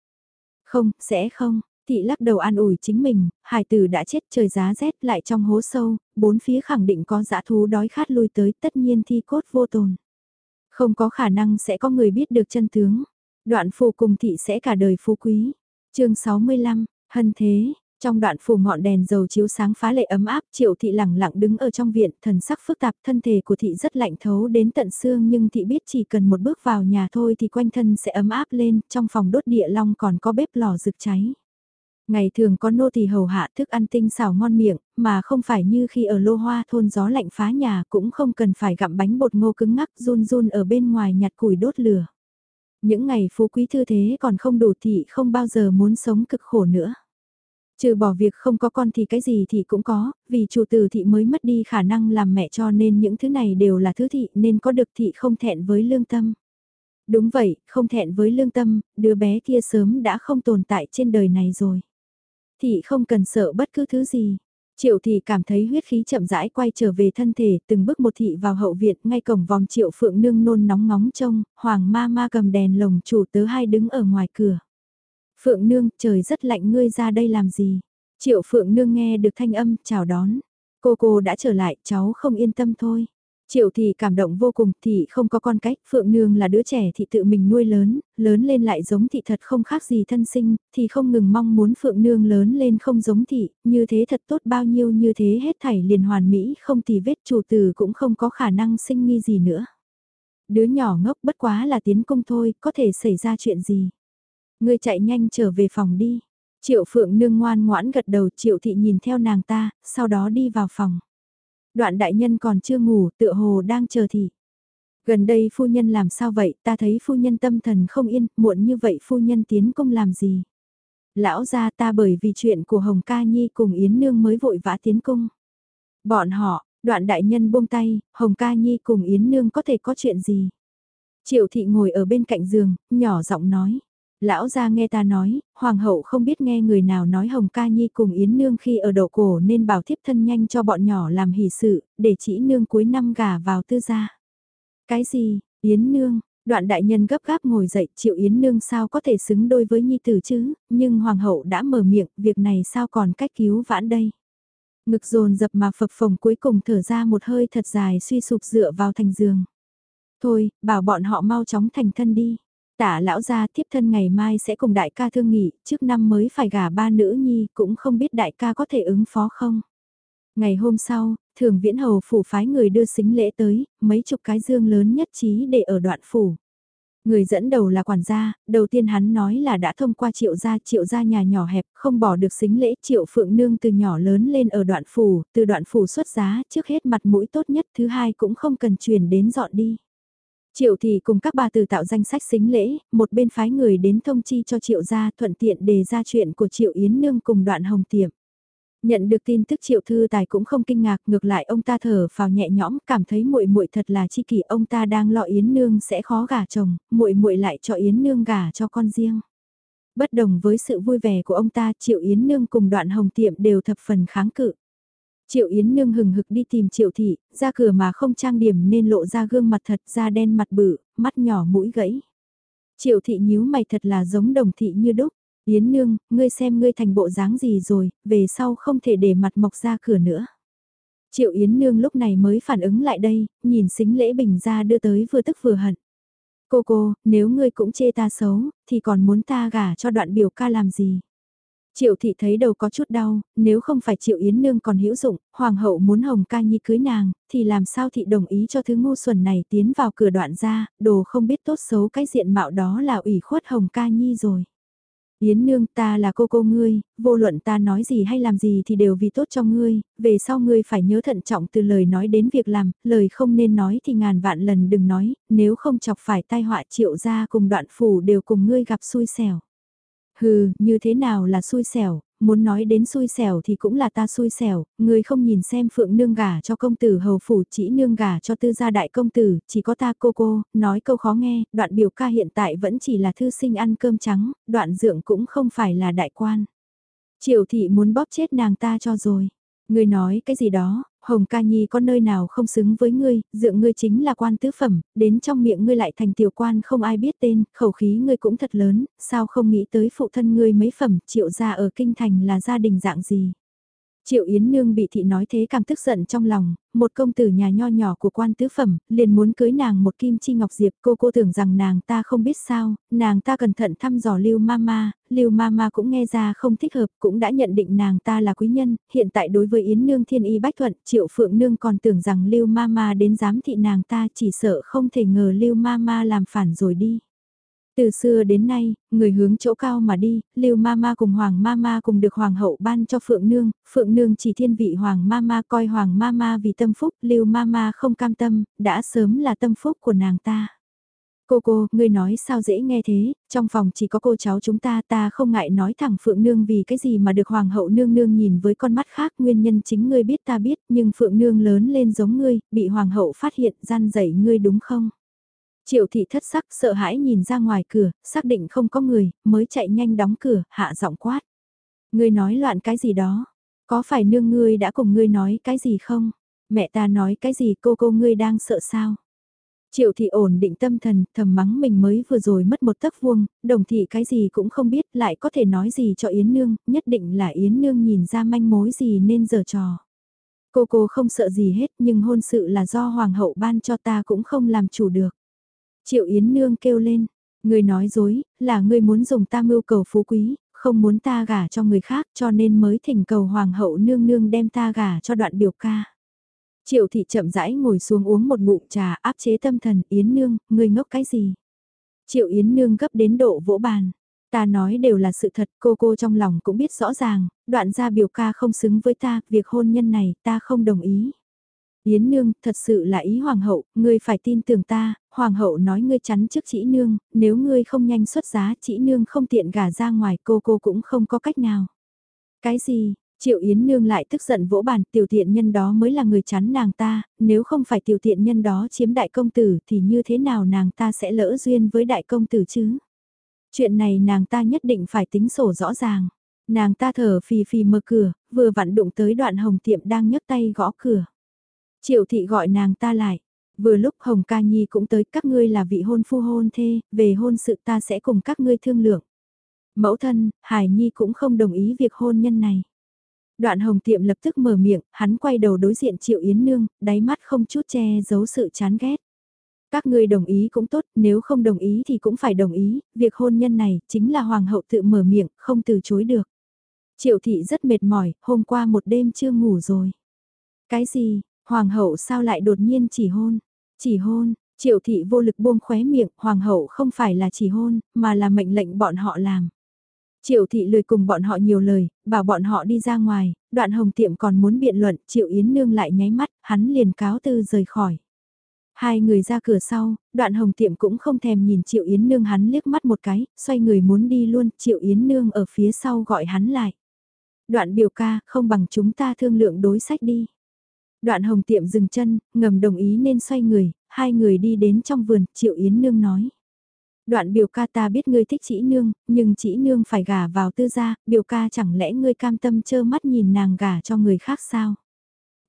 S1: Không, sẽ không, thị lắc đầu an ủi chính mình, hải tử đã chết trời giá rét lại trong hố sâu, bốn phía khẳng định có dã thú đói khát lui tới tất nhiên thi cốt vô tồn. Không có khả năng sẽ có người biết được chân tướng. Đoạn phù cùng thị sẽ cả đời phú quý. chương 65, hân thế, trong đoạn phủ ngọn đèn dầu chiếu sáng phá lệ ấm áp, triệu thị lẳng lặng đứng ở trong viện, thần sắc phức tạp, thân thể của thị rất lạnh thấu đến tận xương nhưng thị biết chỉ cần một bước vào nhà thôi thì quanh thân sẽ ấm áp lên, trong phòng đốt địa long còn có bếp lò rực cháy. Ngày thường có nô tỳ hầu hạ thức ăn tinh xào ngon miệng, mà không phải như khi ở lô hoa thôn gió lạnh phá nhà cũng không cần phải gặm bánh bột ngô cứng ngắc run run ở bên ngoài nhặt củi đốt lửa. Những ngày phú quý thư thế còn không đủ thị không bao giờ muốn sống cực khổ nữa. Trừ bỏ việc không có con thì cái gì thì cũng có, vì chủ tử thị mới mất đi khả năng làm mẹ cho nên những thứ này đều là thứ thị nên có được thị không thẹn với lương tâm. Đúng vậy, không thẹn với lương tâm, đứa bé kia sớm đã không tồn tại trên đời này rồi. Thị không cần sợ bất cứ thứ gì. Triệu thị cảm thấy huyết khí chậm rãi quay trở về thân thể, từng bước một thị vào hậu viện, ngay cổng vòng triệu phượng nương nôn nóng ngóng trông, hoàng ma ma cầm đèn lồng chủ tớ hai đứng ở ngoài cửa. Phượng Nương, trời rất lạnh ngươi ra đây làm gì? Triệu Phượng Nương nghe được thanh âm, chào đón. Cô cô đã trở lại, cháu không yên tâm thôi. Triệu thì cảm động vô cùng, thì không có con cách, Phượng Nương là đứa trẻ thì tự mình nuôi lớn, lớn lên lại giống thị thật không khác gì thân sinh, thì không ngừng mong muốn Phượng Nương lớn lên không giống thị, như thế thật tốt bao nhiêu như thế hết thảy liền hoàn mỹ không thì vết chủ tử cũng không có khả năng sinh nghi gì nữa. Đứa nhỏ ngốc bất quá là tiến công thôi, có thể xảy ra chuyện gì. Ngươi chạy nhanh trở về phòng đi. Triệu Phượng Nương ngoan ngoãn gật đầu Triệu Thị nhìn theo nàng ta, sau đó đi vào phòng. Đoạn đại nhân còn chưa ngủ, tựa hồ đang chờ thị. Gần đây phu nhân làm sao vậy, ta thấy phu nhân tâm thần không yên, muộn như vậy phu nhân tiến công làm gì? Lão gia ta bởi vì chuyện của Hồng Ca Nhi cùng Yến Nương mới vội vã tiến cung. Bọn họ, đoạn đại nhân buông tay, Hồng Ca Nhi cùng Yến Nương có thể có chuyện gì? Triệu thị ngồi ở bên cạnh giường, nhỏ giọng nói. Lão gia nghe ta nói, hoàng hậu không biết nghe người nào nói Hồng Ca Nhi cùng Yến Nương khi ở đậu cổ nên bảo thiếp thân nhanh cho bọn nhỏ làm hỷ sự, để chỉ nương cuối năm gả vào tư gia. Cái gì, Yến Nương, đoạn đại nhân gấp gáp ngồi dậy, triệu Yến Nương sao có thể xứng đôi với Nhi tử chứ, nhưng hoàng hậu đã mở miệng, việc này sao còn cách cứu vãn đây. Ngực dồn dập mà phập phồng cuối cùng thở ra một hơi thật dài suy sụp dựa vào thành giường. Thôi, bảo bọn họ mau chóng thành thân đi. Tả lão gia tiếp thân ngày mai sẽ cùng đại ca thương nghị, trước năm mới phải gả ba nữ nhi, cũng không biết đại ca có thể ứng phó không. Ngày hôm sau, thường viễn hầu phủ phái người đưa xính lễ tới, mấy chục cái dương lớn nhất trí để ở đoạn phủ. Người dẫn đầu là quản gia, đầu tiên hắn nói là đã thông qua triệu gia, triệu gia nhà nhỏ hẹp, không bỏ được xính lễ, triệu phượng nương từ nhỏ lớn lên ở đoạn phủ, từ đoạn phủ xuất giá, trước hết mặt mũi tốt nhất, thứ hai cũng không cần chuyển đến dọn đi. Triệu thì cùng các bà từ tạo danh sách xính lễ, một bên phái người đến thông chi cho triệu gia thuận tiện đề ra chuyện của triệu Yến Nương cùng đoạn hồng tiệm. Nhận được tin tức Triệu Thư Tài cũng không kinh ngạc, ngược lại ông ta thở vào nhẹ nhõm, cảm thấy muội muội thật là chi kỷ, ông ta đang lo Yến Nương sẽ khó gả chồng, muội muội lại cho Yến Nương gả cho con riêng. Bất đồng với sự vui vẻ của ông ta, Triệu Yến Nương cùng Đoạn Hồng Tiệm đều thập phần kháng cự. Triệu Yến Nương hừng hực đi tìm Triệu Thị, ra cửa mà không trang điểm nên lộ ra gương mặt thật da đen mặt bự, mắt nhỏ mũi gãy. Triệu Thị nhíu mày thật là giống đồng thị như đúc. Yến Nương, ngươi xem ngươi thành bộ dáng gì rồi, về sau không thể để mặt mọc ra cửa nữa. Triệu Yến Nương lúc này mới phản ứng lại đây, nhìn xính lễ bình ra đưa tới vừa tức vừa hận. Cô cô, nếu ngươi cũng chê ta xấu, thì còn muốn ta gả cho đoạn biểu ca làm gì? Triệu thị thấy đầu có chút đau, nếu không phải triệu yến nương còn hữu dụng, hoàng hậu muốn hồng ca nhi cưới nàng, thì làm sao thị đồng ý cho thứ ngu xuẩn này tiến vào cửa đoạn ra, đồ không biết tốt xấu cái diện mạo đó là ủy khuất hồng ca nhi rồi. Yến nương ta là cô cô ngươi, vô luận ta nói gì hay làm gì thì đều vì tốt cho ngươi, về sau ngươi phải nhớ thận trọng từ lời nói đến việc làm, lời không nên nói thì ngàn vạn lần đừng nói, nếu không chọc phải tai họa triệu ra cùng đoạn phủ đều cùng ngươi gặp xui xẻo. Hừ, như thế nào là xui xẻo, muốn nói đến xui xẻo thì cũng là ta xui xẻo, người không nhìn xem phượng nương gả cho công tử hầu phủ chỉ nương gả cho tư gia đại công tử, chỉ có ta cô cô, nói câu khó nghe, đoạn biểu ca hiện tại vẫn chỉ là thư sinh ăn cơm trắng, đoạn dưỡng cũng không phải là đại quan. Triệu thị muốn bóp chết nàng ta cho rồi. Người nói cái gì đó, Hồng ca nhi có nơi nào không xứng với ngươi, dượng ngươi chính là quan tứ phẩm, đến trong miệng ngươi lại thành tiểu quan không ai biết tên, khẩu khí ngươi cũng thật lớn, sao không nghĩ tới phụ thân ngươi mấy phẩm, triệu gia ở kinh thành là gia đình dạng gì. Triệu Yến Nương bị thị nói thế càng tức giận trong lòng, một công tử nhà nho nhỏ của quan tứ phẩm, liền muốn cưới nàng một kim chi ngọc diệp, cô cô tưởng rằng nàng ta không biết sao, nàng ta cẩn thận thăm dò Lưu Mama, Lưu Mama cũng nghe ra không thích hợp, cũng đã nhận định nàng ta là quý nhân, hiện tại đối với Yến Nương thiên y bách thuận, Triệu Phượng Nương còn tưởng rằng Lưu Mama đến giám thị nàng ta chỉ sợ không thể ngờ Lưu Mama làm phản rồi đi. Từ xưa đến nay, người hướng chỗ cao mà đi, Lưu Mama cùng Hoàng Mama cùng được Hoàng hậu ban cho Phượng Nương, Phượng Nương chỉ thiên vị Hoàng Mama coi Hoàng Mama vì tâm phúc, Lưu Mama không cam tâm, đã sớm là tâm phúc của nàng ta. Cô cô, ngươi nói sao dễ nghe thế, trong phòng chỉ có cô cháu chúng ta ta không ngại nói thẳng Phượng Nương vì cái gì mà được Hoàng hậu Nương Nương nhìn với con mắt khác nguyên nhân chính ngươi biết ta biết nhưng Phượng Nương lớn lên giống ngươi, bị Hoàng hậu phát hiện gian dậy ngươi đúng không? Triệu thị thất sắc sợ hãi nhìn ra ngoài cửa, xác định không có người, mới chạy nhanh đóng cửa, hạ giọng quát. Ngươi nói loạn cái gì đó? Có phải nương ngươi đã cùng ngươi nói cái gì không? Mẹ ta nói cái gì cô cô ngươi đang sợ sao? Triệu thị ổn định tâm thần, thầm mắng mình mới vừa rồi mất một tấc vuông, đồng thị cái gì cũng không biết, lại có thể nói gì cho Yến Nương, nhất định là Yến Nương nhìn ra manh mối gì nên giở trò. Cô cô không sợ gì hết nhưng hôn sự là do Hoàng hậu ban cho ta cũng không làm chủ được. Triệu Yến Nương kêu lên, người nói dối, là ngươi muốn dùng ta mưu cầu phú quý, không muốn ta gả cho người khác cho nên mới thỉnh cầu Hoàng hậu Nương Nương đem ta gả cho đoạn biểu ca. Triệu thị chậm rãi ngồi xuống uống một ngụm trà áp chế tâm thần Yến Nương, ngươi ngốc cái gì? Triệu Yến Nương gấp đến độ vỗ bàn. Ta nói đều là sự thật, cô cô trong lòng cũng biết rõ ràng, đoạn gia biểu ca không xứng với ta, việc hôn nhân này ta không đồng ý. Yến nương, thật sự là ý hoàng hậu, ngươi phải tin tưởng ta, hoàng hậu nói ngươi chắn trước chỉ nương, nếu ngươi không nhanh xuất giá chỉ nương không tiện gả ra ngoài cô cô cũng không có cách nào. Cái gì, Triệu Yến Nương lại tức giận vỗ bàn tiểu tiện nhân đó mới là người chắn nàng ta, nếu không phải tiểu tiện nhân đó chiếm đại công tử thì như thế nào nàng ta sẽ lỡ duyên với đại công tử chứ? Chuyện này nàng ta nhất định phải tính sổ rõ ràng. Nàng ta thở phì phì mở cửa, vừa vặn đụng tới đoạn hồng tiệm đang nhấc tay gõ cửa. Triệu thị gọi nàng ta lại. Vừa lúc Hồng Ca Nhi cũng tới các ngươi là vị hôn phu hôn thê, về hôn sự ta sẽ cùng các ngươi thương lượng. Mẫu thân, Hải Nhi cũng không đồng ý việc hôn nhân này. Đoạn hồng tiệm lập tức mở miệng, hắn quay đầu đối diện Triệu Yến Nương, đáy mắt không chút che giấu sự chán ghét. Các ngươi đồng ý cũng tốt, nếu không đồng ý thì cũng phải đồng ý, việc hôn nhân này chính là hoàng hậu tự mở miệng, không từ chối được. Triệu thị rất mệt mỏi, hôm qua một đêm chưa ngủ rồi. Cái gì, hoàng hậu sao lại đột nhiên chỉ hôn? Chỉ hôn, triệu thị vô lực buông khóe miệng, hoàng hậu không phải là chỉ hôn, mà là mệnh lệnh bọn họ làm. Triệu thị lười cùng bọn họ nhiều lời, bảo bọn họ đi ra ngoài, đoạn hồng tiệm còn muốn biện luận, triệu yến nương lại nháy mắt, hắn liền cáo tư rời khỏi. Hai người ra cửa sau, đoạn hồng tiệm cũng không thèm nhìn triệu yến nương hắn liếc mắt một cái, xoay người muốn đi luôn, triệu yến nương ở phía sau gọi hắn lại. Đoạn biểu ca, không bằng chúng ta thương lượng đối sách đi. Đoạn hồng tiệm dừng chân, ngầm đồng ý nên xoay người, hai người đi đến trong vườn, triệu yến nương nói. Đoạn biểu ca ta biết ngươi thích chỉ nương, nhưng chỉ nương phải gả vào tư gia, biểu ca chẳng lẽ ngươi cam tâm chơ mắt nhìn nàng gả cho người khác sao?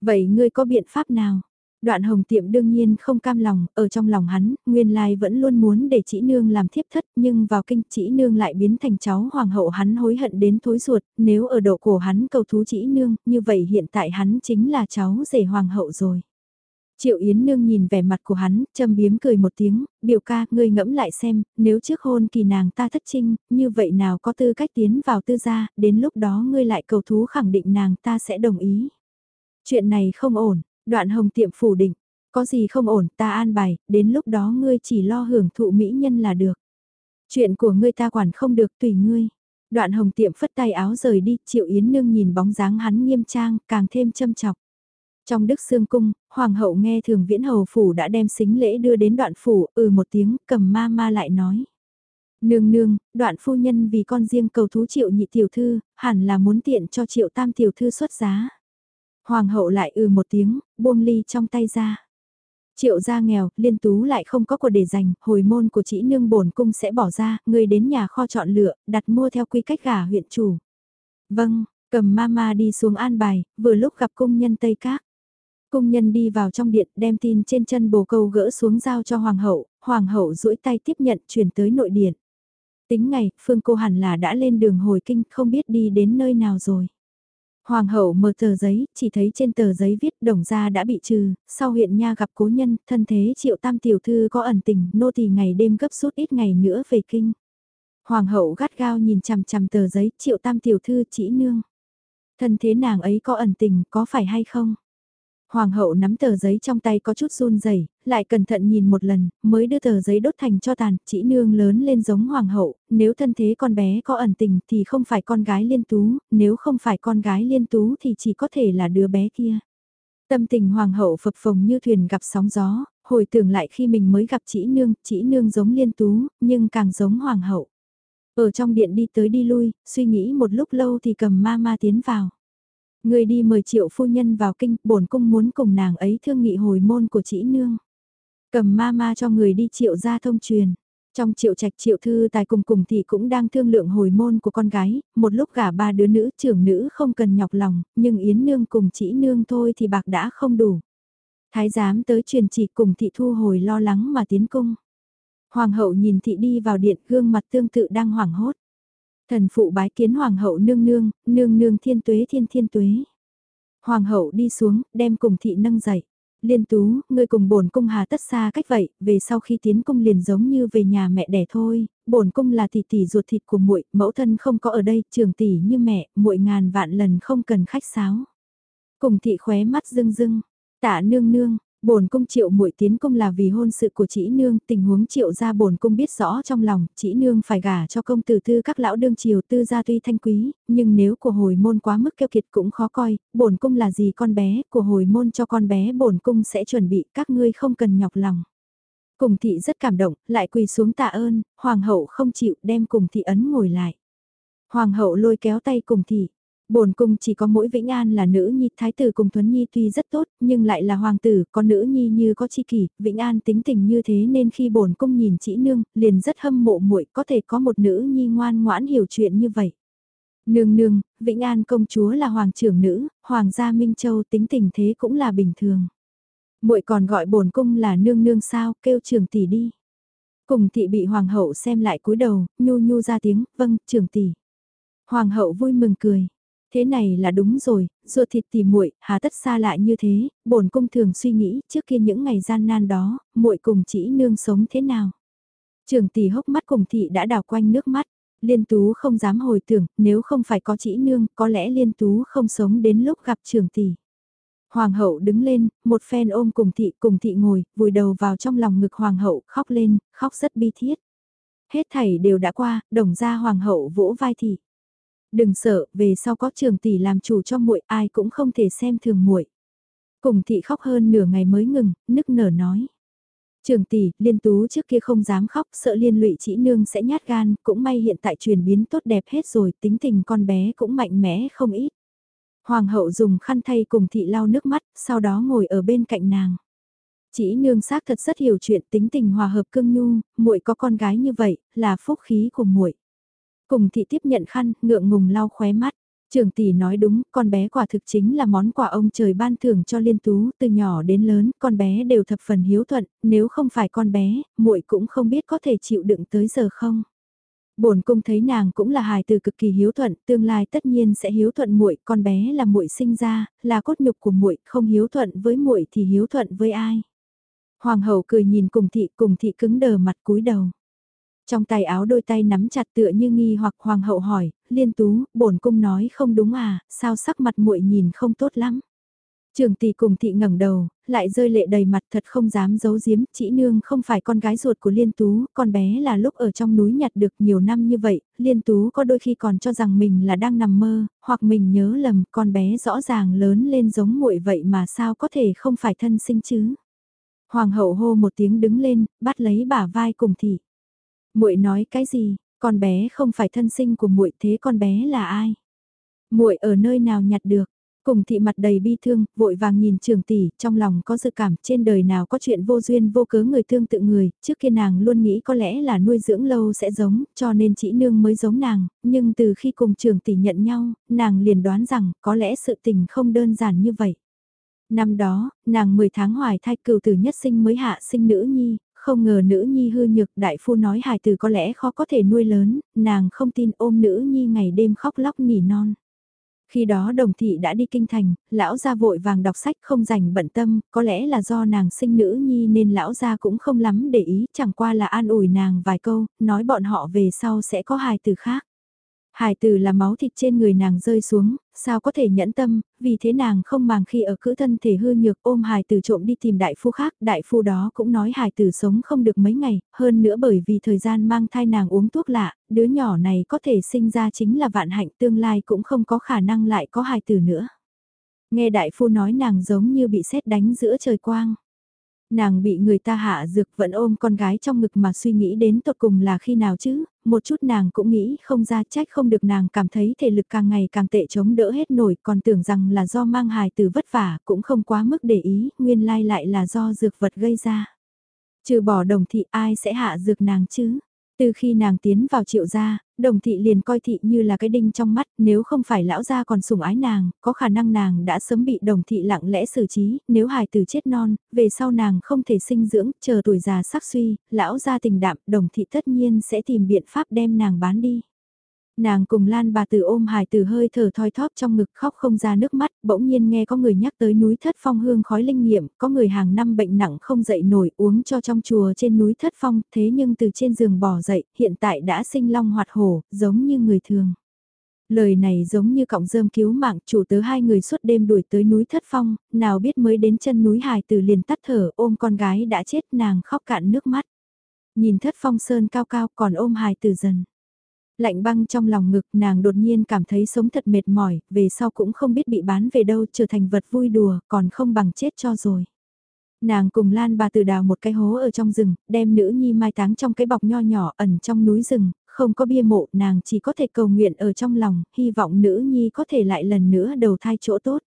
S1: Vậy ngươi có biện pháp nào? Đoạn hồng tiệm đương nhiên không cam lòng, ở trong lòng hắn, nguyên lai vẫn luôn muốn để chỉ nương làm thiếp thất, nhưng vào kinh chỉ nương lại biến thành cháu hoàng hậu hắn hối hận đến thối ruột, nếu ở độ cổ hắn cầu thú chỉ nương, như vậy hiện tại hắn chính là cháu rể hoàng hậu rồi. Triệu Yến Nương nhìn vẻ mặt của hắn, châm biếm cười một tiếng, biểu ca, ngươi ngẫm lại xem, nếu trước hôn kỳ nàng ta thất trinh, như vậy nào có tư cách tiến vào tư gia, đến lúc đó ngươi lại cầu thú khẳng định nàng ta sẽ đồng ý. Chuyện này không ổn, đoạn hồng tiệm phủ định, có gì không ổn ta an bài, đến lúc đó ngươi chỉ lo hưởng thụ mỹ nhân là được. Chuyện của ngươi ta quản không được tùy ngươi. Đoạn hồng tiệm phất tay áo rời đi, triệu yến nương nhìn bóng dáng hắn nghiêm trang, càng thêm châm chọc. Trong đức xương cung, hoàng hậu nghe thường viễn hầu phủ đã đem xính lễ đưa đến đoạn phủ, ừ một tiếng, cầm ma ma lại nói. Nương nương, đoạn phu nhân vì con riêng cầu thú triệu nhị tiểu thư, hẳn là muốn tiện cho triệu tam tiểu thư xuất giá. Hoàng hậu lại ừ một tiếng, buông ly trong tay ra. Triệu gia nghèo, liên tú lại không có của để dành, hồi môn của chị nương bổn cung sẽ bỏ ra, người đến nhà kho chọn lựa, đặt mua theo quy cách gả huyện chủ. Vâng, cầm mama đi xuống an bài, vừa lúc gặp cung nhân Tây Các. Cung nhân đi vào trong điện đem tin trên chân bồ câu gỡ xuống giao cho hoàng hậu, hoàng hậu duỗi tay tiếp nhận chuyển tới nội điện. Tính ngày, phương cô hẳn là đã lên đường hồi kinh không biết đi đến nơi nào rồi. Hoàng hậu mở tờ giấy, chỉ thấy trên tờ giấy viết đồng gia đã bị trừ, sau huyện nha gặp cố nhân, thân thế triệu tam tiểu thư có ẩn tình, nô tỳ ngày đêm gấp rút ít ngày nữa về kinh. Hoàng hậu gắt gao nhìn chằm chằm tờ giấy triệu tam tiểu thư chỉ nương. Thân thế nàng ấy có ẩn tình, có phải hay không? Hoàng hậu nắm tờ giấy trong tay có chút run rẩy, lại cẩn thận nhìn một lần, mới đưa tờ giấy đốt thành cho tàn, chỉ nương lớn lên giống hoàng hậu, nếu thân thế con bé có ẩn tình thì không phải con gái liên tú, nếu không phải con gái liên tú thì chỉ có thể là đứa bé kia. Tâm tình hoàng hậu phập phồng như thuyền gặp sóng gió, hồi tưởng lại khi mình mới gặp chỉ nương, chỉ nương giống liên tú, nhưng càng giống hoàng hậu. Ở trong điện đi tới đi lui, suy nghĩ một lúc lâu thì cầm ma ma tiến vào. Người đi mời triệu phu nhân vào kinh, bổn cung muốn cùng nàng ấy thương nghị hồi môn của chỉ nương. Cầm ma ma cho người đi triệu ra thông truyền. Trong triệu trạch triệu thư tài cùng cùng thì cũng đang thương lượng hồi môn của con gái, một lúc gả ba đứa nữ trưởng nữ không cần nhọc lòng, nhưng yến nương cùng chỉ nương thôi thì bạc đã không đủ. Thái giám tới truyền chỉ cùng thị thu hồi lo lắng mà tiến cung. Hoàng hậu nhìn thị đi vào điện gương mặt tương tự đang hoảng hốt. Thần phụ bái kiến hoàng hậu nương nương, nương nương thiên tuế thiên thiên tuế. Hoàng hậu đi xuống, đem cùng thị nâng dậy. Liên tú, ngươi cùng bổn cung hà tất xa cách vậy, về sau khi tiến cung liền giống như về nhà mẹ đẻ thôi, bổn cung là tỷ tỷ ruột thịt của muội, mẫu thân không có ở đây, trường tỷ như mẹ, muội ngàn vạn lần không cần khách sáo. Cùng thị khóe mắt rưng rưng, tạ nương nương, Bổn cung triệu muội tiến cung là vì hôn sự của chị nương, tình huống triệu gia bổn cung biết rõ trong lòng, chị nương phải gả cho công tử tư các lão đương triều tư gia tuy thanh quý, nhưng nếu của hồi môn quá mức keo kiệt cũng khó coi, bổn cung là gì con bé, của hồi môn cho con bé bổn cung sẽ chuẩn bị, các ngươi không cần nhọc lòng. Cùng thị rất cảm động, lại quỳ xuống tạ ơn, hoàng hậu không chịu đem cùng thị ấn ngồi lại. Hoàng hậu lôi kéo tay cùng thị, bổn cung chỉ có mỗi Vĩnh An là nữ nhi, thái tử cùng Thuấn Nhi tuy rất tốt, nhưng lại là hoàng tử, có nữ nhi như có chi kỷ, Vĩnh An tính tình như thế nên khi bổn cung nhìn chị nương, liền rất hâm mộ muội có thể có một nữ nhi ngoan ngoãn hiểu chuyện như vậy. Nương nương, Vĩnh An công chúa là hoàng trưởng nữ, hoàng gia Minh Châu tính tình thế cũng là bình thường. Muội còn gọi bổn cung là nương nương sao, kêu trường tỷ đi. Cùng thị bị hoàng hậu xem lại cúi đầu, nhu nhu ra tiếng, vâng, trường tỷ. Hoàng hậu vui mừng cười, Thế này là đúng rồi, ruột thịt tỉ muội, hà tất xa lại như thế, bổn cung thường suy nghĩ, trước kia những ngày gian nan đó, muội cùng chỉ nương sống thế nào. Trường tỷ hốc mắt cùng thị đã đào quanh nước mắt, Liên Tú không dám hồi tưởng, nếu không phải có chỉ nương, có lẽ Liên Tú không sống đến lúc gặp trường tỷ. Hoàng hậu đứng lên, một phen ôm cùng thị, cùng thị ngồi, vùi đầu vào trong lòng ngực hoàng hậu, khóc lên, khóc rất bi thiết. Hết thảy đều đã qua, đồng ra hoàng hậu vỗ vai thị. Đừng sợ, về sau có trường tỷ làm chủ cho muội, ai cũng không thể xem thường muội. Cùng thị khóc hơn nửa ngày mới ngừng, nức nở nói. Trường tỷ, liên tú trước kia không dám khóc, sợ liên lụy chỉ nương sẽ nhát gan, cũng may hiện tại chuyển biến tốt đẹp hết rồi, tính tình con bé cũng mạnh mẽ không ít. Hoàng hậu dùng khăn thay cùng thị lau nước mắt, sau đó ngồi ở bên cạnh nàng. Chỉ nương xác thật rất hiểu chuyện tính tình hòa hợp cương nhu, muội có con gái như vậy, là phúc khí của muội. Cùng thị tiếp nhận khăn, ngượng ngùng lau khóe mắt. Trường tỷ nói đúng, con bé quả thực chính là món quà ông trời ban thưởng cho Liên Tú, từ nhỏ đến lớn, con bé đều thập phần hiếu thuận, nếu không phải con bé, muội cũng không biết có thể chịu đựng tới giờ không. Bổn cung thấy nàng cũng là hài từ cực kỳ hiếu thuận, tương lai tất nhiên sẽ hiếu thuận muội, con bé là muội sinh ra, là cốt nhục của muội, không hiếu thuận với muội thì hiếu thuận với ai. Hoàng hậu cười nhìn cùng thị, cùng thị cứng đờ mặt cúi đầu. Trong tay áo đôi tay nắm chặt tựa như nghi hoặc hoàng hậu hỏi, liên tú, bổn cung nói không đúng à, sao sắc mặt muội nhìn không tốt lắm. Trường tỷ cùng thị ngẩng đầu, lại rơi lệ đầy mặt thật không dám giấu giếm, chỉ nương không phải con gái ruột của Liên Tú, con bé là lúc ở trong núi nhặt được nhiều năm như vậy, Liên Tú có đôi khi còn cho rằng mình là đang nằm mơ, hoặc mình nhớ lầm, con bé rõ ràng lớn lên giống muội vậy mà sao có thể không phải thân sinh chứ. Hoàng hậu hô một tiếng đứng lên, bắt lấy bả vai cùng thị muội nói cái gì, con bé không phải thân sinh của muội thế con bé là ai? Muội ở nơi nào nhặt được? Cùng thị mặt đầy bi thương, vội vàng nhìn trường tỷ, trong lòng có dự cảm trên đời nào có chuyện vô duyên vô cớ người thương tự người, trước kia nàng luôn nghĩ có lẽ là nuôi dưỡng lâu sẽ giống, cho nên chỉ nương mới giống nàng, nhưng từ khi cùng trường tỷ nhận nhau, nàng liền đoán rằng có lẽ sự tình không đơn giản như vậy. Năm đó, nàng 10 tháng hoài thai cừu tử nhất sinh mới hạ sinh nữ nhi, không ngờ nữ nhi hư nhược đại phu nói hài từ có lẽ khó có thể nuôi lớn, nàng không tin ôm nữ nhi ngày đêm khóc lóc nỉ non. Khi đó đồng thị đã đi kinh thành, lão gia vội vàng đọc sách không dành bận tâm, có lẽ là do nàng sinh nữ nhi nên lão gia cũng không lắm để ý, chẳng qua là an ủi nàng vài câu, nói bọn họ về sau sẽ có hài từ khác. hài tử là máu thịt trên người nàng rơi xuống, sao có thể nhẫn tâm, vì thế nàng không màng khi ở cữ thân thể hư nhược ôm hài tử trộm đi tìm đại phu khác, đại phu đó cũng nói hài tử sống không được mấy ngày, hơn nữa bởi vì thời gian mang thai nàng uống thuốc lạ, đứa nhỏ này có thể sinh ra chính là vạn hạnh tương lai cũng không có khả năng lại có hài tử nữa. Nghe đại phu nói nàng giống như bị sét đánh giữa trời quang nàng bị người ta hạ dược vẫn ôm con gái trong ngực mà suy nghĩ đến tột cùng là khi nào chứ, một chút nàng cũng nghĩ không ra trách không được nàng cảm thấy thể lực càng ngày càng tệ chống đỡ hết nổi còn tưởng rằng là do mang hài từ vất vả cũng không quá mức để ý, nguyên lai lại là do dược vật gây ra. Trừ bỏ đồng thị ai sẽ hạ dược nàng chứ? Từ khi nàng tiến vào triệu gia, đồng thị liền coi thị như là cái đinh trong mắt, nếu không phải lão gia còn sủng ái nàng, có khả năng nàng đã sớm bị đồng thị lặng lẽ xử trí, nếu hài tử chết non, về sau nàng không thể sinh dưỡng, chờ tuổi già sắc suy, lão gia tình đạm, đồng thị tất nhiên sẽ tìm biện pháp đem nàng bán đi. Nàng cùng Lan bà tử ôm hài tử hơi thở thoi thóp trong ngực khóc không ra nước mắt, bỗng nhiên nghe có người nhắc tới núi thất phong hương khói linh nghiệm, có người hàng năm bệnh nặng không dậy nổi uống cho trong chùa trên núi thất phong, thế nhưng từ trên giường bỏ dậy, hiện tại đã sinh long hoạt hổ, giống như người thường. Lời này giống như cọng rơm cứu mạng chủ tớ hai người suốt đêm đuổi tới núi Thất Phong, nào biết mới đến chân núi Hải từ liền tắt thở ôm con gái đã chết nàng khóc cạn nước mắt. Nhìn Thất Phong Sơn cao cao còn ôm Hải từ dần. Lạnh băng trong lòng ngực nàng đột nhiên cảm thấy sống thật mệt mỏi, về sau cũng không biết bị bán về đâu trở thành vật vui đùa còn không bằng chết cho rồi. Nàng cùng Lan bà từ đào một cái hố ở trong rừng, đem nữ nhi mai táng trong cái bọc nho nhỏ ẩn trong núi rừng, không có bia mộ nàng chỉ có thể cầu nguyện ở trong lòng, hy vọng nữ nhi có thể lại lần nữa đầu thai chỗ tốt.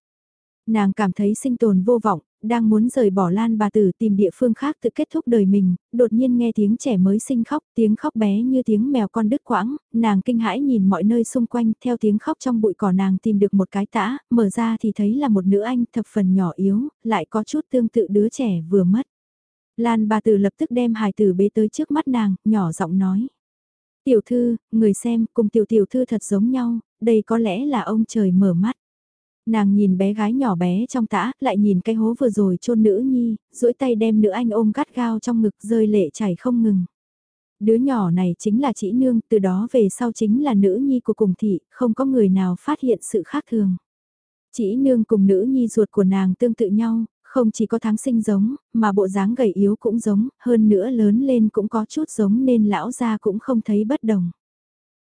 S1: Nàng cảm thấy sinh tồn vô vọng, đang muốn rời bỏ Lan bà tử tìm địa phương khác tự kết thúc đời mình, đột nhiên nghe tiếng trẻ mới sinh khóc, tiếng khóc bé như tiếng mèo con đứt quãng, nàng kinh hãi nhìn mọi nơi xung quanh, theo tiếng khóc trong bụi cỏ nàng tìm được một cái tã, mở ra thì thấy là một nữ anh thập phần nhỏ yếu, lại có chút tương tự đứa trẻ vừa mất. Lan bà tử lập tức đem hài tử bế tới trước mắt nàng, nhỏ giọng nói. Tiểu thư, người xem, cùng tiểu tiểu thư thật giống nhau, đây có lẽ là ông trời mở mắt. Nàng nhìn bé gái nhỏ bé trong tã, lại nhìn cái hố vừa rồi chôn nữ nhi, duỗi tay đem nữ anh ôm gắt gao trong ngực rơi lệ chảy không ngừng. Đứa nhỏ này chính là chị nương, từ đó về sau chính là nữ nhi của cùng thị, không có người nào phát hiện sự khác thường. Chị nương cùng nữ nhi ruột của nàng tương tự nhau, không chỉ có tháng sinh giống, mà bộ dáng gầy yếu cũng giống, hơn nữa lớn lên cũng có chút giống nên lão gia cũng không thấy bất đồng.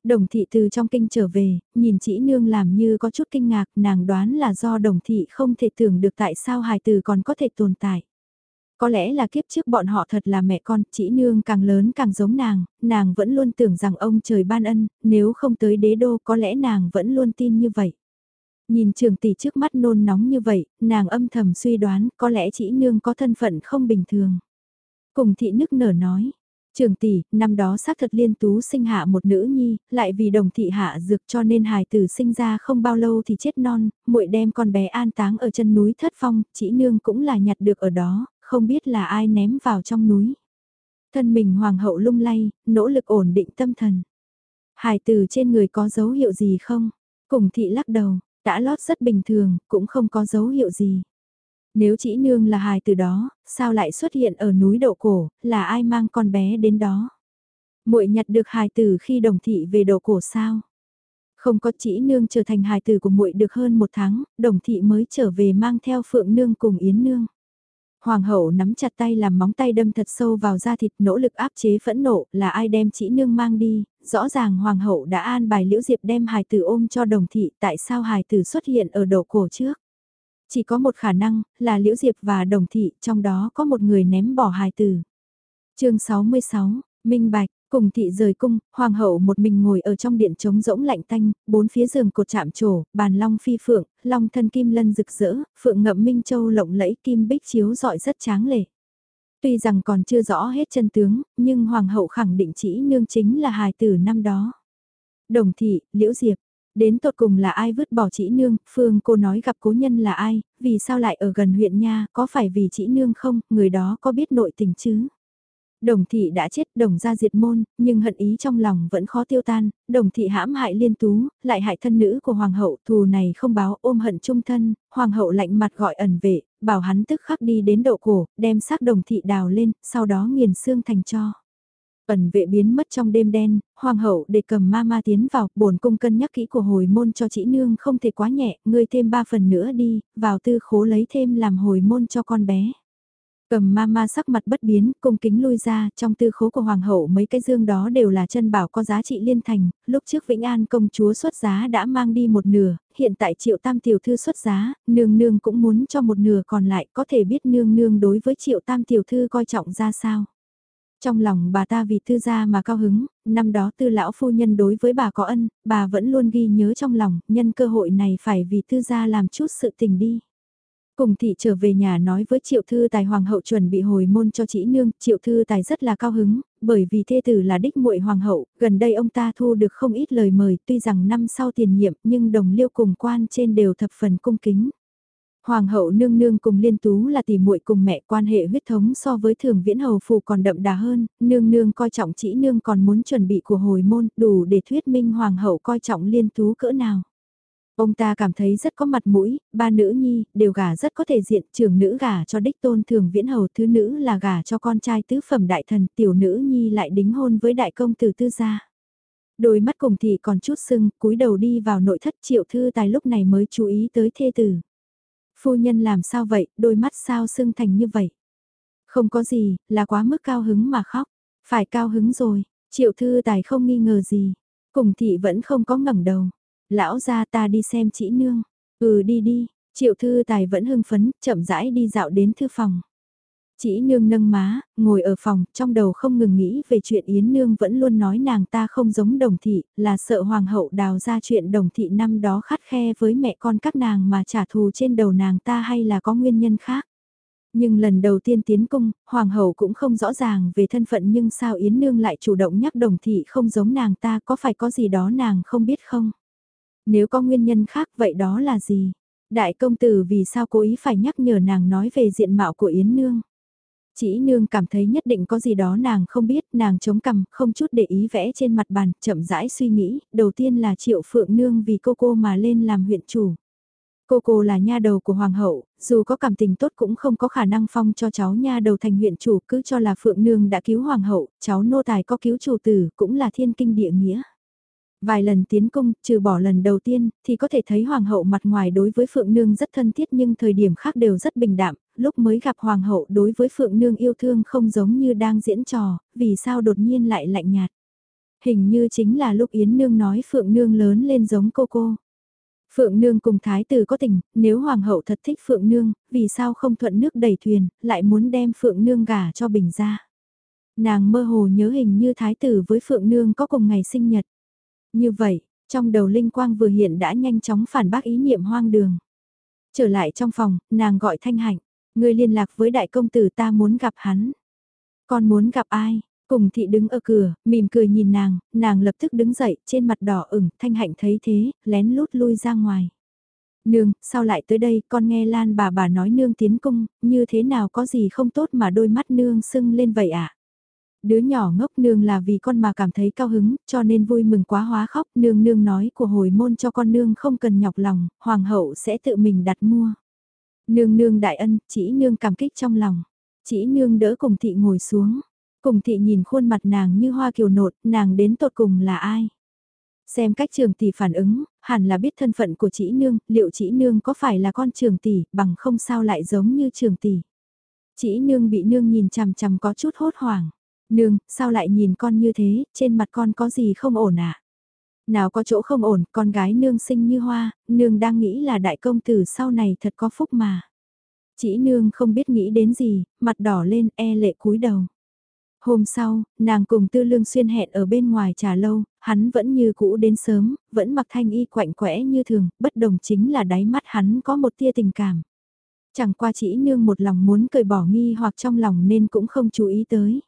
S1: Đồng thị từ trong kinh trở về, nhìn chị nương làm như có chút kinh ngạc, nàng đoán là do đồng thị không thể tưởng được tại sao hài từ còn có thể tồn tại. Có lẽ là kiếp trước bọn họ thật là mẹ con, chị nương càng lớn càng giống nàng, nàng vẫn luôn tưởng rằng ông trời ban ân, nếu không tới đế đô có lẽ nàng vẫn luôn tin như vậy. Nhìn trường tỷ trước mắt nôn nóng như vậy, nàng âm thầm suy đoán có lẽ chị nương có thân phận không bình thường. Cùng thị nức nở nói, Trường tỷ, năm đó xác thật liên tú sinh hạ một nữ nhi, lại vì đồng thị hạ dược cho nên hài tử sinh ra không bao lâu thì chết non, muội đem con bé an táng ở chân núi thất phong, chỉ nương cũng là nhặt được ở đó, không biết là ai ném vào trong núi. Thân mình hoàng hậu lung lay, nỗ lực ổn định tâm thần. Hài tử trên người có dấu hiệu gì không? Cùng thị lắc đầu, đã lót rất bình thường, cũng không có dấu hiệu gì. Nếu chỉ nương là hài từ đó, sao lại xuất hiện ở núi đậu cổ, là ai mang con bé đến đó? muội nhặt được hài tử khi đồng thị về đậu cổ sao? Không có chỉ nương trở thành hài tử của muội được hơn một tháng, đồng thị mới trở về mang theo phượng nương cùng yến nương. Hoàng hậu nắm chặt tay làm móng tay đâm thật sâu vào da thịt nỗ lực áp chế phẫn nộ là ai đem chỉ nương mang đi, rõ ràng hoàng hậu đã an bài liễu diệp đem hài tử ôm cho đồng thị tại sao hài tử xuất hiện ở đầu cổ trước. Chỉ có một khả năng, là Liễu Diệp và Đồng Thị, trong đó có một người ném bỏ hài tử. chương 66, Minh Bạch, cùng thị rời cung, hoàng hậu một mình ngồi ở trong điện trống rỗng lạnh tanh, bốn phía giường cột chạm trổ, bàn long phi phượng, long thân kim lân rực rỡ, phượng ngậm minh châu lộng lẫy kim bích chiếu rọi rất tráng lệ. Tuy rằng còn chưa rõ hết chân tướng, nhưng hoàng hậu khẳng định chỉ nương chính là hài tử năm đó. Đồng thị, liễu diệp, Đến tột cùng là ai vứt bỏ chỉ nương, Phương cô nói gặp cố nhân là ai, vì sao lại ở gần huyện nha, có phải vì chỉ nương không, người đó có biết nội tình chứ? Đồng thị đã chết, đồng ra diệt môn, nhưng hận ý trong lòng vẫn khó tiêu tan, đồng thị hãm hại liên tú, lại hại thân nữ của hoàng hậu, thù này không báo ôm hận trung thân, hoàng hậu lạnh mặt gọi ẩn vệ, bảo hắn tức khắc đi đến độ cổ, đem xác đồng thị đào lên, sau đó nghiền xương thành cho. Ẩn vệ biến mất trong đêm đen, hoàng hậu để cầm ma ma tiến vào, bổn cung cân nhắc kỹ của hồi môn cho chị nương không thể quá nhẹ, ngươi thêm ba phần nữa đi, vào tư khố lấy thêm làm hồi môn cho con bé. Cầm ma ma sắc mặt bất biến, cung kính lui ra, trong tư khố của hoàng hậu mấy cái dương đó đều là chân bảo có giá trị liên thành, lúc trước Vĩnh An công chúa xuất giá đã mang đi một nửa, hiện tại triệu tam tiểu thư xuất giá, nương nương cũng muốn cho một nửa còn lại, có thể biết nương nương đối với triệu tam tiểu thư coi trọng ra sao. Trong lòng bà ta vì tư gia mà cao hứng, năm đó tư lão phu nhân đối với bà có ân, bà vẫn luôn ghi nhớ trong lòng, nhân cơ hội này phải vì tư gia làm chút sự tình đi. Cùng thị trở về nhà nói với triệu thư tài hoàng hậu chuẩn bị hồi môn cho chị nương, triệu thư tài rất là cao hứng, bởi vì thê tử là đích muội hoàng hậu, gần đây ông ta thu được không ít lời mời, tuy rằng năm sau tiền nhiệm nhưng đồng liêu cùng quan trên đều thập phần cung kính. Hoàng hậu nương nương cùng liên tú là tỷ muội cùng mẹ quan hệ huyết thống so với thường viễn hầu phù còn đậm đà hơn, nương nương coi trọng chỉ nương còn muốn chuẩn bị của hồi môn đủ để thuyết minh hoàng hậu coi trọng liên tú cỡ nào. Ông ta cảm thấy rất có mặt mũi, ba nữ nhi, đều gả rất có thể diện, trưởng nữ gả cho đích tôn thường viễn hầu, thứ nữ là gả cho con trai tứ phẩm đại thần, tiểu nữ nhi lại đính hôn với đại công tử tư gia. Đôi mắt cùng thị còn chút sưng, cúi đầu đi vào nội thất triệu thư tài lúc này mới chú ý tới thê tử. Phu nhân làm sao vậy, đôi mắt sao sưng thành như vậy? Không có gì, là quá mức cao hứng mà khóc. Phải cao hứng rồi, triệu thư tài không nghi ngờ gì. Cùng thị vẫn không có ngẩng đầu. Lão ra ta đi xem chỉ nương. Ừ đi đi, triệu thư tài vẫn hưng phấn, chậm rãi đi dạo đến thư phòng. Chỉ nương nâng má, ngồi ở phòng, trong đầu không ngừng nghĩ về chuyện Yến Nương vẫn luôn nói nàng ta không giống đồng thị, là sợ hoàng hậu đào ra chuyện đồng thị năm đó khát khe với mẹ con các nàng mà trả thù trên đầu nàng ta hay là có nguyên nhân khác. Nhưng lần đầu tiên tiến cung, hoàng hậu cũng không rõ ràng về thân phận nhưng sao Yến Nương lại chủ động nhắc đồng thị không giống nàng ta có phải có gì đó nàng không biết không? Nếu có nguyên nhân khác vậy đó là gì? Đại công tử vì sao cố ý phải nhắc nhở nàng nói về diện mạo của Yến Nương? Chỉ nương cảm thấy nhất định có gì đó nàng không biết, nàng chống cằm, không chút để ý vẽ trên mặt bàn, chậm rãi suy nghĩ, đầu tiên là triệu phượng nương vì cô cô mà lên làm huyện chủ. Cô cô là nha đầu của hoàng hậu, dù có cảm tình tốt cũng không có khả năng phong cho cháu nha đầu thành huyện chủ cứ cho là phượng nương đã cứu hoàng hậu, cháu nô tài có cứu chủ tử cũng là thiên kinh địa nghĩa. Vài lần tiến cung, trừ bỏ lần đầu tiên, thì có thể thấy hoàng hậu mặt ngoài đối với Phượng Nương rất thân thiết nhưng thời điểm khác đều rất bình đạm, lúc mới gặp hoàng hậu đối với Phượng Nương yêu thương không giống như đang diễn trò, vì sao đột nhiên lại lạnh nhạt. Hình như chính là lúc Yến Nương nói Phượng Nương lớn lên giống cô cô. Phượng Nương cùng Thái tử có tình, nếu Hoàng hậu thật thích Phượng Nương, vì sao không thuận nước đẩy thuyền, lại muốn đem Phượng Nương gả cho Bình ra. Nàng mơ hồ nhớ hình như Thái tử với Phượng Nương có cùng ngày sinh nhật. Như vậy, trong đầu Linh Quang vừa hiện đã nhanh chóng phản bác ý niệm hoang đường. Trở lại trong phòng, nàng gọi Thanh Hạnh, người liên lạc với đại công tử ta muốn gặp hắn. Con muốn gặp ai? Cùng thị đứng ở cửa, mỉm cười nhìn nàng, nàng lập tức đứng dậy, trên mặt đỏ ửng, Thanh Hạnh thấy thế, lén lút lui ra ngoài. Nương, sao lại tới đây, con nghe Lan bà bà nói nương tiến cung, như thế nào có gì không tốt mà đôi mắt nương sưng lên vậy ạ? À? Đứa nhỏ ngốc nương là vì con mà cảm thấy cao hứng, cho nên vui mừng quá hóa khóc, nương nương nói của hồi môn cho con nương không cần nhọc lòng, hoàng hậu sẽ tự mình đặt mua. Nương nương đại ân, chỉ nương cảm kích trong lòng. Chỉ nương đỡ cùng thị ngồi xuống. Cùng thị nhìn khuôn mặt nàng như hoa kiều nột, nàng đến tột cùng là ai? Xem cách trường tỷ phản ứng, hẳn là biết thân phận của chỉ nương, liệu chỉ nương có phải là con trường tỷ, bằng không sao lại giống như trường tỷ. Chỉ nương bị nương nhìn chằm chằm có chút hốt hoảng. Nương, sao lại nhìn con như thế, trên mặt con có gì không ổn à? Nào có chỗ không ổn, con gái nương sinh như hoa, nương đang nghĩ là đại công tử sau này thật có phúc mà. Chỉ nương không biết nghĩ đến gì, mặt đỏ lên e lệ cúi đầu. Hôm sau, nàng cùng Tư Lương Xuyên hẹn ở bên ngoài trà lâu, hắn vẫn như cũ đến sớm, vẫn mặc thanh y quạnh quẽ như thường, bất đồng chính là đáy mắt hắn có một tia tình cảm. Chẳng qua chỉ nương một lòng muốn cởi bỏ nghi hoặc trong lòng nên cũng không chú ý tới.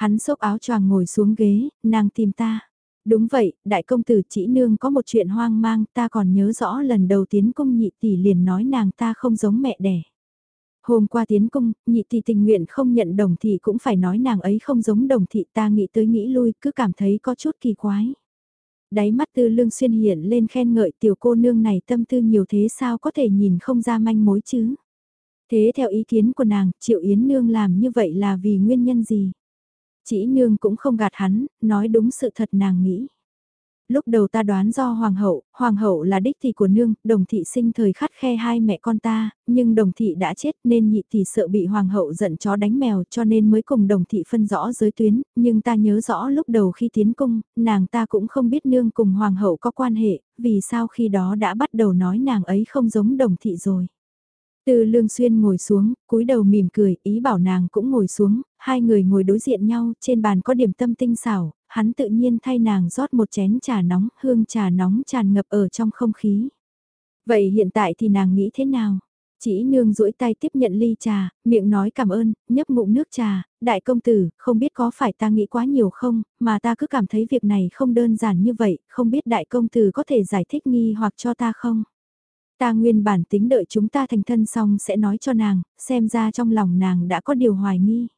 S1: Hắn xốc áo choàng ngồi xuống ghế, nàng tìm ta. Đúng vậy, đại công tử chỉ nương có một chuyện hoang mang, ta còn nhớ rõ lần đầu tiến công nhị tỷ liền nói nàng ta không giống mẹ đẻ. Hôm qua tiến cung, nhị tỷ tình nguyện không nhận đồng thị cũng phải nói nàng ấy không giống đồng thị ta nghĩ tới nghĩ lui cứ cảm thấy có chút kỳ quái. Đáy mắt tư lương xuyên hiện lên khen ngợi tiểu cô nương này tâm tư nhiều thế sao có thể nhìn không ra manh mối chứ. Thế theo ý kiến của nàng, Triệu Yến Nương làm như vậy là vì nguyên nhân gì? Chỉ nương cũng không gạt hắn, nói đúng sự thật nàng nghĩ. Lúc đầu ta đoán do hoàng hậu, hoàng hậu là đích thị của nương, đồng thị sinh thời khắt khe hai mẹ con ta, nhưng đồng thị đã chết nên nhị thị sợ bị hoàng hậu giận chó đánh mèo cho nên mới cùng đồng thị phân rõ giới tuyến, nhưng ta nhớ rõ lúc đầu khi tiến cung, nàng ta cũng không biết nương cùng hoàng hậu có quan hệ, vì sao khi đó đã bắt đầu nói nàng ấy không giống đồng thị rồi. Từ lương xuyên ngồi xuống, cúi đầu mỉm cười, ý bảo nàng cũng ngồi xuống, hai người ngồi đối diện nhau, trên bàn có điểm tâm tinh xảo, hắn tự nhiên thay nàng rót một chén trà nóng, hương trà nóng tràn ngập ở trong không khí. Vậy hiện tại thì nàng nghĩ thế nào? Chỉ nương duỗi tay tiếp nhận ly trà, miệng nói cảm ơn, nhấp ngụm nước trà, đại công tử, không biết có phải ta nghĩ quá nhiều không, mà ta cứ cảm thấy việc này không đơn giản như vậy, không biết đại công tử có thể giải thích nghi hoặc cho ta không? Ta nguyên bản tính đợi chúng ta thành thân xong sẽ nói cho nàng, xem ra trong lòng nàng đã có điều hoài nghi.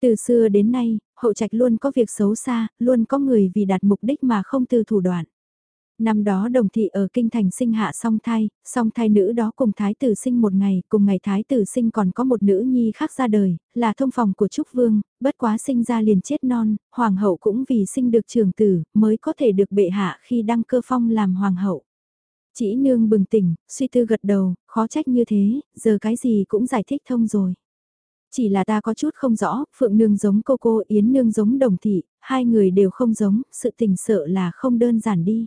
S1: Từ xưa đến nay, hậu trạch luôn có việc xấu xa, luôn có người vì đạt mục đích mà không từ thủ đoạn. Năm đó đồng thị ở kinh thành sinh hạ song thai, song thai nữ đó cùng thái tử sinh một ngày, cùng ngày thái tử sinh còn có một nữ nhi khác ra đời, là thông phòng của Trúc Vương, bất quá sinh ra liền chết non, hoàng hậu cũng vì sinh được trường tử, mới có thể được bệ hạ khi đăng cơ phong làm hoàng hậu. Chỉ nương bừng tỉnh, suy tư gật đầu, khó trách như thế, giờ cái gì cũng giải thích thông rồi. Chỉ là ta có chút không rõ, Phượng Nương giống cô cô, Yến Nương giống đồng thị, hai người đều không giống, sự tình sợ là không đơn giản đi.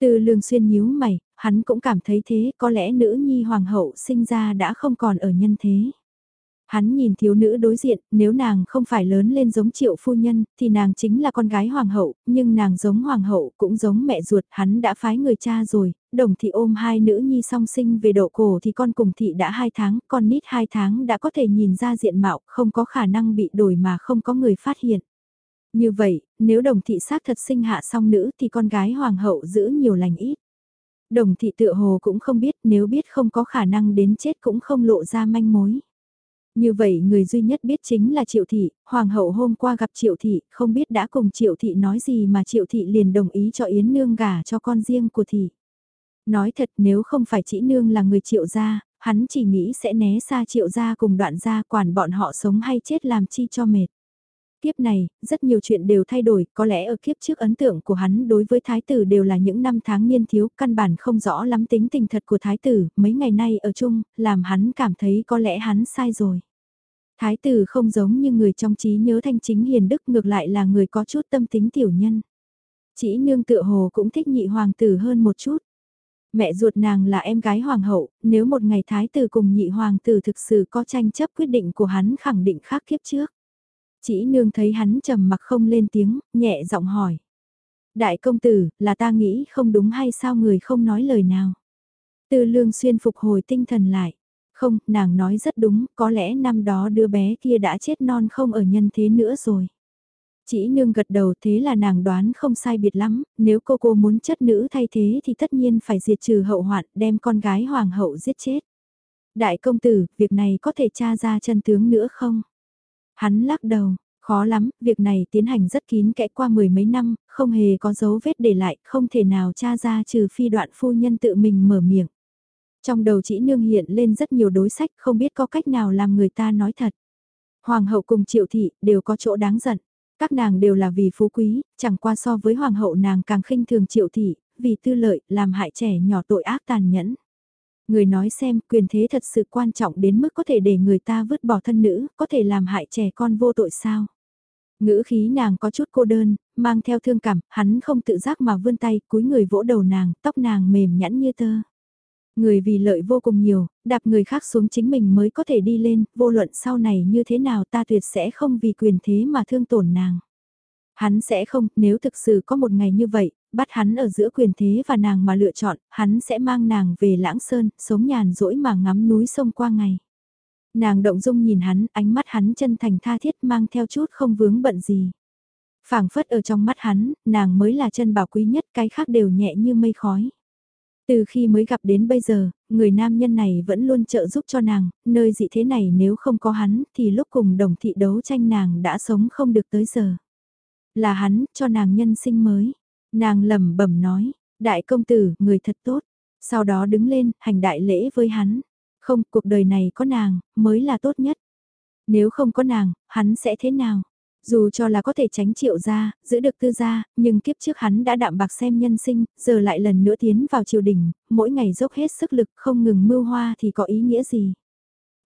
S1: Từ lương xuyên nhíu mày, hắn cũng cảm thấy thế, có lẽ nữ nhi hoàng hậu sinh ra đã không còn ở nhân thế. Hắn nhìn thiếu nữ đối diện, nếu nàng không phải lớn lên giống triệu phu nhân, thì nàng chính là con gái hoàng hậu, nhưng nàng giống hoàng hậu cũng giống mẹ ruột, hắn đã phái người cha rồi, đồng thị ôm hai nữ nhi song sinh về độ cổ thì con cùng thị đã hai tháng, con nít hai tháng đã có thể nhìn ra diện mạo, không có khả năng bị đổi mà không có người phát hiện. Như vậy, nếu đồng thị xác thật sinh hạ song nữ thì con gái hoàng hậu giữ nhiều lành ít. Đồng thị tự hồ cũng không biết nếu biết không có khả năng đến chết cũng không lộ ra manh mối. Như vậy người duy nhất biết chính là Triệu Thị, Hoàng hậu hôm qua gặp Triệu Thị, không biết đã cùng Triệu Thị nói gì mà Triệu Thị liền đồng ý cho Yến Nương gả cho con riêng của Thị. Nói thật nếu không phải chỉ Nương là người Triệu gia, hắn chỉ nghĩ sẽ né xa Triệu gia cùng đoạn gia quản bọn họ sống hay chết làm chi cho mệt. Kiếp này, rất nhiều chuyện đều thay đổi, có lẽ ở kiếp trước ấn tượng của hắn đối với thái tử đều là những năm tháng niên thiếu, căn bản không rõ lắm tính tình thật của thái tử, mấy ngày nay ở chung, làm hắn cảm thấy có lẽ hắn sai rồi. Thái tử không giống như người trong trí nhớ thanh chính hiền đức ngược lại là người có chút tâm tính tiểu nhân. Chỉ nương tựa hồ cũng thích nhị hoàng tử hơn một chút. Mẹ ruột nàng là em gái hoàng hậu, nếu một ngày thái tử cùng nhị hoàng tử thực sự có tranh chấp quyết định của hắn khẳng định khác kiếp trước. Chỉ nương thấy hắn trầm mặc không lên tiếng, nhẹ giọng hỏi. Đại công tử, là ta nghĩ không đúng hay sao người không nói lời nào? Tư lương xuyên phục hồi tinh thần lại. Không, nàng nói rất đúng, có lẽ năm đó đứa bé kia đã chết non không ở nhân thế nữa rồi. Chỉ nương gật đầu thế là nàng đoán không sai biệt lắm, nếu cô cô muốn chất nữ thay thế thì tất nhiên phải diệt trừ hậu hoạn đem con gái hoàng hậu giết chết. Đại công tử, việc này có thể tra ra chân tướng nữa không? Hắn lắc đầu, khó lắm, việc này tiến hành rất kín kẽ qua mười mấy năm, không hề có dấu vết để lại, không thể nào tra ra trừ phi đoạn phu nhân tự mình mở miệng. Trong đầu chỉ nương hiện lên rất nhiều đối sách, không biết có cách nào làm người ta nói thật. Hoàng hậu cùng triệu thị đều có chỗ đáng giận. Các nàng đều là vì phú quý, chẳng qua so với hoàng hậu nàng càng khinh thường triệu thị, vì tư lợi, làm hại trẻ nhỏ tội ác tàn nhẫn. Người nói xem quyền thế thật sự quan trọng đến mức có thể để người ta vứt bỏ thân nữ, có thể làm hại trẻ con vô tội sao. Ngữ khí nàng có chút cô đơn, mang theo thương cảm, hắn không tự giác mà vươn tay, cúi người vỗ đầu nàng, tóc nàng mềm nhẵn như tơ. Người vì lợi vô cùng nhiều, đạp người khác xuống chính mình mới có thể đi lên, vô luận sau này như thế nào ta tuyệt sẽ không vì quyền thế mà thương tổn nàng. Hắn sẽ không, nếu thực sự có một ngày như vậy, bắt hắn ở giữa quyền thế và nàng mà lựa chọn, hắn sẽ mang nàng về lãng sơn, sống nhàn rỗi mà ngắm núi sông qua ngày. Nàng động dung nhìn hắn, ánh mắt hắn chân thành tha thiết mang theo chút không vướng bận gì. phảng phất ở trong mắt hắn, nàng mới là chân bảo quý nhất, cái khác đều nhẹ như mây khói. Từ khi mới gặp đến bây giờ, người nam nhân này vẫn luôn trợ giúp cho nàng, nơi dị thế này nếu không có hắn thì lúc cùng đồng thị đấu tranh nàng đã sống không được tới giờ. Là hắn, cho nàng nhân sinh mới. Nàng lẩm bẩm nói, đại công tử, người thật tốt. Sau đó đứng lên, hành đại lễ với hắn. Không, cuộc đời này có nàng, mới là tốt nhất. Nếu không có nàng, hắn sẽ thế nào? Dù cho là có thể tránh triệu gia, giữ được tư gia, nhưng kiếp trước hắn đã đạm bạc xem nhân sinh, giờ lại lần nữa tiến vào triều đình, mỗi ngày dốc hết sức lực không ngừng mưu hoa thì có ý nghĩa gì?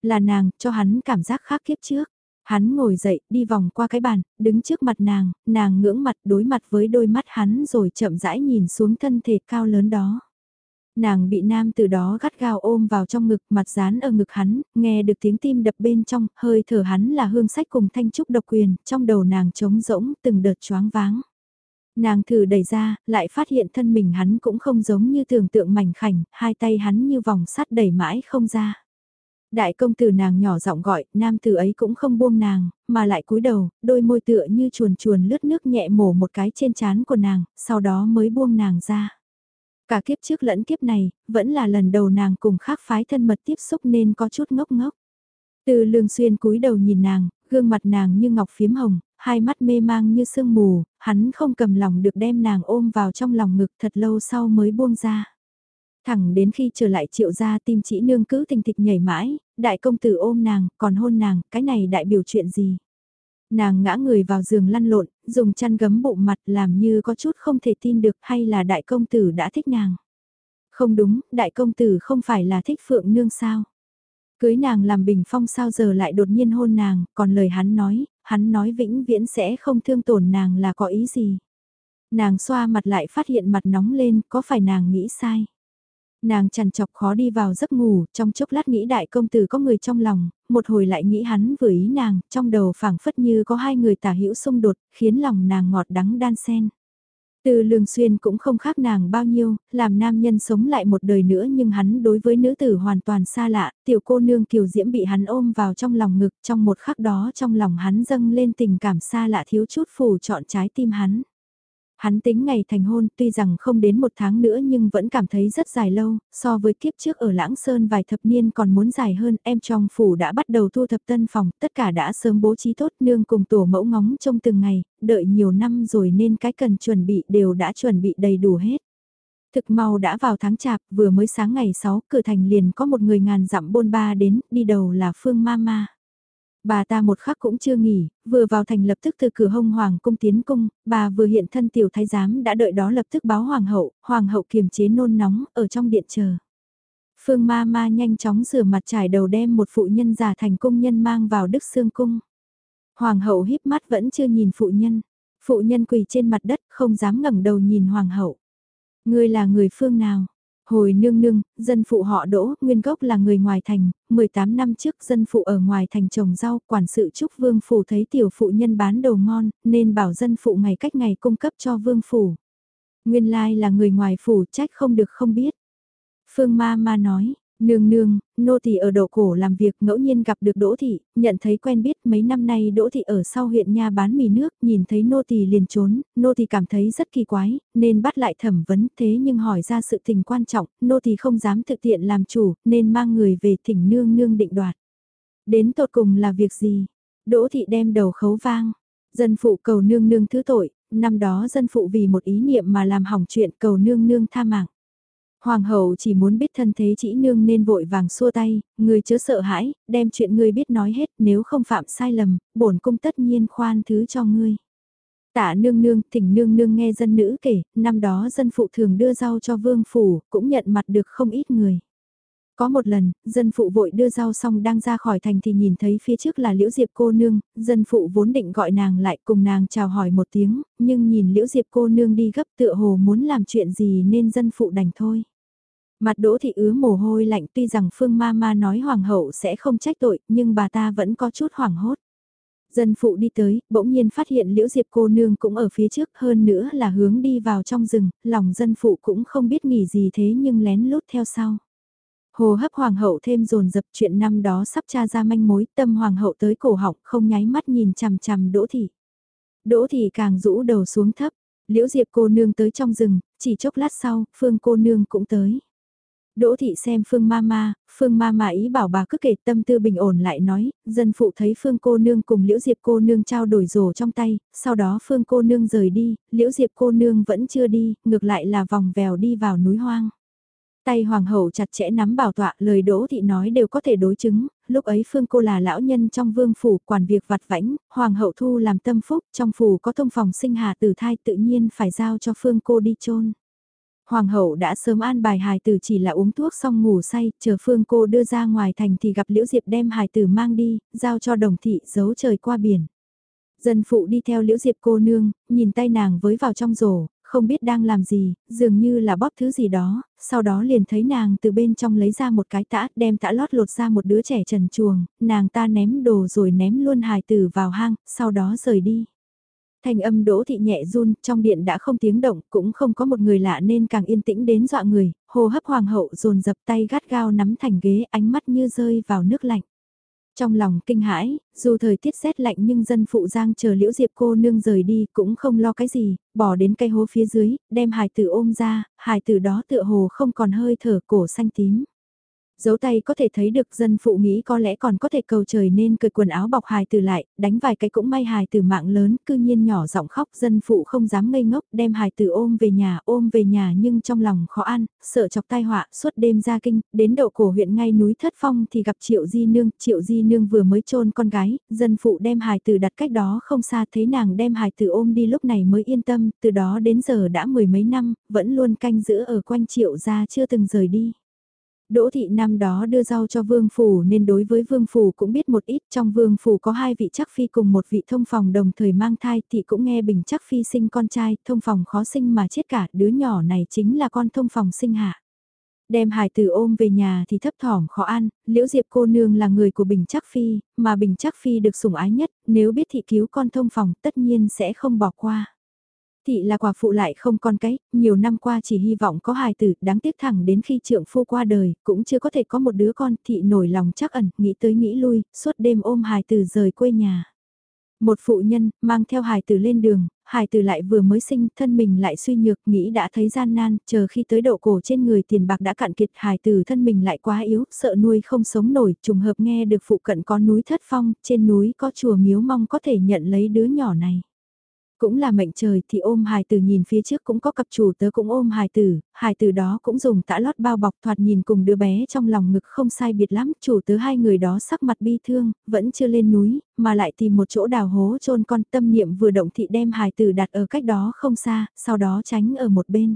S1: Là nàng, cho hắn cảm giác khác kiếp trước. Hắn ngồi dậy, đi vòng qua cái bàn, đứng trước mặt nàng, nàng ngưỡng mặt đối mặt với đôi mắt hắn rồi chậm rãi nhìn xuống thân thể cao lớn đó. Nàng bị nam từ đó gắt gao ôm vào trong ngực, mặt dán ở ngực hắn, nghe được tiếng tim đập bên trong, hơi thở hắn là hương sách cùng thanh trúc độc quyền, trong đầu nàng trống rỗng, từng đợt choáng váng. Nàng thử đẩy ra, lại phát hiện thân mình hắn cũng không giống như tưởng tượng mảnh khảnh, hai tay hắn như vòng sắt đẩy mãi không ra. Đại công tử nàng nhỏ giọng gọi, nam tử ấy cũng không buông nàng, mà lại cúi đầu, đôi môi tựa như chuồn chuồn lướt nước nhẹ mổ một cái trên trán của nàng, sau đó mới buông nàng ra. Cả kiếp trước lẫn kiếp này, vẫn là lần đầu nàng cùng khác phái thân mật tiếp xúc nên có chút ngốc ngốc. Từ lương xuyên cúi đầu nhìn nàng, gương mặt nàng như ngọc phiếm hồng, hai mắt mê mang như sương mù, hắn không cầm lòng được đem nàng ôm vào trong lòng ngực thật lâu sau mới buông ra. Thẳng đến khi trở lại triệu gia tim chỉ nương cứ tình thịch nhảy mãi, đại công tử ôm nàng, còn hôn nàng, cái này đại biểu chuyện gì? Nàng ngã người vào giường lăn lộn, dùng chăn gấm bụng mặt làm như có chút không thể tin được hay là đại công tử đã thích nàng. Không đúng, đại công tử không phải là thích phượng nương sao? Cưới nàng làm bình phong sao giờ lại đột nhiên hôn nàng, còn lời hắn nói, hắn nói vĩnh viễn sẽ không thương tổn nàng là có ý gì. Nàng xoa mặt lại phát hiện mặt nóng lên, có phải nàng nghĩ sai? Nàng chằn chọc khó đi vào giấc ngủ, trong chốc lát nghĩ đại công tử có người trong lòng, một hồi lại nghĩ hắn vừa ý nàng, trong đầu phảng phất như có hai người tả hữu xung đột, khiến lòng nàng ngọt đắng đan sen. Từ lương xuyên cũng không khác nàng bao nhiêu, làm nam nhân sống lại một đời nữa nhưng hắn đối với nữ tử hoàn toàn xa lạ, tiểu cô nương kiều diễm bị hắn ôm vào trong lòng ngực trong một khắc đó trong lòng hắn dâng lên tình cảm xa lạ thiếu chút phủ trọn trái tim hắn. Hắn tính ngày thành hôn tuy rằng không đến một tháng nữa nhưng vẫn cảm thấy rất dài lâu, so với kiếp trước ở Lãng Sơn vài thập niên còn muốn dài hơn, em trong phủ đã bắt đầu thu thập tân phòng, tất cả đã sớm bố trí tốt nương cùng tổ mẫu ngóng trong từng ngày, đợi nhiều năm rồi nên cái cần chuẩn bị đều đã chuẩn bị đầy đủ hết. Thực mau đã vào tháng chạp, vừa mới sáng ngày 6, cửa thành liền có một người ngàn dặm bôn ba đến, đi đầu là Phương Mama. Bà ta một khắc cũng chưa nghỉ, vừa vào thành lập tức từ cửa hông hoàng cung tiến cung, bà vừa hiện thân tiểu thái giám đã đợi đó lập tức báo hoàng hậu, hoàng hậu kiềm chế nôn nóng ở trong điện chờ. Phương ma ma nhanh chóng rửa mặt trải đầu đem một phụ nhân giả thành cung nhân mang vào đức xương cung. Hoàng hậu híp mắt vẫn chưa nhìn phụ nhân, phụ nhân quỳ trên mặt đất không dám ngẩng đầu nhìn hoàng hậu. Ngươi là người phương nào? Hồi nương nương, dân phụ họ đỗ, nguyên gốc là người ngoài thành, 18 năm trước dân phụ ở ngoài thành trồng rau, quản sự trúc vương phủ thấy tiểu phụ nhân bán đồ ngon, nên bảo dân phụ ngày cách ngày cung cấp cho vương phủ. Nguyên lai là người ngoài phủ trách không được không biết. Phương ma ma nói, Nương nương, nô thị ở đầu cổ làm việc ngẫu nhiên gặp được Đỗ thị, nhận thấy quen biết mấy năm nay Đỗ thị ở sau huyện nha bán mì nước, nhìn thấy nô thị liền trốn, nô thị cảm thấy rất kỳ quái, nên bắt lại thẩm vấn, thế nhưng hỏi ra sự tình quan trọng, nô thị không dám thực tiện làm chủ, nên mang người về thỉnh nương nương định đoạt. Đến tột cùng là việc gì? Đỗ thị đem đầu khấu vang. Dân phụ cầu nương nương thứ tội, năm đó dân phụ vì một ý niệm mà làm hỏng chuyện cầu nương nương tha mạng. Hoàng hậu chỉ muốn biết thân thế chỉ nương nên vội vàng xua tay, người chớ sợ hãi, đem chuyện ngươi biết nói hết nếu không phạm sai lầm, bổn cung tất nhiên khoan thứ cho ngươi. Tạ nương nương, thỉnh nương nương nghe dân nữ kể, năm đó dân phụ thường đưa rau cho vương phủ, cũng nhận mặt được không ít người. Có một lần, dân phụ vội đưa rau xong đang ra khỏi thành thì nhìn thấy phía trước là Liễu Diệp cô nương, dân phụ vốn định gọi nàng lại cùng nàng chào hỏi một tiếng, nhưng nhìn Liễu Diệp cô nương đi gấp tựa hồ muốn làm chuyện gì nên dân phụ đành thôi. Mặt đỗ thị ứa mồ hôi lạnh tuy rằng Phương Ma Ma nói hoàng hậu sẽ không trách tội, nhưng bà ta vẫn có chút hoảng hốt. Dân phụ đi tới, bỗng nhiên phát hiện liễu diệp cô nương cũng ở phía trước hơn nữa là hướng đi vào trong rừng, lòng dân phụ cũng không biết nghỉ gì thế nhưng lén lút theo sau. Hồ hấp hoàng hậu thêm dồn dập chuyện năm đó sắp tra ra manh mối tâm hoàng hậu tới cổ họng không nháy mắt nhìn chằm chằm đỗ thị. Đỗ thị càng rũ đầu xuống thấp, liễu diệp cô nương tới trong rừng, chỉ chốc lát sau, phương cô nương cũng tới. Đỗ thị xem Phương Mama, Phương Mama ý bảo bà cứ kể tâm tư bình ổn lại nói, dân phụ thấy Phương cô nương cùng Liễu Diệp cô nương trao đổi rổ trong tay, sau đó Phương cô nương rời đi, Liễu Diệp cô nương vẫn chưa đi, ngược lại là vòng vèo đi vào núi hoang. Tay hoàng hậu chặt chẽ nắm bảo tọa, lời Đỗ thị nói đều có thể đối chứng, lúc ấy Phương cô là lão nhân trong vương phủ, quản việc vặt vãnh, hoàng hậu thu làm tâm phúc, trong phủ có thông phòng sinh hạ tử thai tự nhiên phải giao cho Phương cô đi chôn. Hoàng hậu đã sớm an bài hài tử chỉ là uống thuốc xong ngủ say, chờ phương cô đưa ra ngoài thành thì gặp Liễu Diệp đem hài tử mang đi, giao cho đồng thị giấu trời qua biển. Dân phụ đi theo Liễu Diệp cô nương, nhìn tay nàng với vào trong rổ, không biết đang làm gì, dường như là bóp thứ gì đó, sau đó liền thấy nàng từ bên trong lấy ra một cái tã, đem tã lót lột ra một đứa trẻ trần chuồng, nàng ta ném đồ rồi ném luôn hài tử vào hang, sau đó rời đi. Thanh âm đỗ thị nhẹ run, trong điện đã không tiếng động, cũng không có một người lạ nên càng yên tĩnh đến dọa người, hô hấp hoàng hậu dồn dập tay gắt gao nắm thành ghế ánh mắt như rơi vào nước lạnh. Trong lòng kinh hãi, dù thời tiết rét lạnh nhưng dân phụ giang chờ liễu diệp cô nương rời đi cũng không lo cái gì, bỏ đến cây hố phía dưới, đem hài tử ôm ra, hài tử đó tựa hồ không còn hơi thở cổ xanh tím. Dấu tay có thể thấy được dân phụ nghĩ có lẽ còn có thể cầu trời nên cởi quần áo bọc hài từ lại, đánh vài cái cũng may hài từ mạng lớn, cư nhiên nhỏ giọng khóc dân phụ không dám ngây ngốc đem hài từ ôm về nhà, ôm về nhà nhưng trong lòng khó ăn, sợ chọc tai họa, suốt đêm ra kinh, đến độ cổ huyện ngay núi Thất Phong thì gặp Triệu Di Nương, Triệu Di Nương vừa mới chôn con gái, dân phụ đem hài từ đặt cách đó không xa thấy nàng đem hài từ ôm đi lúc này mới yên tâm, từ đó đến giờ đã mười mấy năm, vẫn luôn canh giữ ở quanh Triệu gia chưa từng rời đi. Đỗ thị năm đó đưa rau cho vương phủ nên đối với vương phủ cũng biết một ít trong vương phủ có hai vị chắc phi cùng một vị thông phòng đồng thời mang thai thì cũng nghe bình chắc phi sinh con trai thông phòng khó sinh mà chết cả đứa nhỏ này chính là con thông phòng sinh hạ. Đem hài tử ôm về nhà thì thấp thỏm khó ăn, liễu diệp cô nương là người của bình chắc phi, mà bình chắc phi được sủng ái nhất, nếu biết thị cứu con thông phòng tất nhiên sẽ không bỏ qua. Thị là quả phụ lại không con cái, nhiều năm qua chỉ hy vọng có hài tử, đáng tiếc thẳng đến khi trượng phu qua đời, cũng chưa có thể có một đứa con, thị nổi lòng chắc ẩn, nghĩ tới nghĩ lui, suốt đêm ôm hài tử rời quê nhà. Một phụ nhân, mang theo hài tử lên đường, hài tử lại vừa mới sinh, thân mình lại suy nhược, nghĩ đã thấy gian nan, chờ khi tới độ cổ trên người tiền bạc đã cạn kiệt, hài tử thân mình lại quá yếu, sợ nuôi không sống nổi, trùng hợp nghe được phụ cận có núi thất phong, trên núi có chùa miếu mong có thể nhận lấy đứa nhỏ này. Cũng là mệnh trời thì ôm hài tử nhìn phía trước cũng có cặp chủ tớ cũng ôm hài tử, hài tử đó cũng dùng tã lót bao bọc thoạt nhìn cùng đứa bé trong lòng ngực không sai biệt lắm, chủ tớ hai người đó sắc mặt bi thương, vẫn chưa lên núi, mà lại tìm một chỗ đào hố chôn con tâm niệm vừa động thị đem hài tử đặt ở cách đó không xa, sau đó tránh ở một bên.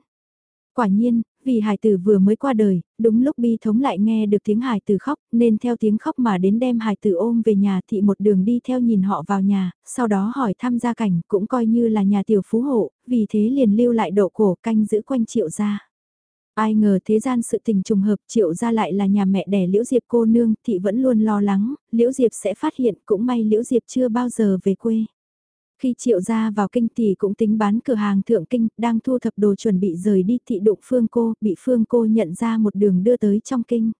S1: Quả nhiên, vì hải tử vừa mới qua đời, đúng lúc bi thống lại nghe được tiếng hải tử khóc, nên theo tiếng khóc mà đến đem hải tử ôm về nhà thị một đường đi theo nhìn họ vào nhà, sau đó hỏi thăm gia cảnh cũng coi như là nhà tiểu phú hộ, vì thế liền lưu lại độ cổ canh giữ quanh triệu gia. Ai ngờ thế gian sự tình trùng hợp triệu gia lại là nhà mẹ đẻ Liễu Diệp cô nương, thị vẫn luôn lo lắng, Liễu Diệp sẽ phát hiện cũng may Liễu Diệp chưa bao giờ về quê. Khi triệu gia vào kinh thì cũng tính bán cửa hàng thượng kinh, đang thu thập đồ chuẩn bị rời đi thị đụng phương cô, bị phương cô nhận ra một đường đưa tới trong kinh.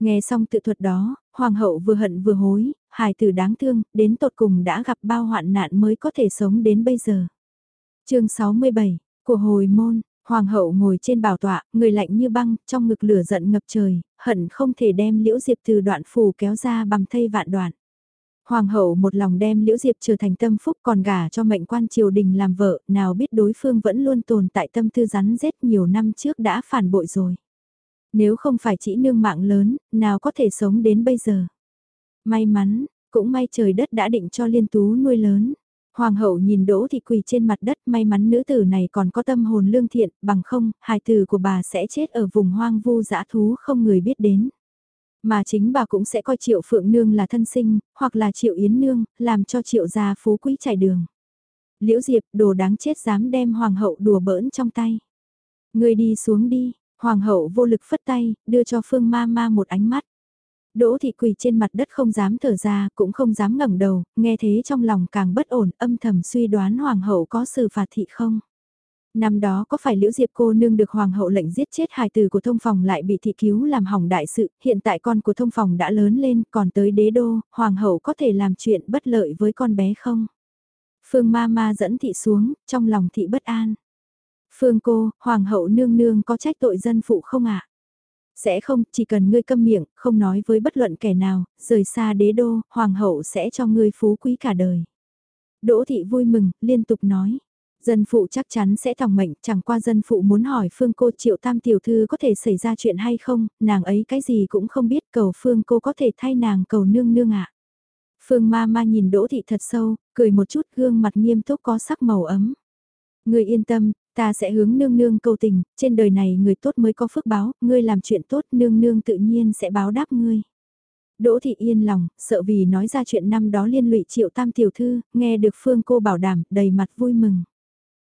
S1: Nghe xong tự thuật đó, hoàng hậu vừa hận vừa hối, hài tử đáng thương, đến tột cùng đã gặp bao hoạn nạn mới có thể sống đến bây giờ. chương 67, của hồi môn, hoàng hậu ngồi trên bảo tọa, người lạnh như băng, trong ngực lửa giận ngập trời, hận không thể đem liễu diệp từ đoạn phù kéo ra bằng thây vạn đoạn. Hoàng hậu một lòng đem Liễu Diệp trở thành tâm phúc còn gả cho mệnh quan triều đình làm vợ, nào biết đối phương vẫn luôn tồn tại tâm tư rắn rết nhiều năm trước đã phản bội rồi. Nếu không phải chỉ nương mạng lớn, nào có thể sống đến bây giờ. May mắn, cũng may trời đất đã định cho liên tú nuôi lớn. Hoàng hậu nhìn Đỗ Thị Quỳ trên mặt đất may mắn nữ tử này còn có tâm hồn lương thiện, bằng không, hài tử của bà sẽ chết ở vùng hoang vu dã thú không người biết đến. Mà chính bà cũng sẽ coi triệu phượng nương là thân sinh, hoặc là triệu yến nương, làm cho triệu gia phú quý chảy đường. Liễu Diệp đồ đáng chết dám đem hoàng hậu đùa bỡn trong tay. Người đi xuống đi, hoàng hậu vô lực phất tay, đưa cho phương ma ma một ánh mắt. Đỗ thị quỳ trên mặt đất không dám thở ra, cũng không dám ngẩng đầu, nghe thế trong lòng càng bất ổn, âm thầm suy đoán hoàng hậu có xử phạt thị không. Năm đó có phải Liễu Diệp cô nương được hoàng hậu lệnh giết chết hài tử của thông phòng lại bị thị cứu làm hỏng đại sự, hiện tại con của thông phòng đã lớn lên, còn tới đế đô, hoàng hậu có thể làm chuyện bất lợi với con bé không? Phương ma ma dẫn thị xuống, trong lòng thị bất an. Phương cô, hoàng hậu nương nương có trách tội dân phụ không ạ? Sẽ không, chỉ cần ngươi câm miệng, không nói với bất luận kẻ nào, rời xa đế đô, hoàng hậu sẽ cho ngươi phú quý cả đời. Đỗ thị vui mừng, liên tục nói. Dân phụ chắc chắn sẽ thòng mệnh, chẳng qua dân phụ muốn hỏi phương cô triệu tam tiểu thư có thể xảy ra chuyện hay không, nàng ấy cái gì cũng không biết cầu phương cô có thể thay nàng cầu nương nương ạ. Phương ma ma nhìn đỗ thị thật sâu, cười một chút gương mặt nghiêm túc có sắc màu ấm. Người yên tâm, ta sẽ hướng nương nương cầu tình, trên đời này người tốt mới có phước báo, ngươi làm chuyện tốt nương nương tự nhiên sẽ báo đáp ngươi. Đỗ thị yên lòng, sợ vì nói ra chuyện năm đó liên lụy triệu tam tiểu thư, nghe được phương cô bảo đảm, đầy mặt vui mừng.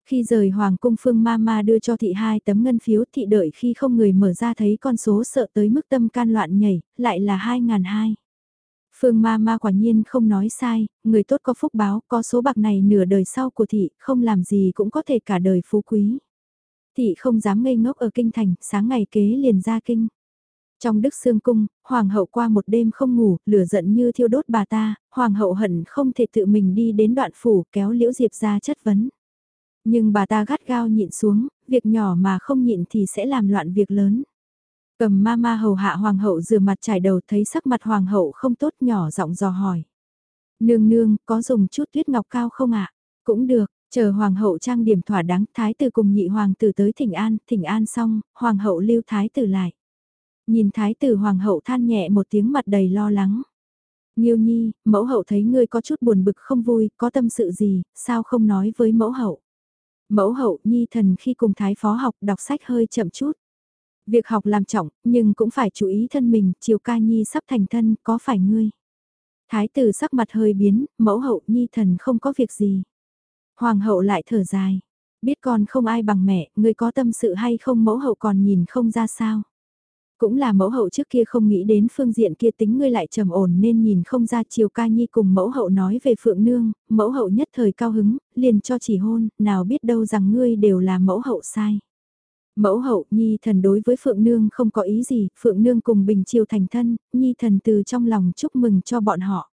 S1: Khi rời Hoàng cung Phương Mama đưa cho thị hai tấm ngân phiếu thị đợi khi không người mở ra thấy con số sợ tới mức tâm can loạn nhảy, lại là 2.200. Phương Mama quả nhiên không nói sai, người tốt có phúc báo, có số bạc này nửa đời sau của thị, không làm gì cũng có thể cả đời phú quý. Thị không dám ngây ngốc ở kinh thành, sáng ngày kế liền ra kinh. Trong đức xương cung, hoàng hậu qua một đêm không ngủ, lửa giận như thiêu đốt bà ta, hoàng hậu hận không thể tự mình đi đến đoạn phủ kéo liễu diệp ra chất vấn. Nhưng bà ta gắt gao nhịn xuống, việc nhỏ mà không nhịn thì sẽ làm loạn việc lớn. Cầm ma ma hầu hạ hoàng hậu rửa mặt trải đầu thấy sắc mặt hoàng hậu không tốt nhỏ giọng dò hỏi. Nương nương, có dùng chút tuyết ngọc cao không ạ? Cũng được, chờ hoàng hậu trang điểm thỏa đáng, thái tử cùng nhị hoàng tử tới thỉnh an, thỉnh an xong, hoàng hậu lưu thái tử lại. Nhìn thái tử hoàng hậu than nhẹ một tiếng mặt đầy lo lắng. nhiêu nhi, mẫu hậu thấy ngươi có chút buồn bực không vui, có tâm sự gì, sao không nói với mẫu hậu? Mẫu hậu nhi thần khi cùng thái phó học đọc sách hơi chậm chút. Việc học làm trọng, nhưng cũng phải chú ý thân mình, chiều ca nhi sắp thành thân, có phải ngươi? Thái tử sắc mặt hơi biến, mẫu hậu nhi thần không có việc gì. Hoàng hậu lại thở dài, biết con không ai bằng mẹ, ngươi có tâm sự hay không mẫu hậu còn nhìn không ra sao. Cũng là mẫu hậu trước kia không nghĩ đến phương diện kia tính ngươi lại trầm ổn nên nhìn không ra chiều ca nhi cùng mẫu hậu nói về phượng nương, mẫu hậu nhất thời cao hứng, liền cho chỉ hôn, nào biết đâu rằng ngươi đều là mẫu hậu sai. Mẫu hậu, Nhi thần đối với Phượng Nương không có ý gì, Phượng Nương cùng Bình Triều thành thân, Nhi thần từ trong lòng chúc mừng cho bọn họ.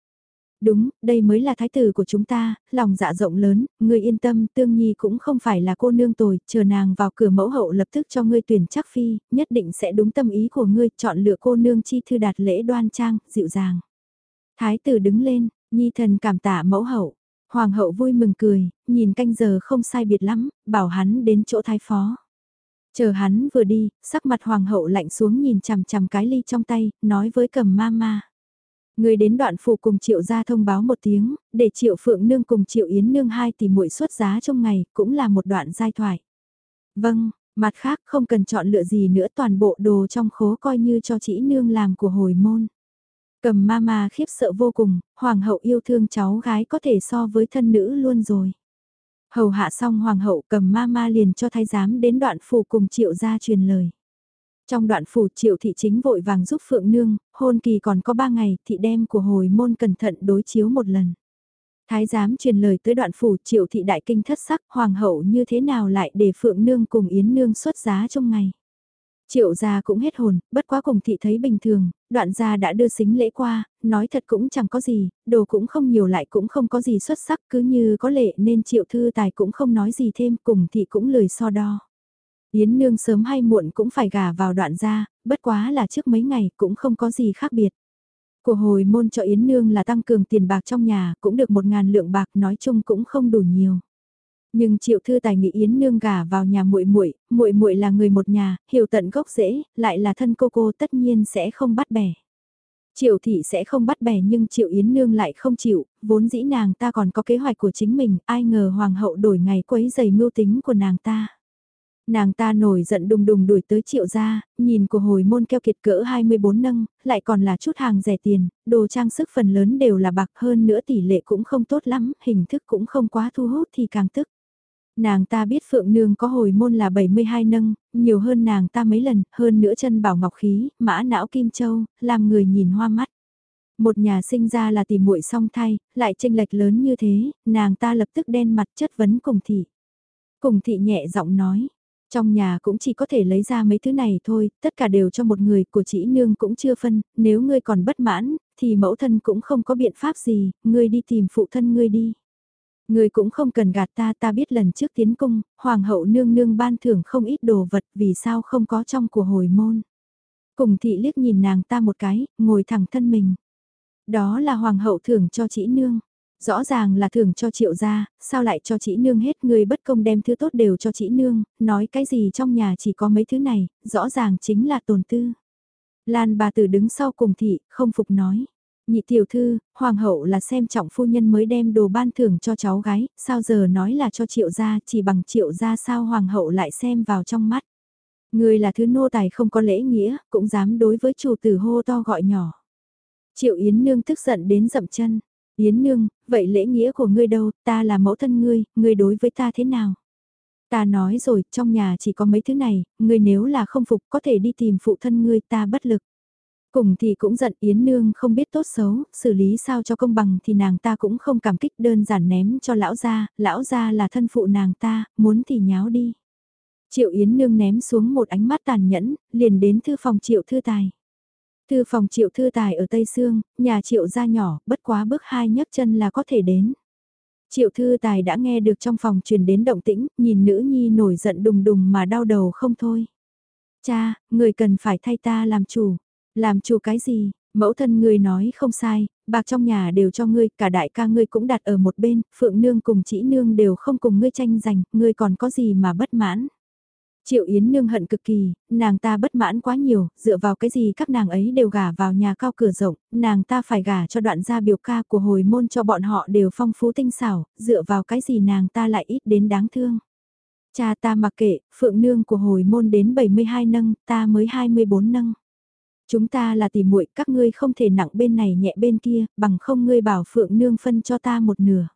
S1: Đúng, đây mới là thái tử của chúng ta, lòng dạ rộng lớn, ngươi yên tâm, Tương Nhi cũng không phải là cô nương tồi, chờ nàng vào cửa mẫu hậu lập tức cho ngươi tuyển chắc phi, nhất định sẽ đúng tâm ý của ngươi, chọn lựa cô nương chi thư đạt lễ đoan trang, dịu dàng. Thái tử đứng lên, Nhi thần cảm tạ mẫu hậu. Hoàng hậu vui mừng cười, nhìn canh giờ không sai biệt lắm, bảo hắn đến chỗ thái phó. Chờ hắn vừa đi, sắc mặt hoàng hậu lạnh xuống nhìn chằm chằm cái ly trong tay, nói với cầm ma ma. Người đến đoạn phủ cùng triệu gia thông báo một tiếng, để triệu phượng nương cùng triệu yến nương hai tỷ muội xuất giá trong ngày, cũng là một đoạn giai thoại. Vâng, mặt khác không cần chọn lựa gì nữa toàn bộ đồ trong khố coi như cho chỉ nương làm của hồi môn. Cầm ma ma khiếp sợ vô cùng, hoàng hậu yêu thương cháu gái có thể so với thân nữ luôn rồi. Hầu hạ xong hoàng hậu cầm ma ma liền cho thái giám đến đoạn phủ cùng triệu gia truyền lời. Trong đoạn phủ triệu thị chính vội vàng giúp Phượng Nương, hôn kỳ còn có ba ngày, thị đem của hồi môn cẩn thận đối chiếu một lần. Thái giám truyền lời tới đoạn phủ triệu thị đại kinh thất sắc, hoàng hậu như thế nào lại để Phượng Nương cùng Yến Nương xuất giá trong ngày. Triệu gia cũng hết hồn, bất quá cùng thị thấy bình thường, đoạn gia đã đưa xính lễ qua, nói thật cũng chẳng có gì, đồ cũng không nhiều lại cũng không có gì xuất sắc cứ như có lệ nên triệu thư tài cũng không nói gì thêm cùng thị cũng lười so đo. Yến nương sớm hay muộn cũng phải gả vào đoạn gia, bất quá là trước mấy ngày cũng không có gì khác biệt. Của hồi môn cho Yến nương là tăng cường tiền bạc trong nhà, cũng được một ngàn lượng bạc nói chung cũng không đủ nhiều. Nhưng Triệu Thư Tài nghĩ Yến nương gả vào nhà muội muội, muội muội là người một nhà, hiểu tận gốc rễ, lại là thân cô cô tất nhiên sẽ không bắt bẻ. Triệu thị sẽ không bắt bẻ nhưng Triệu Yến nương lại không chịu, vốn dĩ nàng ta còn có kế hoạch của chính mình, ai ngờ hoàng hậu đổi ngày quấy giày mưu tính của nàng ta. Nàng ta nổi giận đùng đùng đuổi tới triệu gia, nhìn của hồi môn keo kiệt cỡ 24 nâng, lại còn là chút hàng rẻ tiền, đồ trang sức phần lớn đều là bạc hơn nữa tỷ lệ cũng không tốt lắm, hình thức cũng không quá thu hút thì càng tức. Nàng ta biết Phượng Nương có hồi môn là 72 nâng, nhiều hơn nàng ta mấy lần, hơn nữa chân bảo ngọc khí, mã não kim châu, làm người nhìn hoa mắt. Một nhà sinh ra là tìm muội song thai, lại tranh lệch lớn như thế, nàng ta lập tức đen mặt chất vấn cùng thị. Cùng thị nhẹ giọng nói, trong nhà cũng chỉ có thể lấy ra mấy thứ này thôi, tất cả đều cho một người của chị nương cũng chưa phân, nếu ngươi còn bất mãn, thì mẫu thân cũng không có biện pháp gì, ngươi đi tìm phụ thân ngươi đi. Ngươi cũng không cần gạt ta, ta biết lần trước tiến cung, hoàng hậu nương nương ban thưởng không ít đồ vật vì sao không có trong của hồi môn. Cùng thị liếc nhìn nàng ta một cái, ngồi thẳng thân mình. Đó là hoàng hậu thưởng cho chị nương. Rõ ràng là thưởng cho triệu gia, sao lại cho chị nương hết người bất công đem thứ tốt đều cho chị nương, nói cái gì trong nhà chỉ có mấy thứ này, rõ ràng chính là tồn tư. Lan bà tử đứng sau cùng thị, không phục nói. Nhị tiểu thư, hoàng hậu là xem trọng phu nhân mới đem đồ ban thưởng cho cháu gái, sao giờ nói là cho triệu gia, chỉ bằng triệu gia sao hoàng hậu lại xem vào trong mắt. Người là thứ nô tài không có lễ nghĩa, cũng dám đối với chủ tử hô to gọi nhỏ. Triệu Yến Nương tức giận đến dậm chân. Yến Nương, vậy lễ nghĩa của ngươi đâu, ta là mẫu thân ngươi, ngươi đối với ta thế nào? Ta nói rồi, trong nhà chỉ có mấy thứ này, ngươi nếu là không phục có thể đi tìm phụ thân ngươi ta bất lực. Cùng thì cũng giận Yến Nương không biết tốt xấu, xử lý sao cho công bằng thì nàng ta cũng không cảm kích đơn giản ném cho lão gia, lão gia là thân phụ nàng ta, muốn thì nháo đi. Triệu Yến Nương ném xuống một ánh mắt tàn nhẫn, liền đến thư phòng Triệu Thư Tài. Thư phòng Triệu Thư Tài ở Tây Sương, nhà Triệu gia nhỏ, bất quá bước hai nhấc chân là có thể đến. Triệu Thư Tài đã nghe được trong phòng truyền đến động tĩnh, nhìn nữ nhi nổi giận đùng đùng mà đau đầu không thôi. Cha, người cần phải thay ta làm chủ. Làm chủ cái gì? Mẫu thân ngươi nói không sai, bạc trong nhà đều cho ngươi, cả đại ca ngươi cũng đặt ở một bên, phượng nương cùng chỉ nương đều không cùng ngươi tranh giành, ngươi còn có gì mà bất mãn. Triệu Yến nương hận cực kỳ, nàng ta bất mãn quá nhiều, dựa vào cái gì các nàng ấy đều gả vào nhà cao cửa rộng, nàng ta phải gả cho đoạn gia biểu ca của hồi môn cho bọn họ đều phong phú tinh xảo, dựa vào cái gì nàng ta lại ít đến đáng thương. Cha ta mặc kệ, phượng nương của hồi môn đến 72 nâng, ta mới 24 nâng. Chúng ta là tỷ muội, các ngươi không thể nặng bên này nhẹ bên kia, bằng không ngươi bảo phượng nương phân cho ta một nửa.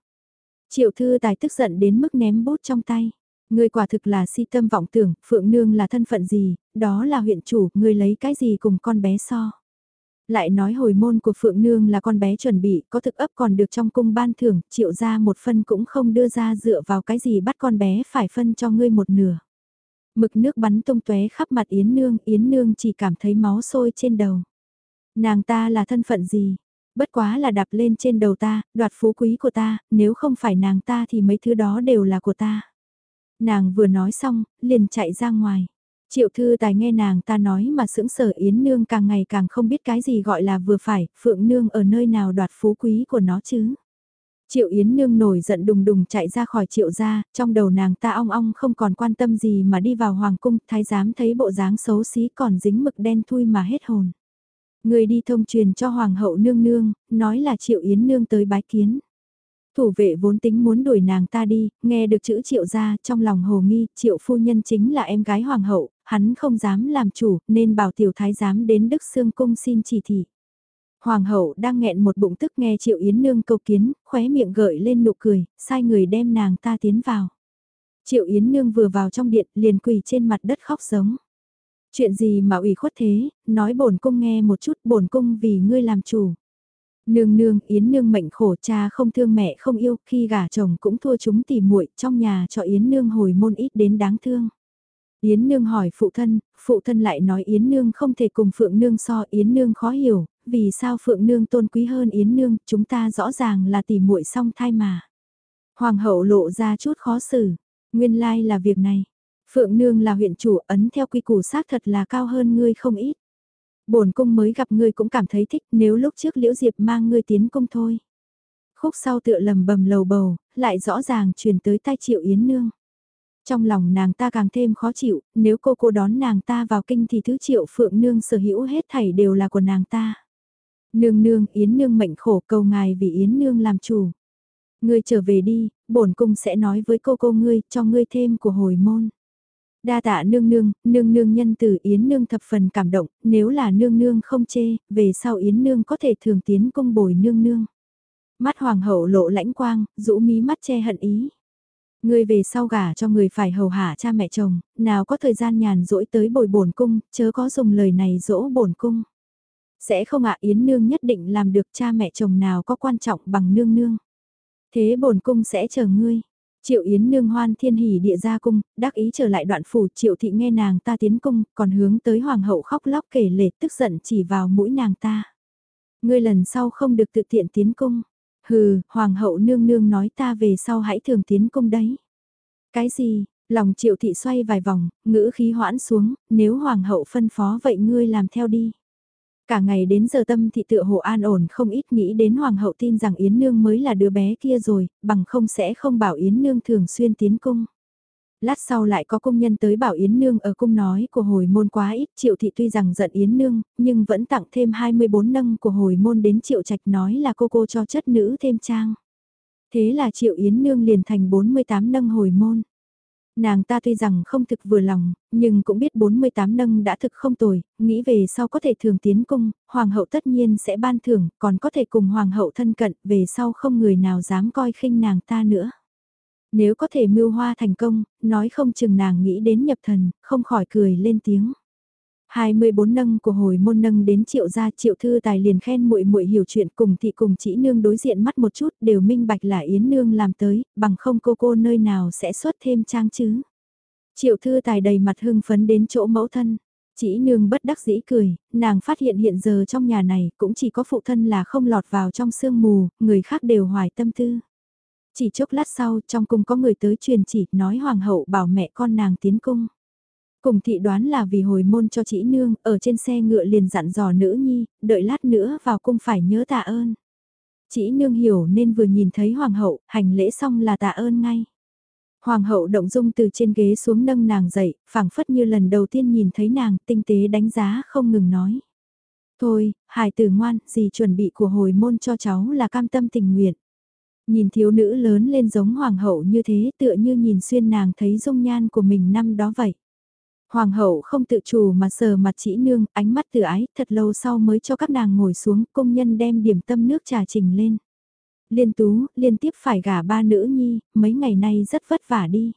S1: Triệu thư tài tức giận đến mức ném bút trong tay. Ngươi quả thực là si tâm vọng tưởng, Phượng Nương là thân phận gì, đó là huyện chủ, ngươi lấy cái gì cùng con bé so. Lại nói hồi môn của Phượng Nương là con bé chuẩn bị, có thực ấp còn được trong cung ban thưởng, triệu ra một phân cũng không đưa ra dựa vào cái gì bắt con bé phải phân cho ngươi một nửa. Mực nước bắn tung tóe khắp mặt Yến Nương, Yến Nương chỉ cảm thấy máu sôi trên đầu. Nàng ta là thân phận gì? Bất quá là đạp lên trên đầu ta, đoạt phú quý của ta, nếu không phải nàng ta thì mấy thứ đó đều là của ta. Nàng vừa nói xong, liền chạy ra ngoài. Triệu thư tài nghe nàng ta nói mà sững sở Yến Nương càng ngày càng không biết cái gì gọi là vừa phải, Phượng Nương ở nơi nào đoạt phú quý của nó chứ. Triệu Yến Nương nổi giận đùng đùng chạy ra khỏi triệu gia, trong đầu nàng ta ong ong không còn quan tâm gì mà đi vào hoàng cung, thái giám thấy bộ dáng xấu xí còn dính mực đen thui mà hết hồn. Người đi thông truyền cho hoàng hậu nương nương, nói là Triệu Yến Nương tới bái kiến. Thủ vệ vốn tính muốn đuổi nàng ta đi, nghe được chữ triệu ra trong lòng hồ nghi, triệu phu nhân chính là em gái hoàng hậu, hắn không dám làm chủ nên bảo tiểu thái giám đến Đức Sương Cung xin chỉ thị. Hoàng hậu đang nghẹn một bụng tức nghe triệu yến nương câu kiến, khóe miệng gợi lên nụ cười, sai người đem nàng ta tiến vào. Triệu yến nương vừa vào trong điện liền quỳ trên mặt đất khóc giống. Chuyện gì mà ủy khuất thế, nói bổn cung nghe một chút bổn cung vì ngươi làm chủ. Nương nương, Yến nương mệnh khổ cha không thương mẹ không yêu, khi gả chồng cũng thua chúng tỉ muội trong nhà cho Yến nương hồi môn ít đến đáng thương. Yến nương hỏi phụ thân, phụ thân lại nói Yến nương không thể cùng Phượng nương so, Yến nương khó hiểu, vì sao Phượng nương tôn quý hơn Yến nương, chúng ta rõ ràng là tỉ muội song thai mà. Hoàng hậu lộ ra chút khó xử, nguyên lai là việc này. Phượng nương là huyện chủ ấn theo quy củ xác thật là cao hơn ngươi không ít bổn cung mới gặp ngươi cũng cảm thấy thích nếu lúc trước Liễu Diệp mang ngươi tiến cung thôi. Khúc sau tựa lầm bầm lầu bầu, lại rõ ràng truyền tới tai Triệu Yến Nương. Trong lòng nàng ta càng thêm khó chịu, nếu cô cô đón nàng ta vào kinh thì thứ Triệu Phượng Nương sở hữu hết thảy đều là của nàng ta. Nương nương, Yến Nương mệnh khổ cầu ngài vì Yến Nương làm chủ. Ngươi trở về đi, bổn cung sẽ nói với cô cô ngươi, cho ngươi thêm của hồi môn. Đa tạ nương nương, nương nương nhân từ Yến nương thập phần cảm động, nếu là nương nương không chê, về sau Yến nương có thể thường tiến cung bồi nương nương. Mắt hoàng hậu lộ lãnh quang, rũ mí mắt che hận ý. Người về sau gả cho người phải hầu hạ cha mẹ chồng, nào có thời gian nhàn rỗi tới bồi bổn cung, chớ có dùng lời này dỗ bổn cung. Sẽ không ạ Yến nương nhất định làm được cha mẹ chồng nào có quan trọng bằng nương nương. Thế bổn cung sẽ chờ ngươi. Triệu Yến nương hoan thiên hỉ địa ra cung, đắc ý trở lại đoạn phủ triệu thị nghe nàng ta tiến cung, còn hướng tới hoàng hậu khóc lóc kể lể tức giận chỉ vào mũi nàng ta. Ngươi lần sau không được tự tiện tiến cung. Hừ, hoàng hậu nương nương nói ta về sau hãy thường tiến cung đấy. Cái gì, lòng triệu thị xoay vài vòng, ngữ khí hoãn xuống, nếu hoàng hậu phân phó vậy ngươi làm theo đi. Cả ngày đến giờ tâm thị tựa hồ an ổn không ít nghĩ đến hoàng hậu tin rằng Yến Nương mới là đứa bé kia rồi, bằng không sẽ không bảo Yến Nương thường xuyên tiến cung. Lát sau lại có công nhân tới bảo Yến Nương ở cung nói của hồi môn quá ít, triệu thị tuy rằng giận Yến Nương, nhưng vẫn tặng thêm 24 nâng của hồi môn đến triệu trạch nói là cô cô cho chất nữ thêm trang. Thế là triệu Yến Nương liền thành 48 nâng hồi môn. Nàng ta tuy rằng không thực vừa lòng, nhưng cũng biết 48 nâng đã thực không tồi, nghĩ về sau có thể thường tiến cung, hoàng hậu tất nhiên sẽ ban thưởng, còn có thể cùng hoàng hậu thân cận, về sau không người nào dám coi khinh nàng ta nữa. Nếu có thể mưu hoa thành công, nói không chừng nàng nghĩ đến nhập thần, không khỏi cười lên tiếng. 24 nâng của hồi môn nâng đến triệu gia triệu thư tài liền khen muội muội hiểu chuyện cùng thị cùng chỉ nương đối diện mắt một chút đều minh bạch là yến nương làm tới, bằng không cô cô nơi nào sẽ xuất thêm trang chứ. Triệu thư tài đầy mặt hưng phấn đến chỗ mẫu thân. Chỉ nương bất đắc dĩ cười, nàng phát hiện hiện giờ trong nhà này cũng chỉ có phụ thân là không lọt vào trong sương mù, người khác đều hoài tâm tư. Chỉ chốc lát sau trong cung có người tới truyền chỉ nói hoàng hậu bảo mẹ con nàng tiến cung. Cùng thị đoán là vì hồi môn cho chị nương, ở trên xe ngựa liền dặn dò nữ nhi, đợi lát nữa vào cung phải nhớ tạ ơn. Chị nương hiểu nên vừa nhìn thấy hoàng hậu, hành lễ xong là tạ ơn ngay. Hoàng hậu động dung từ trên ghế xuống nâng nàng dậy, phảng phất như lần đầu tiên nhìn thấy nàng, tinh tế đánh giá không ngừng nói. Thôi, hài tử ngoan, gì chuẩn bị của hồi môn cho cháu là cam tâm tình nguyện. Nhìn thiếu nữ lớn lên giống hoàng hậu như thế tựa như nhìn xuyên nàng thấy dung nhan của mình năm đó vậy. Hoàng hậu không tự chủ mà sờ mặt chỉ nương, ánh mắt từ ái, thật lâu sau mới cho các nàng ngồi xuống, công nhân đem điểm tâm nước trà trình lên. Liên tú, liên tiếp phải gả ba nữ nhi, mấy ngày nay rất vất vả đi.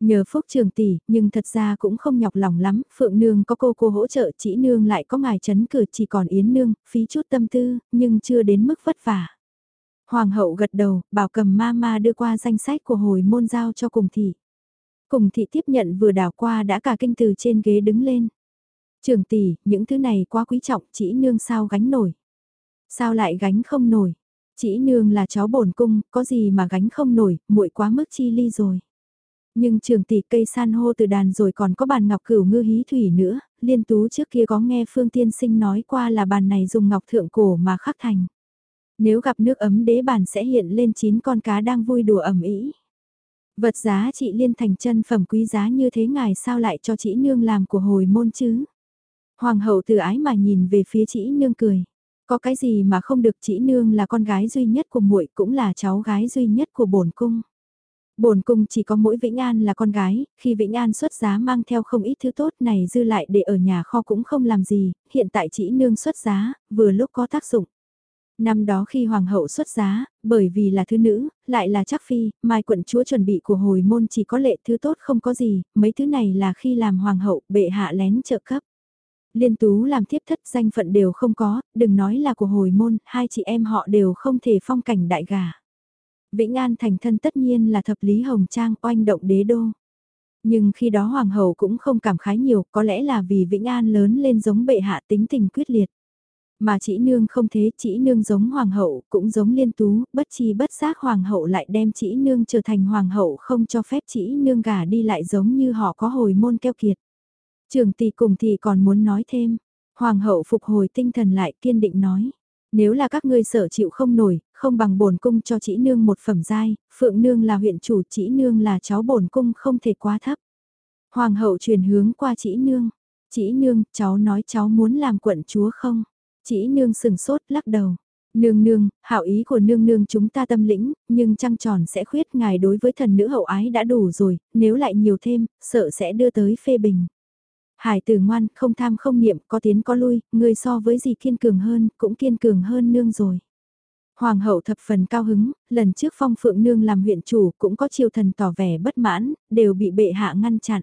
S1: Nhờ phúc trường tỷ, nhưng thật ra cũng không nhọc lòng lắm, Phượng Nương có cô cô hỗ trợ, chỉ Nương lại có ngài chấn cửa chỉ còn Yến Nương, phí chút tâm tư, nhưng chưa đến mức vất vả. Hoàng hậu gật đầu, bảo cầm ma ma đưa qua danh sách của hồi môn giao cho cùng thị. Cùng thị tiếp nhận vừa đảo qua đã cả kinh từ trên ghế đứng lên. Trường tỷ, những thứ này quá quý trọng, chỉ nương sao gánh nổi. Sao lại gánh không nổi? Chỉ nương là cháu bổn cung, có gì mà gánh không nổi, muội quá mức chi ly rồi. Nhưng trường tỷ cây san hô từ đàn rồi còn có bàn ngọc cửu ngư hí thủy nữa, liên tú trước kia có nghe Phương Tiên Sinh nói qua là bàn này dùng ngọc thượng cổ mà khắc thành. Nếu gặp nước ấm đế bàn sẽ hiện lên chín con cá đang vui đùa ẩm ý. Vật giá trị liên thành chân phẩm quý giá như thế ngài sao lại cho chị nương làm của hồi môn chứ? Hoàng hậu từ ái mà nhìn về phía chị nương cười. Có cái gì mà không được chị nương là con gái duy nhất của muội cũng là cháu gái duy nhất của bổn cung. Bổn cung chỉ có mỗi Vĩnh An là con gái, khi Vĩnh An xuất giá mang theo không ít thứ tốt này dư lại để ở nhà kho cũng không làm gì, hiện tại chị nương xuất giá, vừa lúc có tác dụng. Năm đó khi hoàng hậu xuất giá, bởi vì là thứ nữ, lại là chắc phi, mai quận chúa chuẩn bị của hồi môn chỉ có lệ thứ tốt không có gì, mấy thứ này là khi làm hoàng hậu, bệ hạ lén trợ cấp. Liên tú làm thiếp thất danh phận đều không có, đừng nói là của hồi môn, hai chị em họ đều không thể phong cảnh đại gà. Vĩnh An thành thân tất nhiên là thập lý hồng trang oanh động đế đô. Nhưng khi đó hoàng hậu cũng không cảm khái nhiều, có lẽ là vì Vĩnh An lớn lên giống bệ hạ tính tình quyết liệt. Mà chỉ nương không thế, chỉ nương giống hoàng hậu, cũng giống liên tú, bất chi bất giác hoàng hậu lại đem chỉ nương trở thành hoàng hậu không cho phép chỉ nương gả đi lại giống như họ có hồi môn keo kiệt. Trường tỷ cùng thì còn muốn nói thêm, hoàng hậu phục hồi tinh thần lại kiên định nói. Nếu là các ngươi sở chịu không nổi, không bằng bổn cung cho chỉ nương một phẩm giai, phượng nương là huyện chủ chỉ nương là cháu bổn cung không thể quá thấp. Hoàng hậu truyền hướng qua chỉ nương, chỉ nương, cháu nói cháu muốn làm quận chúa không? Chỉ nương sừng sốt lắc đầu. Nương nương, hảo ý của nương nương chúng ta tâm lĩnh, nhưng trăng tròn sẽ khuyết ngài đối với thần nữ hậu ái đã đủ rồi, nếu lại nhiều thêm, sợ sẽ đưa tới phê bình. Hải tử ngoan, không tham không niệm, có tiến có lui, người so với gì kiên cường hơn, cũng kiên cường hơn nương rồi. Hoàng hậu thập phần cao hứng, lần trước phong phượng nương làm huyện chủ cũng có triều thần tỏ vẻ bất mãn, đều bị bệ hạ ngăn chặn.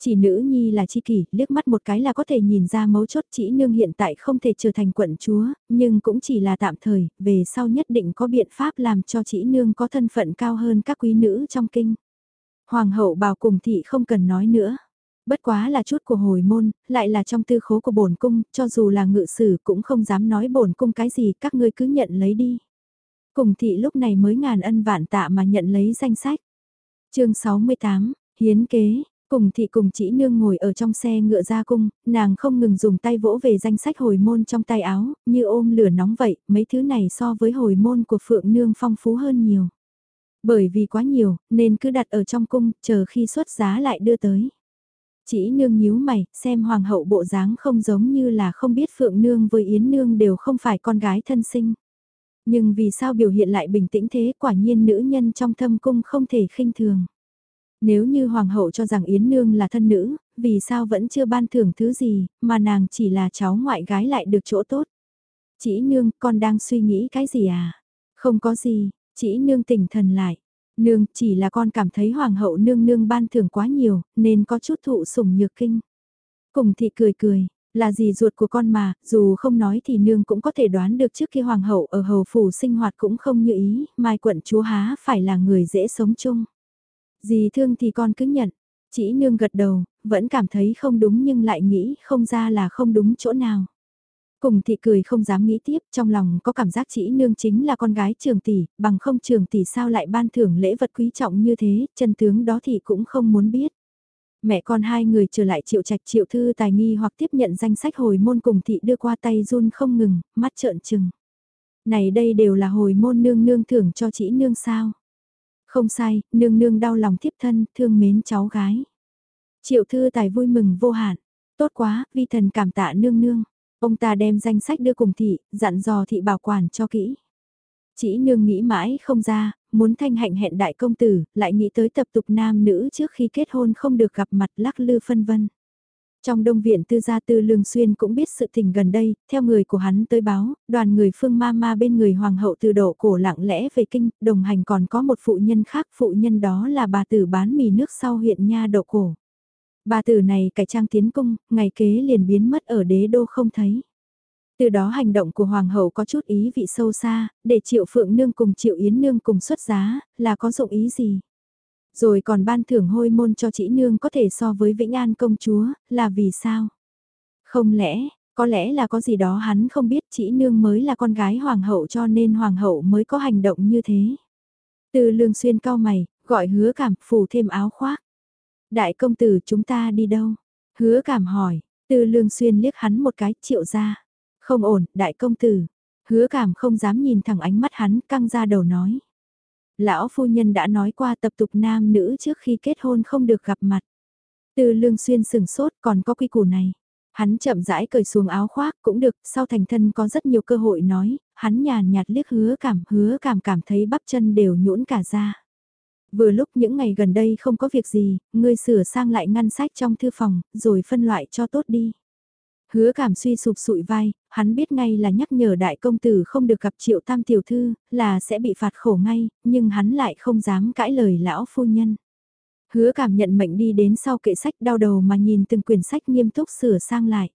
S1: Chỉ nữ nhi là chi kỷ, liếc mắt một cái là có thể nhìn ra mấu chốt chỉ nương hiện tại không thể trở thành quận chúa, nhưng cũng chỉ là tạm thời, về sau nhất định có biện pháp làm cho chỉ nương có thân phận cao hơn các quý nữ trong kinh. Hoàng hậu bảo cùng thị không cần nói nữa. Bất quá là chút của hồi môn, lại là trong tư khố của bổn cung, cho dù là ngự sử cũng không dám nói bổn cung cái gì, các ngươi cứ nhận lấy đi. Cùng thị lúc này mới ngàn ân vạn tạ mà nhận lấy danh sách. chương 68, Hiến kế, Cùng thị cùng chỉ nương ngồi ở trong xe ngựa ra cung, nàng không ngừng dùng tay vỗ về danh sách hồi môn trong tay áo, như ôm lửa nóng vậy, mấy thứ này so với hồi môn của phượng nương phong phú hơn nhiều. Bởi vì quá nhiều, nên cứ đặt ở trong cung, chờ khi xuất giá lại đưa tới. Chỉ nương nhíu mày, xem hoàng hậu bộ dáng không giống như là không biết phượng nương với yến nương đều không phải con gái thân sinh. Nhưng vì sao biểu hiện lại bình tĩnh thế quả nhiên nữ nhân trong thâm cung không thể khinh thường. Nếu như hoàng hậu cho rằng Yến Nương là thân nữ, vì sao vẫn chưa ban thưởng thứ gì, mà nàng chỉ là cháu ngoại gái lại được chỗ tốt. Chỉ Nương, con đang suy nghĩ cái gì à? Không có gì, chỉ Nương tỉnh thần lại. Nương, chỉ là con cảm thấy hoàng hậu nương nương ban thưởng quá nhiều, nên có chút thụ sủng nhược kinh. Cùng thị cười cười, là gì ruột của con mà, dù không nói thì nương cũng có thể đoán được trước khi hoàng hậu ở hầu phủ sinh hoạt cũng không như ý, mai quận chúa há phải là người dễ sống chung. Dì thương thì con cứ nhận. Chỉ nương gật đầu, vẫn cảm thấy không đúng nhưng lại nghĩ không ra là không đúng chỗ nào. Cùng thị cười không dám nghĩ tiếp, trong lòng có cảm giác chỉ nương chính là con gái trường tỷ, bằng không trường tỷ sao lại ban thưởng lễ vật quý trọng như thế, chân tướng đó thì cũng không muốn biết. Mẹ con hai người trở lại triệu trạch triệu thư tài nghi hoặc tiếp nhận danh sách hồi môn cùng thị đưa qua tay run không ngừng, mắt trợn trừng. Này đây đều là hồi môn nương nương thưởng cho chỉ nương sao. Không sai, nương nương đau lòng thiếp thân, thương mến cháu gái. Triệu thư tài vui mừng vô hạn. Tốt quá, vi thần cảm tạ nương nương. Ông ta đem danh sách đưa cùng thị, dặn dò thị bảo quản cho kỹ. Chỉ nương nghĩ mãi không ra, muốn thanh hạnh hẹn đại công tử, lại nghĩ tới tập tục nam nữ trước khi kết hôn không được gặp mặt lắc lư phân vân. Trong đông viện tư gia tư lương xuyên cũng biết sự tình gần đây, theo người của hắn tới báo, đoàn người phương ma ma bên người hoàng hậu từ độ cổ lặng lẽ về kinh, đồng hành còn có một phụ nhân khác, phụ nhân đó là bà tử bán mì nước sau huyện nha độ cổ. Bà tử này cải trang tiến cung, ngày kế liền biến mất ở đế đô không thấy. Từ đó hành động của Hoàng hậu có chút ý vị sâu xa, để Triệu Phượng Nương cùng Triệu Yến Nương cùng xuất giá, là có dụng ý gì? Rồi còn ban thưởng hôi môn cho chị Nương có thể so với Vĩnh An công chúa, là vì sao? Không lẽ, có lẽ là có gì đó hắn không biết chị Nương mới là con gái Hoàng hậu cho nên Hoàng hậu mới có hành động như thế. Từ lương xuyên cao mày, gọi hứa cảm phủ thêm áo khoác. Đại công tử chúng ta đi đâu? Hứa cảm hỏi, từ lương xuyên liếc hắn một cái triệu ra. Không ổn, đại công tử. Hứa cảm không dám nhìn thẳng ánh mắt hắn căng ra đầu nói. Lão phu nhân đã nói qua tập tục nam nữ trước khi kết hôn không được gặp mặt. Từ lương xuyên sừng sốt còn có quy củ này. Hắn chậm rãi cởi xuống áo khoác cũng được, sau thành thân có rất nhiều cơ hội nói, hắn nhàn nhạt liếc hứa cảm, hứa cảm cảm thấy bắp chân đều nhũn cả ra. Vừa lúc những ngày gần đây không có việc gì, ngươi sửa sang lại ngăn sách trong thư phòng, rồi phân loại cho tốt đi. Hứa cảm suy sụp sụi vai, hắn biết ngay là nhắc nhở đại công tử không được gặp triệu tam tiểu thư, là sẽ bị phạt khổ ngay, nhưng hắn lại không dám cãi lời lão phu nhân. Hứa cảm nhận mệnh đi đến sau kệ sách đau đầu mà nhìn từng quyển sách nghiêm túc sửa sang lại.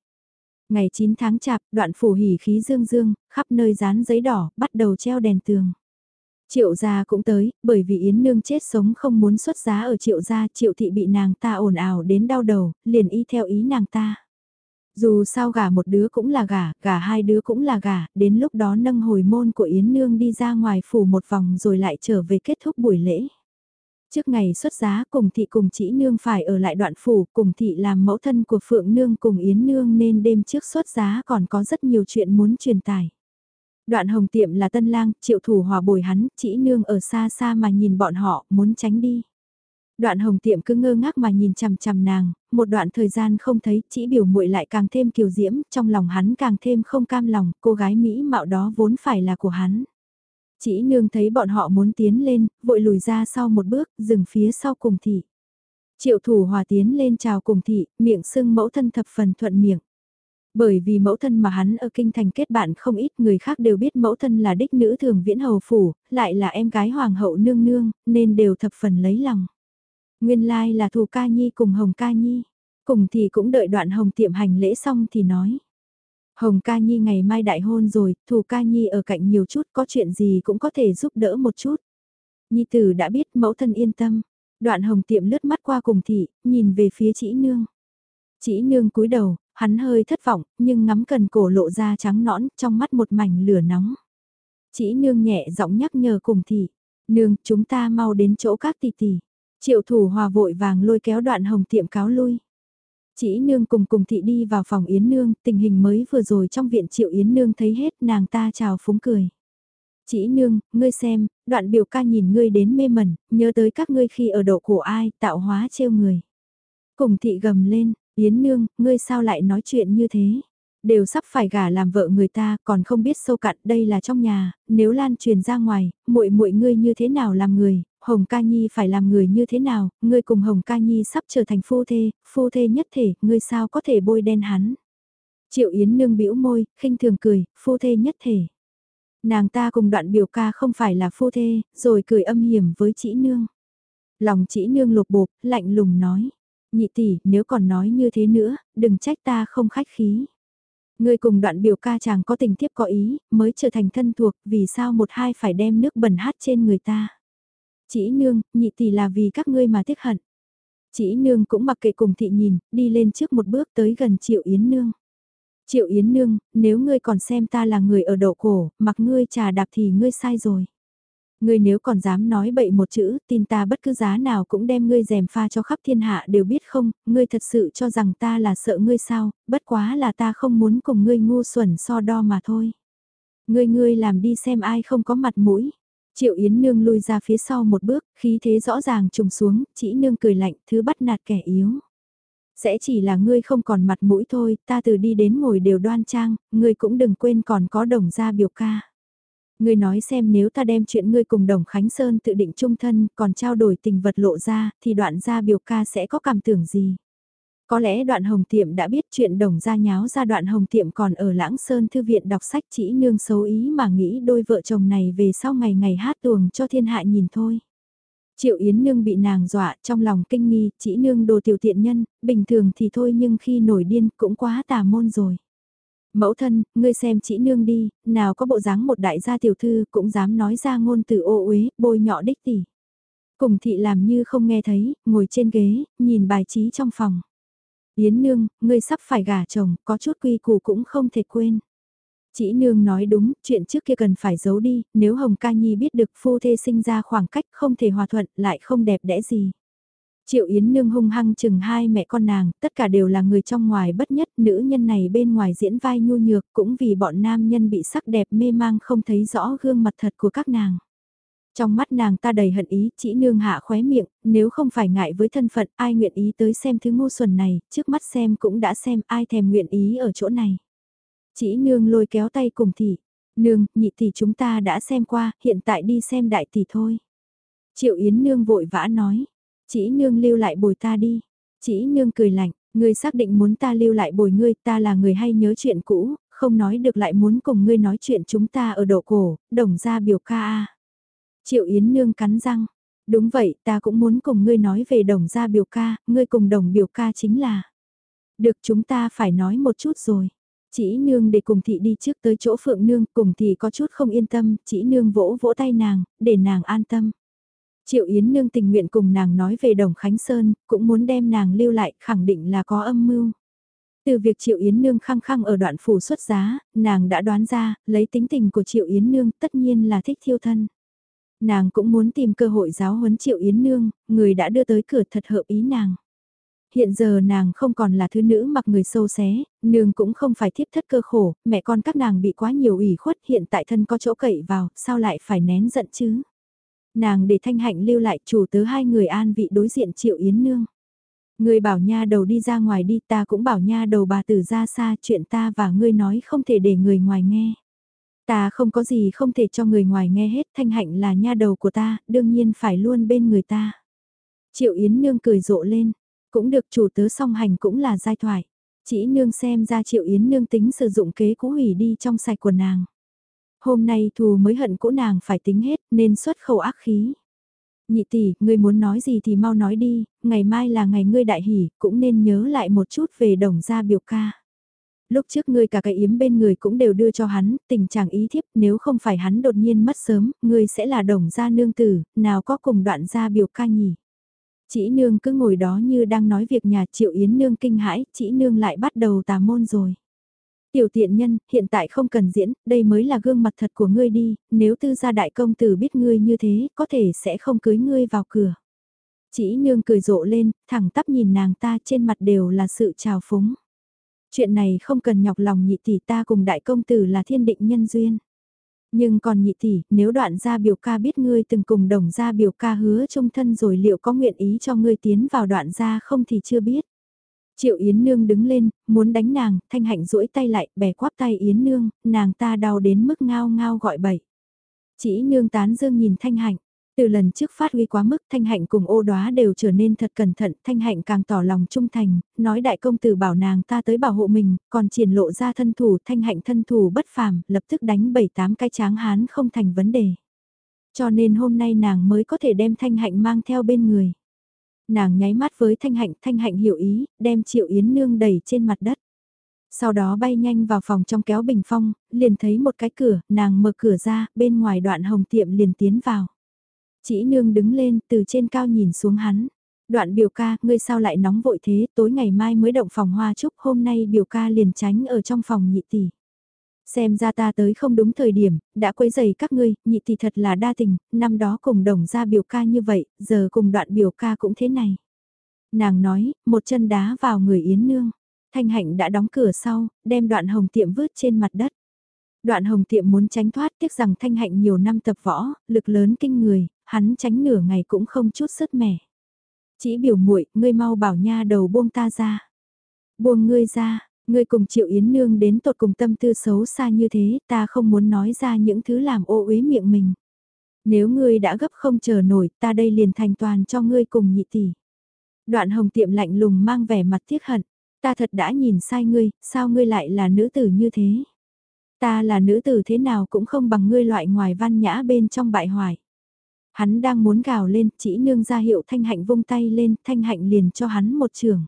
S1: Ngày 9 tháng chạp, đoạn phủ hỉ khí dương dương, khắp nơi dán giấy đỏ, bắt đầu treo đèn tường. Triệu gia cũng tới, bởi vì Yến Nương chết sống không muốn xuất giá ở triệu gia, triệu thị bị nàng ta ồn ào đến đau đầu, liền y theo ý nàng ta. Dù sao gả một đứa cũng là gả, gả hai đứa cũng là gả, đến lúc đó nâng hồi môn của Yến Nương đi ra ngoài phủ một vòng rồi lại trở về kết thúc buổi lễ. Trước ngày xuất giá cùng thị cùng chỉ nương phải ở lại đoạn phủ cùng thị làm mẫu thân của Phượng Nương cùng Yến Nương nên đêm trước xuất giá còn có rất nhiều chuyện muốn truyền tải. Đoạn hồng tiệm là tân lang, triệu thủ hòa bồi hắn, chỉ nương ở xa xa mà nhìn bọn họ, muốn tránh đi. Đoạn hồng tiệm cứ ngơ ngác mà nhìn chằm chằm nàng, một đoạn thời gian không thấy, chỉ biểu muội lại càng thêm kiều diễm, trong lòng hắn càng thêm không cam lòng, cô gái Mỹ mạo đó vốn phải là của hắn. Chỉ nương thấy bọn họ muốn tiến lên, vội lùi ra sau một bước, dừng phía sau cùng thị. Triệu thủ hòa tiến lên chào cùng thị, miệng sưng mẫu thân thập phần thuận miệng. Bởi vì mẫu thân mà hắn ở kinh thành kết bạn không ít người khác đều biết mẫu thân là đích nữ thường viễn hầu phủ, lại là em gái hoàng hậu nương nương, nên đều thập phần lấy lòng. Nguyên lai like là Thù Ca Nhi cùng Hồng Ca Nhi. Cùng thì cũng đợi đoạn Hồng tiệm hành lễ xong thì nói. Hồng Ca Nhi ngày mai đại hôn rồi, Thù Ca Nhi ở cạnh nhiều chút có chuyện gì cũng có thể giúp đỡ một chút. Nhi tử đã biết mẫu thân yên tâm. Đoạn Hồng tiệm lướt mắt qua cùng thị, nhìn về phía chỉ nương. Chỉ nương cúi đầu, hắn hơi thất vọng, nhưng ngắm cần cổ lộ ra trắng nõn, trong mắt một mảnh lửa nóng. Chỉ nương nhẹ giọng nhắc nhở cùng thị, nương chúng ta mau đến chỗ các tỷ tỷ. Triệu thủ hòa vội vàng lôi kéo đoạn hồng tiệm cáo lui. Chỉ nương cùng cùng thị đi vào phòng Yến Nương, tình hình mới vừa rồi trong viện Triệu Yến Nương thấy hết nàng ta chào phúng cười. Chỉ nương, ngươi xem, đoạn biểu ca nhìn ngươi đến mê mẩn, nhớ tới các ngươi khi ở độ của ai, tạo hóa trêu người. Cùng thị gầm lên, Yến Nương, ngươi sao lại nói chuyện như thế? Đều sắp phải gả làm vợ người ta, còn không biết sâu cặn đây là trong nhà, nếu lan truyền ra ngoài, muội muội ngươi như thế nào làm người, Hồng Ca Nhi phải làm người như thế nào, ngươi cùng Hồng Ca Nhi sắp trở thành phu thê, phu thê nhất thể, ngươi sao có thể bôi đen hắn. Triệu Yến Nương bĩu môi, khinh thường cười, phu thê nhất thể. Nàng ta cùng đoạn biểu ca không phải là phu thê, rồi cười âm hiểm với chị Nương. Lòng chị Nương lột bột, lạnh lùng nói. Nhị tỷ, nếu còn nói như thế nữa, đừng trách ta không khách khí. Ngươi cùng đoạn biểu ca chàng có tình tiếp có ý, mới trở thành thân thuộc, vì sao một hai phải đem nước bẩn hát trên người ta. Chỉ nương, nhị tỷ là vì các ngươi mà tiếc hận. Chỉ nương cũng mặc kệ cùng thị nhìn, đi lên trước một bước tới gần triệu yến nương. Triệu yến nương, nếu ngươi còn xem ta là người ở độ cổ, mặc ngươi trà đạp thì ngươi sai rồi. Ngươi nếu còn dám nói bậy một chữ, tin ta bất cứ giá nào cũng đem ngươi dèm pha cho khắp thiên hạ đều biết không, ngươi thật sự cho rằng ta là sợ ngươi sao, bất quá là ta không muốn cùng ngươi ngu xuẩn so đo mà thôi. Ngươi ngươi làm đi xem ai không có mặt mũi. Triệu Yến Nương lui ra phía sau một bước, khí thế rõ ràng trùng xuống, chỉ nương cười lạnh, thứ bắt nạt kẻ yếu. Sẽ chỉ là ngươi không còn mặt mũi thôi, ta từ đi đến ngồi đều đoan trang, ngươi cũng đừng quên còn có đồng gia biểu ca. Ngươi nói xem nếu ta đem chuyện ngươi cùng đồng Khánh Sơn tự định trung thân còn trao đổi tình vật lộ ra thì đoạn gia biểu ca sẽ có cảm tưởng gì? Có lẽ đoạn hồng tiệm đã biết chuyện đồng gia nháo ra đoạn hồng tiệm còn ở lãng sơn thư viện đọc sách chỉ nương xấu ý mà nghĩ đôi vợ chồng này về sau ngày ngày hát tuồng cho thiên hạ nhìn thôi. Triệu Yến Nương bị nàng dọa trong lòng kinh nghi, chỉ nương đồ tiểu tiện nhân, bình thường thì thôi nhưng khi nổi điên cũng quá tà môn rồi. Mẫu thân, ngươi xem chỉ nương đi, nào có bộ dáng một đại gia tiểu thư cũng dám nói ra ngôn từ ô uế, bôi nhọ đích tỷ. Cùng thị làm như không nghe thấy, ngồi trên ghế, nhìn bài trí trong phòng. Yến nương, ngươi sắp phải gả chồng, có chút quy củ cũng không thể quên. Chị nương nói đúng, chuyện trước kia cần phải giấu đi, nếu Hồng Ca Nhi biết được phu thê sinh ra khoảng cách không thể hòa thuận, lại không đẹp đẽ gì. Triệu Yến nương hung hăng chừng hai mẹ con nàng, tất cả đều là người trong ngoài bất nhất, nữ nhân này bên ngoài diễn vai nhu nhược, cũng vì bọn nam nhân bị sắc đẹp mê mang không thấy rõ gương mặt thật của các nàng. Trong mắt nàng ta đầy hận ý, chỉ nương hạ khóe miệng, nếu không phải ngại với thân phận, ai nguyện ý tới xem thứ ngu xuẩn này, trước mắt xem cũng đã xem ai thèm nguyện ý ở chỗ này. Chỉ nương lôi kéo tay cùng thị, nương, nhị tỷ chúng ta đã xem qua, hiện tại đi xem đại tỷ thôi. Triệu Yến nương vội vã nói, chỉ nương lưu lại bồi ta đi. Chỉ nương cười lạnh, ngươi xác định muốn ta lưu lại bồi ngươi, ta là người hay nhớ chuyện cũ, không nói được lại muốn cùng ngươi nói chuyện chúng ta ở độ cổ, đồng ra biểu ca a. Triệu Yến nương cắn răng, đúng vậy, ta cũng muốn cùng ngươi nói về đồng gia biểu ca, ngươi cùng đồng biểu ca chính là. Được chúng ta phải nói một chút rồi. Chỉ nương để cùng thị đi trước tới chỗ phượng nương, cùng thị có chút không yên tâm, chỉ nương vỗ vỗ tay nàng, để nàng an tâm. Triệu Yến Nương tình nguyện cùng nàng nói về Đồng Khánh Sơn, cũng muốn đem nàng lưu lại, khẳng định là có âm mưu. Từ việc Triệu Yến Nương khăng khăng ở đoạn phủ xuất giá, nàng đã đoán ra, lấy tính tình của Triệu Yến Nương tất nhiên là thích thiêu thân. Nàng cũng muốn tìm cơ hội giáo huấn Triệu Yến Nương, người đã đưa tới cửa thật hợp ý nàng. Hiện giờ nàng không còn là thứ nữ mặc người sâu xé, nương cũng không phải thiếp thất cơ khổ, mẹ con các nàng bị quá nhiều ủy khuất hiện tại thân có chỗ cậy vào, sao lại phải nén giận chứ? Nàng để thanh hạnh lưu lại chủ tớ hai người an vị đối diện triệu yến nương. Người bảo nha đầu đi ra ngoài đi ta cũng bảo nha đầu bà tử ra xa chuyện ta và ngươi nói không thể để người ngoài nghe. Ta không có gì không thể cho người ngoài nghe hết thanh hạnh là nha đầu của ta, đương nhiên phải luôn bên người ta. Triệu Yến Nương cười rộ lên, cũng được chủ tớ song hành cũng là giai thoại. Chỉ nương xem ra Triệu Yến Nương tính sử dụng kế cũ hủy đi trong sạch của nàng. Hôm nay thù mới hận cũ nàng phải tính hết nên xuất khẩu ác khí. Nhị tỷ, ngươi muốn nói gì thì mau nói đi, ngày mai là ngày ngươi đại hỷ, cũng nên nhớ lại một chút về đồng gia biểu ca. Lúc trước ngươi cả cái yếm bên người cũng đều đưa cho hắn, tình trạng ý thiếp nếu không phải hắn đột nhiên mất sớm, ngươi sẽ là đồng gia nương tử, nào có cùng đoạn gia biểu ca nhỉ. chị nương cứ ngồi đó như đang nói việc nhà triệu yến nương kinh hãi, chị nương lại bắt đầu tà môn rồi. Tiểu tiện nhân, hiện tại không cần diễn, đây mới là gương mặt thật của ngươi đi, nếu tư gia đại công tử biết ngươi như thế, có thể sẽ không cưới ngươi vào cửa. Chỉ nương cười rộ lên, thẳng tắp nhìn nàng ta trên mặt đều là sự trào phúng. Chuyện này không cần nhọc lòng nhị tỷ ta cùng đại công tử là thiên định nhân duyên. Nhưng còn nhị tỷ, nếu đoạn gia biểu ca biết ngươi từng cùng đồng gia biểu ca hứa chung thân rồi liệu có nguyện ý cho ngươi tiến vào đoạn gia không thì chưa biết. Triệu Yến Nương đứng lên, muốn đánh nàng, Thanh Hạnh duỗi tay lại, bẻ quắp tay Yến Nương, nàng ta đau đến mức ngao ngao gọi bậy. Chỉ Nương tán dương nhìn Thanh Hạnh, từ lần trước phát huy quá mức Thanh Hạnh cùng ô đoá đều trở nên thật cẩn thận, Thanh Hạnh càng tỏ lòng trung thành, nói đại công tử bảo nàng ta tới bảo hộ mình, còn triển lộ ra thân thủ Thanh Hạnh thân thủ bất phàm, lập tức đánh bảy tám cái tráng hán không thành vấn đề. Cho nên hôm nay nàng mới có thể đem Thanh Hạnh mang theo bên người nàng nháy mắt với Thanh Hạnh, Thanh Hạnh hiểu ý, đem Triệu Yến Nương đẩy trên mặt đất. Sau đó bay nhanh vào phòng trong kéo bình phong, liền thấy một cái cửa, nàng mở cửa ra, bên ngoài đoạn hồng tiệm liền tiến vào. Chỉ nương đứng lên, từ trên cao nhìn xuống hắn. Đoạn biểu ca, ngươi sao lại nóng vội thế, tối ngày mai mới động phòng hoa chúc, hôm nay biểu ca liền tránh ở trong phòng nhị tỷ. Xem ra ta tới không đúng thời điểm, đã quấy giày các ngươi, nhị tỷ thật là đa tình, năm đó cùng đồng ra biểu ca như vậy, giờ cùng đoạn biểu ca cũng thế này. Nàng nói, một chân đá vào người Yến Nương. Thanh hạnh đã đóng cửa sau, đem đoạn hồng tiệm vứt trên mặt đất. Đoạn hồng tiệm muốn tránh thoát tiếc rằng thanh hạnh nhiều năm tập võ, lực lớn kinh người, hắn tránh nửa ngày cũng không chút sức mẻ. Chỉ biểu muội ngươi mau bảo nha đầu buông ta ra. Buông ngươi ra, ngươi cùng triệu yến nương đến tột cùng tâm tư xấu xa như thế, ta không muốn nói ra những thứ làm ô uế miệng mình. Nếu ngươi đã gấp không chờ nổi, ta đây liền thành toàn cho ngươi cùng nhị tỷ. Đoạn hồng tiệm lạnh lùng mang vẻ mặt tiếc hận, ta thật đã nhìn sai ngươi, sao ngươi lại là nữ tử như thế? Ta là nữ tử thế nào cũng không bằng ngươi loại ngoài văn nhã bên trong bại hoại. Hắn đang muốn gào lên, chỉ nương ra hiệu thanh hạnh vung tay lên, thanh hạnh liền cho hắn một trường.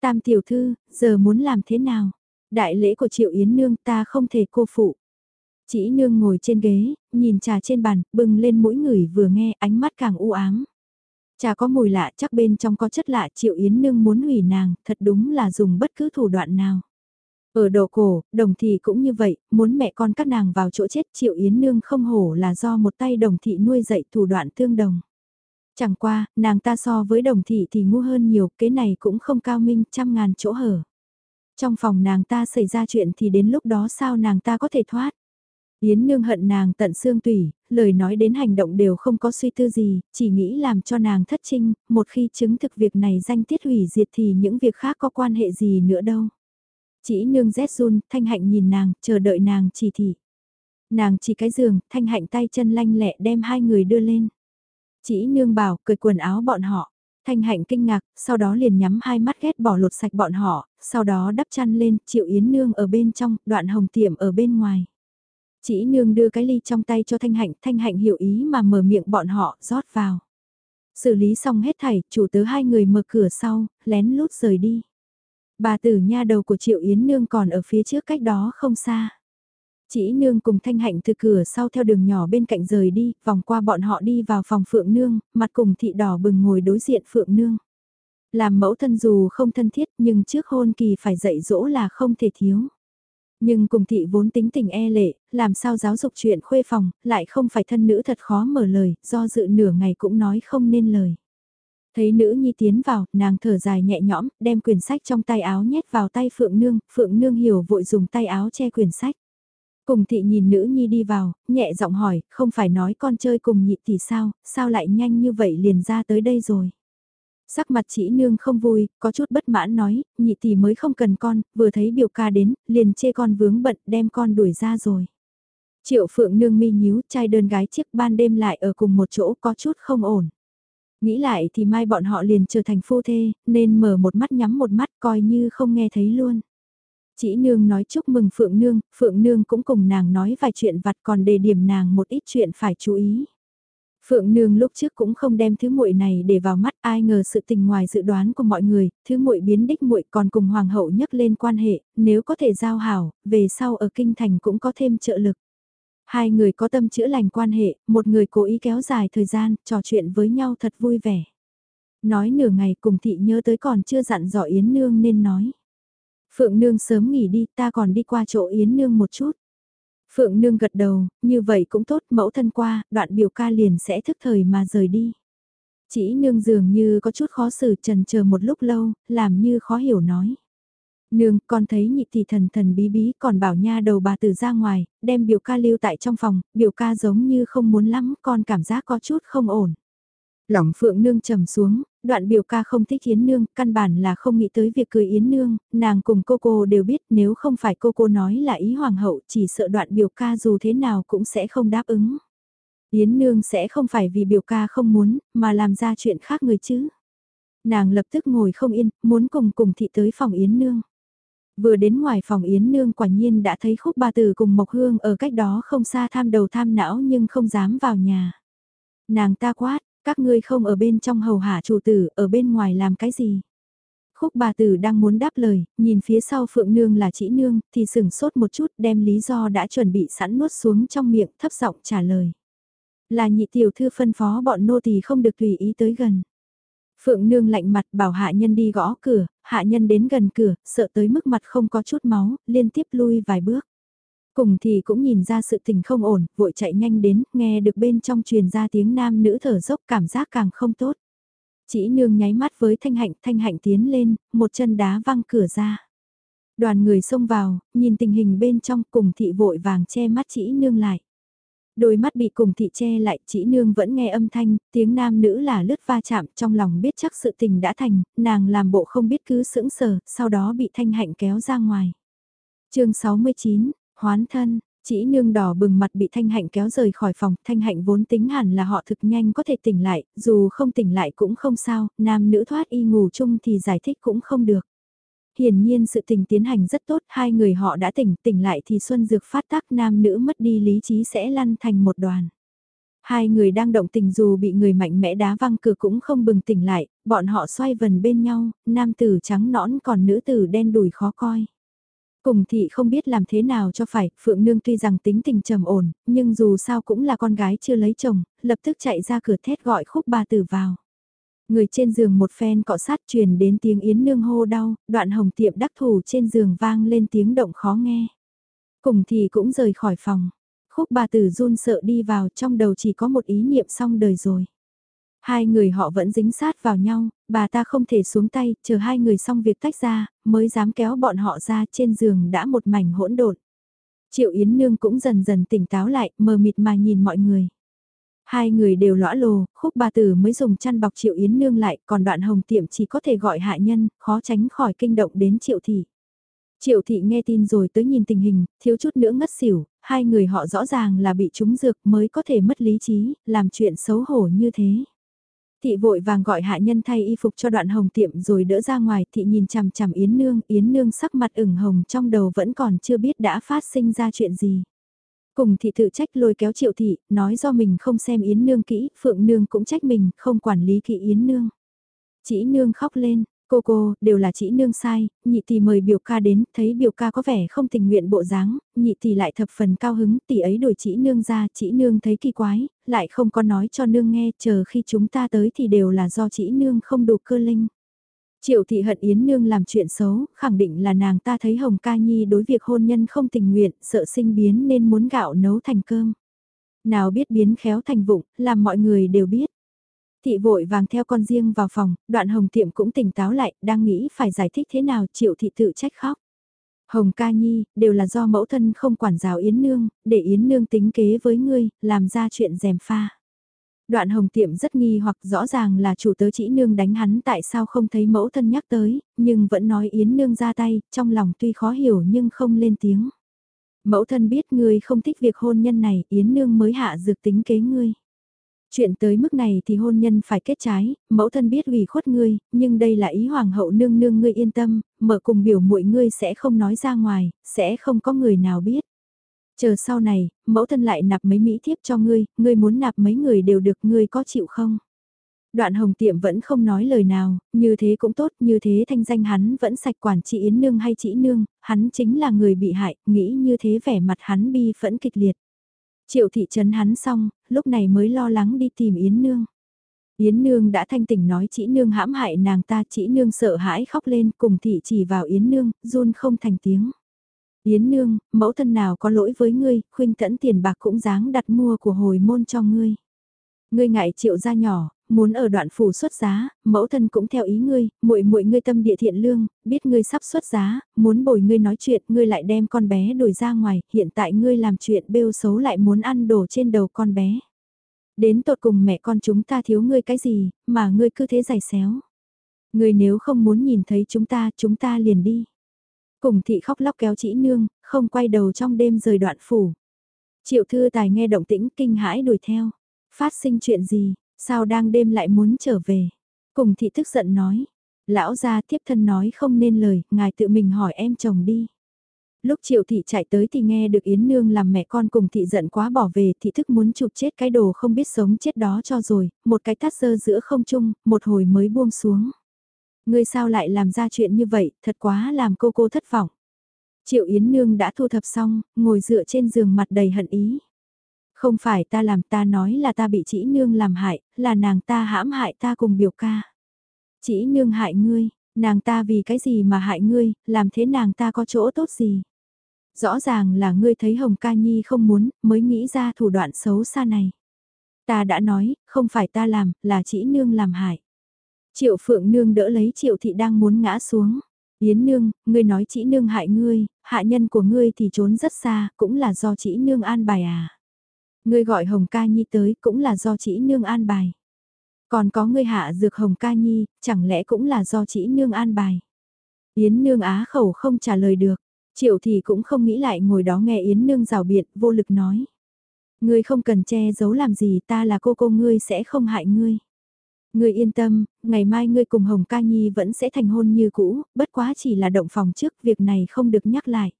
S1: Tam tiểu thư, giờ muốn làm thế nào? Đại lễ của triệu yến nương ta không thể cô phụ. Chỉ nương ngồi trên ghế, nhìn trà trên bàn, bưng lên mũi người vừa nghe ánh mắt càng u ám. Trà có mùi lạ chắc bên trong có chất lạ triệu yến nương muốn hủy nàng, thật đúng là dùng bất cứ thủ đoạn nào. Ở đầu cổ, đồng thị cũng như vậy, muốn mẹ con các nàng vào chỗ chết triệu yến nương không hổ là do một tay đồng thị nuôi dạy thủ đoạn tương đồng. Chẳng qua, nàng ta so với đồng thị thì ngu hơn nhiều, cái này cũng không cao minh trăm ngàn chỗ hở. Trong phòng nàng ta xảy ra chuyện thì đến lúc đó sao nàng ta có thể thoát. Yến nương hận nàng tận xương tủy, lời nói đến hành động đều không có suy tư gì, chỉ nghĩ làm cho nàng thất trinh, một khi chứng thực việc này danh tiết hủy diệt thì những việc khác có quan hệ gì nữa đâu. Chỉ nương rét run, thanh hạnh nhìn nàng, chờ đợi nàng chỉ thị. Nàng chỉ cái giường, thanh hạnh tay chân lanh lẹ đem hai người đưa lên. Chỉ nương bảo, cởi quần áo bọn họ. Thanh hạnh kinh ngạc, sau đó liền nhắm hai mắt ghét bỏ lột sạch bọn họ, sau đó đắp chăn lên, triệu yến nương ở bên trong, đoạn hồng tiệm ở bên ngoài. Chỉ nương đưa cái ly trong tay cho thanh hạnh, thanh hạnh hiểu ý mà mở miệng bọn họ, rót vào. Xử lý xong hết thảy, chủ tớ hai người mở cửa sau, lén lút rời đi. Bà tử nha đầu của Triệu Yến Nương còn ở phía trước cách đó không xa. Chỉ Nương cùng Thanh Hạnh từ cửa sau theo đường nhỏ bên cạnh rời đi, vòng qua bọn họ đi vào phòng Phượng Nương, mặt cùng thị đỏ bừng ngồi đối diện Phượng Nương. Làm mẫu thân dù không thân thiết nhưng trước hôn kỳ phải dạy dỗ là không thể thiếu. Nhưng cùng thị vốn tính tình e lệ, làm sao giáo dục chuyện khuê phòng, lại không phải thân nữ thật khó mở lời, do dự nửa ngày cũng nói không nên lời. Thấy nữ nhi tiến vào, nàng thở dài nhẹ nhõm, đem quyển sách trong tay áo nhét vào tay Phượng Nương, Phượng Nương hiểu vội dùng tay áo che quyển sách. Cùng thị nhìn nữ nhi đi vào, nhẹ giọng hỏi, không phải nói con chơi cùng nhị tỷ sao, sao lại nhanh như vậy liền ra tới đây rồi. Sắc mặt chỉ nương không vui, có chút bất mãn nói, nhị tỷ mới không cần con, vừa thấy biểu ca đến, liền chê con vướng bận đem con đuổi ra rồi. Triệu phượng nương mi nhíu, trai đơn gái chiếc ban đêm lại ở cùng một chỗ có chút không ổn. Nghĩ lại thì mai bọn họ liền trở thành phu thê, nên mở một mắt nhắm một mắt coi như không nghe thấy luôn. Chỉ nương nói chúc mừng Phượng Nương, Phượng Nương cũng cùng nàng nói vài chuyện vặt còn đề điểm nàng một ít chuyện phải chú ý. Phượng Nương lúc trước cũng không đem thứ muội này để vào mắt, ai ngờ sự tình ngoài dự đoán của mọi người, thứ muội biến đích muội còn cùng hoàng hậu nhắc lên quan hệ, nếu có thể giao hảo, về sau ở kinh thành cũng có thêm trợ lực. Hai người có tâm chữa lành quan hệ, một người cố ý kéo dài thời gian, trò chuyện với nhau thật vui vẻ. Nói nửa ngày cùng thị nhớ tới còn chưa dặn dò Yến Nương nên nói. Phượng Nương sớm nghỉ đi, ta còn đi qua chỗ Yến Nương một chút. Phượng Nương gật đầu, như vậy cũng tốt, mẫu thân qua, đoạn biểu ca liền sẽ thức thời mà rời đi. Chỉ Nương dường như có chút khó xử trần chờ một lúc lâu, làm như khó hiểu nói. Nương, con thấy nhị tỷ thần thần bí bí còn bảo nha đầu bà tử ra ngoài, đem biểu ca lưu tại trong phòng, biểu ca giống như không muốn lắm, con cảm giác có chút không ổn. Lòng phượng nương trầm xuống, đoạn biểu ca không thích Yến Nương, căn bản là không nghĩ tới việc cười Yến Nương, nàng cùng cô cô đều biết nếu không phải cô cô nói là ý hoàng hậu chỉ sợ đoạn biểu ca dù thế nào cũng sẽ không đáp ứng. Yến Nương sẽ không phải vì biểu ca không muốn, mà làm ra chuyện khác người chứ. Nàng lập tức ngồi không yên, muốn cùng cùng thị tới phòng Yến Nương. Vừa đến ngoài phòng Yến Nương quả nhiên đã thấy khúc ba tử cùng Mộc Hương ở cách đó không xa tham đầu tham não nhưng không dám vào nhà. Nàng ta quát, các ngươi không ở bên trong hầu hạ chủ tử, ở bên ngoài làm cái gì? Khúc bà tử đang muốn đáp lời, nhìn phía sau Phượng Nương là chỉ Nương, thì sừng sốt một chút đem lý do đã chuẩn bị sẵn nuốt xuống trong miệng thấp giọng trả lời. Là nhị tiểu thư phân phó bọn nô tỳ không được tùy ý tới gần. Phượng Nương lạnh mặt bảo hạ nhân đi gõ cửa, hạ nhân đến gần cửa, sợ tới mức mặt không có chút máu, liên tiếp lui vài bước. Cùng thì cũng nhìn ra sự tình không ổn, vội chạy nhanh đến, nghe được bên trong truyền ra tiếng nam nữ thở dốc cảm giác càng không tốt. Chỉ nương nháy mắt với thanh hạnh, thanh hạnh tiến lên, một chân đá văng cửa ra. Đoàn người xông vào, nhìn tình hình bên trong cùng thị vội vàng che mắt chỉ nương lại. Đôi mắt bị cùng thị che lại, chỉ nương vẫn nghe âm thanh, tiếng nam nữ là lướt va chạm trong lòng biết chắc sự tình đã thành, nàng làm bộ không biết cứ sững sờ, sau đó bị thanh hạnh kéo ra ngoài. chương 69, hoán thân, chỉ nương đỏ bừng mặt bị Thanh Hạnh kéo rời khỏi phòng, Thanh Hạnh vốn tính hẳn là họ thực nhanh có thể tỉnh lại, dù không tỉnh lại cũng không sao, nam nữ thoát y ngủ chung thì giải thích cũng không được. Hiển nhiên sự tình tiến hành rất tốt, hai người họ đã tỉnh, tỉnh lại thì Xuân Dược phát tác nam nữ mất đi lý trí sẽ lăn thành một đoàn. Hai người đang động tình dù bị người mạnh mẽ đá văng cửa cũng không bừng tỉnh lại, bọn họ xoay vần bên nhau, nam tử trắng nõn còn nữ tử đen đùi khó coi. Cùng thị không biết làm thế nào cho phải, Phượng Nương tuy rằng tính tình trầm ổn, nhưng dù sao cũng là con gái chưa lấy chồng, lập tức chạy ra cửa thét gọi khúc bà tử vào. Người trên giường một phen cọ sát truyền đến tiếng Yến Nương hô đau, đoạn hồng tiệm đắc thủ trên giường vang lên tiếng động khó nghe. Cùng thì cũng rời khỏi phòng. Khúc bà tử run sợ đi vào trong đầu chỉ có một ý niệm xong đời rồi. Hai người họ vẫn dính sát vào nhau, bà ta không thể xuống tay, chờ hai người xong việc tách ra, mới dám kéo bọn họ ra trên giường đã một mảnh hỗn độn. Triệu Yến Nương cũng dần dần tỉnh táo lại, mờ mịt mà nhìn mọi người. Hai người đều lõa lồ, khúc bà tử mới dùng chăn bọc Triệu Yến Nương lại, còn đoạn hồng tiệm chỉ có thể gọi hạ nhân, khó tránh khỏi kinh động đến Triệu Thị. Triệu Thị nghe tin rồi tới nhìn tình hình, thiếu chút nữa ngất xỉu, hai người họ rõ ràng là bị trúng dược mới có thể mất lý trí, làm chuyện xấu hổ như thế. Thị vội vàng gọi hạ nhân thay y phục cho đoạn hồng tiệm rồi đỡ ra ngoài, thị nhìn chằm chằm Yến Nương, Yến Nương sắc mặt ửng hồng trong đầu vẫn còn chưa biết đã phát sinh ra chuyện gì. Cùng thị tự trách lôi kéo triệu thị, nói do mình không xem Yến Nương kỹ, Phượng Nương cũng trách mình, không quản lý kỹ Yến Nương. Chỉ Nương khóc lên, Cô cô, đều là chỉ nương sai, nhị tỷ mời biểu ca đến, thấy biểu ca có vẻ không tình nguyện bộ dáng, nhị tỷ lại thập phần cao hứng, tỷ ấy đổi chỉ nương ra, chỉ nương thấy kỳ quái, lại không có nói cho nương nghe, chờ khi chúng ta tới thì đều là do chỉ nương không đủ cơ linh. Triệu thị hận Yến Nương làm chuyện xấu, khẳng định là nàng ta thấy Hồng Ca Nhi đối việc hôn nhân không tình nguyện, sợ sinh biến nên muốn gạo nấu thành cơm. Nào biết biến khéo thành vụng, làm mọi người đều biết. Thị vội vàng theo con riêng vào phòng, đoạn hồng tiệm cũng tỉnh táo lại, đang nghĩ phải giải thích thế nào triệu thị tự trách khóc. Hồng ca nhi, đều là do mẫu thân không quản giáo Yến Nương, để Yến Nương tính kế với ngươi, làm ra chuyện dèm pha. Đoạn hồng tiệm rất nghi hoặc rõ ràng là chủ tớ chỉ nương đánh hắn tại sao không thấy mẫu thân nhắc tới, nhưng vẫn nói Yến Nương ra tay, trong lòng tuy khó hiểu nhưng không lên tiếng. Mẫu thân biết ngươi không thích việc hôn nhân này, Yến Nương mới hạ dược tính kế ngươi. Chuyện tới mức này thì hôn nhân phải kết trái, mẫu thân biết ủy khuất ngươi, nhưng đây là ý hoàng hậu nương nương ngươi yên tâm, mở cùng biểu muội ngươi sẽ không nói ra ngoài, sẽ không có người nào biết. Chờ sau này, mẫu thân lại nạp mấy mỹ thiếp cho ngươi, ngươi muốn nạp mấy người đều được ngươi có chịu không? Đoạn hồng tiệm vẫn không nói lời nào, như thế cũng tốt, như thế thanh danh hắn vẫn sạch quản trị Yến Nương hay chỉ Nương, hắn chính là người bị hại, nghĩ như thế vẻ mặt hắn bi phẫn kịch liệt. Triệu thị trấn hắn xong, lúc này mới lo lắng đi tìm Yến Nương. Yến Nương đã thanh tỉnh nói chỉ Nương hãm hại nàng ta chỉ Nương sợ hãi khóc lên cùng thị chỉ vào Yến Nương, run không thành tiếng. Yến Nương, mẫu thân nào có lỗi với ngươi, khuynh tẫn tiền bạc cũng dáng đặt mua của hồi môn cho ngươi. Ngươi ngại triệu gia nhỏ, muốn ở đoạn phủ xuất giá, mẫu thân cũng theo ý ngươi, muội muội ngươi tâm địa thiện lương, biết ngươi sắp xuất giá, muốn bồi ngươi nói chuyện, ngươi lại đem con bé đuổi ra ngoài, hiện tại ngươi làm chuyện bêu xấu lại muốn ăn đồ trên đầu con bé. Đến tột cùng mẹ con chúng ta thiếu ngươi cái gì, mà ngươi cứ thế giày xéo. Ngươi nếu không muốn nhìn thấy chúng ta, chúng ta liền đi. Cùng thị khóc lóc kéo chỉ nương, không quay đầu trong đêm rời đoạn phủ. Triệu thư tài nghe động tĩnh kinh hãi đuổi theo. Phát sinh chuyện gì, Sao đang đêm lại muốn trở về? Cùng thị tức giận nói. Lão gia tiếp thân nói không nên lời, ngài tự mình hỏi em chồng đi. Lúc triệu thị chạy tới thì nghe được Yến Nương làm mẹ con cùng thị giận quá bỏ về thị thức muốn chụp chết cái đồ không biết sống chết đó cho rồi, một cái tát sơ giữa không trung, một hồi mới buông xuống. Ngươi sao lại làm ra chuyện như vậy, thật quá làm cô cô thất vọng. Triệu Yến Nương đã thu thập xong, ngồi dựa trên giường mặt đầy hận ý. Không phải ta làm ta nói là ta bị chỉ nương làm hại, là nàng ta hãm hại ta cùng biểu ca. Chỉ nương hại ngươi, nàng ta vì cái gì mà hại ngươi, làm thế nàng ta có chỗ tốt gì? Rõ ràng là ngươi thấy Hồng Ca Nhi không muốn, mới nghĩ ra thủ đoạn xấu xa này. Ta đã nói, không phải ta làm, là chỉ nương làm hại. Triệu Phượng Nương đỡ lấy Triệu Thị đang muốn ngã xuống. Yến Nương, ngươi nói chị nương hại ngươi, hạ nhân của ngươi thì trốn rất xa, cũng là do chị nương an bài à. Ngươi gọi Hồng Ca Nhi tới cũng là do chị nương an bài. Còn có ngươi hạ dược Hồng Ca Nhi, chẳng lẽ cũng là do chị nương an bài. Yến Nương á khẩu không trả lời được, Triệu Thị cũng không nghĩ lại ngồi đó nghe Yến Nương rào biện, vô lực nói. Ngươi không cần che giấu làm gì ta là cô cô ngươi sẽ không hại ngươi. Ngươi yên tâm, ngày mai ngươi cùng Hồng Ca Nhi vẫn sẽ thành hôn như cũ, bất quá chỉ là động phòng trước, việc này không được nhắc lại.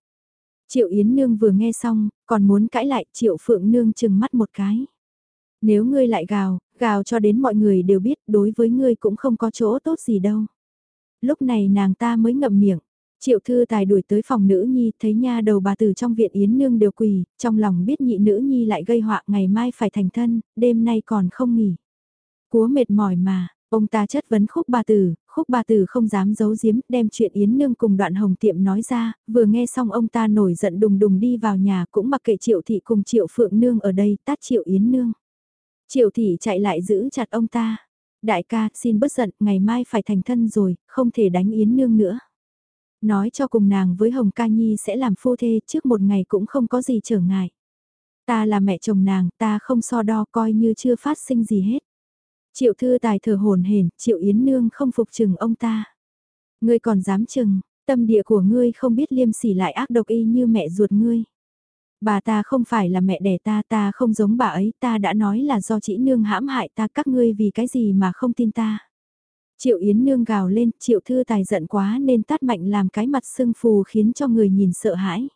S1: Triệu Yến Nương vừa nghe xong, còn muốn cãi lại, Triệu Phượng Nương chừng mắt một cái. Nếu ngươi lại gào, gào cho đến mọi người đều biết đối với ngươi cũng không có chỗ tốt gì đâu. Lúc này nàng ta mới ngậm miệng. Triệu thư tài đuổi tới phòng nữ nhi, thấy nha đầu bà tử trong viện Yến Nương đều quỳ, trong lòng biết nhị nữ nhi lại gây họa ngày mai phải thành thân, đêm nay còn không nghỉ. Cúa mệt mỏi mà, ông ta chất vấn khúc bà tử, khúc bà tử không dám giấu giếm, đem chuyện Yến Nương cùng đoạn hồng tiệm nói ra, vừa nghe xong ông ta nổi giận đùng đùng đi vào nhà cũng mặc kệ triệu thị cùng triệu phượng nương ở đây tát triệu Yến Nương. Triệu thị chạy lại giữ chặt ông ta. Đại ca, xin bớt giận, ngày mai phải thành thân rồi, không thể đánh Yến Nương nữa. Nói cho cùng nàng với Hồng Ca Nhi sẽ làm phu thê trước một ngày cũng không có gì trở ngại. Ta là mẹ chồng nàng, ta không so đo coi như chưa phát sinh gì hết. Triệu thư tài thở hồn hển, triệu yến nương không phục chừng ông ta. Ngươi còn dám chừng, tâm địa của ngươi không biết liêm sỉ lại ác độc y như mẹ ruột ngươi. Bà ta không phải là mẹ đẻ ta, ta không giống bà ấy, ta đã nói là do chị nương hãm hại ta các ngươi vì cái gì mà không tin ta. Triệu Yến nương gào lên, triệu thư tài giận quá nên tát mạnh làm cái mặt sưng phù khiến cho người nhìn sợ hãi.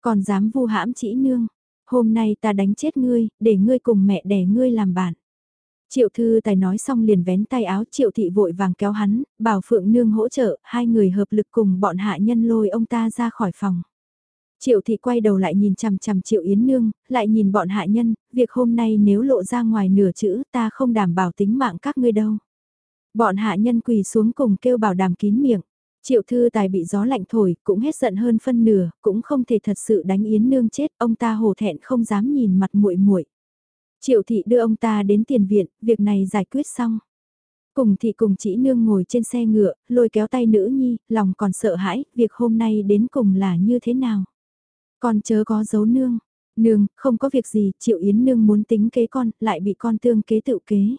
S1: Còn dám vu hãm chị nương, hôm nay ta đánh chết ngươi, để ngươi cùng mẹ đẻ ngươi làm bạn. Triệu thư tài nói xong liền vén tay áo triệu thị vội vàng kéo hắn, bảo phượng nương hỗ trợ, hai người hợp lực cùng bọn hạ nhân lôi ông ta ra khỏi phòng. Triệu thị quay đầu lại nhìn chằm chằm triệu yến nương, lại nhìn bọn hạ nhân, việc hôm nay nếu lộ ra ngoài nửa chữ ta không đảm bảo tính mạng các ngươi đâu. Bọn hạ nhân quỳ xuống cùng kêu bảo đảm kín miệng. Triệu thư tài bị gió lạnh thổi, cũng hết giận hơn phân nửa, cũng không thể thật sự đánh yến nương chết, ông ta hổ thẹn không dám nhìn mặt muội muội. Triệu thị đưa ông ta đến tiền viện, việc này giải quyết xong. Cùng thị cùng chỉ nương ngồi trên xe ngựa, lôi kéo tay nữ nhi, lòng còn sợ hãi, việc hôm nay đến cùng là như thế nào. Con chớ có giấu nương, nương, không có việc gì, triệu yến nương muốn tính kế con, lại bị con tương kế tự kế.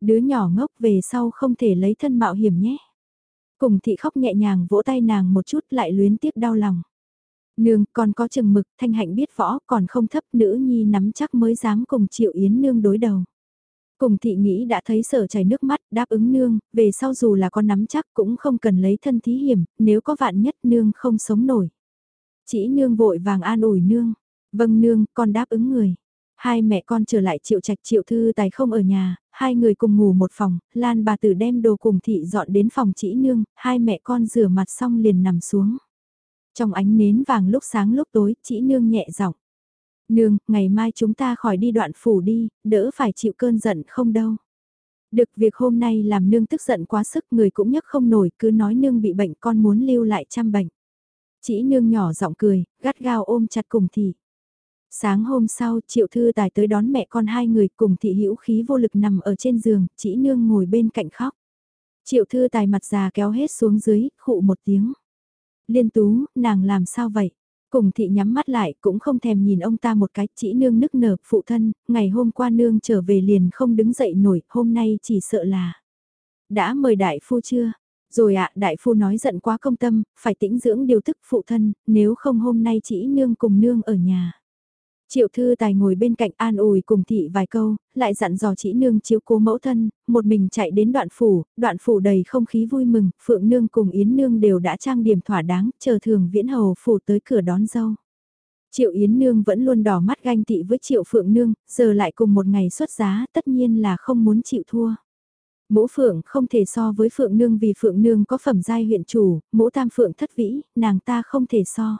S1: Đứa nhỏ ngốc về sau không thể lấy thân mạo hiểm nhé. Cùng thị khóc nhẹ nhàng vỗ tay nàng một chút lại luyến tiếc đau lòng. Nương, còn có chừng mực, thanh hạnh biết võ, còn không thấp nữ nhi nắm chắc mới dám cùng triệu yến nương đối đầu. Cùng thị nghĩ đã thấy sở chảy nước mắt, đáp ứng nương, về sau dù là con nắm chắc cũng không cần lấy thân thí hiểm, nếu có vạn nhất nương không sống nổi. Chỉ nương vội vàng an ủi nương, vâng nương, con đáp ứng người. Hai mẹ con trở lại triệu trạch triệu thư tài không ở nhà, hai người cùng ngủ một phòng, Lan bà tử đem đồ cùng thị dọn đến phòng chỉ nương, hai mẹ con rửa mặt xong liền nằm xuống. Trong ánh nến vàng lúc sáng lúc tối, chỉ nương nhẹ giọng. Nương, ngày mai chúng ta khỏi đi đoạn phủ đi, đỡ phải chịu cơn giận không đâu. Được việc hôm nay làm nương tức giận quá sức người cũng nhấc không nổi cứ nói nương bị bệnh con muốn lưu lại chăm bệnh. Chỉ nương nhỏ giọng cười, gắt gao ôm chặt cùng thị. Sáng hôm sau, Triệu Thư Tài tới đón mẹ con hai người cùng thị hữu khí vô lực nằm ở trên giường, chỉ nương ngồi bên cạnh khóc. Triệu Thư Tài mặt già kéo hết xuống dưới, khụ một tiếng. Liên tú, nàng làm sao vậy? Cùng thị nhắm mắt lại cũng không thèm nhìn ông ta một cái, chỉ nương nức nở, phụ thân, ngày hôm qua nương trở về liền không đứng dậy nổi, hôm nay chỉ sợ là. Đã mời đại phu chưa? Rồi ạ, đại phu nói giận quá công tâm, phải tĩnh dưỡng điều tức phụ thân, nếu không hôm nay chỉ nương cùng nương ở nhà. Triệu thư tài ngồi bên cạnh an ủi cùng thị vài câu, lại dặn dò chỉ nương chiếu cố mẫu thân, một mình chạy đến đoạn phủ, đoạn phủ đầy không khí vui mừng, phượng nương cùng yến nương đều đã trang điểm thỏa đáng, chờ thường viễn hầu phủ tới cửa đón dâu. Triệu Yến Nương vẫn luôn đỏ mắt ganh tị với Triệu Phượng Nương, giờ lại cùng một ngày xuất giá, tất nhiên là không muốn chịu thua. Mũ Phượng không thể so với Phượng Nương vì Phượng Nương có phẩm giai huyện chủ, mũ Tam Phượng thất vĩ, nàng ta không thể so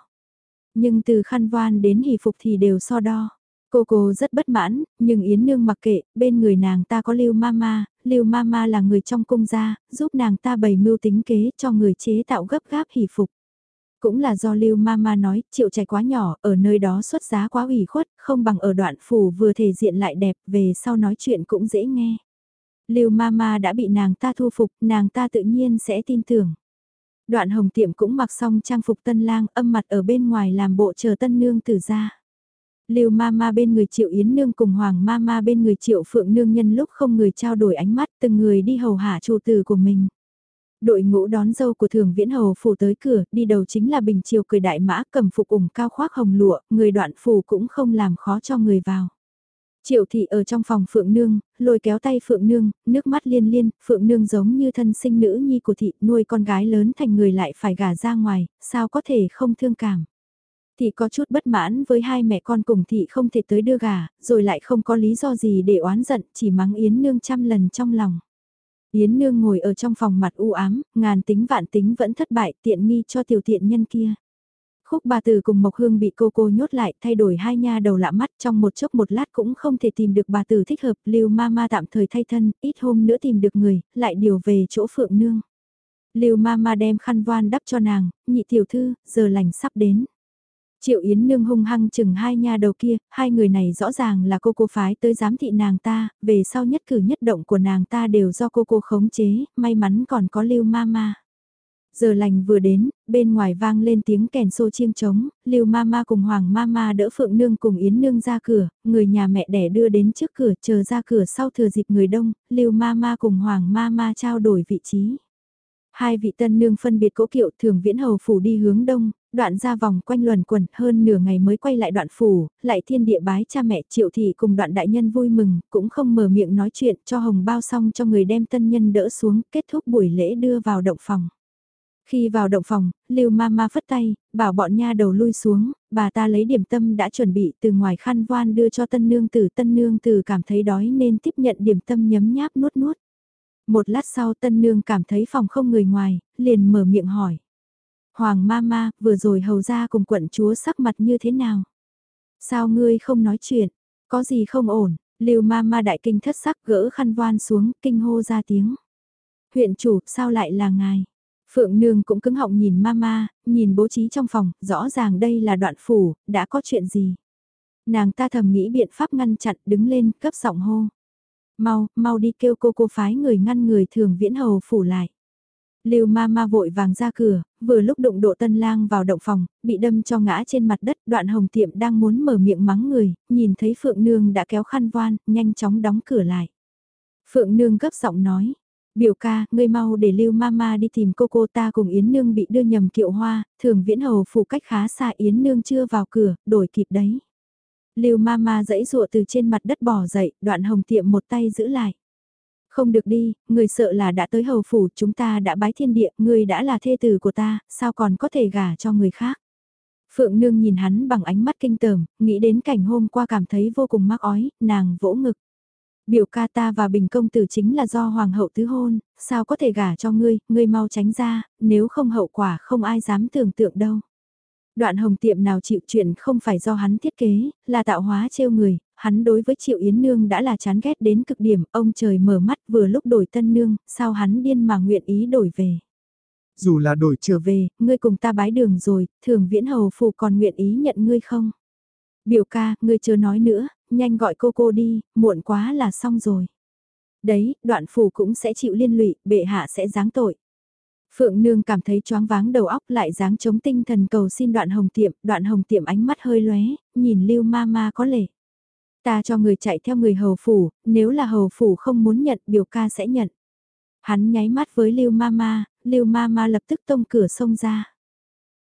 S1: nhưng từ khăn voan đến hỷ phục thì đều so đo. Cô cô rất bất mãn, nhưng Yến Nương mặc kệ, bên người nàng ta có Lưu Mama, Lưu Mama là người trong cung gia, giúp nàng ta bày mưu tính kế cho người chế tạo gấp gáp hỷ phục. Cũng là do Lưu Mama nói, triệu trạch quá nhỏ, ở nơi đó xuất giá quá ủy khuất, không bằng ở đoạn phủ vừa thể diện lại đẹp, về sau nói chuyện cũng dễ nghe. Lưu Mama đã bị nàng ta thu phục, nàng ta tự nhiên sẽ tin tưởng. Đoạn hồng tiệm cũng mặc xong trang phục tân lang âm mặt ở bên ngoài làm bộ chờ tân nương tử ra. Lưu Mama bên người Triệu Yến Nương cùng Hoàng Mama bên người Triệu Phượng Nương nhân lúc không người trao đổi ánh mắt từng người đi hầu hạ chủ tử của mình. Đội ngũ đón dâu của thường viễn hầu phủ tới cửa, đi đầu chính là Bình Triều cười đại mã cầm phục ủng cao khoác hồng lụa, người đoạn phủ cũng không làm khó cho người vào. Triệu thị ở trong phòng Phượng Nương, lôi kéo tay Phượng Nương, nước mắt liên liên, Phượng Nương giống như thân sinh nữ nhi của thị, nuôi con gái lớn thành người lại phải gả ra ngoài, sao có thể không thương cảm. Thị có chút bất mãn với hai mẹ con cùng thị không thể tới đưa gà, rồi lại không có lý do gì để oán giận, chỉ mắng Yến Nương trăm lần trong lòng. Yến Nương ngồi ở trong phòng mặt u ám, ngàn tính vạn tính vẫn thất bại tiện nghi cho tiểu tiện nhân kia. Khúc bà tử cùng Mộc Hương bị cô cô nhốt lại thay đổi hai nha đầu lạ mắt trong một chốc một lát cũng không thể tìm được bà tử thích hợp Lưu Mama tạm thời thay thân, ít hôm nữa tìm được người, lại điều về chỗ Phượng Nương. Lưu Mama đem khăn voan đắp cho nàng, nhị tiểu thư, giờ lành sắp đến. Triệu Yến Nương hung hăng chừng hai nha đầu kia, hai người này rõ ràng là cô cô phái tới giám thị nàng ta, về sau nhất cử nhất động của nàng ta đều do cô cô khống chế, may mắn còn có Lưu Mama. Giờ lành vừa đến, bên ngoài vang lên tiếng kèn xô chiêng trống, Lưu Mama cùng Hoàng Mama đỡ Phượng Nương cùng Yến Nương ra cửa, người nhà mẹ đẻ đưa đến trước cửa chờ ra cửa sau thừa dịp người đông, Lưu Mama cùng Hoàng Mama trao đổi vị trí. Hai vị tân nương phân biệt cố kiệu thường viễn hầu phủ đi hướng đông, đoạn ra vòng quanh luẩn quẩn hơn nửa ngày mới quay lại đoạn phủ, lại thiên địa bái cha mẹ triệu thị cùng đoạn đại nhân vui mừng, cũng không mở miệng nói chuyện cho hồng bao xong cho người đem tân nhân đỡ xuống, kết thúc buổi lễ đưa vào động phòng. Khi vào động phòng, Lưu Mama phất tay, bảo bọn nha đầu lui xuống, bà ta lấy điểm tâm đã chuẩn bị từ ngoài khăn voan đưa cho tân nương tử. Tân nương tử cảm thấy đói nên tiếp nhận điểm tâm nhấm nháp nuốt nuốt. Một lát sau tân nương cảm thấy phòng không người ngoài, liền mở miệng hỏi. Hoàng Mama, vừa rồi hầu ra cùng quận chúa sắc mặt như thế nào? Sao ngươi không nói chuyện? Có gì không ổn? Lưu Mama đại kinh thất sắc gỡ khăn voan xuống, kinh hô ra tiếng. Huyện chủ, sao lại là ngài? Phượng Nương cũng cứng họng nhìn mama, nhìn bố trí trong phòng, rõ ràng đây là đoạn phủ, đã có chuyện gì. Nàng ta thầm nghĩ biện pháp ngăn chặn, đứng lên, cấp giọng hô. Mau, mau đi kêu cô cô phái người ngăn người thường viễn hầu phủ lại. Lưu ma ma vội vàng ra cửa, vừa lúc đụng độ tân lang vào động phòng, bị đâm cho ngã trên mặt đất, đoạn hồng tiệm đang muốn mở miệng mắng người, nhìn thấy Phượng Nương đã kéo khăn voan, nhanh chóng đóng cửa lại. Phượng Nương gấp giọng nói, Biểu ca, ngươi mau để Lưu Mama đi tìm cô cô ta cùng Yến Nương bị đưa nhầm kiệu hoa, thường viễn hầu phủ cách khá xa Yến Nương chưa vào cửa, đổi kịp đấy. Lưu Mama dẫy dụa từ trên mặt đất bỏ dậy, đoạn hồng tiệm một tay giữ lại. Không được đi, người sợ là đã tới hầu phủ, chúng ta đã bái thiên địa, người đã là thê tử của ta, sao còn có thể gả cho người khác. Phượng Nương nhìn hắn bằng ánh mắt kinh tởm, nghĩ đến cảnh hôm qua cảm thấy vô cùng mắc ói, nàng vỗ ngực. Biểu ca ta và Bình Công Tử chính là do Hoàng hậu tứ hôn, sao có thể gả cho ngươi, ngươi mau tránh ra, nếu không hậu quả không ai dám tưởng tượng đâu. Đoạn hồng tiệm nào chịu chuyện không phải do hắn thiết kế, là tạo hóa trêu người, hắn đối với Triệu Yến Nương đã là chán ghét đến cực điểm, ông trời mở mắt vừa lúc đổi tân nương, sao hắn điên mà nguyện ý đổi về.
S2: Dù là đổi
S1: trở về, ngươi cùng ta bái đường rồi, thường viễn hầu phù còn nguyện ý nhận ngươi không? Biểu ca, ngươi chưa nói nữa, nhanh gọi cô cô đi, muộn quá là xong rồi. Đấy, đoạn phủ cũng sẽ chịu liên lụy, bệ hạ sẽ giáng tội. Phượng Nương cảm thấy choáng váng đầu óc lại dáng chống tinh thần cầu xin đoạn hồng tiệm, đoạn hồng tiệm ánh mắt hơi lóe, nhìn lưu ma ma có lệ. Ta cho người chạy theo người hầu phủ, nếu là hầu phủ không muốn nhận biểu ca sẽ nhận. Hắn nháy mắt với lưu ma ma, lưu ma ma lập tức tông cửa xông ra.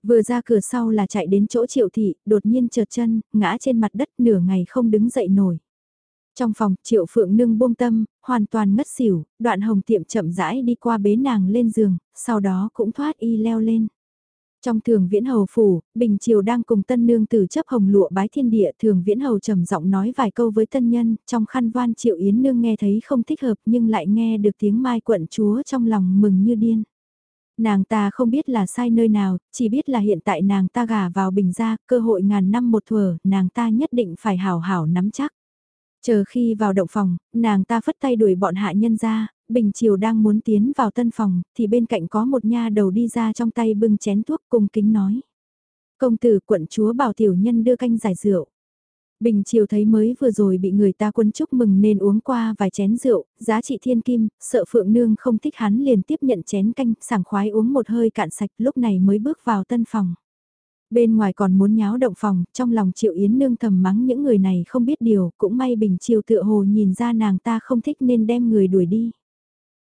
S1: Vừa ra cửa sau là chạy đến chỗ triệu thị, đột nhiên trượt chân, ngã trên mặt đất nửa ngày không đứng dậy nổi. Trong phòng, triệu phượng nương buông tâm, hoàn toàn ngất xỉu, đoạn hồng tiệm chậm rãi đi qua bế nàng lên giường, sau đó cũng thoát y leo lên. Trong thường viễn hầu phủ, Bình Triều đang cùng tân nương tử chấp hồng lụa bái thiên địa thường viễn hầu trầm giọng nói vài câu với tân nhân, trong khăn van triệu yến nương nghe thấy không thích hợp nhưng lại nghe được tiếng mai quận chúa trong lòng mừng như điên. Nàng ta không biết là sai nơi nào, chỉ biết là hiện tại nàng ta gả vào bình gia, cơ hội ngàn năm một thuở, nàng ta nhất định phải hảo hảo nắm chắc. Chờ khi vào động phòng, nàng ta phất tay đuổi bọn hạ nhân ra, Bình Triều đang muốn tiến vào tân phòng, thì bên cạnh có một nha đầu đi ra trong tay bưng chén thuốc cùng kính nói. Công tử quận chúa bảo tiểu nhân đưa canh giải rượu. Bình chiều thấy mới vừa rồi bị người ta quân chúc mừng nên uống qua vài chén rượu, giá trị thiên kim, sợ phượng nương không thích hắn liền tiếp nhận chén canh, sảng khoái uống một hơi cạn sạch lúc này mới bước vào tân phòng. Bên ngoài còn muốn nháo động phòng, trong lòng triệu yến nương thầm mắng những người này không biết điều, cũng may bình chiều tựa hồ nhìn ra nàng ta không thích nên đem người đuổi đi.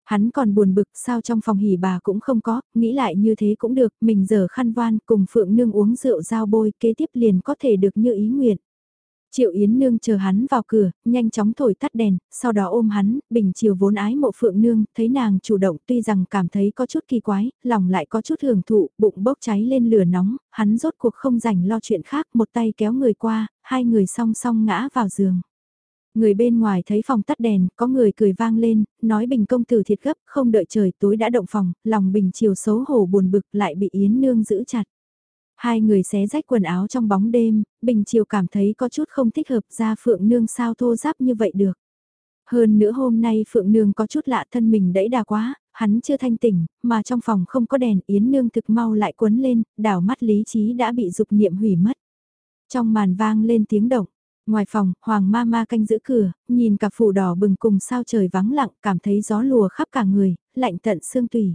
S1: Hắn còn buồn bực sao trong phòng hỉ bà cũng không có, nghĩ lại như thế cũng được, mình giờ khăn van cùng Phượng Nương uống rượu giao bôi kế tiếp liền có thể được như ý nguyện. Triệu Yến Nương chờ hắn vào cửa, nhanh chóng thổi tắt đèn, sau đó ôm hắn, bình chiều vốn ái mộ Phượng Nương, thấy nàng chủ động tuy rằng cảm thấy có chút kỳ quái, lòng lại có chút hưởng thụ, bụng bốc cháy lên lửa nóng, hắn rốt cuộc không rảnh lo chuyện khác, một tay kéo người qua, hai người song song ngã vào giường. Người bên ngoài thấy phòng tắt đèn, có người cười vang lên, nói bình công tử thiệt gấp, không đợi trời tối đã động phòng, lòng bình chiều xấu hổ buồn bực lại bị Yến Nương giữ chặt. Hai người xé rách quần áo trong bóng đêm, Bình Chiều cảm thấy có chút không thích hợp ra Phượng Nương sao thô giáp như vậy được. Hơn nữa hôm nay Phượng Nương có chút lạ thân mình đẫy đà quá, hắn chưa thanh tỉnh, mà trong phòng không có đèn Yến Nương thực mau lại quấn lên, đảo mắt lý trí đã bị dục niệm hủy mất. Trong màn vang lên tiếng động, ngoài phòng, Hoàng ma ma canh giữ cửa, nhìn cả phủ đỏ bừng cùng sao trời vắng lặng, cảm thấy gió lùa khắp cả người, lạnh tận xương tùy.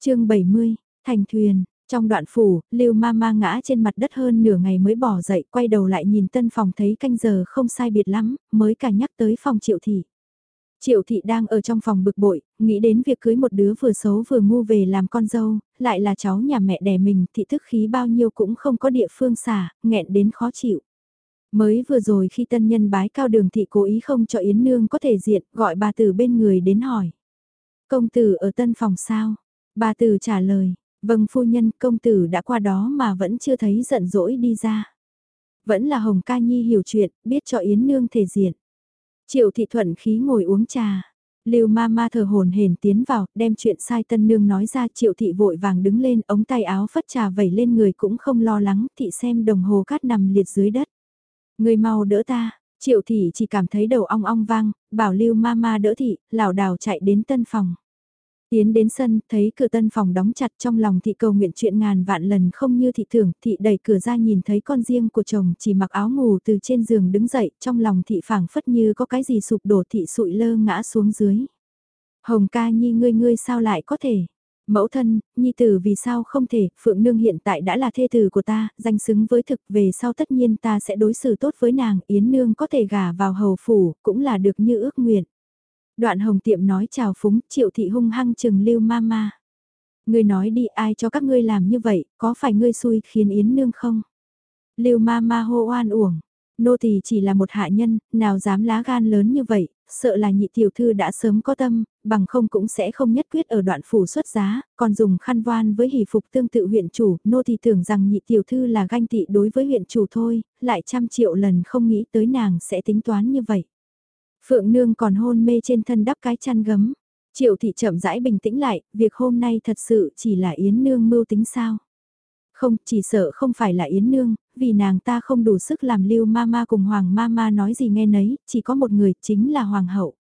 S1: chương 70, thành thuyền, trong đoạn phủ, Lưu Mama ngã trên mặt đất hơn nửa ngày mới bỏ dậy, quay đầu lại nhìn tân phòng thấy canh giờ không sai biệt lắm, mới cả nhắc tới phòng Triệu thị. Triệu thị đang ở trong phòng bực bội, nghĩ đến việc cưới một đứa vừa xấu vừa ngu về làm con dâu, lại là cháu nhà mẹ đẻ mình, thị thức khí bao nhiêu cũng không có địa phương xả, nghẹn đến khó chịu. Mới vừa rồi khi tân nhân bái cao đường thị cố ý không cho Yến Nương có thể diện, gọi bà tử bên người đến hỏi. Công tử ở tân phòng sao? Bà tử trả lời, Vâng phu nhân công tử đã qua đó mà vẫn chưa thấy giận dỗi đi ra. Vẫn là Hồng Ca Nhi hiểu chuyện, biết cho Yến Nương thể diện. Triệu thị thuận khí ngồi uống trà. Lưu ma ma thờ hồn hển tiến vào, đem chuyện sai tân nương nói ra triệu thị vội vàng đứng lên, ống tay áo phất trà vẩy lên người cũng không lo lắng, thị xem đồng hồ cát nằm liệt dưới đất. Người mau đỡ ta, triệu thị chỉ cảm thấy đầu ong ong vang, bảo lưu ma ma đỡ thị, lảo đảo chạy đến tân phòng. Tiến đến sân, thấy cửa tân phòng đóng chặt trong lòng thị cầu nguyện chuyện ngàn vạn lần không như thị thưởng, thị đẩy cửa ra nhìn thấy con riêng của chồng chỉ mặc áo ngủ từ trên giường đứng dậy, trong lòng thị phảng phất như có cái gì sụp đổ thị sụi lơ ngã xuống dưới. Hồng ca nhi ngươi ngươi sao lại có thể? Mẫu thân, nhi tử vì sao không thể, Phượng Nương hiện tại đã là thê tử của ta, danh xứng với thực, về sau tất nhiên ta sẽ đối xử tốt với nàng, Yến Nương có thể gả vào hầu phủ, cũng là được như ước nguyện. Đoạn hồng tiệm nói chào phúng, triệu thị hung hăng chừng lưu ma ma. Ngươi nói đi ai cho các ngươi làm như vậy, có phải ngươi xui khiến Yến nương không? Lưu ma ma hô oan uổng, nô tỳ chỉ là một hạ nhân, nào dám lá gan lớn như vậy, sợ là nhị tiểu thư đã sớm có tâm, bằng không cũng sẽ không nhất quyết ở đoạn phủ xuất giá, còn dùng khăn voan với hỷ phục tương tự huyện chủ, nô tỳ tưởng rằng nhị tiểu thư là ganh tị đối với huyện chủ thôi, lại trăm triệu lần không nghĩ tới nàng sẽ tính toán như vậy. Phượng Nương còn hôn mê trên thân đắp cái chăn gấm. Triệu thị chậm rãi bình tĩnh lại, việc hôm nay thật sự chỉ là Yến Nương mưu tính sao. Không, chỉ sợ không phải là Yến Nương, vì nàng ta không đủ sức làm lưu ma cùng Hoàng ma ma nói gì nghe nấy, chỉ có một người, chính là Hoàng hậu.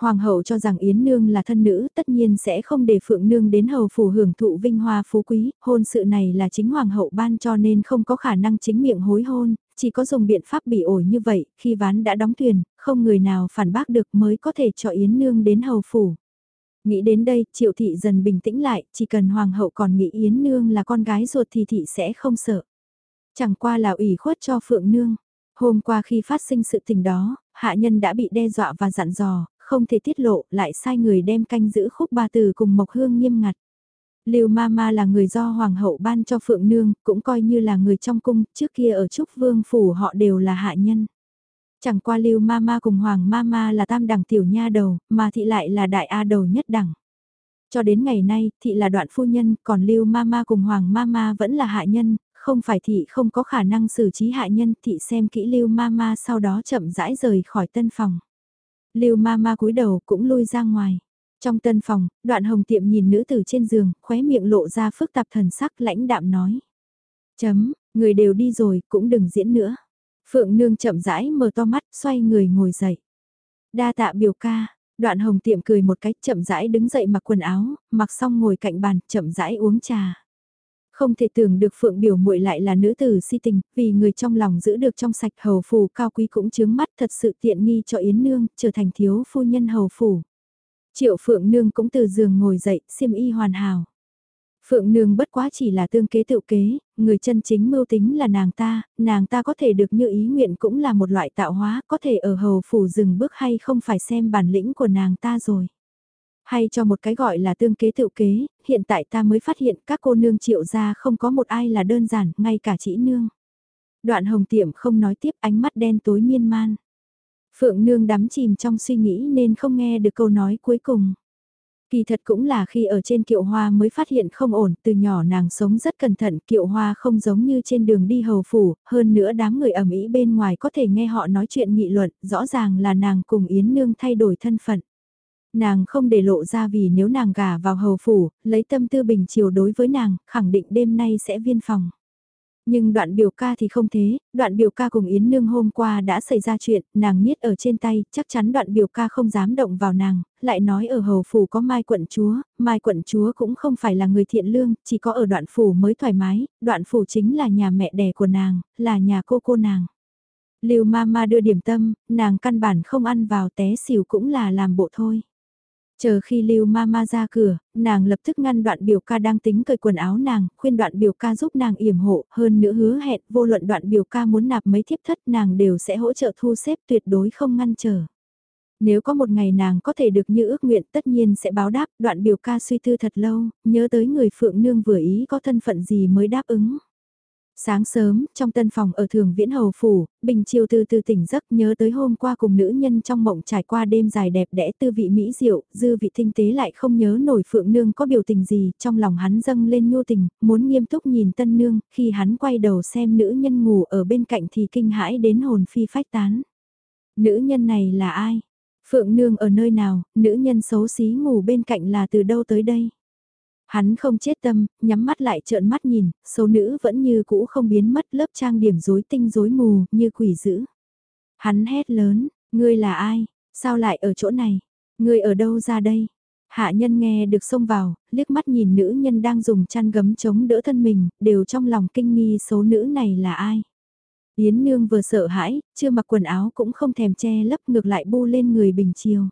S1: Hoàng hậu cho rằng Yến Nương là thân nữ, tất nhiên sẽ không để Phượng Nương đến hầu phủ hưởng thụ vinh hoa phú quý, hôn sự này là chính Hoàng hậu ban cho nên không có khả năng chính miệng hối hôn, chỉ có dùng biện pháp bị ổi như vậy, khi ván đã đóng thuyền, không người nào phản bác được mới có thể cho Yến Nương đến hầu phủ. Nghĩ đến đây, Triệu Thị dần bình tĩnh lại, chỉ cần Hoàng hậu còn nghĩ Yến Nương là con gái ruột thì Thị sẽ không sợ. Chẳng qua là ủy khuất cho Phượng Nương. Hôm qua khi phát sinh sự tình đó, hạ nhân đã bị đe dọa và dặn dò, không thể tiết lộ, lại sai người đem canh giữ khúc ba từ cùng Mộc Hương nghiêm ngặt. Lưu Mama là người do hoàng hậu ban cho Phượng Nương, cũng coi như là người trong cung, trước kia ở Trúc Vương phủ họ đều là hạ nhân. Chẳng qua Lưu Mama cùng Hoàng Mama là tam đẳng tiểu nha đầu, mà thị lại là đại A đầu nhất đẳng. Cho đến ngày nay, thị là đoạn phu nhân, còn Lưu Mama cùng Hoàng Mama vẫn là hạ nhân, không phải thị không có khả năng xử trí hạ nhân, thị xem kỹ Lưu Mama sau đó chậm rãi rời khỏi tân phòng. Lưu Mama cúi đầu cũng lui ra ngoài. Trong tân phòng, đoạn hồng tiệm nhìn nữ tử trên giường, khóe miệng lộ ra phức tạp thần sắc lãnh đạm nói. Chấm, người đều đi rồi, cũng đừng diễn nữa. Phượng nương chậm rãi mở to mắt, xoay người ngồi dậy. Đa tạ biểu ca, đoạn hồng tiệm cười một cách chậm rãi đứng dậy mặc quần áo, mặc xong ngồi cạnh bàn, chậm rãi uống trà. Không thể tưởng được Phượng biểu muội lại là nữ tử si tình, vì người trong lòng giữ được trong sạch hầu phủ cao quý cũng chướng mắt thật sự tiện nghi cho Yến Nương, trở thành thiếu phu nhân hầu phủ. Triệu Phượng Nương cũng từ giường ngồi dậy, xiêm y hoàn hảo. Phượng Nương bất quá chỉ là tương kế tự kế, người chân chính mưu tính là nàng ta, nàng ta có thể được như ý nguyện cũng là một loại tạo hóa, có thể ở hầu phủ dừng bước hay không phải xem bản lĩnh của nàng ta rồi. Hay cho một cái gọi là tương kế tự kế, hiện tại ta mới phát hiện các cô nương triệu ra không có một ai là đơn giản, ngay cả chỉ nương. Đoạn hồng tiệm không nói tiếp ánh mắt đen tối miên man. Phượng nương đắm chìm trong suy nghĩ nên không nghe được câu nói cuối cùng. Kỳ thật cũng là khi ở trên kiệu hoa mới phát hiện không ổn, từ nhỏ nàng sống rất cẩn thận, kiệu hoa không giống như trên đường đi hầu phủ, hơn nữa đám người ẩm ý bên ngoài có thể nghe họ nói chuyện nghị luận, rõ ràng là nàng cùng Yến Nương thay đổi thân phận. Nàng không để lộ ra vì nếu nàng gả vào hầu phủ, lấy tâm tư bình chiều đối với nàng, khẳng định đêm nay sẽ viên phòng. Nhưng đoạn biểu ca thì không thế, đoạn biểu ca cùng Yến Nương hôm qua đã xảy ra chuyện, nàng niết ở trên tay, chắc chắn đoạn biểu ca không dám động vào nàng, lại nói ở hầu phủ có mai quận chúa, mai quận chúa cũng không phải là người thiện lương, chỉ có ở đoạn phủ mới thoải mái, đoạn phủ chính là nhà mẹ đẻ của nàng, là nhà cô cô nàng. Lưu Mama đưa điểm tâm, nàng căn bản không ăn vào té xỉu cũng là làm bộ thôi. Chờ khi Lưu Mama ra cửa, nàng lập tức ngăn đoạn biểu ca đang tính cởi quần áo nàng, khuyên đoạn biểu ca giúp nàng yểm hộ, hơn nữa hứa hẹn vô luận đoạn biểu ca muốn nạp mấy thiếp thất nàng đều sẽ hỗ trợ thu xếp tuyệt đối không ngăn trở. Nếu có một ngày nàng có thể được như ước nguyện tất nhiên sẽ báo đáp, đoạn biểu ca suy tư thật lâu, nhớ tới người phượng nương vừa ý có thân phận gì mới đáp ứng. Sáng sớm, trong tân phòng ở thường viễn hầu phủ, Bình Chiêu từ từ tỉnh giấc nhớ tới hôm qua cùng nữ nhân trong mộng trải qua đêm dài đẹp đẽ tư vị mỹ diệu, dư vị tinh tế lại không nhớ nổi phượng nương có biểu tình gì, trong lòng hắn dâng lên nhu tình, muốn nghiêm túc nhìn tân nương, khi hắn quay đầu xem nữ nhân ngủ ở bên cạnh thì kinh hãi đến hồn phi phách tán. Nữ nhân này là ai? Phượng nương ở nơi nào, nữ nhân xấu xí ngủ bên cạnh là từ đâu tới đây? Hắn không chết tâm, nhắm mắt lại trợn mắt nhìn, số nữ vẫn như cũ không biến mất lớp trang điểm rối tinh rối mù, như quỷ dữ. Hắn hét lớn, ngươi là ai, sao lại ở chỗ này, ngươi ở đâu ra đây? Hạ nhân nghe được xông vào, liếc mắt nhìn nữ nhân đang dùng chăn gấm chống đỡ thân mình, đều trong lòng kinh nghi số nữ này là ai. Yến Nương vừa sợ hãi, chưa mặc quần áo cũng không thèm che lấp ngược lại bu lên người bình chiều.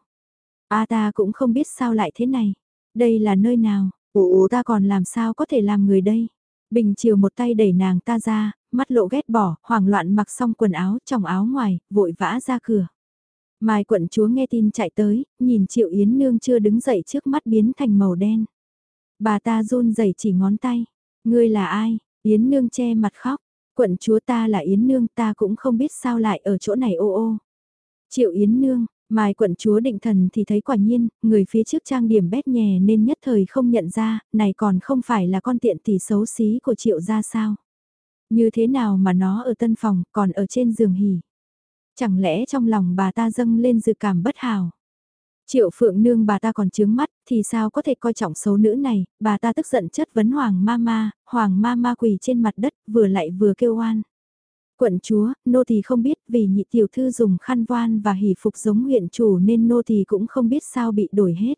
S1: A ta cũng không biết sao lại thế này. Đây là nơi nào, Ồ ta còn làm sao có thể làm người đây? Bình chiều một tay đẩy nàng ta ra, mắt lộ ghét bỏ, hoảng loạn mặc xong quần áo, trong áo ngoài, vội vã ra cửa. Mai quận chúa nghe tin chạy tới, nhìn Triệu Yến Nương chưa đứng dậy trước mắt biến thành màu đen. Bà ta run rẩy chỉ ngón tay. Ngươi là ai? Yến Nương che mặt khóc. Quận chúa ta là Yến Nương ta cũng không biết sao lại ở chỗ này ô ô. Triệu Yến Nương, Mai quận chúa định thần thì thấy quả nhiên, người phía trước trang điểm bét nhè nên nhất thời không nhận ra, này còn không phải là con tiện tỷ xấu xí của triệu gia sao. Như thế nào mà nó ở tân phòng, còn ở trên giường hỉ. Chẳng lẽ trong lòng bà ta dâng lên dự cảm bất hào. Triệu phượng nương bà ta còn chướng mắt, thì sao có thể coi trọng xấu nữ này, bà ta tức giận chất vấn hoàng ma ma, hoàng ma ma quỳ trên mặt đất, vừa lại vừa kêu oan. Quận chúa, nô thì không biết vì nhị tiểu thư dùng khăn voan và hỷ phục giống huyện chủ nên nô thì cũng không biết sao bị đổi hết.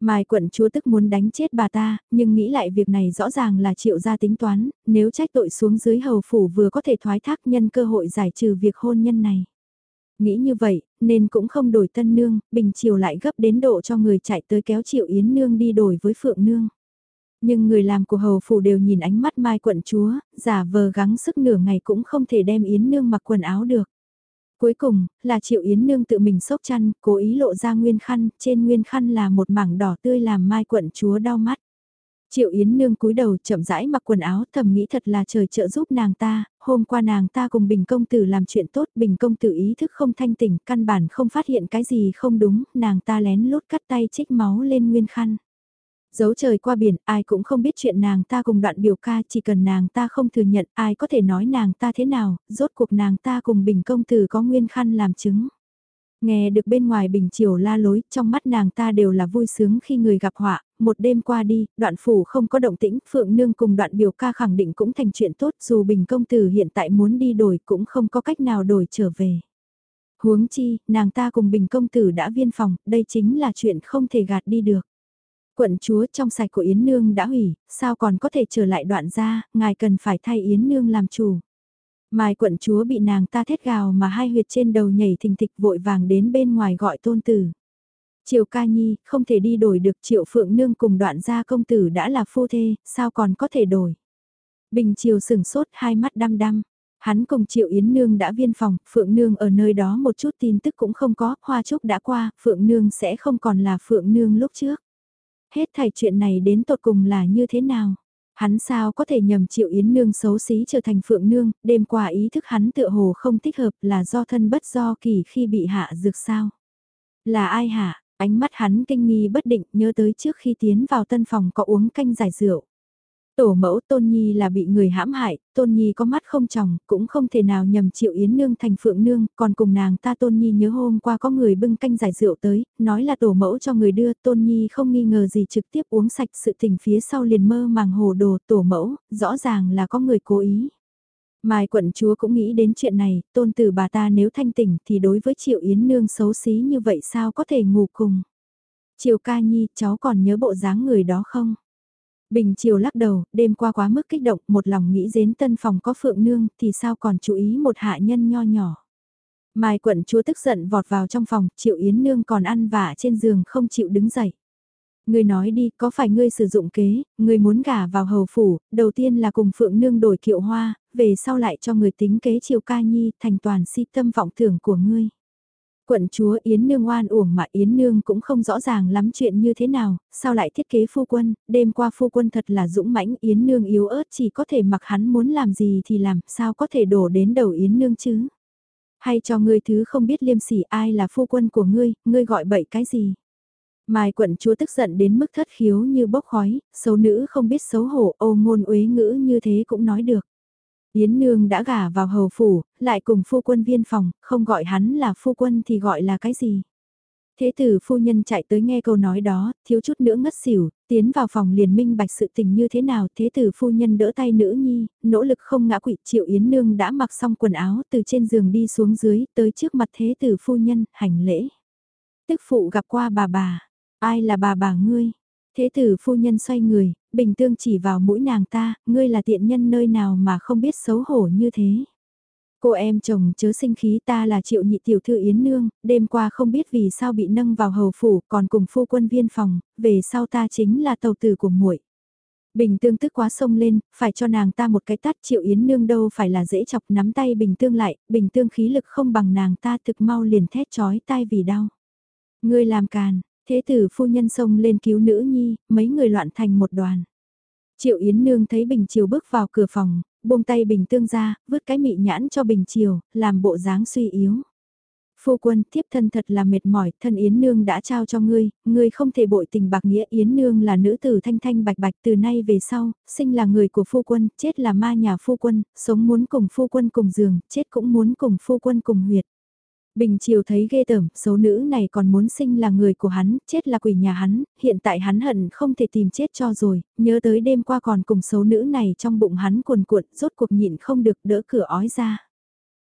S1: Mai quận chúa tức muốn đánh chết bà ta, nhưng nghĩ lại việc này rõ ràng là triệu gia tính toán, nếu trách tội xuống dưới hầu phủ vừa có thể thoái thác nhân cơ hội giải trừ việc hôn nhân này. Nghĩ như vậy, nên cũng không đổi tân nương, bình triều lại gấp đến độ cho người chạy tới kéo triệu yến nương đi đổi với phượng nương. Nhưng người làm của hầu phủ đều nhìn ánh mắt mai quận chúa, giả vờ gắng sức nửa ngày cũng không thể đem Yến Nương mặc quần áo được. Cuối cùng, là Triệu Yến Nương tự mình sốc chăn, cố ý lộ ra nguyên khăn, trên nguyên khăn là một mảng đỏ tươi làm mai quận chúa đau mắt. Triệu Yến Nương cúi đầu chậm rãi mặc quần áo thầm nghĩ thật là trời trợ giúp nàng ta, hôm qua nàng ta cùng Bình Công Tử làm chuyện tốt, Bình Công Tử ý thức không thanh tỉnh, căn bản không phát hiện cái gì không đúng, nàng ta lén lút cắt tay trích máu lên nguyên khăn. Giấu trời qua biển, ai cũng không biết chuyện nàng ta cùng đoạn biểu ca, chỉ cần nàng ta không thừa nhận, ai có thể nói nàng ta thế nào, rốt cuộc nàng ta cùng bình công tử có nguyên khăn làm chứng. Nghe được bên ngoài bình chiều la lối, trong mắt nàng ta đều là vui sướng khi người gặp họa, một đêm qua đi, đoạn phủ không có động tĩnh, phượng nương cùng đoạn biểu ca khẳng định cũng thành chuyện tốt dù bình công tử hiện tại muốn đi đổi cũng không có cách nào đổi trở về. Huống chi, nàng ta cùng bình công tử đã viên phòng, đây chính là chuyện không thể gạt đi được. Quận chúa trong sạch của Yến Nương đã hủy, sao còn có thể trở lại đoạn ra, ngài cần phải thay Yến Nương làm chủ. Mai quận chúa bị nàng ta thét gào mà hai huyệt trên đầu nhảy thình thịch vội vàng đến bên ngoài gọi tôn tử. Triệu ca nhi, không thể đi đổi được triệu phượng nương cùng đoạn gia công tử đã là phu thê, sao còn có thể đổi. Bình triều sừng sốt hai mắt đăm đăm. Hắn cùng Triệu Yến Nương đã viên phòng, Phượng Nương ở nơi đó một chút tin tức cũng không có, Hoa Trúc đã qua, Phượng Nương sẽ không còn là Phượng Nương lúc trước. Hết thảy chuyện này đến tột cùng là như thế nào? Hắn sao có thể nhầm Triệu Yến Nương xấu xí trở thành Phượng Nương, đêm qua ý thức hắn tựa hồ không thích hợp là do thân bất do kỳ khi bị hạ dược sao? Là ai hạ? Ánh mắt hắn kinh nghi bất định nhớ tới trước khi tiến vào tân phòng có uống canh giải rượu. Tổ mẫu Tôn Nhi là bị người hãm hại, Tôn Nhi có mắt không tròng, cũng không thể nào nhầm Triệu Yến Nương thành Phượng Nương, còn cùng nàng ta Tôn Nhi nhớ hôm qua có người bưng canh giải rượu tới, nói là tổ mẫu cho người đưa, Tôn Nhi không nghi ngờ gì trực tiếp uống sạch sự tình phía sau liền mơ màng hồ đồ tổ mẫu, rõ ràng là có người cố ý. Mai quận chúa cũng nghĩ đến chuyện này, tôn tử bà ta nếu thanh tỉnh thì đối với Triệu Yến Nương xấu xí như vậy sao có thể ngủ cùng. Triệu ca nhi, cháu còn nhớ bộ dáng người đó không? Bình Triều lắc đầu, đêm qua quá mức kích động, một lòng nghĩ đến tân phòng có phượng nương, thì sao còn chú ý một hạ nhân nho nhỏ. Mai quận chúa tức giận vọt vào trong phòng, Triệu Yến Nương còn ăn vả trên giường không chịu đứng dậy. Ngươi nói đi, có phải ngươi sử dụng kế, ngươi muốn gả vào hầu phủ, đầu tiên là cùng Phượng Nương đổi kiệu hoa, về sau lại cho người tính kế Triều Ca Nhi thành toàn si tâm vọng tưởng của ngươi. Quận chúa Yến Nương oan uổng mà Yến Nương cũng không rõ ràng lắm chuyện như thế nào, sao lại thiết kế phu quân, đêm qua phu quân thật là dũng mãnh Yến Nương yếu ớt chỉ có thể mặc hắn muốn làm gì thì làm, sao có thể đổ đến đầu Yến Nương chứ. Hay cho ngươi thứ không biết liêm sỉ ai là phu quân của ngươi, ngươi gọi bậy cái gì. Mai quận chúa tức giận đến mức thất khiếu như bốc khói, xấu nữ không biết xấu hổ, ô ngôn uế ngữ như thế cũng nói được. Yến Nương đã gả vào hầu phủ, lại cùng phu quân viên phòng, không gọi hắn là phu quân thì gọi là cái gì. Thế tử phu nhân chạy tới nghe câu nói đó, thiếu chút nữa ngất xỉu, tiến vào phòng liền minh bạch sự tình như thế nào. Thế tử phu nhân đỡ tay nữ nhi, nỗ lực không ngã quỵ triệu Yến Nương đã mặc xong quần áo từ trên giường đi xuống dưới, tới trước mặt thế tử phu nhân, hành lễ. Tức phụ gặp qua bà bà, ai là bà bà ngươi? Thế tử phu nhân xoay người, bình tương chỉ vào mũi nàng ta, ngươi là tiện nhân nơi nào mà không biết xấu hổ như thế. Cô em chồng chớ sinh khí ta là triệu nhị tiểu thư Yến Nương, đêm qua không biết vì sao bị nâng vào hầu phủ còn cùng phu quân viên phòng, về sau ta chính là tàu tử của muội. Bình tương tức quá sông lên, phải cho nàng ta một cái tát triệu Yến Nương đâu phải là dễ chọc nắm tay bình tương lại, bình tương khí lực không bằng nàng ta thực mau liền thét chói tai vì đau. Ngươi làm càn, Thế tử phu nhân xông lên cứu nữ nhi, mấy người loạn thành một đoàn. Triệu Yến Nương thấy Bình Triều bước vào cửa phòng, buông tay Bình Tương ra, vứt cái mị nhãn cho Bình Triều, làm bộ dáng suy yếu. Phu quân tiếp thân thật là mệt mỏi, thân Yến Nương đã trao cho ngươi, ngươi không thể bội tình bạc nghĩa Yến Nương là nữ tử thanh thanh bạch bạch từ nay về sau, sinh là người của phu quân, chết là ma nhà phu quân, sống muốn cùng phu quân cùng giường, chết cũng muốn cùng phu quân cùng huyệt. Bình Triều thấy ghê tởm, số nữ này còn muốn sinh là người của hắn, chết là quỷ nhà hắn, hiện tại hắn hận không thể tìm chết cho rồi, nhớ tới đêm qua còn cùng số nữ này trong bụng hắn cuồn cuộn, rốt cuộc nhịn không được đỡ cửa ói ra.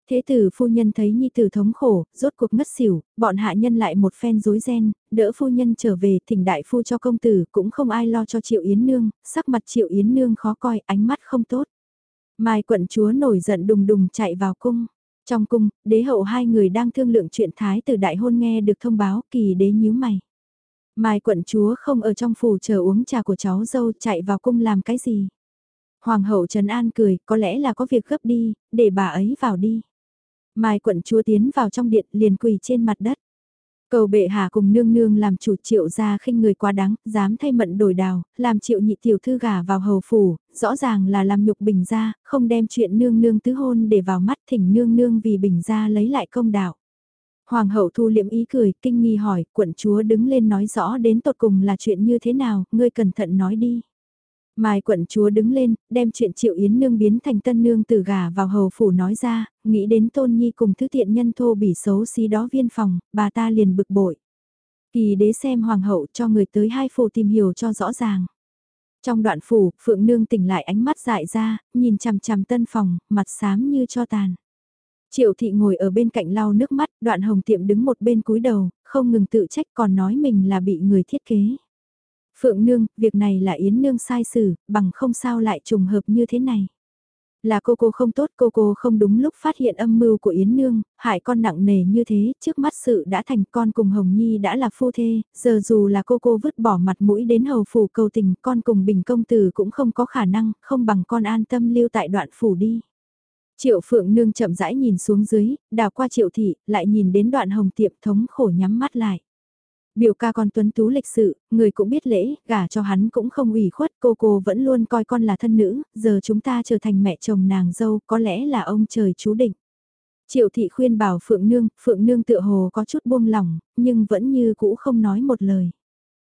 S1: Thế tử phu nhân thấy nhi tử thống khổ, rốt cuộc ngất xỉu, bọn hạ nhân lại một phen rối ren, đỡ phu nhân trở về thỉnh đại phu cho công tử, cũng không ai lo cho triệu yến nương, sắc mặt triệu yến nương khó coi, ánh mắt không tốt. Mai quận chúa nổi giận đùng đùng chạy vào cung. Trong cung, đế hậu hai người đang thương lượng chuyện thái tử đại hôn nghe được thông báo kỳ đế nhíu mày. Mai quận chúa không ở trong phủ chờ uống trà của cháu dâu chạy vào cung làm cái gì. Hoàng hậu Trần An cười, có lẽ là có việc gấp đi, để bà ấy vào đi. Mai quận chúa tiến vào trong điện liền quỳ trên mặt đất. Cầu bệ hạ cùng nương nương làm chủ triệu gia khinh người quá đáng, dám thay mận đổi đào, làm triệu nhị tiểu thư gả vào hầu phủ, rõ ràng là làm nhục bình gia. không đem chuyện nương nương tứ hôn để vào mắt thỉnh nương nương vì bình gia lấy lại công đạo. Hoàng hậu thu liệm ý cười, kinh nghi hỏi, quận chúa đứng lên nói rõ đến tột cùng là chuyện như thế nào, ngươi cẩn thận nói đi. Mai quận chúa đứng lên, đem chuyện triệu yến nương biến thành tân nương từ gà vào hầu phủ nói ra, nghĩ đến tôn nhi cùng thứ tiện nhân thô bỉ xấu xí đó viên phòng, bà ta liền bực bội. Kỳ đế xem hoàng hậu cho người tới hai phủ tìm hiểu cho rõ ràng. Trong đoạn phủ, phượng nương tỉnh lại ánh mắt dại ra, nhìn chằm chằm tân phòng, mặt xám như cho tàn. Triệu thị ngồi ở bên cạnh lau nước mắt, đoạn hồng tiệm đứng một bên cúi đầu, không ngừng tự trách còn nói mình là bị người thiết kế. Phượng Nương, việc này là Yến Nương sai xử, bằng không sao lại trùng hợp như thế này. Là cô cô không tốt, cô cô không đúng lúc phát hiện âm mưu của Yến Nương, hại con nặng nề như thế, trước mắt sự đã thành con cùng Hồng Nhi đã là phu thê, giờ dù là cô cô vứt bỏ mặt mũi đến hầu phủ cầu tình, con cùng Bình Công Tử cũng không có khả năng, không bằng con an tâm lưu tại đoạn phủ đi. Triệu Phượng Nương chậm rãi nhìn xuống dưới, đào qua Triệu Thị, lại nhìn đến đoạn hồng tiệm thống khổ nhắm mắt lại. Biểu ca con tuấn tú lịch sự, người cũng biết lễ, gả cho hắn cũng không ủy khuất, cô cô vẫn luôn coi con là thân nữ, giờ chúng ta trở thành mẹ chồng nàng dâu, có lẽ là ông trời chú định. Triệu thị khuyên bảo Phượng Nương, Phượng Nương tựa hồ có chút buông lỏng, nhưng vẫn như cũ không nói một lời.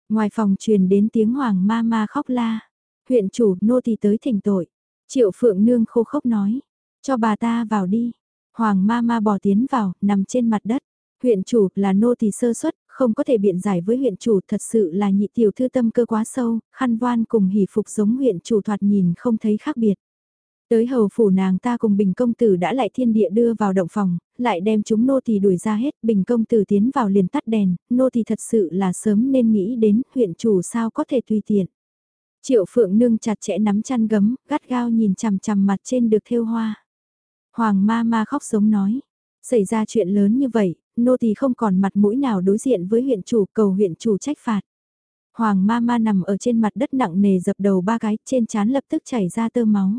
S1: Ngoài phòng truyền đến tiếng hoàng ma ma khóc la. Huyện chủ nô tỳ tới thỉnh tội. Triệu Phượng Nương khô khốc nói. Cho bà ta vào đi. Hoàng ma ma bò tiến vào, nằm trên mặt đất. Huyện chủ là nô tỳ sơ suất, không có thể biện giải với huyện chủ thật sự là nhị tiểu thư tâm cơ quá sâu, khăn voan cùng hỉ phục giống huyện chủ thoạt nhìn không thấy khác biệt. Tới hầu phủ nàng ta cùng bình công tử đã lại thiên địa đưa vào động phòng, lại đem chúng nô tỳ đuổi ra hết, bình công tử tiến vào liền tắt đèn, nô tỳ thật sự là sớm nên nghĩ đến huyện chủ sao có thể tùy tiện. Triệu phượng nương chặt chẽ nắm chăn gấm, gắt gao nhìn chằm chằm mặt trên được thêu hoa. Hoàng ma ma khóc sống nói, xảy ra chuyện lớn như vậy, nô tỳ không còn mặt mũi nào đối diện với huyện chủ cầu huyện chủ trách phạt. Hoàng ma ma nằm ở trên mặt đất nặng nề dập đầu ba cái, trên trán lập tức chảy ra tơ máu.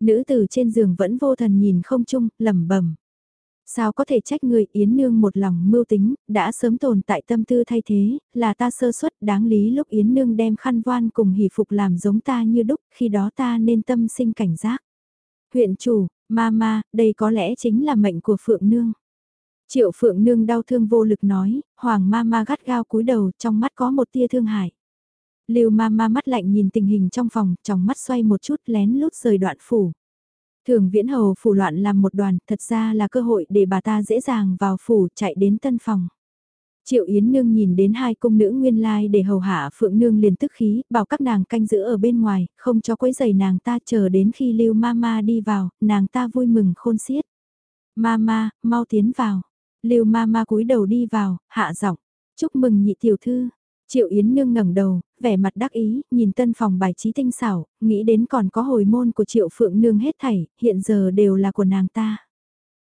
S1: Nữ tử trên giường vẫn vô thần nhìn không chung, lẩm bẩm. Sao có thể trách người Yến Nương một lòng mưu tính, đã sớm tồn tại tâm tư thay thế, là ta sơ suất đáng lý lúc Yến Nương đem khăn voan cùng hỷ phục làm giống ta như đúc, khi đó ta nên tâm sinh cảnh giác. Huyện chủ, ma ma, đây có lẽ chính là mệnh của Phượng Nương. Triệu Phượng Nương đau thương vô lực nói, Hoàng ma ma gắt gao cúi đầu trong mắt có một tia thương hại. Lưu ma ma mắt lạnh nhìn tình hình trong phòng, trong mắt xoay một chút lén lút rời đoạn phủ. Thường viễn hầu phủ loạn làm một đoàn, thật ra là cơ hội để bà ta dễ dàng vào phủ chạy đến tân phòng. Triệu Yến Nương nhìn đến hai cung nữ nguyên lai để hầu hạ Phượng Nương liền tức khí, bảo các nàng canh giữ ở bên ngoài, không cho quấy giày nàng ta chờ đến khi Lưu Mama đi vào, nàng ta vui mừng khôn xiết. Mama, mau tiến vào. Lưu Mama cúi đầu đi vào, hạ giọng, chúc mừng nhị tiểu thư. Triệu Yến Nương ngẩng đầu, vẻ mặt đắc ý, nhìn tân phòng bài trí tinh xảo, nghĩ đến còn có hồi môn của Triệu Phượng Nương hết thảy, hiện giờ đều là của nàng ta.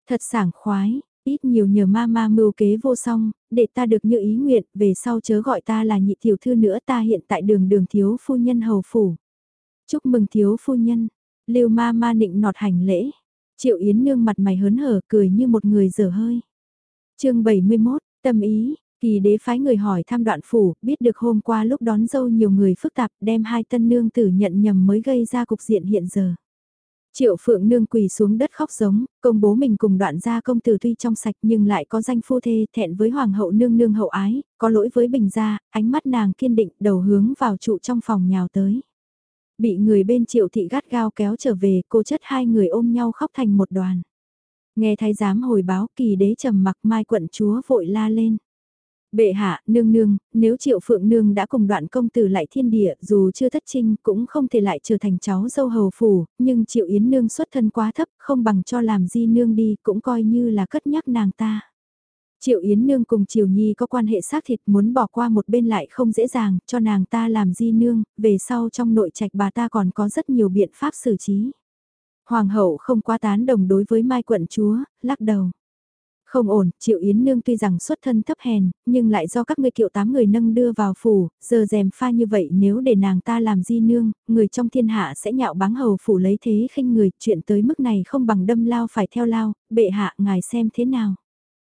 S1: Thật sảng khoái, ít nhiều nhờ ma ma mưu kế vô song, để ta được như ý nguyện, về sau chớ gọi ta là nhị tiểu thư nữa ta hiện tại đường đường thiếu phu nhân hầu phủ. Chúc mừng thiếu phu nhân, lưu ma ma nịnh nọt hành lễ, triệu yến nương mặt mày hớn hở cười như một người dở hơi chương 71, tâm ý, kỳ đế phái người hỏi thăm đoạn phủ, biết được hôm qua lúc đón dâu nhiều người phức tạp đem hai tân nương tử nhận nhầm mới gây ra cục diện hiện giờ. Triệu Phượng Nương quỳ xuống đất khóc giống, công bố mình cùng đoạn gia công tử tuy trong sạch nhưng lại có danh phu thê thẹn với Hoàng hậu nương nương hậu ái, có lỗi với bình gia, ánh mắt nàng kiên định đầu hướng vào trụ trong phòng nhào tới. Bị người bên triệu thị gắt gao kéo trở về cô chất hai người ôm nhau khóc thành một đoàn. Nghe thái giám hồi báo kỳ đế trầm mặc mai quận chúa vội la lên. Bệ hạ, nương nương, nếu triệu phượng nương đã cùng đoạn công tử lại thiên địa dù chưa thất trinh cũng không thể lại trở thành cháu dâu hầu phủ, nhưng triệu yến nương xuất thân quá thấp không bằng cho làm di nương đi cũng coi như là cất nhắc nàng ta. Triệu Yến Nương cùng Triều Nhi có quan hệ xác thịt muốn bỏ qua một bên lại không dễ dàng, cho nàng ta làm di nương, về sau trong nội trạch bà ta còn có rất nhiều biện pháp xử trí. Hoàng hậu không quá tán đồng đối với Mai quận chúa, lắc đầu. Không ổn, Triệu Yến Nương tuy rằng xuất thân thấp hèn, nhưng lại do các ngươi kiệu tám người nâng đưa vào phủ, giờ dèm pha như vậy nếu để nàng ta làm di nương, người trong thiên hạ sẽ nhạo báng hầu phủ lấy thế khinh người, chuyện tới mức này không bằng đâm lao phải theo lao, bệ hạ ngài xem thế nào.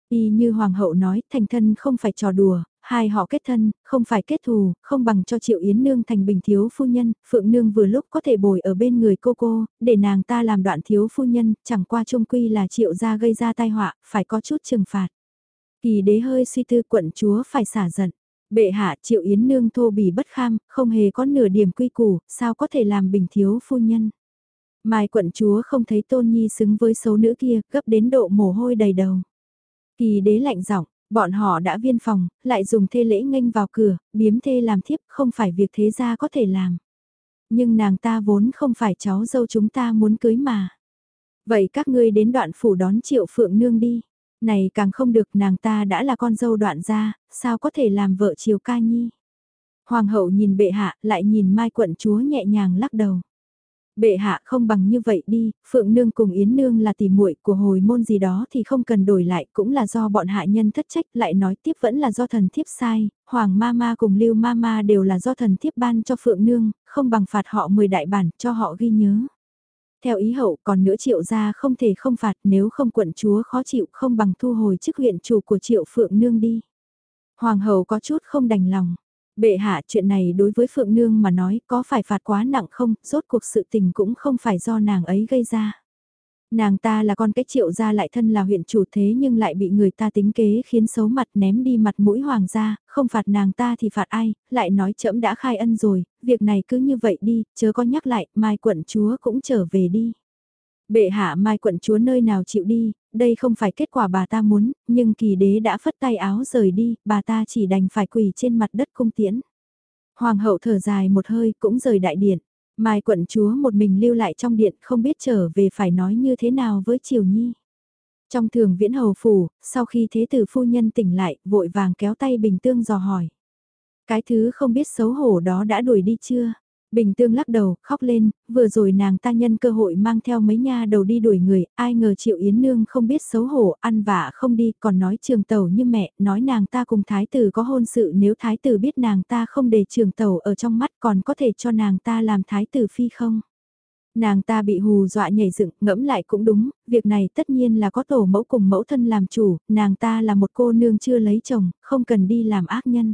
S1: Y như hoàng hậu nói, thành thân không phải trò đùa, hai họ kết thân, không phải kết thù, không bằng cho Triệu Yến Nương thành bình thiếu phu nhân, Phượng Nương vừa lúc có thể bồi ở bên người cô cô, để nàng ta làm đoạn thiếu phu nhân, chẳng qua trung quy là Triệu gia gây ra tai họa, phải có chút trừng phạt. Kỳ đế hơi suy tư quận chúa phải xả giận. Bệ hạ Triệu Yến Nương thô bỉ bất kham, không hề có nửa điểm quy củ, sao có thể làm bình thiếu phu nhân. Mai quận chúa không thấy tôn nhi xứng với số nữ kia, gấp đến độ mồ hôi đầy đầu. Kỳ đế lạnh giọng Bọn họ đã viên phòng, lại dùng thê lễ nghênh vào cửa, biếm thê làm thiếp không phải việc thế gia có thể làm. Nhưng nàng ta vốn không phải cháu dâu chúng ta muốn cưới mà. Vậy các ngươi đến đoạn phủ đón triệu phượng nương đi. Này càng không được nàng ta đã là con dâu đoạn gia, sao có thể làm vợ triều ca nhi. Hoàng hậu nhìn bệ hạ, lại nhìn Mai quận chúa nhẹ nhàng lắc đầu. Bệ hạ không bằng như vậy đi, Phượng Nương cùng Yến Nương là tỉ muội của hồi môn gì đó thì không cần đổi lại, cũng là do bọn hạ nhân thất trách, lại nói tiếp vẫn là do thần thiếp sai, Hoàng ma ma cùng Lưu ma ma đều là do thần thiếp ban cho Phượng Nương, không bằng phạt họ 10 đại bản, cho họ ghi nhớ. Theo ý hậu còn nữa triệu gia không thể không phạt nếu không quận chúa khó chịu không bằng thu hồi chức huyện chủ của triệu Phượng Nương đi. Hoàng hậu có chút không đành lòng. Bệ hạ chuyện này đối với Phượng Nương mà nói có phải phạt quá nặng không, rốt cuộc sự tình cũng không phải do nàng ấy gây ra. Nàng ta là con cái triệu gia lại thân là huyện chủ thế nhưng lại bị người ta tính kế khiến xấu mặt ném đi mặt mũi hoàng gia, không phạt nàng ta thì phạt ai, lại nói trẫm đã khai ân rồi, việc này cứ như vậy đi, chớ có nhắc lại, mai quận chúa cũng trở về đi. Bệ hạ mai quận chúa nơi nào chịu đi, đây không phải kết quả bà ta muốn, nhưng kỳ đế đã phất tay áo rời đi, bà ta chỉ đành phải quỳ trên mặt đất cung tiễn. Hoàng hậu thở dài một hơi cũng rời đại điện. Mai quận chúa một mình lưu lại trong điện không biết trở về phải nói như thế nào với Triều Nhi. Trong thường viễn hầu phủ, sau khi thế tử phu nhân tỉnh lại, vội vàng kéo tay Bình Tương dò hỏi. Cái thứ không biết xấu hổ đó đã đuổi đi chưa? Bình Tương lắc đầu, khóc lên, vừa rồi nàng ta nhân cơ hội mang theo mấy nha đầu đi đuổi người, ai ngờ Triệu Yến Nương không biết xấu hổ, ăn vạ không đi, còn nói trường tàu như mẹ, nói nàng ta cùng thái tử có hôn sự nếu thái tử biết nàng ta không để trường tàu ở trong mắt còn có thể cho nàng ta làm thái tử phi không. Nàng ta bị hù dọa nhảy dựng, ngẫm lại cũng đúng, việc này tất nhiên là có tổ mẫu cùng mẫu thân làm chủ, nàng ta là một cô nương chưa lấy chồng, không cần đi làm ác nhân.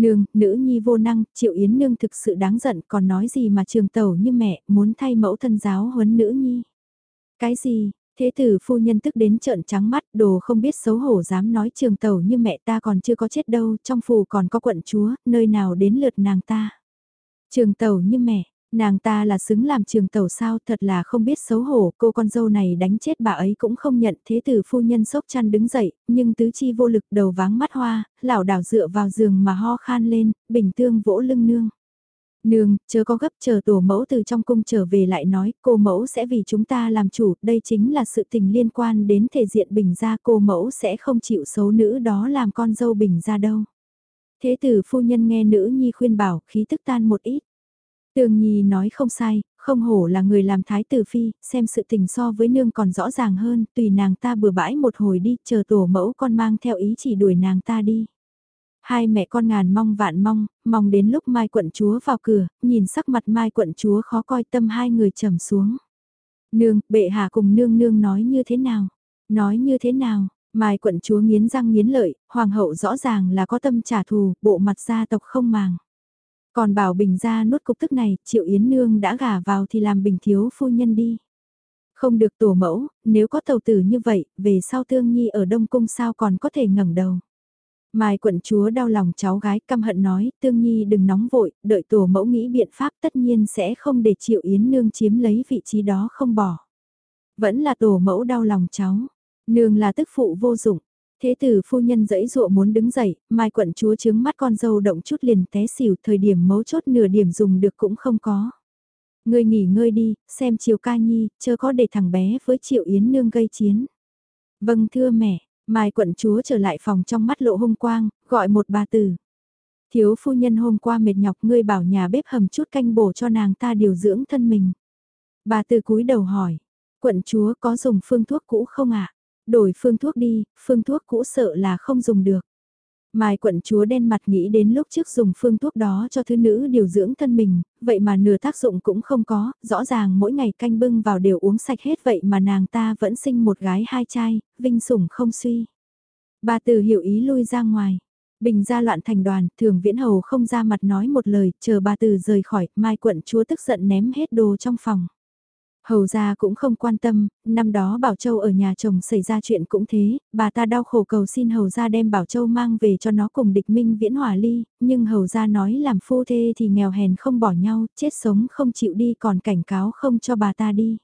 S1: Nương, nữ nhi vô năng, triệu yến nương thực sự đáng giận còn nói gì mà trường tẩu như mẹ, muốn thay mẫu thân giáo huấn nữ nhi. Cái gì, thế tử phu nhân tức đến trợn trắng mắt, đồ không biết xấu hổ dám nói trường tẩu như mẹ ta còn chưa có chết đâu, trong phù còn có quận chúa, nơi nào đến lượt nàng ta. Trường tẩu như mẹ, Nàng ta là xứng làm trường tàu sao thật là không biết xấu hổ, cô con dâu này đánh chết bà ấy cũng không nhận thế tử phu nhân sốc chăn đứng dậy, nhưng tứ chi vô lực đầu váng mắt hoa, lảo đảo dựa vào giường mà ho khan lên, bình tương vỗ lưng nương. Nương, chớ có gấp chờ tổ mẫu từ trong cung trở về lại nói cô mẫu sẽ vì chúng ta làm chủ, đây chính là sự tình liên quan đến thể diện bình gia cô mẫu sẽ không chịu xấu nữ đó làm con dâu bình gia đâu. Thế tử phu nhân nghe nữ nhi khuyên bảo khí tức tan một ít. Tường Nhi nói không sai, không hổ là người làm thái tử phi, xem sự tình so với nương còn rõ ràng hơn, tùy nàng ta bừa bãi một hồi đi, chờ tổ mẫu con mang theo ý chỉ đuổi nàng ta đi. Hai mẹ con ngàn mong vạn mong, mong đến lúc Mai quận chúa vào cửa, nhìn sắc mặt Mai quận chúa khó coi tâm hai người trầm xuống. Nương, bệ hạ cùng nương nương nói như thế nào? Nói như thế nào? Mai quận chúa nghiến răng nghiến lợi, hoàng hậu rõ ràng là có tâm trả thù, bộ mặt gia tộc không màng. Còn bảo Bình ra nuốt cục tức này, Triệu Yến Nương đã gả vào thì làm Bình thiếu phu nhân đi. Không được tổ mẫu, nếu có tàu tử như vậy, về sau Tương Nhi ở Đông Cung sao còn có thể ngẩng đầu. Mai quận chúa đau lòng cháu gái căm hận nói, Tương Nhi đừng nóng vội, đợi tổ mẫu nghĩ biện pháp tất nhiên sẽ không để Triệu Yến Nương chiếm lấy vị trí đó không bỏ. Vẫn là tổ mẫu đau lòng cháu, nương là tức phụ vô dụng, Thế tử phu nhân dẫy dụa muốn đứng dậy, mai quận chúa chứng mắt con dâu động chút liền té xỉu thời điểm mấu chốt nửa điểm dùng được cũng không có. Ngươi nghỉ ngơi đi, xem chiều ca nhi, chớ có để thằng bé với triệu yến nương gây chiến. Vâng thưa mẹ, mai quận chúa trở lại phòng trong mắt lộ hung quang, gọi một bà tử. Thiếu phu nhân hôm qua mệt nhọc ngươi bảo nhà bếp hầm chút canh bổ cho nàng ta điều dưỡng thân mình. Bà tử cúi đầu hỏi, quận chúa có dùng phương thuốc cũ không ạ? Đổi phương thuốc đi, phương thuốc cũ sợ là không dùng được. Mai quận chúa đen mặt nghĩ đến lúc trước dùng phương thuốc đó cho thứ nữ điều dưỡng thân mình, vậy mà nửa tác dụng cũng không có, rõ ràng mỗi ngày canh bưng vào đều uống sạch hết vậy mà nàng ta vẫn sinh một gái hai trai, vinh sủng không suy. Bà từ hiểu ý lui ra ngoài. Bình ra loạn thành đoàn, thường viễn hầu không ra mặt nói một lời, chờ bà từ rời khỏi, mai quận chúa tức giận ném hết đồ trong phòng. Hầu gia cũng không quan tâm, năm đó Bảo Châu ở nhà chồng xảy ra chuyện cũng thế, bà ta đau khổ cầu xin Hầu gia đem Bảo Châu mang về cho nó cùng địch minh viễn hòa ly, nhưng Hầu gia nói làm phu thê thì nghèo hèn không bỏ nhau, chết sống không chịu đi còn cảnh cáo không cho bà ta đi.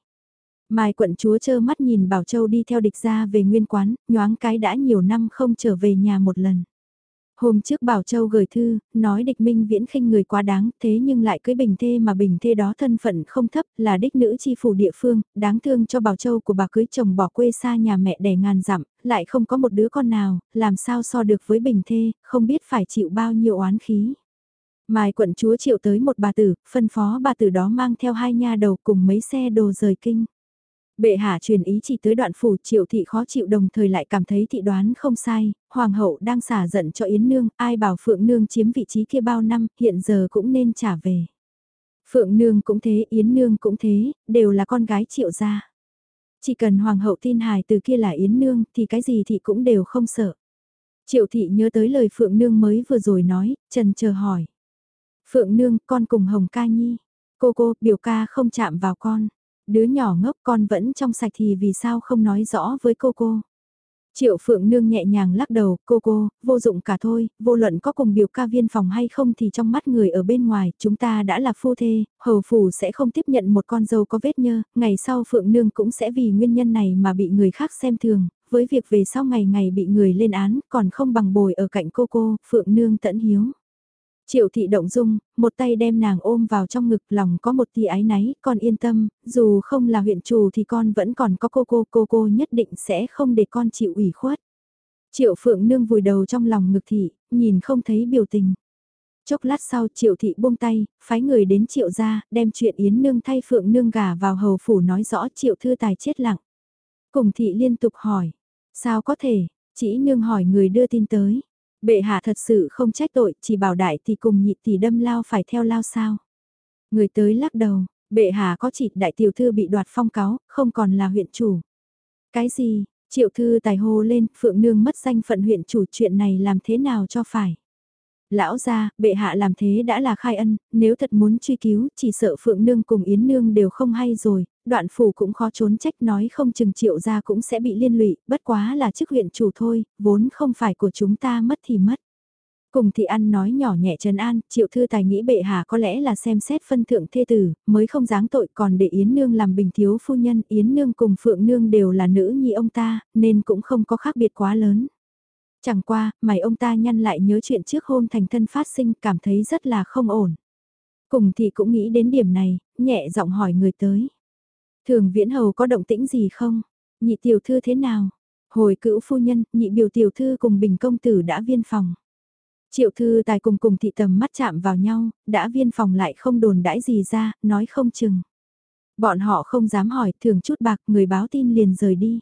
S1: Mai quận chúa chơ mắt nhìn Bảo Châu đi theo địch gia về nguyên quán, nhoáng cái đã nhiều năm không trở về nhà một lần. Hôm trước Bảo Châu gửi thư, nói địch minh viễn khinh người quá đáng, thế nhưng lại cưới bình thê mà bình thê đó thân phận không thấp, là đích nữ chi phủ địa phương, đáng thương cho Bảo Châu của bà cưới chồng bỏ quê xa nhà mẹ đẻ ngàn dặm, lại không có một đứa con nào, làm sao so được với bình thê, không biết phải chịu bao nhiêu oán khí. Mai quận chúa triệu tới một bà tử, phân phó bà tử đó mang theo hai nha đầu cùng mấy xe đồ rời kinh. Bệ hạ truyền ý chỉ tới đoạn phủ triệu thị khó chịu đồng thời lại cảm thấy thị đoán không sai, hoàng hậu đang xả giận cho Yến Nương, ai bảo Phượng Nương chiếm vị trí kia bao năm, hiện giờ cũng nên trả về. Phượng Nương cũng thế, Yến Nương cũng thế, đều là con gái triệu gia. Chỉ cần hoàng hậu tin hài từ kia là Yến Nương thì cái gì thì cũng đều không sợ. Triệu thị nhớ tới lời Phượng Nương mới vừa rồi nói, trần chờ hỏi. Phượng Nương, con cùng Hồng Ca Nhi. Cô cô, biểu ca không chạm vào con. Đứa nhỏ ngốc con vẫn trong sạch thì vì sao không nói rõ với cô cô. Triệu Phượng Nương nhẹ nhàng lắc đầu, cô cô, vô dụng cả thôi, vô luận có cùng biểu ca viên phòng hay không thì trong mắt người ở bên ngoài, chúng ta đã là phu thê, hầu phủ sẽ không tiếp nhận một con dâu có vết nhơ, ngày sau Phượng Nương cũng sẽ vì nguyên nhân này mà bị người khác xem thường, với việc về sau ngày ngày bị người lên án, còn không bằng bồi ở cạnh cô cô, Phượng Nương tẫn hiếu. Triệu thị động dung, một tay đem nàng ôm vào trong ngực lòng có một tia ái náy, con yên tâm, dù không là huyện chủ thì con vẫn còn có cô cô, cô cô nhất định sẽ không để con chịu ủy khuất. Triệu phượng nương vùi đầu trong lòng ngực thị, nhìn không thấy biểu tình. Chốc lát sau triệu thị buông tay, phái người đến triệu gia, đem chuyện yến nương thay phượng nương gả vào hầu phủ nói rõ triệu thư tài chết lặng. Cùng thị liên tục hỏi, sao có thể, chỉ nương hỏi người đưa tin tới. Bệ hạ thật sự không trách tội, chỉ bảo đại thì cùng nhị tỷ đâm lao phải theo lao sao. Người tới lắc đầu, bệ hạ có chỉ đại tiểu thư bị đoạt phong cáo, không còn là huyện chủ. Cái gì, triệu thư tài hô lên, phượng nương mất danh phận huyện chủ chuyện này làm thế nào cho phải. Lão gia, bệ hạ làm thế đã là khai ân, nếu thật muốn truy cứu, chỉ sợ Phượng Nương cùng Yến Nương đều không hay rồi, đoạn phủ cũng khó trốn trách nói không chừng triệu gia cũng sẽ bị liên lụy, bất quá là chức huyện chủ thôi, vốn không phải của chúng ta mất thì mất. Cùng thị ăn nói nhỏ nhẹ trần an, triệu thư tài nghĩ bệ hạ có lẽ là xem xét phân thượng thê tử, mới không dáng tội còn để Yến Nương làm bình thiếu phu nhân, Yến Nương cùng Phượng Nương đều là nữ nhi ông ta, nên cũng không có khác biệt quá lớn. Chẳng qua, mày ông ta nhăn lại nhớ chuyện trước hôm thành thân phát sinh cảm thấy rất là không ổn. Cùng thì cũng nghĩ đến điểm này, nhẹ giọng hỏi người tới. Thường viễn hầu có động tĩnh gì không? Nhị tiểu thư thế nào? Hồi cữu phu nhân, nhị biểu tiểu thư cùng bình công tử đã viên phòng. Triệu thư tài cùng cùng thị tầm mắt chạm vào nhau, đã viên phòng lại không đồn đãi gì ra, nói không chừng. Bọn họ không dám hỏi, thường chút bạc, người báo tin liền rời đi.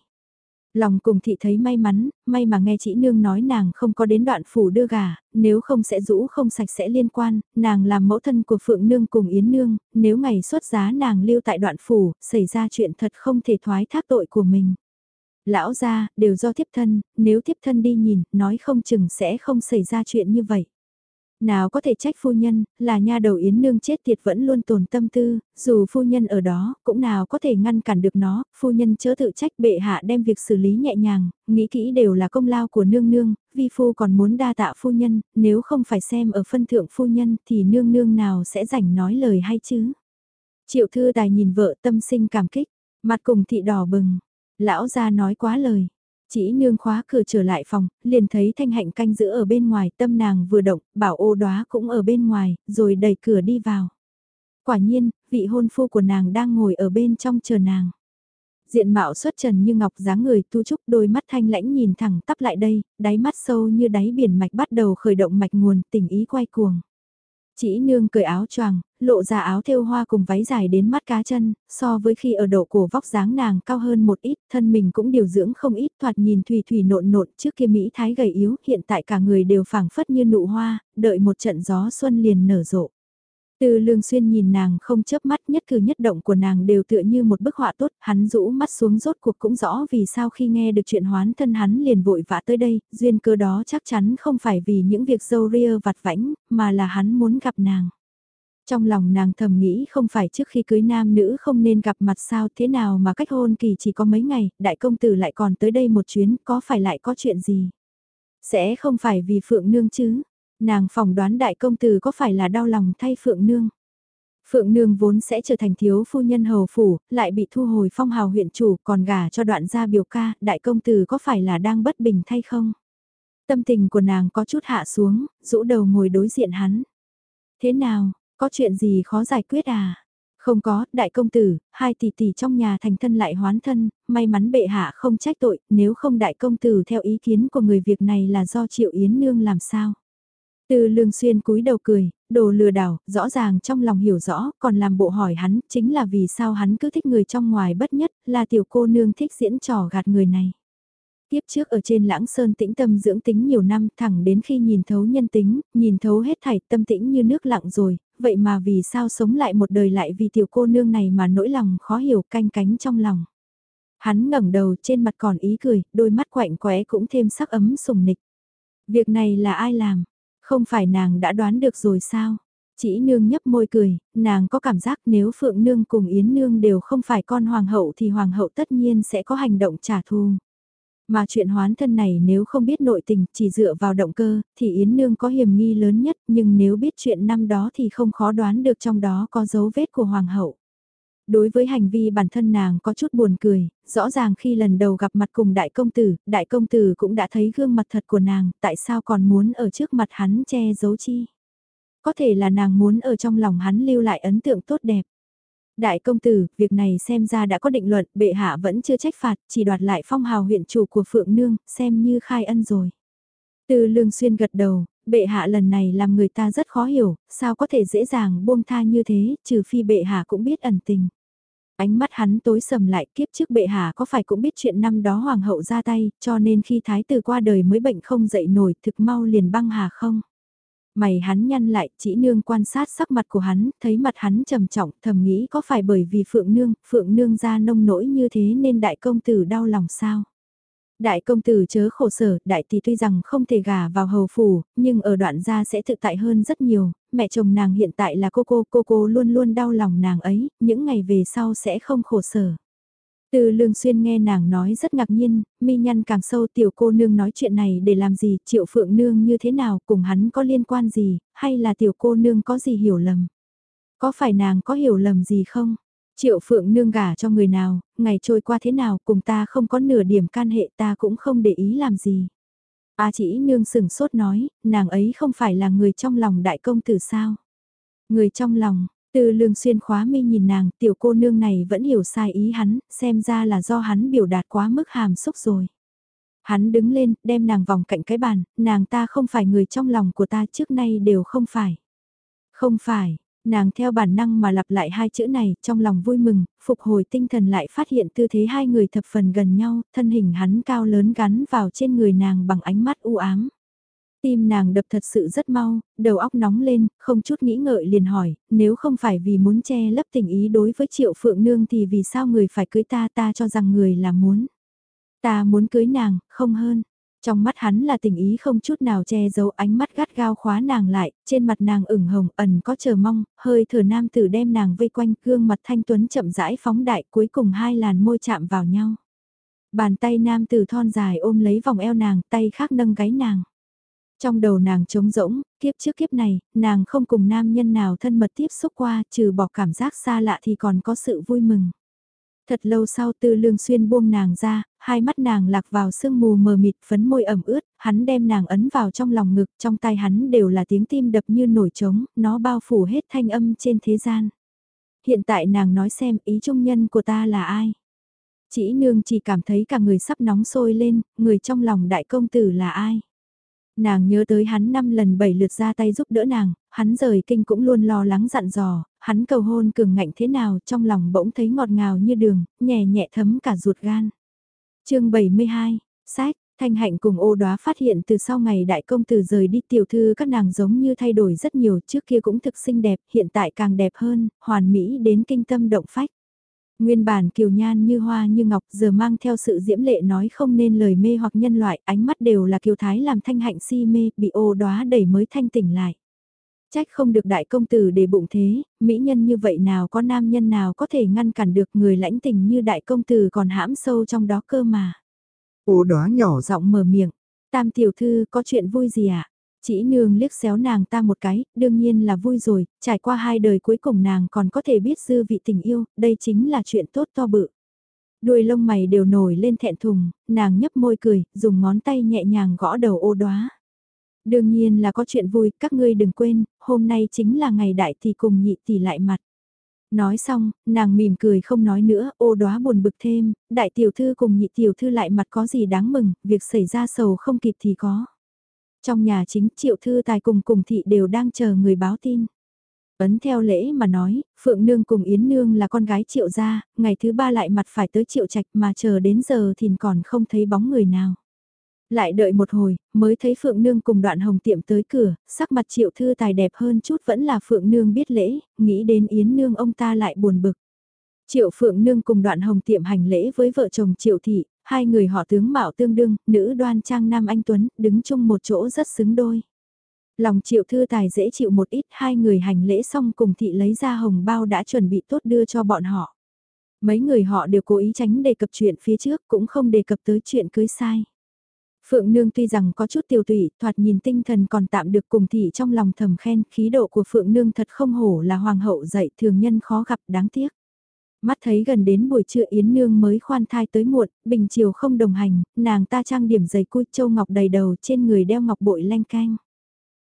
S1: Lòng cùng thị thấy may mắn, may mà nghe chị nương nói nàng không có đến đoạn phủ đưa gà, nếu không sẽ rũ không sạch sẽ liên quan, nàng làm mẫu thân của Phượng Nương cùng Yến Nương, nếu ngày xuất giá nàng lưu tại đoạn phủ, xảy ra chuyện thật không thể thoái thác tội của mình. Lão gia đều do thiếp thân, nếu thiếp thân đi nhìn, nói không chừng sẽ không xảy ra chuyện như vậy. Nào có thể trách phu nhân, là nha đầu yến nương chết tiệt vẫn luôn tồn tâm tư, dù phu nhân ở đó, cũng nào có thể ngăn cản được nó, phu nhân chớ tự trách bệ hạ đem việc xử lý nhẹ nhàng, nghĩ kỹ đều là công lao của nương nương, vi phu còn muốn đa tạ phu nhân, nếu không phải xem ở phân thượng phu nhân thì nương nương nào sẽ rảnh nói lời hay chứ. Triệu thư tài nhìn vợ tâm sinh cảm kích, mặt cùng thị đỏ bừng, lão gia nói quá lời, chỉ nương khóa cửa trở lại phòng, liền thấy thanh hạnh canh giữ ở bên ngoài, tâm nàng vừa động, bảo ô đóa cũng ở bên ngoài, rồi đẩy cửa đi vào. Quả nhiên, vị hôn phu của nàng đang ngồi ở bên trong chờ nàng. Diện mạo xuất trần như ngọc dáng người tu trúc đôi mắt thanh lãnh nhìn thẳng tắp lại đây, đáy mắt sâu như đáy biển mạch bắt đầu khởi động mạch nguồn, tình ý quay cuồng. Chỉ nương cởi áo choàng, lộ ra áo thêu hoa cùng váy dài đến mắt cá chân, so với khi ở độ cổ vóc dáng nàng cao hơn một ít, thân mình cũng điều dưỡng không ít, thoạt nhìn thủy thủy nộn nộn trước kia Mỹ thái gầy yếu, hiện tại cả người đều phảng phất như nụ hoa, đợi một trận gió xuân liền nở rộ. Từ lương xuyên nhìn nàng không chớp mắt nhất cử nhất động của nàng đều tựa như một bức họa tốt, hắn rũ mắt xuống rốt cuộc cũng rõ vì sao khi nghe được chuyện hoán thân hắn liền vội vã tới đây, duyên cơ đó chắc chắn không phải vì những việc dâu ria vặt vãnh, mà là hắn muốn gặp nàng. Trong lòng nàng thầm nghĩ không phải trước khi cưới nam nữ không nên gặp mặt sao thế nào mà cách hôn kỳ chỉ có mấy ngày, đại công tử lại còn tới đây một chuyến, có phải lại có chuyện gì? Sẽ không phải vì Phượng Nương chứ? Nàng phỏng đoán đại công tử có phải là đau lòng thay Phượng Nương. Phượng Nương vốn sẽ trở thành thiếu phu nhân hầu phủ, lại bị thu hồi phong hào huyện chủ còn gả cho đoạn gia biểu ca, đại công tử có phải là đang bất bình thay không? Tâm tình của nàng có chút hạ xuống, rũ đầu ngồi đối diện hắn. Thế nào, có chuyện gì khó giải quyết à? Không có, đại công tử, hai tỷ tỷ trong nhà thành thân lại hoán thân, may mắn bệ hạ không trách tội, nếu không đại công tử theo ý kiến của người việc này là do triệu yến nương làm sao? Từ lương xuyên cúi đầu cười, đồ lừa đảo, rõ ràng trong lòng hiểu rõ, còn làm bộ hỏi hắn, chính là vì sao hắn cứ thích người trong ngoài bất nhất, là tiểu cô nương thích diễn trò gạt người này. Tiếp trước ở trên lãng sơn tĩnh tâm dưỡng tính nhiều năm thẳng đến khi nhìn thấu nhân tính, nhìn thấu hết thảy tâm tĩnh như nước lặng rồi, vậy mà vì sao sống lại một đời lại vì tiểu cô nương này mà nỗi lòng khó hiểu canh cánh trong lòng. Hắn ngẩng đầu trên mặt còn ý cười, đôi mắt quạnh quẽ cũng thêm sắc ấm sùng nịch. Việc này là ai làm? Không phải nàng đã đoán được rồi sao? Chỉ nương nhấp môi cười, nàng có cảm giác nếu Phượng Nương cùng Yến Nương đều không phải con hoàng hậu thì hoàng hậu tất nhiên sẽ có hành động trả thù. Mà chuyện hoán thân này nếu không biết nội tình chỉ dựa vào động cơ thì Yến Nương có hiểm nghi lớn nhất nhưng nếu biết chuyện năm đó thì không khó đoán được trong đó có dấu vết của hoàng hậu. Đối với hành vi bản thân nàng có chút buồn cười, rõ ràng khi lần đầu gặp mặt cùng đại công tử, đại công tử cũng đã thấy gương mặt thật của nàng, tại sao còn muốn ở trước mặt hắn che giấu chi? Có thể là nàng muốn ở trong lòng hắn lưu lại ấn tượng tốt đẹp. Đại công tử, việc này xem ra đã có định luận, bệ hạ vẫn chưa trách phạt, chỉ đoạt lại phong hào huyện chủ của Phượng Nương, xem như khai ân rồi. Từ lương xuyên gật đầu, bệ hạ lần này làm người ta rất khó hiểu, sao có thể dễ dàng buông tha như thế, trừ phi bệ hạ cũng biết ẩn tình. Ánh mắt hắn tối sầm lại kiếp trước bệ hạ có phải cũng biết chuyện năm đó hoàng hậu ra tay, cho nên khi thái tử qua đời mới bệnh không dậy nổi thực mau liền băng hà không. Mày hắn nhăn lại, chỉ nương quan sát sắc mặt của hắn, thấy mặt hắn trầm trọng, thầm nghĩ có phải bởi vì phượng nương, phượng nương ra nông nỗi như thế nên đại công tử đau lòng sao? Đại công tử chớ khổ sở, đại tỷ tuy rằng không thể gả vào hầu phủ, nhưng ở đoạn gia sẽ tự tại hơn rất nhiều, mẹ chồng nàng hiện tại là cô cô, cô cô luôn luôn đau lòng nàng ấy, những ngày về sau sẽ không khổ sở. Từ lương xuyên nghe nàng nói rất ngạc nhiên, mi nhăn càng sâu tiểu cô nương nói chuyện này để làm gì, triệu phượng nương như thế nào, cùng hắn có liên quan gì, hay là tiểu cô nương có gì hiểu lầm. Có phải nàng có hiểu lầm gì không? Triệu phượng nương gả cho người nào, ngày trôi qua thế nào, cùng ta không có nửa điểm can hệ ta cũng không để ý làm gì. A chỉ nương sừng sốt nói, nàng ấy không phải là người trong lòng đại công tử sao? Người trong lòng, từ lương xuyên khóa mi nhìn nàng, tiểu cô nương này vẫn hiểu sai ý hắn, xem ra là do hắn biểu đạt quá mức hàm xúc rồi. Hắn đứng lên, đem nàng vòng cạnh cái bàn, nàng ta không phải người trong lòng của ta trước nay đều không phải. Không phải, nàng theo bản năng mà lặp lại hai chữ này, trong lòng vui mừng, phục hồi tinh thần lại phát hiện tư thế hai người thập phần gần nhau, thân hình hắn cao lớn gắn vào trên người nàng bằng ánh mắt u ám. Tim nàng đập thật sự rất mau, đầu óc nóng lên, không chút nghĩ ngợi liền hỏi, nếu không phải vì muốn che lấp tình ý đối với triệu phượng nương thì vì sao người phải cưới ta ta cho rằng người là muốn. Ta muốn cưới nàng, không hơn. Trong mắt hắn là tình ý không chút nào che giấu ánh mắt gắt gao khóa nàng lại, trên mặt nàng ửng hồng ẩn có chờ mong, hơi thở nam tử đem nàng vây quanh gương mặt thanh tuấn chậm rãi phóng đại cuối cùng hai làn môi chạm vào nhau. Bàn tay nam tử thon dài ôm lấy vòng eo nàng, tay khác nâng gáy nàng. Trong đầu nàng trống rỗng, kiếp trước kiếp này, nàng không cùng nam nhân nào thân mật tiếp xúc qua, trừ bỏ cảm giác xa lạ thì còn có sự vui mừng. Thật lâu sau tư lương xuyên buông nàng ra, hai mắt nàng lạc vào sương mù mờ mịt phấn môi ẩm ướt, hắn đem nàng ấn vào trong lòng ngực, trong tai hắn đều là tiếng tim đập như nổi trống, nó bao phủ hết thanh âm trên thế gian. Hiện tại nàng nói xem ý trung nhân của ta là ai? Chỉ nương chỉ cảm thấy cả người sắp nóng sôi lên, người trong lòng đại công tử là ai? Nàng nhớ tới hắn năm lần bảy lượt ra tay giúp đỡ nàng, hắn rời kinh cũng luôn lo lắng dặn dò, hắn cầu hôn cường ngạnh thế nào trong lòng bỗng thấy ngọt ngào như đường, nhẹ nhẹ thấm cả ruột gan. chương 72, sách, Thanh hạnh cùng ô đoá phát hiện từ sau ngày đại công tử rời đi tiểu thư các nàng giống như thay đổi rất nhiều trước kia cũng thực xinh đẹp, hiện tại càng đẹp hơn, hoàn mỹ đến kinh tâm động phách. Nguyên bản kiều nhan như hoa như ngọc giờ mang theo sự diễm lệ nói không nên lời mê hoặc nhân loại, ánh mắt đều là kiều thái làm thanh hạnh si mê, bị ô đóa đẩy mới thanh tỉnh lại. Trách không được đại công tử để bụng thế, mỹ nhân như vậy nào có nam nhân nào có thể ngăn cản được người lãnh tình như đại công tử còn hãm sâu trong đó cơ mà.
S2: Ô đóa nhỏ
S1: giọng mở miệng, tam tiểu thư có chuyện vui gì ạ? À? Chỉ nương liếc xéo nàng ta một cái, đương nhiên là vui rồi, trải qua hai đời cuối cùng nàng còn có thể biết dư vị tình yêu, đây chính là chuyện tốt to bự. Đuôi lông mày đều nổi lên thẹn thùng, nàng nhấp môi cười, dùng ngón tay nhẹ nhàng gõ đầu ô đoá. Đương nhiên là có chuyện vui, các ngươi đừng quên, hôm nay chính là ngày đại thì cùng nhị tỷ lại mặt. Nói xong, nàng mỉm cười không nói nữa, ô đóa buồn bực thêm, đại tiểu thư cùng nhị tiểu thư lại mặt có gì đáng mừng, việc xảy ra sầu không kịp thì có. Trong nhà chính triệu thư tài cùng cùng thị đều đang chờ người báo tin. Ấn theo lễ mà nói, Phượng Nương cùng Yến Nương là con gái triệu gia, ngày thứ ba lại mặt phải tới triệu trạch mà chờ đến giờ thì còn không thấy bóng người nào. Lại đợi một hồi, mới thấy Phượng Nương cùng đoạn hồng tiệm tới cửa, sắc mặt triệu thư tài đẹp hơn chút vẫn là Phượng Nương biết lễ, nghĩ đến Yến Nương ông ta lại buồn bực. Triệu Phượng Nương cùng đoạn hồng tiệm hành lễ với vợ chồng Triệu Thị, hai người họ tướng mạo tương đương, nữ đoan trang nam anh Tuấn, đứng chung một chỗ rất xứng đôi. Lòng Triệu Thư Tài dễ chịu một ít, hai người hành lễ xong cùng Thị lấy ra hồng bao đã chuẩn bị tốt đưa cho bọn họ. Mấy người họ đều cố ý tránh đề cập chuyện phía trước cũng không đề cập tới chuyện cưới sai. Phượng Nương tuy rằng có chút tiêu tụy, thoạt nhìn tinh thần còn tạm được cùng thị trong lòng thầm khen, khí độ của Phượng Nương thật không hổ là hoàng hậu dạy thường nhân khó gặp đáng tiếc. Mắt thấy gần đến buổi trưa Yến Nương mới khoan thai tới muộn, bình chiều không đồng hành, nàng ta trang điểm giày cui châu ngọc đầy đầu trên người đeo ngọc bội lanh canh.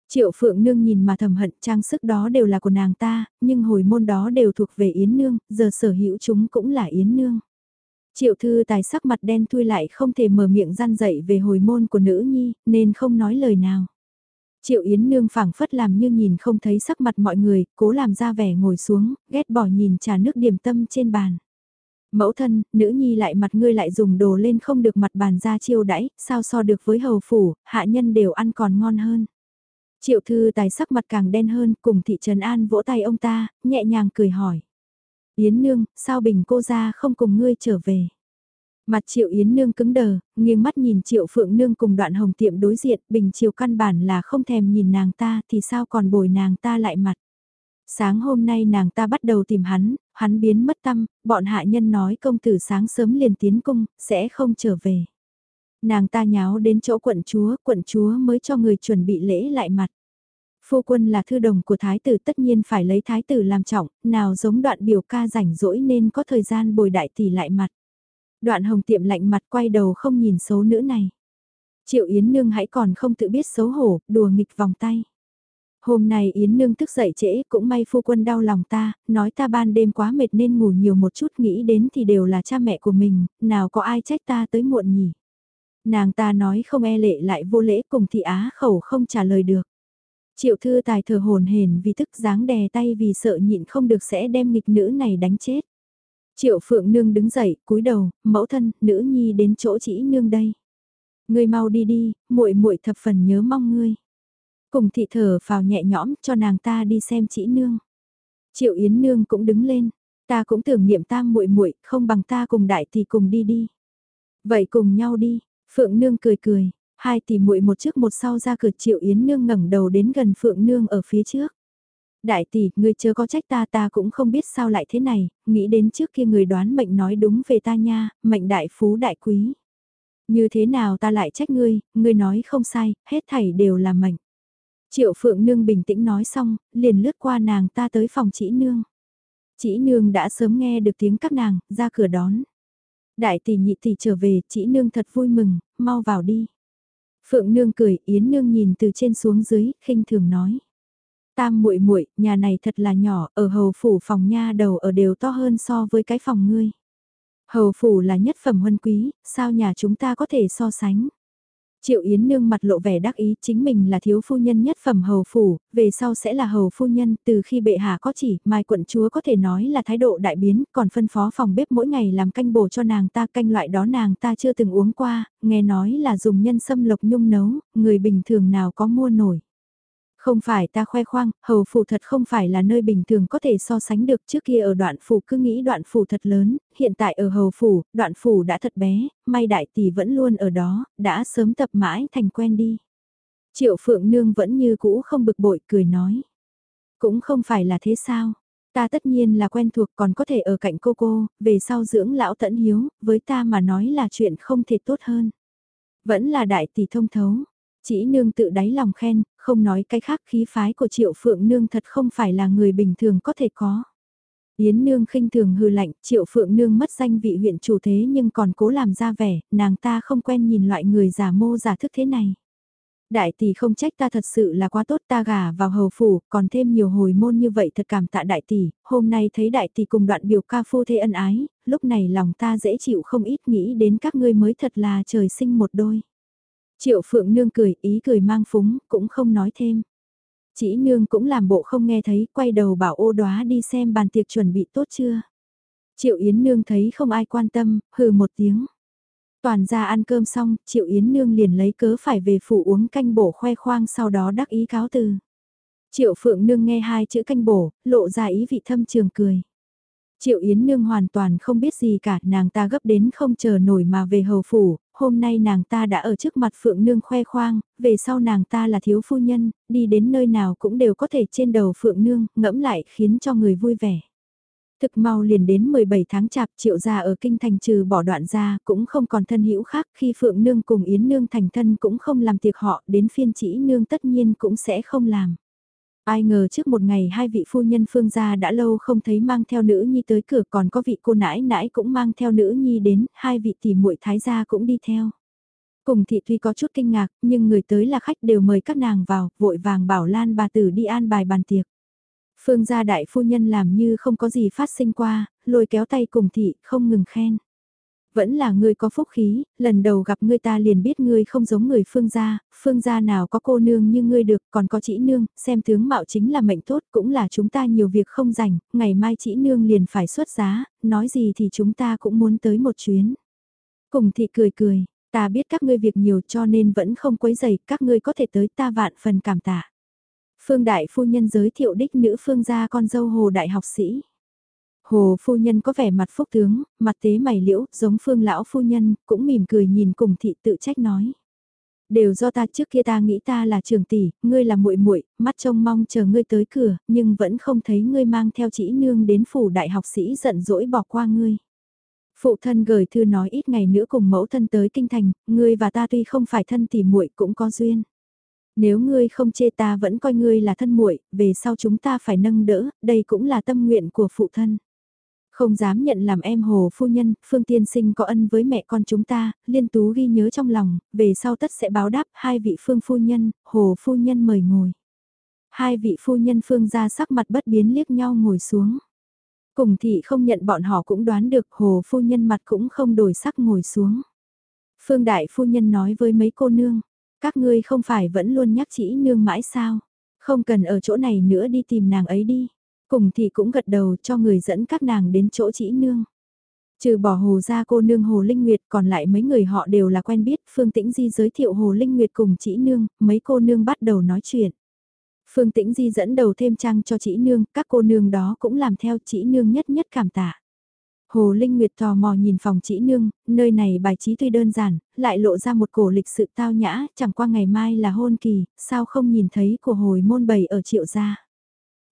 S1: Triệu Phượng Nương nhìn mà thầm hận trang sức đó đều là của nàng ta, nhưng hồi môn đó đều thuộc về Yến Nương, giờ sở hữu chúng cũng là Yến Nương. Triệu thư tài sắc mặt đen thui lại không thể mở miệng gian dậy về hồi môn của nữ nhi, nên không nói lời nào. Triệu Yến Nương phảng phất làm như nhìn không thấy sắc mặt mọi người, cố làm ra vẻ ngồi xuống, ghét bỏ nhìn trà nước điểm tâm trên bàn. Mẫu thân, nữ nhi lại mặt ngươi lại dùng đồ lên không được mặt bàn ra chiêu đãi, sao so được với hầu phủ, hạ nhân đều ăn còn ngon hơn. Triệu thư tài sắc mặt càng đen hơn, cùng thị trấn an vỗ tay ông ta, nhẹ nhàng cười hỏi. Yến Nương, sao bình cô ra không cùng ngươi trở về? Mặt Triệu Yến Nương cứng đờ, nghiêng mắt nhìn Triệu Phượng Nương cùng đoạn hồng tiệm đối diện, bình Triệu căn bản là không thèm nhìn nàng ta thì sao còn bồi nàng ta lại mặt. Sáng hôm nay nàng ta bắt đầu tìm hắn, hắn biến mất tâm, bọn hạ nhân nói công tử sáng sớm liền tiến cung, sẽ không trở về. Nàng ta nháo đến chỗ quận chúa, quận chúa mới cho người chuẩn bị lễ lại mặt. Phu quân là thư đồng của thái tử tất nhiên phải lấy thái tử làm trọng, nào giống đoạn biểu ca rảnh rỗi nên có thời gian bồi đại tỷ lại mặt. Đoạn hồng tiệm lạnh mặt quay đầu không nhìn số nữ này. Triệu Yến Nương hãy còn không tự biết xấu hổ, đùa nghịch vòng tay. Hôm nay Yến Nương thức dậy trễ, cũng may phu quân đau lòng ta, nói ta ban đêm quá mệt nên ngủ nhiều một chút nghĩ đến thì đều là cha mẹ của mình, nào có ai trách ta tới muộn nhỉ. Nàng ta nói không e lệ lại vô lễ cùng thị á khẩu không trả lời được. Triệu thư tài thờ hồn hền vì thức dáng đè tay vì sợ nhịn không được sẽ đem nghịch nữ này đánh chết. Triệu phượng nương đứng dậy, cúi đầu, mẫu thân, nữ nhi đến chỗ chỉ nương đây. Ngươi mau đi đi, muội muội thập phần nhớ mong ngươi. Cùng thị thở vào nhẹ nhõm cho nàng ta đi xem chỉ nương. Triệu Yến nương cũng đứng lên, ta cũng tưởng niệm ta muội muội, không bằng ta cùng đại thì cùng đi đi. Vậy cùng nhau đi, Phượng nương cười cười, hai tỷ muội một trước một sau ra cửa Triệu Yến nương ngẩng đầu đến gần Phượng nương ở phía trước. Đại tỷ, ngươi chưa có trách ta ta cũng không biết sao lại thế này, nghĩ đến trước kia người đoán mệnh nói đúng về ta nha, mệnh đại phú đại quý. Như thế nào ta lại trách ngươi, ngươi nói không sai, hết thảy đều là mệnh. Triệu Phượng Nương bình tĩnh nói xong, liền lướt qua nàng ta tới phòng chỉ nương. Chỉ nương đã sớm nghe được tiếng các nàng, ra cửa đón. Đại tỷ nhị tỷ trở về, chỉ nương thật vui mừng, mau vào đi. Phượng Nương cười, Yến Nương nhìn từ trên xuống dưới, khinh thường nói. Tam muội muội, nhà này thật là nhỏ, ở hầu phủ phòng nha đầu ở đều to hơn so với cái phòng ngươi. Hầu phủ là nhất phẩm huân quý, sao nhà chúng ta có thể so sánh? Triệu Yến Nương mặt lộ vẻ đắc ý chính mình là thiếu phu nhân nhất phẩm hầu phủ, về sau sẽ là hầu phu nhân, từ khi bệ hạ có chỉ, mai quận chúa có thể nói là thái độ đại biến, còn phân phó phòng bếp mỗi ngày làm canh bổ cho nàng ta, canh loại đó nàng ta chưa từng uống qua, nghe nói là dùng nhân sâm lộc nhung nấu, người bình thường nào có mua nổi. Không phải ta khoe khoang, hầu phủ thật không phải là nơi bình thường có thể so sánh được trước kia ở đoạn phủ cứ nghĩ đoạn phủ thật lớn, hiện tại ở hầu phủ, đoạn phủ đã thật bé, may đại tỷ vẫn luôn ở đó, đã sớm tập mãi thành quen đi. Triệu phượng nương vẫn như cũ không bực bội cười nói. Cũng không phải là thế sao, ta tất nhiên là quen thuộc còn có thể ở cạnh cô cô, về sau dưỡng lão tẫn hiếu, với ta mà nói là chuyện không thể tốt hơn. Vẫn là đại tỷ thông thấu, chỉ nương tự đáy lòng khen, không nói cái khác khí phái của triệu phượng nương thật không phải là người bình thường có thể có. Yến nương khinh thường hư lạnh, triệu phượng nương mất danh vị huyện chủ thế nhưng còn cố làm ra vẻ, nàng ta không quen nhìn loại người giả mô giả thức thế này. Đại tỷ không trách ta thật sự là quá tốt ta gà vào hầu phủ, còn thêm nhiều hồi môn như vậy thật cảm tạ đại tỷ, hôm nay thấy đại tỷ cùng đoạn biểu ca phu thê ân ái, lúc này lòng ta dễ chịu không ít nghĩ đến các ngươi mới thật là trời sinh một đôi. Triệu Phượng Nương cười, ý cười mang phúng, cũng không nói thêm. Chỉ Nương cũng làm bộ không nghe thấy, quay đầu bảo ô đoá đi xem bàn tiệc chuẩn bị tốt chưa. Triệu Yến Nương thấy không ai quan tâm, hừ một tiếng. Toàn ra ăn cơm xong, Triệu Yến Nương liền lấy cớ phải về phủ uống canh bổ khoe khoang sau đó đắc ý cáo từ. Triệu Phượng Nương nghe hai chữ canh bổ, lộ ra ý vị thâm trường cười. Triệu Yến Nương hoàn toàn không biết gì cả, nàng ta gấp đến không chờ nổi mà về hầu phủ, hôm nay nàng ta đã ở trước mặt Phượng Nương khoe khoang, về sau nàng ta là thiếu phu nhân, đi đến nơi nào cũng đều có thể trên đầu Phượng Nương, ngẫm lại khiến cho người vui vẻ. Thực mau liền đến 17 tháng chạp triệu gia ở kinh thành trừ bỏ đoạn ra cũng không còn thân hữu khác khi Phượng Nương cùng Yến Nương thành thân cũng không làm tiệc họ đến phiên chỉ Nương tất nhiên cũng sẽ không làm. Ai ngờ trước một ngày hai vị phu nhân phương gia đã lâu không thấy mang theo nữ nhi tới cửa còn có vị cô nãi nãi cũng mang theo nữ nhi đến, hai vị tỷ muội thái gia cũng đi theo. Cùng thị tuy có chút kinh ngạc, nhưng người tới là khách đều mời các nàng vào, vội vàng bảo Lan bà tử đi an bài bàn tiệc. Phương gia đại phu nhân làm như không có gì phát sinh qua, lôi kéo tay cùng thị, không ngừng khen. Vẫn là ngươi có phúc khí, lần đầu gặp ngươi ta liền biết ngươi không giống người phương gia, phương gia nào có cô nương như ngươi được, còn có chỉ nương, xem tướng mạo chính là mệnh tốt, cũng là chúng ta nhiều việc không rảnh, ngày mai chỉ nương liền phải xuất giá, nói gì thì chúng ta cũng muốn tới một chuyến. Cùng thị cười cười, ta biết các ngươi việc nhiều cho nên vẫn không quấy dày, các ngươi có thể tới ta vạn phần cảm tạ. Phương Đại Phu Nhân giới thiệu đích nữ phương gia con dâu Hồ Đại học sĩ. Hồ Phu Nhân có vẻ mặt phúc tướng, mặt tế mày liễu, giống Phương Lão Phu Nhân, cũng mỉm cười nhìn cùng thị tự trách nói. Đều do ta trước kia ta nghĩ ta là trường tỷ, ngươi là muội muội, mắt trông mong chờ ngươi tới cửa, nhưng vẫn không thấy ngươi mang theo chỉ nương đến phủ đại học sĩ giận dỗi bỏ qua ngươi. Phụ thân gửi thư nói ít ngày nữa cùng mẫu thân tới kinh thành, ngươi và ta tuy không phải thân tỷ muội cũng có duyên. Nếu ngươi không chê ta vẫn coi ngươi là thân muội, về sau chúng ta phải nâng đỡ, đây cũng là tâm nguyện của phụ thân. Không dám nhận làm em hồ phu nhân, Phương Tiên Sinh có ân với mẹ con chúng ta, liên tú ghi nhớ trong lòng, về sau tất sẽ báo đáp hai vị Phương phu nhân, hồ phu nhân mời ngồi. Hai vị phu nhân Phương ra sắc mặt bất biến liếc nhau ngồi xuống. Cùng thị không nhận bọn họ cũng đoán được hồ phu nhân mặt cũng không đổi sắc ngồi xuống. Phương đại phu nhân nói với mấy cô nương, các ngươi không phải vẫn luôn nhắc chỉ nương mãi sao? Không cần ở chỗ này nữa đi tìm nàng ấy đi. Cùng thì cũng gật đầu cho người dẫn các nàng đến chỗ chỉ nương. Trừ bỏ hồ ra cô nương Hồ Linh Nguyệt còn lại mấy người họ đều là quen biết. Phương Tĩnh Di giới thiệu Hồ Linh Nguyệt cùng chỉ nương, mấy cô nương bắt đầu nói chuyện. Phương Tĩnh Di dẫn đầu thêm trang cho chỉ nương, các cô nương đó cũng làm theo chỉ nương nhất nhất cảm tạ. Hồ Linh Nguyệt tò mò nhìn phòng chỉ nương, nơi này bài trí tuy đơn giản, lại lộ ra một cổ lịch sự tao nhã, chẳng qua ngày mai là hôn kỳ, sao không nhìn thấy của hồi môn bầy ở triệu gia.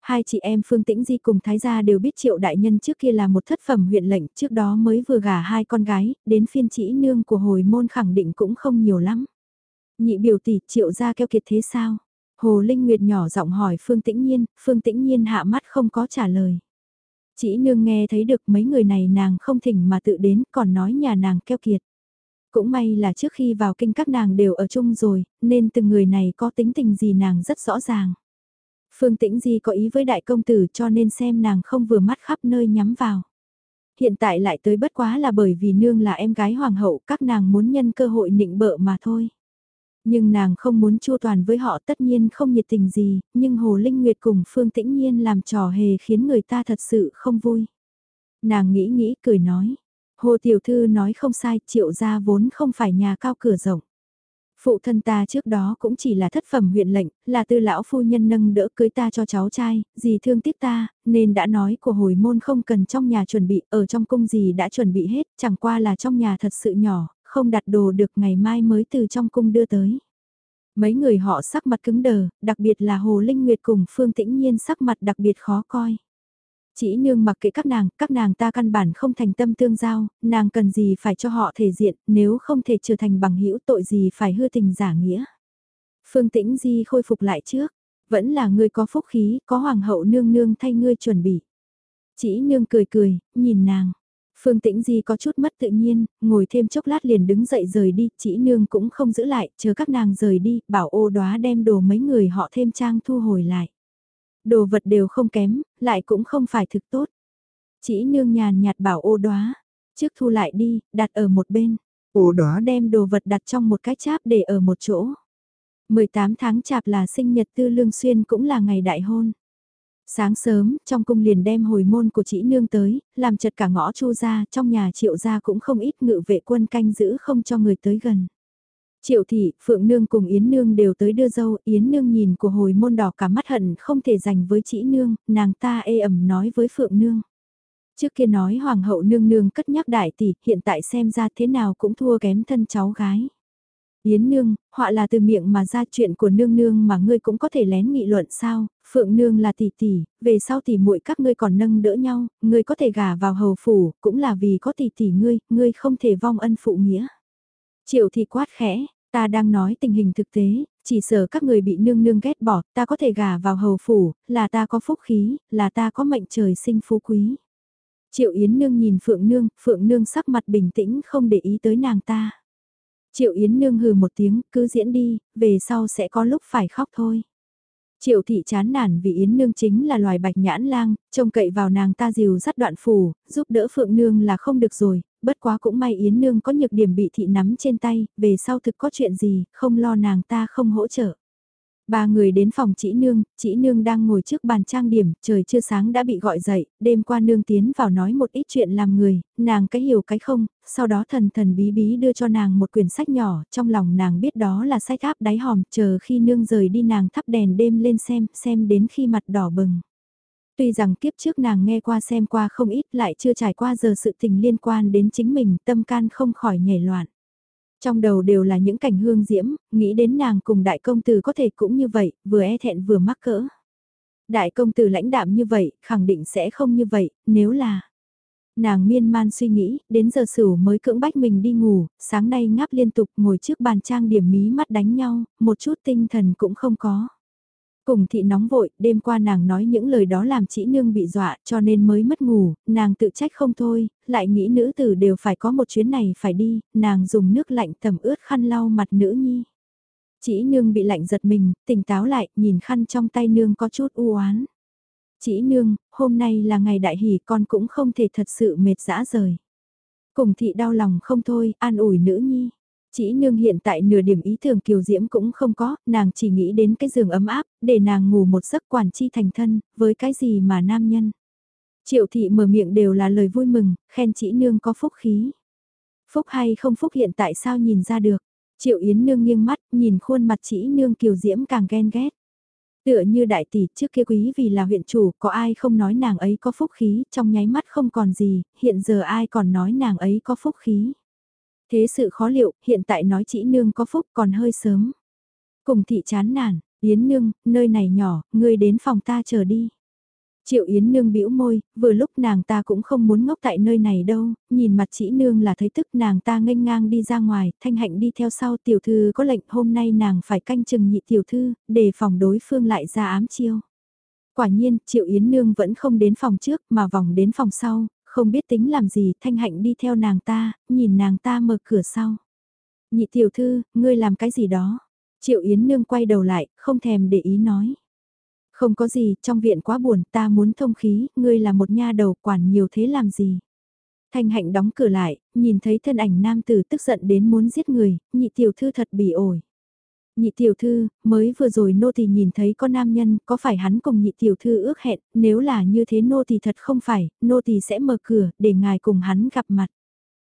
S1: Hai chị em Phương Tĩnh Di cùng Thái gia đều biết triệu đại nhân trước kia là một thất phẩm huyện lệnh, trước đó mới vừa gả hai con gái, đến phiên chỉ nương của hồi môn khẳng định cũng không nhiều lắm. Nhị biểu tỷ triệu gia keo kiệt thế sao? Hồ Linh Nguyệt nhỏ giọng hỏi Phương Tĩnh Nhiên, Phương Tĩnh Nhiên hạ mắt không có trả lời. Chỉ nương nghe thấy được mấy người này nàng không thỉnh mà tự đến còn nói nhà nàng keo kiệt. Cũng may là trước khi vào kinh các nàng đều ở chung rồi, nên từng người này có tính tình gì nàng rất rõ ràng. Phương Tĩnh Di có ý với đại công tử cho nên xem nàng không vừa mắt khắp nơi nhắm vào. Hiện tại lại tới bất quá là bởi vì nương là em gái hoàng hậu các nàng muốn nhân cơ hội nịnh bợ mà thôi. Nhưng nàng không muốn chua toàn với họ tất nhiên không nhiệt tình gì, nhưng Hồ Linh Nguyệt cùng Phương Tĩnh Nhiên làm trò hề khiến người ta thật sự không vui. Nàng nghĩ nghĩ cười nói, Hồ Tiểu Thư nói không sai, triệu gia vốn không phải nhà cao cửa rộng. Phụ thân ta trước đó cũng chỉ là thất phẩm huyện lệnh, là tư lão phu nhân nâng đỡ cưới ta cho cháu trai, gì thương tiếc ta, nên đã nói của hồi môn không cần trong nhà chuẩn bị, ở trong cung gì đã chuẩn bị hết, chẳng qua là trong nhà thật sự nhỏ, không đặt đồ được ngày mai mới từ trong cung đưa tới. Mấy người họ sắc mặt cứng đờ, đặc biệt là Hồ Linh Nguyệt cùng Phương Tĩnh Nhiên sắc mặt đặc biệt khó coi. Chỉ nương mặc kệ các nàng, các nàng ta căn bản không thành tâm tương giao, nàng cần gì phải cho họ thể diện, nếu không thể trở thành bằng hữu tội gì phải hư tình giả nghĩa. Phương Tĩnh Di khôi phục lại trước, vẫn là người có phúc khí, có hoàng hậu nương nương thay ngươi chuẩn bị. Chỉ nương cười cười, nhìn nàng, Phương Tĩnh Di có chút mất tự nhiên, ngồi thêm chốc lát liền đứng dậy rời đi, chỉ nương cũng không giữ lại, chờ các nàng rời đi, bảo ô đoá đem đồ mấy người họ thêm trang thu hồi lại. Đồ vật đều không kém, lại cũng không phải thực tốt. Chỉ nương nhàn nhạt bảo ô đoá, trước thu lại đi, đặt ở một bên.
S2: Ô đóa
S1: đem đồ vật đặt trong một cái cháp để ở một chỗ. 18 tháng chạp là sinh nhật tư lương xuyên cũng là ngày đại hôn. Sáng sớm, trong cung liền đem hồi môn của chị nương tới, làm chật cả ngõ chu ra, trong nhà triệu gia cũng không ít ngự vệ quân canh giữ không cho người tới gần. Triệu thị, Phượng Nương cùng Yến Nương đều tới đưa dâu, Yến Nương nhìn của hồi môn đỏ cả mắt hận không thể dành với chị Nương, nàng ta ê ẩm nói với Phượng Nương. Trước kia nói Hoàng hậu Nương Nương cất nhắc đại tỷ, hiện tại xem ra thế nào cũng thua kém thân cháu gái. Yến Nương, họa là từ miệng mà ra chuyện của Nương Nương mà ngươi cũng có thể lén nghị luận sao, Phượng Nương là tỷ tỷ, về sau tỷ muội các ngươi còn nâng đỡ nhau, ngươi có thể gả vào hầu phủ, cũng là vì có tỷ tỷ ngươi, ngươi không thể vong ân phụ nghĩa. Triệu thì quát khẽ, ta đang nói tình hình thực tế, chỉ sợ các người bị nương nương ghét bỏ, ta có thể gả vào hầu phủ, là ta có phúc khí, là ta có mệnh trời sinh phú quý. Triệu Yến Nương nhìn Phượng Nương, Phượng Nương sắc mặt bình tĩnh không để ý tới nàng ta. Triệu Yến Nương hừ một tiếng, cứ diễn đi, về sau sẽ có lúc phải khóc thôi. Triệu thị chán nản vì Yến Nương chính là loài bạch nhãn lang, trông cậy vào nàng ta dìu dắt đoạn phù, giúp đỡ Phượng Nương là không được rồi, bất quá cũng may Yến Nương có nhược điểm bị thị nắm trên tay, về sau thực có chuyện gì, không lo nàng ta không hỗ trợ. Ba người đến phòng chị nương, chị nương đang ngồi trước bàn trang điểm, trời chưa sáng đã bị gọi dậy, đêm qua nương tiến vào nói một ít chuyện làm người, nàng cái hiểu cái không, sau đó thần thần bí bí đưa cho nàng một quyển sách nhỏ, trong lòng nàng biết đó là sách áp đáy hòm, chờ khi nương rời đi nàng thắp đèn đêm lên xem, xem đến khi mặt đỏ bừng. Tuy rằng kiếp trước nàng nghe qua xem qua không ít lại chưa trải qua giờ sự tình liên quan đến chính mình, tâm can không khỏi nhảy loạn. Trong đầu đều là những cảnh hương diễm, nghĩ đến nàng cùng đại công tử có thể cũng như vậy, vừa e thẹn vừa mắc cỡ. Đại công tử lãnh đạm như vậy, khẳng định sẽ không như vậy, nếu là... Nàng miên man suy nghĩ, đến giờ sửu mới cưỡng bách mình đi ngủ, sáng nay ngáp liên tục ngồi trước bàn trang điểm mí mắt đánh nhau, một chút tinh thần cũng không có. Cùng thị nóng vội, đêm qua nàng nói những lời đó làm chị nương bị dọa cho nên mới mất ngủ, nàng tự trách không thôi, lại nghĩ nữ tử đều phải có một chuyến này phải đi, nàng dùng nước lạnh tầm ướt khăn lau mặt nữ nhi. Chị nương bị lạnh giật mình, tỉnh táo lại, nhìn khăn trong tay nương có chút u oán. Chị nương, hôm nay là ngày đại hỷ con cũng không thể thật sự mệt dã rời. Cùng thị đau lòng không thôi, an ủi nữ nhi. Chỉ nương hiện tại nửa điểm ý tưởng kiều diễm cũng không có, nàng chỉ nghĩ đến cái giường ấm áp, để nàng ngủ một giấc quản chi thành thân, với cái gì mà nam nhân. Triệu thị mở miệng đều là lời vui mừng, khen chỉ nương có phúc khí. Phúc hay không phúc hiện tại sao nhìn ra được. Triệu Yến nương nghiêng mắt, nhìn khuôn mặt chỉ nương kiều diễm càng ghen ghét. Tựa như đại tỷ trước kia quý vì là huyện chủ, có ai không nói nàng ấy có phúc khí, trong nháy mắt không còn gì, hiện giờ ai còn nói nàng ấy có phúc khí. Thế sự khó liệu, hiện tại nói chỉ nương có phúc còn hơi sớm. Cùng thị chán nản, Yến nương, nơi này nhỏ, ngươi đến phòng ta chờ đi. Triệu Yến nương bĩu môi, vừa lúc nàng ta cũng không muốn ngốc tại nơi này đâu, nhìn mặt chỉ nương là thấy tức nàng ta nghênh ngang đi ra ngoài, thanh hạnh đi theo sau tiểu thư có lệnh hôm nay nàng phải canh chừng nhị tiểu thư, để phòng đối phương lại ra ám chiêu. Quả nhiên, Triệu Yến nương vẫn không đến phòng trước mà vòng đến phòng sau, không biết tính làm gì, thanh hạnh đi theo nàng ta, nhìn nàng ta mở cửa sau. Nhị tiểu thư, ngươi làm cái gì đó? Triệu Yến Nương quay đầu lại, không thèm để ý nói. Không có gì, trong viện quá buồn, ta muốn thông khí, ngươi là một nha đầu quản nhiều thế làm gì? Thanh hạnh đóng cửa lại, nhìn thấy thân ảnh nam tử tức giận đến muốn giết người, nhị tiểu thư thật bỉ ổi. Nhị tiểu thư, mới vừa rồi nô tỳ nhìn thấy có nam nhân, có phải hắn cùng nhị tiểu thư ước hẹn, nếu là như thế nô tỳ thật không phải, nô tỳ sẽ mở cửa, để ngài cùng hắn gặp mặt.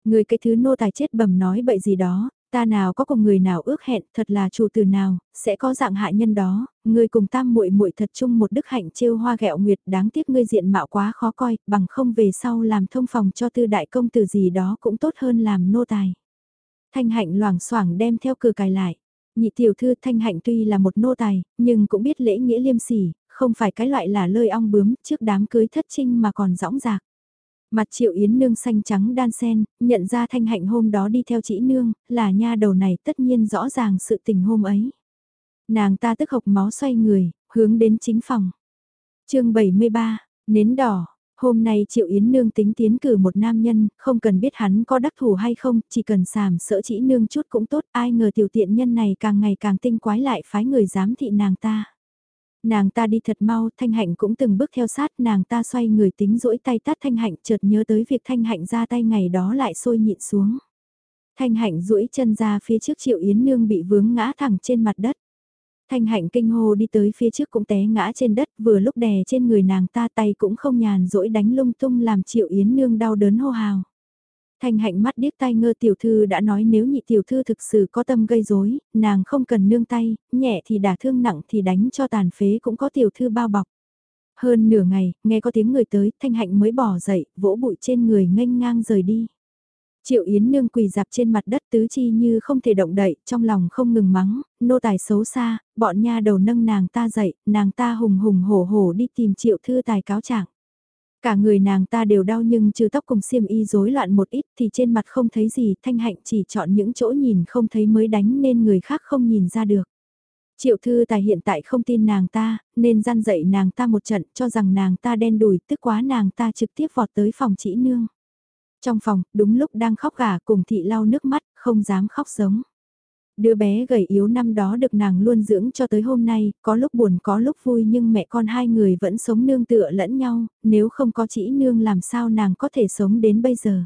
S1: Người cái thứ nô tài chết bầm nói bậy gì đó, ta nào có cùng người nào ước hẹn, thật là chủ từ nào, sẽ có dạng hạ nhân đó, người cùng tam muội muội thật chung một đức hạnh trêu hoa gẹo nguyệt, đáng tiếc ngươi diện mạo quá khó coi, bằng không về sau làm thông phòng cho tư đại công tử gì đó cũng tốt hơn làm nô tài. Thanh hạnh loảng xoảng đem theo cửa cài lại. Nhị tiểu thư thanh hạnh tuy là một nô tài, nhưng cũng biết lễ nghĩa liêm sỉ, không phải cái loại là lơi ong bướm trước đám cưới thất trinh mà còn rõng rạc. Mặt triệu yến nương xanh trắng đan sen, nhận ra thanh hạnh hôm đó đi theo chỉ nương, là nha đầu này tất nhiên rõ ràng sự tình hôm ấy. Nàng ta tức hộc máu xoay người, hướng đến chính phòng. chương 73, nến đỏ, Hôm nay Triệu Yến Nương tính tiến cử một nam nhân, không cần biết hắn có đắc thủ hay không, chỉ cần sàm sỡ chỉ nương chút cũng tốt, ai ngờ tiểu tiện nhân này càng ngày càng tinh quái lại phái người giám thị nàng ta. Nàng ta đi thật mau, Thanh Hạnh cũng từng bước theo sát, nàng ta xoay người tính rỗi tay tát Thanh Hạnh chợt nhớ tới việc Thanh Hạnh ra tay ngày đó lại sôi nhịn xuống. Thanh hạnh duỗi chân ra phía trước triệu yến nương bị vướng ngã thẳng trên mặt đất. Thanh hạnh kinh hô đi tới phía trước cũng té ngã trên đất vừa lúc đè trên người nàng ta tay cũng không nhàn rỗi đánh lung tung làm triệu yến nương đau đớn hô hào. Thanh hạnh mắt điếc tai ngơ tiểu thư đã nói nếu nhị tiểu thư thực sự có tâm gây rối, nàng không cần nương tay, nhẹ thì đả thương nặng thì đánh cho tàn phế cũng có tiểu thư bao bọc. Hơn nửa ngày, nghe có tiếng người tới, thanh hạnh mới bỏ dậy, vỗ bụi trên người nghênh ngang rời đi. Triệu Yến Nương quỳ dạp trên mặt đất tứ chi như không thể động đậy, trong lòng không ngừng mắng, nô tài xấu xa, bọn nha đầu nâng nàng ta dậy, nàng ta hùng hùng hổ hổ đi tìm Triệu Thư tài cáo trạng. Cả người nàng ta đều đau nhưng trừ tóc cùng xiêm y rối loạn một ít thì trên mặt không thấy gì, thanh hạnh chỉ chọn những chỗ nhìn không thấy mới đánh nên người khác không nhìn ra được. Triệu thư tài hiện tại không tin nàng ta, nên gian dậy nàng ta một trận cho rằng nàng ta đen đùi tức quá nàng ta trực tiếp vọt tới phòng chỉ nương. Trong phòng, đúng lúc đang khóc gà cùng thị lau nước mắt, không dám khóc giống. Đứa bé gầy yếu năm đó được nàng luôn dưỡng cho tới hôm nay, có lúc buồn có lúc vui nhưng mẹ con hai người vẫn sống nương tựa lẫn nhau, nếu không có chỉ nương làm sao nàng có thể sống đến bây giờ.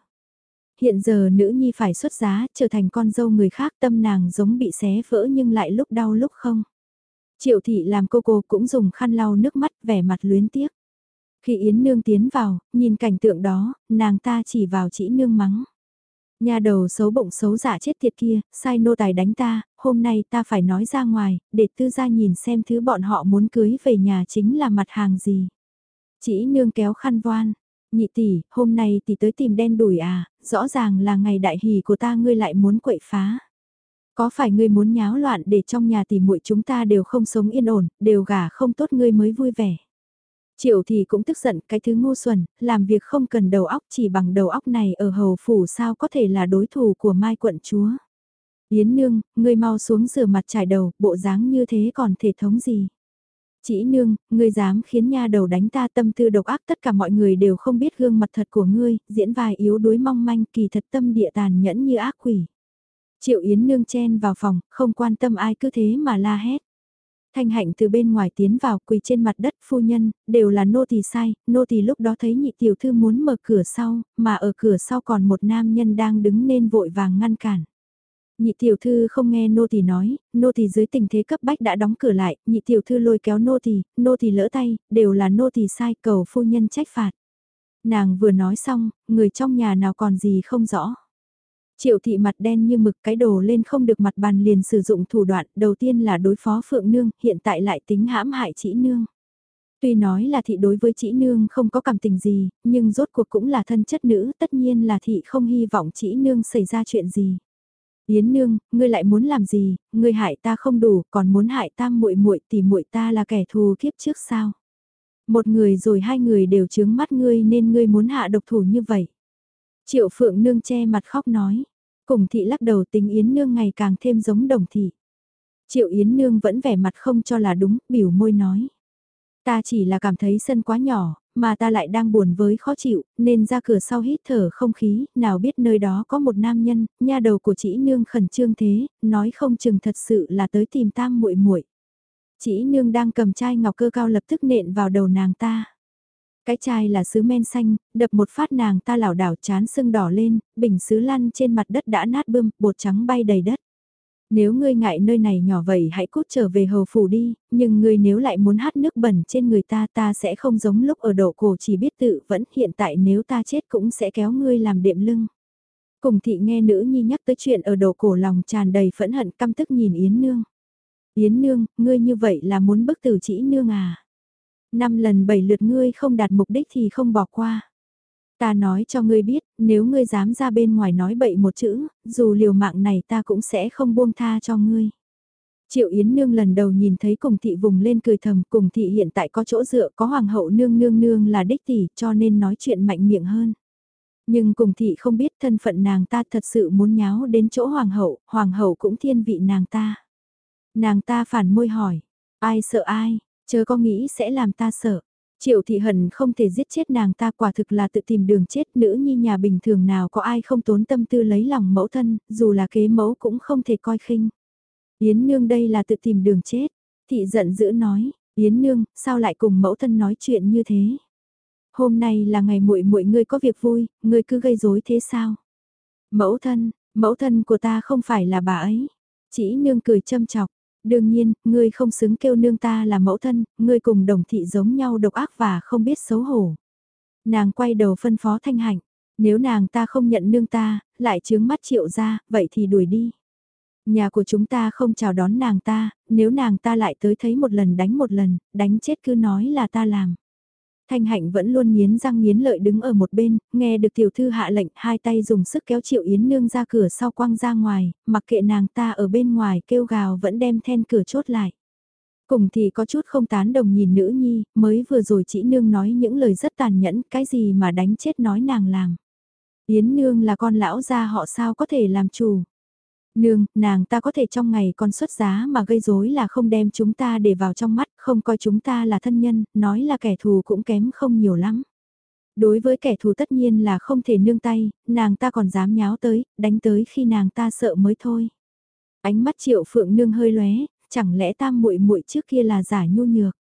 S1: Hiện giờ nữ nhi phải xuất giá, trở thành con dâu người khác tâm nàng giống bị xé vỡ nhưng lại lúc đau lúc không. Triệu thị làm cô cô cũng dùng khăn lau nước mắt vẻ mặt luyến tiếc. Khi Yến Nương tiến vào, nhìn cảnh tượng đó, nàng ta chỉ vào chỉ nương mắng. Nhà đầu xấu bụng xấu giả chết tiệt kia, sai nô tài đánh ta, hôm nay ta phải nói ra ngoài, để tư gia nhìn xem thứ bọn họ muốn cưới về nhà chính là mặt hàng gì. Chỉ nương kéo khăn voan, nhị tỷ, hôm nay tỷ tới tìm đen đuổi à, rõ ràng là ngày đại hỷ của ta ngươi lại muốn quậy phá. Có phải ngươi muốn nháo loạn để trong nhà tỷ muội chúng ta đều không sống yên ổn, đều gả không tốt ngươi mới vui vẻ. Triệu thì cũng tức giận cái thứ ngu xuẩn, làm việc không cần đầu óc chỉ bằng đầu óc này ở hầu phủ sao có thể là đối thủ của Mai quận chúa. Yến nương, ngươi mau xuống rửa mặt trải đầu, bộ dáng như thế còn thể thống gì. Chỉ nương, ngươi dám khiến nha đầu đánh ta tâm tư độc ác tất cả mọi người đều không biết gương mặt thật của ngươi, diễn vài yếu đuối mong manh kỳ thật tâm địa tàn nhẫn như ác quỷ. Triệu Yến nương chen vào phòng, không quan tâm ai cứ thế mà la hét. Thanh hạnh từ bên ngoài tiến vào quỳ trên mặt đất phu nhân, đều là nô tỳ sai, nô tỳ lúc đó thấy nhị tiểu thư muốn mở cửa sau, mà ở cửa sau còn một nam nhân đang đứng nên vội vàng ngăn cản. Nhị tiểu thư không nghe nô tỳ nói, nô tỳ dưới tình thế cấp bách đã đóng cửa lại, nhị tiểu thư lôi kéo nô tỳ, nô tỳ lỡ tay, đều là nô tỳ sai, cầu phu nhân trách phạt. Nàng vừa nói xong, người trong nhà nào còn gì không rõ. Triệu thị mặt đen như mực cái đồ lên không được mặt bàn liền sử dụng thủ đoạn đầu tiên là đối phó phượng nương, hiện tại lại tính hãm hại chỉ nương. Tuy nói là thị đối với chỉ nương không có cảm tình gì, nhưng rốt cuộc cũng là thân chất nữ, tất nhiên là thị không hy vọng chỉ nương xảy ra chuyện gì. Yến nương, ngươi lại muốn làm gì, ngươi hại ta không đủ, còn muốn hại ta muội muội thì muội ta là kẻ thù kiếp trước sao? Một người rồi hai người đều chướng mắt ngươi nên ngươi muốn hạ độc thủ như vậy. Triệu Phượng Nương che mặt khóc nói. Cùng thị lắc đầu tính Yến Nương ngày càng thêm giống đồng thị. Triệu Yến Nương vẫn vẻ mặt không cho là đúng, biểu môi nói. Ta chỉ là cảm thấy sân quá nhỏ, mà ta lại đang buồn với khó chịu, nên ra cửa sau hít thở không khí, nào biết nơi đó có một nam nhân, nha đầu của chị nương khẩn trương thế, nói không chừng thật sự là tới tìm tam muội muội. Chị nương đang cầm chai ngọc cơ cao lập tức nện vào đầu nàng ta. Cái chai là sứ men xanh, đập một phát nàng ta lảo đảo chán sưng đỏ lên, bình sứ lăn trên mặt đất đã nát bươm, bột trắng bay đầy đất. Nếu ngươi ngại nơi này nhỏ vậy hãy cút trở về hầu phủ đi, nhưng ngươi nếu lại muốn hát nước bẩn trên người ta ta sẽ không giống lúc ở độ cổ chỉ biết tự vẫn hiện tại nếu ta chết cũng sẽ kéo ngươi làm đệm lưng. Cùng thị nghe nữ nhi nhắc tới chuyện ở độ cổ lòng tràn đầy phẫn hận căm tức nhìn Yến Nương. Yến Nương, ngươi như vậy là muốn bức tử chỉ Nương à? Năm lần bảy lượt ngươi không đạt mục đích thì không bỏ qua. Ta nói cho ngươi biết, nếu ngươi dám ra bên ngoài nói bậy một chữ, dù liều mạng này ta cũng sẽ không buông tha cho ngươi. Triệu Yến Nương lần đầu nhìn thấy cùng thị vùng lên cười thầm, cùng thị hiện tại có chỗ dựa có hoàng hậu nương nương nương là đích tỷ cho nên nói chuyện mạnh miệng hơn. Nhưng cùng thị không biết thân phận nàng ta thật sự muốn nháo đến chỗ hoàng hậu, hoàng hậu cũng thiên vị nàng ta. Nàng ta phản môi hỏi, ai sợ ai, Chớ có nghĩ sẽ làm ta sợ. Triệu thị hận không thể giết chết nàng ta quả thực là tự tìm đường chết nữ nhi nhà bình thường nào có ai không tốn tâm tư lấy lòng mẫu thân, dù là kế mẫu cũng không thể coi khinh. Yến nương đây là tự tìm đường chết. Thị giận dữ nói, Yến nương, sao lại cùng mẫu thân nói chuyện như thế? Hôm nay là ngày muội muội ngươi có việc vui, ngươi cứ gây rối thế sao? Mẫu thân, Mẫu thân của ta không phải là bà ấy. Chỉ nương cười châm chọc. Đương nhiên, ngươi không xứng kêu nương ta là mẫu thân, ngươi cùng đồng thị giống nhau độc ác và không biết xấu hổ. Nàng quay đầu phân phó thanh hạnh, nếu nàng ta không nhận nương ta, lại chướng mắt triệu ra, vậy thì đuổi đi. Nhà của chúng ta không chào đón nàng ta, nếu nàng ta lại tới thấy một lần đánh một lần, đánh chết cứ nói là ta làm. Thanh hạnh vẫn luôn nghiến răng nghiến lợi đứng ở một bên, nghe được tiểu thư hạ lệnh hai tay dùng sức kéo triệu yến nương ra cửa sau quăng ra ngoài, mặc kệ nàng ta ở bên ngoài kêu gào vẫn đem then cửa chốt lại. Cùng thì có chút không tán đồng nhìn nữ nhi, mới vừa rồi chỉ nương nói những lời rất tàn nhẫn, cái gì mà đánh chết nói nàng làm. Yến nương là con lão gia họ sao có thể làm chủ. Nương, nàng ta có thể trong ngày con xuất giá mà gây rối là không đem chúng ta để vào trong mắt, không coi chúng ta là thân nhân, nói là kẻ thù cũng kém không nhiều lắm. Đối với kẻ thù tất nhiên là không thể nương tay, nàng ta còn dám nháo tới, đánh tới khi nàng ta sợ mới thôi. Ánh mắt triệu phượng nương hơi lóe, chẳng lẽ tam muội muội trước kia là giả nhu nhược.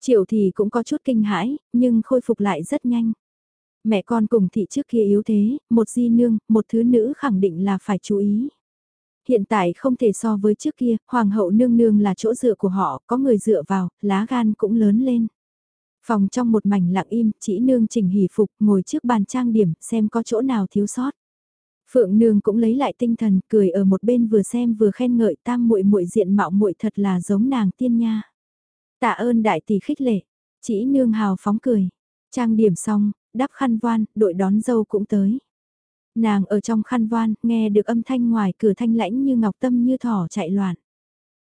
S1: Triệu thì cũng có chút kinh hãi, nhưng khôi phục lại rất nhanh. Mẹ con cùng thị trước kia yếu thế, một di nương, một thứ nữ khẳng định là phải chú ý hiện tại không thể so với trước kia, hoàng hậu nương nương là chỗ dựa của họ, có người dựa vào, lá gan cũng lớn lên. Phòng trong một mảnh lặng im, chỉ nương chỉnh hỉ phục, ngồi trước bàn trang điểm, xem có chỗ nào thiếu sót. Phượng nương cũng lấy lại tinh thần, cười ở một bên vừa xem vừa khen ngợi tam muội muội diện mạo muội thật là giống nàng tiên nha. Tạ ơn đại tỷ khích lệ, chỉ nương hào phóng cười. Trang điểm xong, đắp khăn voan, đội đón dâu cũng tới. Nàng ở trong khăn voan, nghe được âm thanh ngoài cửa thanh lãnh như ngọc tâm như thỏ chạy loạn.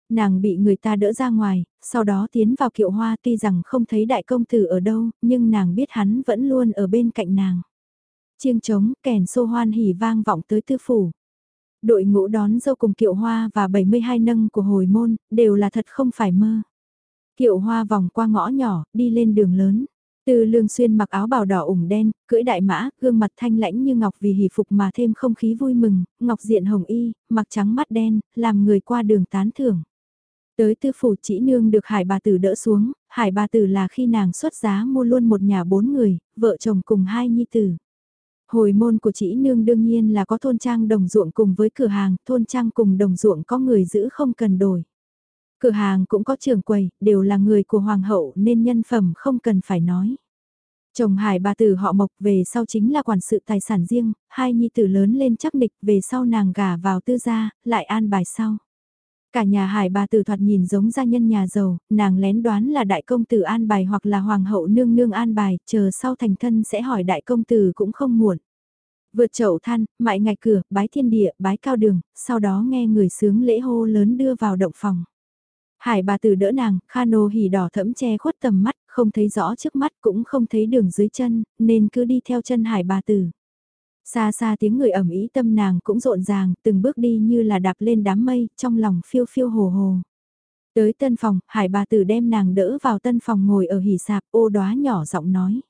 S1: Nàng bị người ta đỡ ra ngoài, sau đó tiến vào kiệu hoa tuy rằng không thấy đại công tử ở đâu, nhưng nàng biết hắn vẫn luôn ở bên cạnh nàng. Chiêng trống, kèn xô hoan hỉ vang vọng tới tư phủ. Đội ngũ đón dâu cùng kiệu hoa và 72 nâng của hồi môn, đều là thật không phải mơ. Kiệu hoa vòng qua ngõ nhỏ, đi lên đường lớn. Từ lương xuyên mặc áo bào đỏ ủng đen, cưỡi đại mã, gương mặt thanh lãnh như ngọc vì hỷ phục mà thêm không khí vui mừng, ngọc diện hồng y, mặc trắng mắt đen, làm người qua đường tán thưởng. Tới tư phủ chỉ nương được hải bà tử đỡ xuống, hải bà tử là khi nàng xuất giá mua luôn một nhà bốn người, vợ chồng cùng hai nhi tử. Hồi môn của chỉ nương đương nhiên là có thôn trang đồng ruộng cùng với cửa hàng, thôn trang cùng đồng ruộng có người giữ không cần đổi. Cửa hàng cũng có trường quầy, đều là người của hoàng hậu nên nhân phẩm không cần phải nói. Chồng hải bà tử họ mộc về sau chính là quản sự tài sản riêng, hai nhi tử lớn lên chắc nịch về sau nàng gả vào tư gia, lại an bài sau. Cả nhà hải bà tử thoạt nhìn giống gia nhân nhà giàu, nàng lén đoán là đại công tử an bài hoặc là hoàng hậu nương nương an bài, chờ sau thành thân sẽ hỏi đại công tử cũng không muộn. Vượt chậu than, mại ngạch cửa, bái thiên địa, bái cao đường, sau đó nghe người sướng lễ hô lớn đưa vào động phòng. Hải bà tử đỡ nàng, Khano hỉ đỏ thẫm che khuất tầm mắt, không thấy rõ trước mắt cũng không thấy đường dưới chân, nên cứ đi theo chân hải bà tử. Xa xa tiếng người ẩm ý tâm nàng cũng rộn ràng, từng bước đi như là đạp lên đám mây, trong lòng phiêu phiêu hồ hồ. Tới tân phòng, hải bà tử đem nàng đỡ vào tân phòng ngồi ở hỉ sạp, ô đóa nhỏ giọng nói.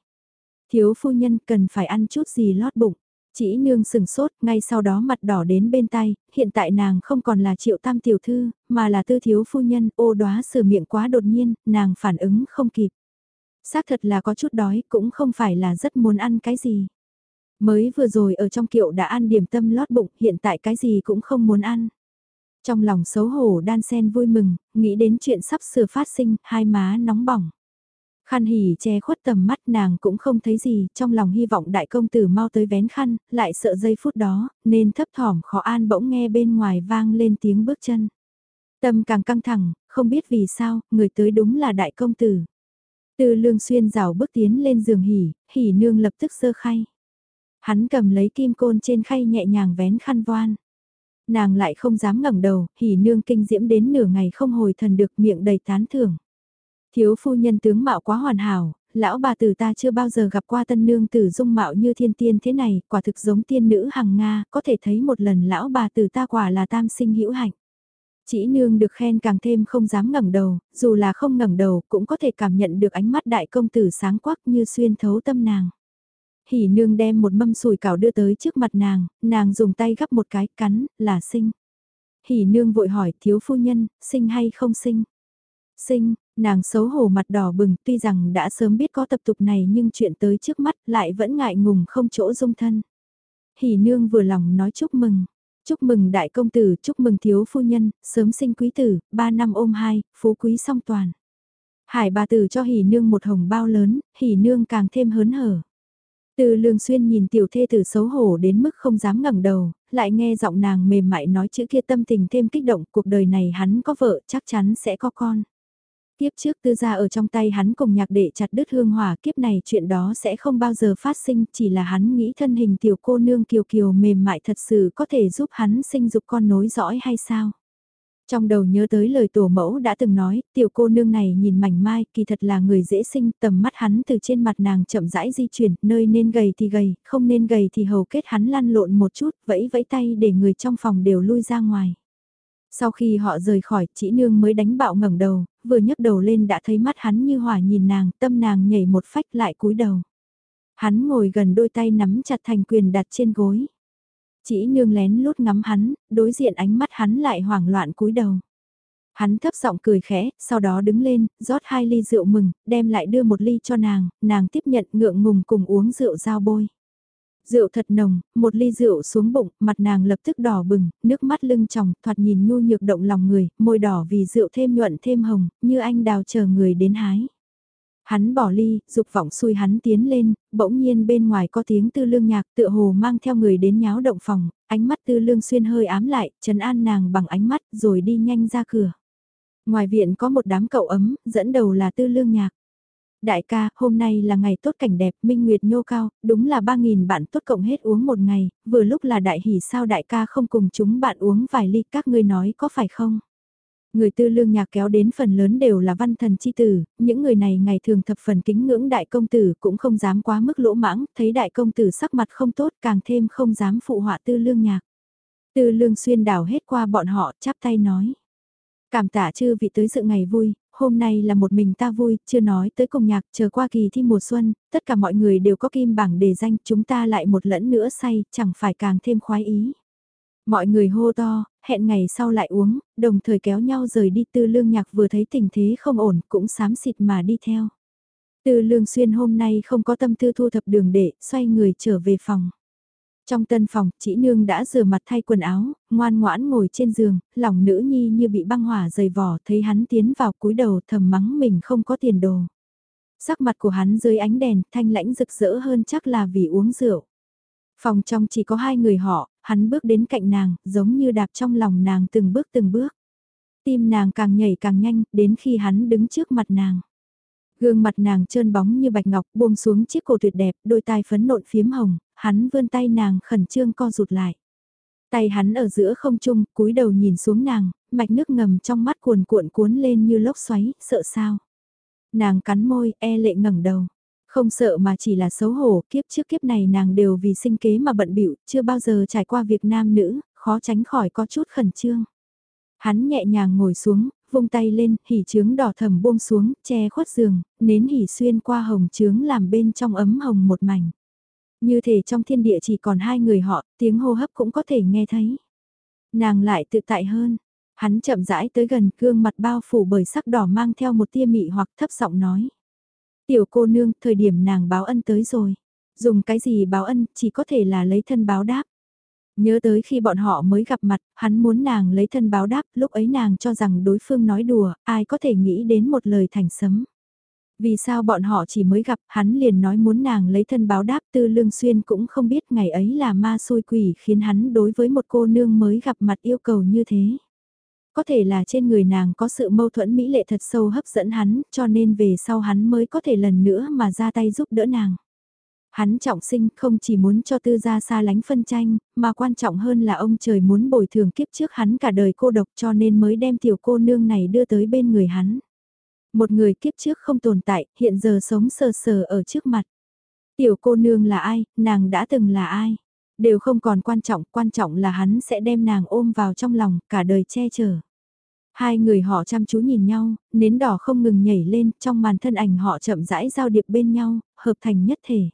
S1: Thiếu phu nhân cần phải ăn chút gì lót bụng. Chỉ nương sừng sốt, ngay sau đó mặt đỏ đến bên tay, hiện tại nàng không còn là triệu tam tiểu thư, mà là tư thiếu phu nhân, ô đóa sửa miệng quá đột nhiên, nàng phản ứng không kịp. Xác thật là có chút đói, cũng không phải là rất muốn ăn cái gì. Mới vừa rồi ở trong kiệu đã ăn điểm tâm lót bụng, hiện tại cái gì cũng không muốn ăn. Trong lòng xấu hổ đan sen vui mừng, nghĩ đến chuyện sắp sửa phát sinh, hai má nóng bỏng. Khăn hỉ che khuất tầm mắt nàng cũng không thấy gì, trong lòng hy vọng đại công tử mau tới vén khăn, lại sợ giây phút đó, nên thấp thỏm khó an bỗng nghe bên ngoài vang lên tiếng bước chân. Tâm càng căng thẳng, không biết vì sao, người tới đúng là đại công tử. Từ lương xuyên rào bước tiến lên giường hỉ, hỉ nương lập tức sơ khay. Hắn cầm lấy kim côn trên khay nhẹ nhàng vén khăn voan. Nàng lại không dám ngẩng đầu, hỉ nương kinh diễm đến nửa ngày không hồi thần được miệng đầy tán thưởng. Thiếu phu nhân tướng mạo quá hoàn hảo, lão bà tử ta chưa bao giờ gặp qua tân nương tử dung mạo như thiên tiên thế này, quả thực giống tiên nữ hằng Nga, có thể thấy một lần lão bà tử ta quả là tam sinh hữu hạnh. Chỉ nương được khen càng thêm không dám ngẩng đầu, dù là không ngẩng đầu cũng có thể cảm nhận được ánh mắt đại công tử sáng quắc như xuyên thấu tâm nàng. Hỉ nương đem một mâm sùi cảo đưa tới trước mặt nàng, nàng dùng tay gắp một cái cắn, là sinh. Hỉ nương vội hỏi thiếu phu nhân, sinh hay không sinh? Sinh, nàng xấu hổ mặt đỏ bừng tuy rằng đã sớm biết có tập tục này nhưng chuyện tới trước mắt lại vẫn ngại ngùng không chỗ dung thân. Hỉ nương vừa lòng nói chúc mừng. Chúc mừng đại công tử, chúc mừng thiếu phu nhân, sớm sinh quý tử, ba năm ôm hai, phú quý song toàn. Hải bà tử cho hỉ nương một hồng bao lớn, hỉ nương càng thêm hớn hở. Từ lương xuyên nhìn tiểu thê tử xấu hổ đến mức không dám ngẩng đầu, lại nghe giọng nàng mềm mại nói chữ kia tâm tình thêm kích động, cuộc đời này hắn có vợ chắc chắn sẽ có con. Kiếp trước tư gia ở trong tay hắn cùng nhạc đệ chặt đứt hương hỏa kiếp này chuyện đó sẽ không bao giờ phát sinh chỉ là hắn nghĩ thân hình tiểu cô nương kiều kiều mềm mại thật sự có thể giúp hắn sinh dục con nối dõi hay sao. Trong đầu nhớ tới lời tổ mẫu đã từng nói, tiểu cô nương này nhìn mảnh mai, kỳ thật là người dễ sinh, tầm mắt hắn từ trên mặt nàng chậm rãi di chuyển, nơi nên gầy thì gầy, không nên gầy thì hầu kết hắn lăn lộn một chút, vẫy vẫy tay để người trong phòng đều lui ra ngoài. Sau khi họ rời khỏi, chị nương mới đánh bạo ngẩng đầu, vừa nhấc đầu lên đã thấy mắt hắn như hỏa nhìn nàng, tâm nàng nhảy một phách lại cúi đầu. Hắn ngồi gần đôi tay nắm chặt thành quyền đặt trên gối. Chỉ nương lén lút ngắm hắn, đối diện ánh mắt hắn lại hoảng loạn cúi đầu. Hắn thấp giọng cười khẽ, sau đó đứng lên, rót hai ly rượu mừng, đem lại đưa một ly cho nàng, nàng tiếp nhận ngượng ngùng cùng uống rượu giao bôi. Rượu thật nồng, một ly rượu xuống bụng, mặt nàng lập tức đỏ bừng, nước mắt lưng tròng, thoạt nhìn nhu nhược động lòng người, môi đỏ vì rượu thêm nhuận thêm hồng, như anh đào chờ người đến hái. Hắn bỏ ly, dục vọng xui hắn tiến lên, bỗng nhiên bên ngoài có tiếng tư lương nhạc tựa hồ mang theo người đến nháo động phòng, ánh mắt tư lương xuyên hơi ám lại, trấn an nàng bằng ánh mắt rồi đi nhanh ra cửa. Ngoài viện có một đám cậu ấm, dẫn đầu là tư lương nhạc. Đại ca, hôm nay là ngày tốt cảnh đẹp, minh nguyệt nhô cao, đúng là 3.000 bạn tốt cộng hết uống một ngày, vừa lúc là đại hỉ sao đại ca không cùng chúng bạn uống vài ly các ngươi nói có phải không? Người tư lương nhạc kéo đến phần lớn đều là văn thần chi tử, những người này ngày thường thập phần kính ngưỡng đại công tử cũng không dám quá mức lỗ mãng, thấy đại công tử sắc mặt không tốt càng thêm không dám phụ họa tư lương nhạc. Tư lương xuyên đảo hết qua bọn họ chắp tay nói. Cảm tạ chư vị tới dự ngày vui, hôm nay là một mình ta vui, chưa nói tới cùng nhạc, chờ qua kỳ thi mùa xuân, tất cả mọi người đều có kim bảng đề danh, chúng ta lại một lẫn nữa say, chẳng phải càng thêm khoái ý. Mọi người hô to, hẹn ngày sau lại uống, đồng thời kéo nhau rời đi tư lương nhạc vừa thấy tình thế không ổn cũng sám xịt mà đi theo. Tư lương xuyên hôm nay không có tâm tư thu thập đường để, xoay người trở về phòng. Trong tân phòng, chị nương đã rửa mặt thay quần áo, ngoan ngoãn ngồi trên giường, lòng nữ nhi như bị băng hỏa dày vỏ, thấy hắn tiến vào cúi đầu thầm mắng mình không có tiền đồ. Sắc mặt của hắn dưới ánh đèn, thanh lãnh rực rỡ hơn chắc là vì uống rượu. Phòng trong chỉ có hai người họ, hắn bước đến cạnh nàng, giống như đạp trong lòng nàng từng bước từng bước. Tim nàng càng nhảy càng nhanh, đến khi hắn đứng trước mặt nàng. Gương mặt nàng trơn bóng như bạch ngọc buông xuống chiếc cổ tuyệt đẹp, đôi tai phấn nộn phiếm hồng, hắn vươn tay nàng khẩn trương co rụt lại. Tay hắn ở giữa không trung, cúi đầu nhìn xuống nàng, mạch nước ngầm trong mắt cuồn cuộn cuốn lên như lốc xoáy, sợ sao. Nàng cắn môi, e lệ ngẩng đầu. Không sợ mà chỉ là xấu hổ, kiếp trước kiếp này nàng đều vì sinh kế mà bận bịu chưa bao giờ trải qua việc nam nữ, khó tránh khỏi có chút khẩn trương. Hắn nhẹ nhàng ngồi xuống, vung tay lên, hỉ trướng đỏ thầm buông xuống, che khuất giường, nến hỉ xuyên qua hồng trướng làm bên trong ấm hồng một mảnh. Như thể trong thiên địa chỉ còn hai người họ, tiếng hô hấp cũng có thể nghe thấy. Nàng lại tự tại hơn. Hắn chậm rãi tới gần, gương mặt bao phủ bởi sắc đỏ mang theo một tia mị hoặc thấp giọng nói. Tiểu cô nương, thời điểm nàng báo ân tới rồi. Dùng cái gì báo ân, chỉ có thể là lấy thân báo đáp. Nhớ tới khi bọn họ mới gặp mặt, hắn muốn nàng lấy thân báo đáp, lúc ấy nàng cho rằng đối phương nói đùa, ai có thể nghĩ đến một lời thành sấm. Vì sao bọn họ chỉ mới gặp, hắn liền nói muốn nàng lấy thân báo đáp tư lương xuyên cũng không biết ngày ấy là ma xôi quỷ khiến hắn đối với một cô nương mới gặp mặt yêu cầu như thế. Có thể là trên người nàng có sự mâu thuẫn mỹ lệ thật sâu hấp dẫn hắn, cho nên về sau hắn mới có thể lần nữa mà ra tay giúp đỡ nàng. Hắn trọng sinh không chỉ muốn cho tư gia xa lánh phân tranh, mà quan trọng hơn là ông trời muốn bồi thường kiếp trước hắn cả đời cô độc cho nên mới đem tiểu cô nương này đưa tới bên người hắn. Một người kiếp trước không tồn tại, hiện giờ sống sờ sờ ở trước mặt. Tiểu cô nương là ai, nàng đã từng là ai? Đều không còn quan trọng, quan trọng là hắn sẽ đem nàng ôm vào trong lòng, cả đời che chở. Hai người họ chăm chú nhìn nhau, nến đỏ không ngừng nhảy lên, trong màn thân ảnh họ chậm rãi giao điệp bên nhau, hợp thành nhất thể.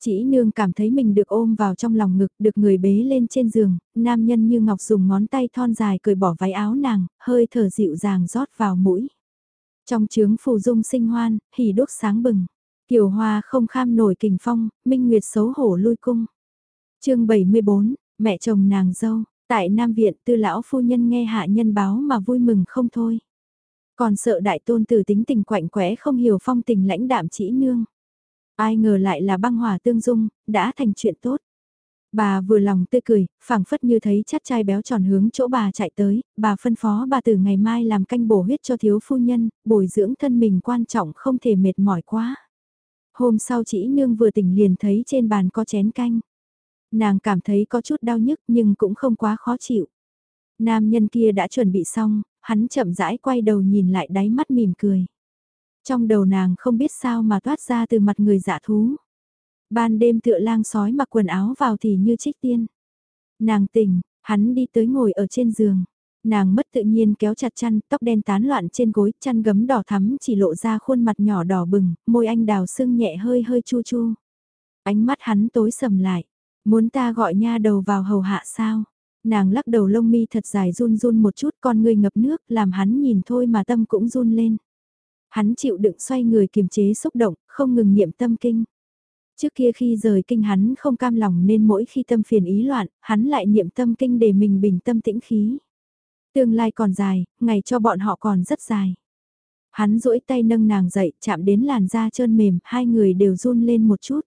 S1: Chỉ nương cảm thấy mình được ôm vào trong lòng ngực, được người bế lên trên giường, nam nhân như ngọc dùng ngón tay thon dài cởi bỏ váy áo nàng, hơi thở dịu dàng rót vào mũi. Trong chướng phù dung sinh hoan, hỉ đốt sáng bừng. Kiều Hoa không kham nổi kình phong, Minh Nguyệt xấu hổ lui cung. chương 74, mẹ chồng nàng dâu, Tại Nam Viện tư lão phu nhân nghe hạ nhân báo mà vui mừng không thôi. Còn sợ đại tôn tử tính tình quạnh quẽ không hiểu phong tình lãnh đạm chỉ nương. Ai ngờ lại là băng hòa tương dung, đã thành chuyện tốt. Bà vừa lòng tươi cười, phảng phất như thấy chắt chai béo tròn hướng chỗ bà chạy tới, bà phân phó bà từ ngày mai làm canh bổ huyết cho thiếu phu nhân, bồi dưỡng thân mình quan trọng không thể mệt mỏi quá. Hôm sau chỉ nương vừa tỉnh liền thấy trên bàn có chén canh. Nàng cảm thấy có chút đau nhức nhưng cũng không quá khó chịu. Nam nhân kia đã chuẩn bị xong, hắn chậm rãi quay đầu nhìn lại đáy mắt mỉm cười. Trong đầu nàng không biết sao mà toát ra từ mặt người giả thú. Ban đêm tựa lang sói mặc quần áo vào thì như trích tiên. Nàng tỉnh, hắn đi tới ngồi ở trên giường. Nàng mất tự nhiên kéo chặt chăn, tóc đen tán loạn trên gối, chăn gấm đỏ thắm chỉ lộ ra khuôn mặt nhỏ đỏ bừng, môi anh đào sưng nhẹ hơi hơi chu chu. Ánh mắt hắn tối sầm lại, muốn ta gọi nha đầu vào hầu hạ sao? Nàng lắc đầu lông mi thật dài run run một chút con người ngập nước làm hắn nhìn thôi mà tâm cũng run lên. Hắn chịu đựng xoay người kiềm chế xúc động, không ngừng niệm tâm kinh. Trước kia khi rời kinh hắn không cam lòng nên mỗi khi tâm phiền ý loạn, hắn lại niệm tâm kinh để mình bình tâm tĩnh khí. Tương lai còn dài, ngày cho bọn họ còn rất dài. Hắn duỗi tay nâng nàng dậy, chạm đến làn da trơn mềm, hai người đều run lên một chút.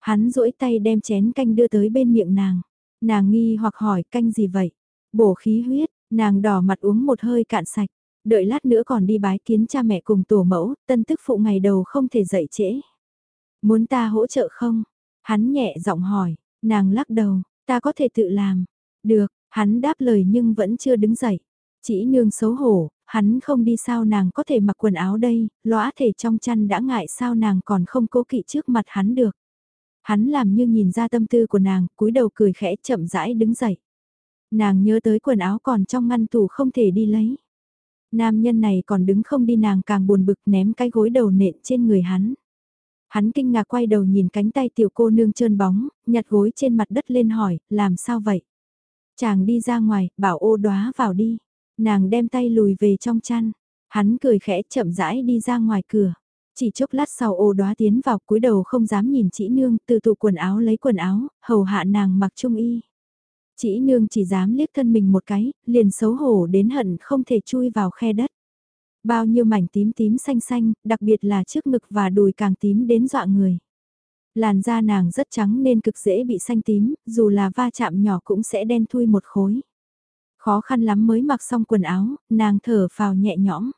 S1: Hắn duỗi tay đem chén canh đưa tới bên miệng nàng. Nàng nghi hoặc hỏi canh gì vậy? Bổ khí huyết, nàng đỏ mặt uống một hơi cạn sạch. Đợi lát nữa còn đi bái kiến cha mẹ cùng tổ mẫu, tân tức phụ ngày đầu không thể dậy trễ. Muốn ta hỗ trợ không? Hắn nhẹ giọng hỏi, nàng lắc đầu, ta có thể tự làm. Được, hắn đáp lời nhưng vẫn chưa đứng dậy. Chỉ nương xấu hổ, hắn không đi sao nàng có thể mặc quần áo đây, lõa thể trong chăn đã ngại sao nàng còn không cố kỵ trước mặt hắn được. Hắn làm như nhìn ra tâm tư của nàng, cúi đầu cười khẽ chậm rãi đứng dậy. Nàng nhớ tới quần áo còn trong ngăn tủ không thể đi lấy. Nam nhân này còn đứng không đi nàng càng buồn bực ném cái gối đầu nện trên người hắn. Hắn kinh ngạc quay đầu nhìn cánh tay tiểu cô nương trơn bóng, nhặt gối trên mặt đất lên hỏi, làm sao vậy? Chàng đi ra ngoài, bảo ô đoá vào đi. Nàng đem tay lùi về trong chăn. Hắn cười khẽ chậm rãi đi ra ngoài cửa. Chỉ chốc lát sau ô đoá tiến vào cúi đầu không dám nhìn chị nương từ tụ quần áo lấy quần áo, hầu hạ nàng mặc trung y. Chị nương chỉ dám liếc thân mình một cái, liền xấu hổ đến hận không thể chui vào khe đất. Bao nhiêu mảnh tím tím xanh xanh, đặc biệt là trước ngực và đùi càng tím đến dọa người. Làn da nàng rất trắng nên cực dễ bị xanh tím, dù là va chạm nhỏ cũng sẽ đen thui một khối. Khó khăn lắm mới mặc xong quần áo, nàng thở phào nhẹ nhõm.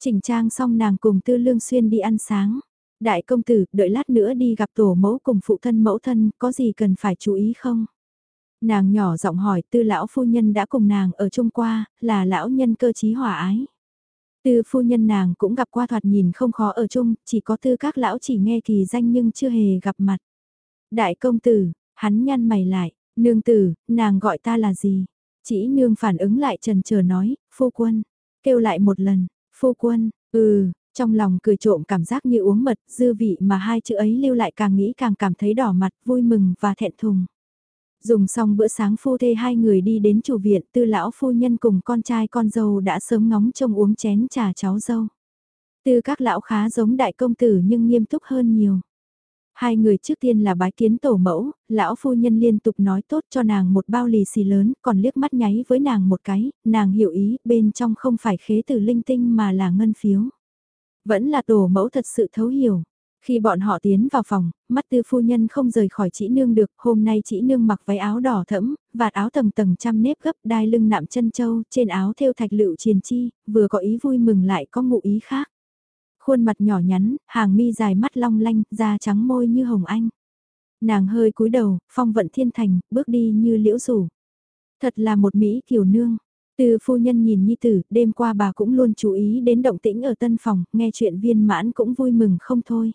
S1: Chỉnh trang xong nàng cùng Tư Lương Xuyên đi ăn sáng. Đại công tử, đợi lát nữa đi gặp tổ mẫu cùng phụ thân mẫu thân, có gì cần phải chú ý không? Nàng nhỏ giọng hỏi tư lão phu nhân đã cùng nàng ở chung qua, là lão nhân cơ trí hòa ái. Tư phu nhân nàng cũng gặp qua thoạt nhìn không khó ở chung, chỉ có tư các lão chỉ nghe kỳ danh nhưng chưa hề gặp mặt. Đại công tử, hắn nhăn mày lại, nương tử, nàng gọi ta là gì? Chỉ nương phản ứng lại trần chờ nói, phu quân, kêu lại một lần, phu quân, ừ, trong lòng cười trộm cảm giác như uống mật, dư vị mà hai chữ ấy lưu lại càng nghĩ càng cảm thấy đỏ mặt, vui mừng và thẹn thùng. Dùng xong bữa sáng phu thê hai người đi đến chủ viện tư lão phu nhân cùng con trai con dâu đã sớm ngóng trông uống chén trà cháu dâu. Tư các lão khá giống đại công tử nhưng nghiêm túc hơn nhiều. Hai người trước tiên là bái kiến tổ mẫu, lão phu nhân liên tục nói tốt cho nàng một bao lì xì lớn, còn liếc mắt nháy với nàng một cái, nàng hiểu ý, bên trong không phải khế từ linh tinh mà là ngân phiếu. Vẫn là tổ mẫu thật sự thấu hiểu, khi bọn họ tiến vào phòng, mắt tư phu nhân không rời khỏi chỉ nương được, hôm nay chỉ nương mặc váy áo đỏ thẫm, vạt áo tầng tầng trăm nếp gấp đai lưng nạm chân châu, trên áo thêu thạch lựu triền chi, vừa có ý vui mừng lại có ngụ ý khác. Khuôn mặt nhỏ nhắn, hàng mi dài mắt long lanh, da trắng môi như hồng anh. Nàng hơi cúi đầu, phong vận thiên thành, bước đi như liễu rủ. Thật là một Mỹ kiều nương. Từ phu nhân nhìn Nhi Tử, đêm qua bà cũng luôn chú ý đến động tĩnh ở tân phòng, nghe chuyện viên mãn cũng vui mừng không thôi.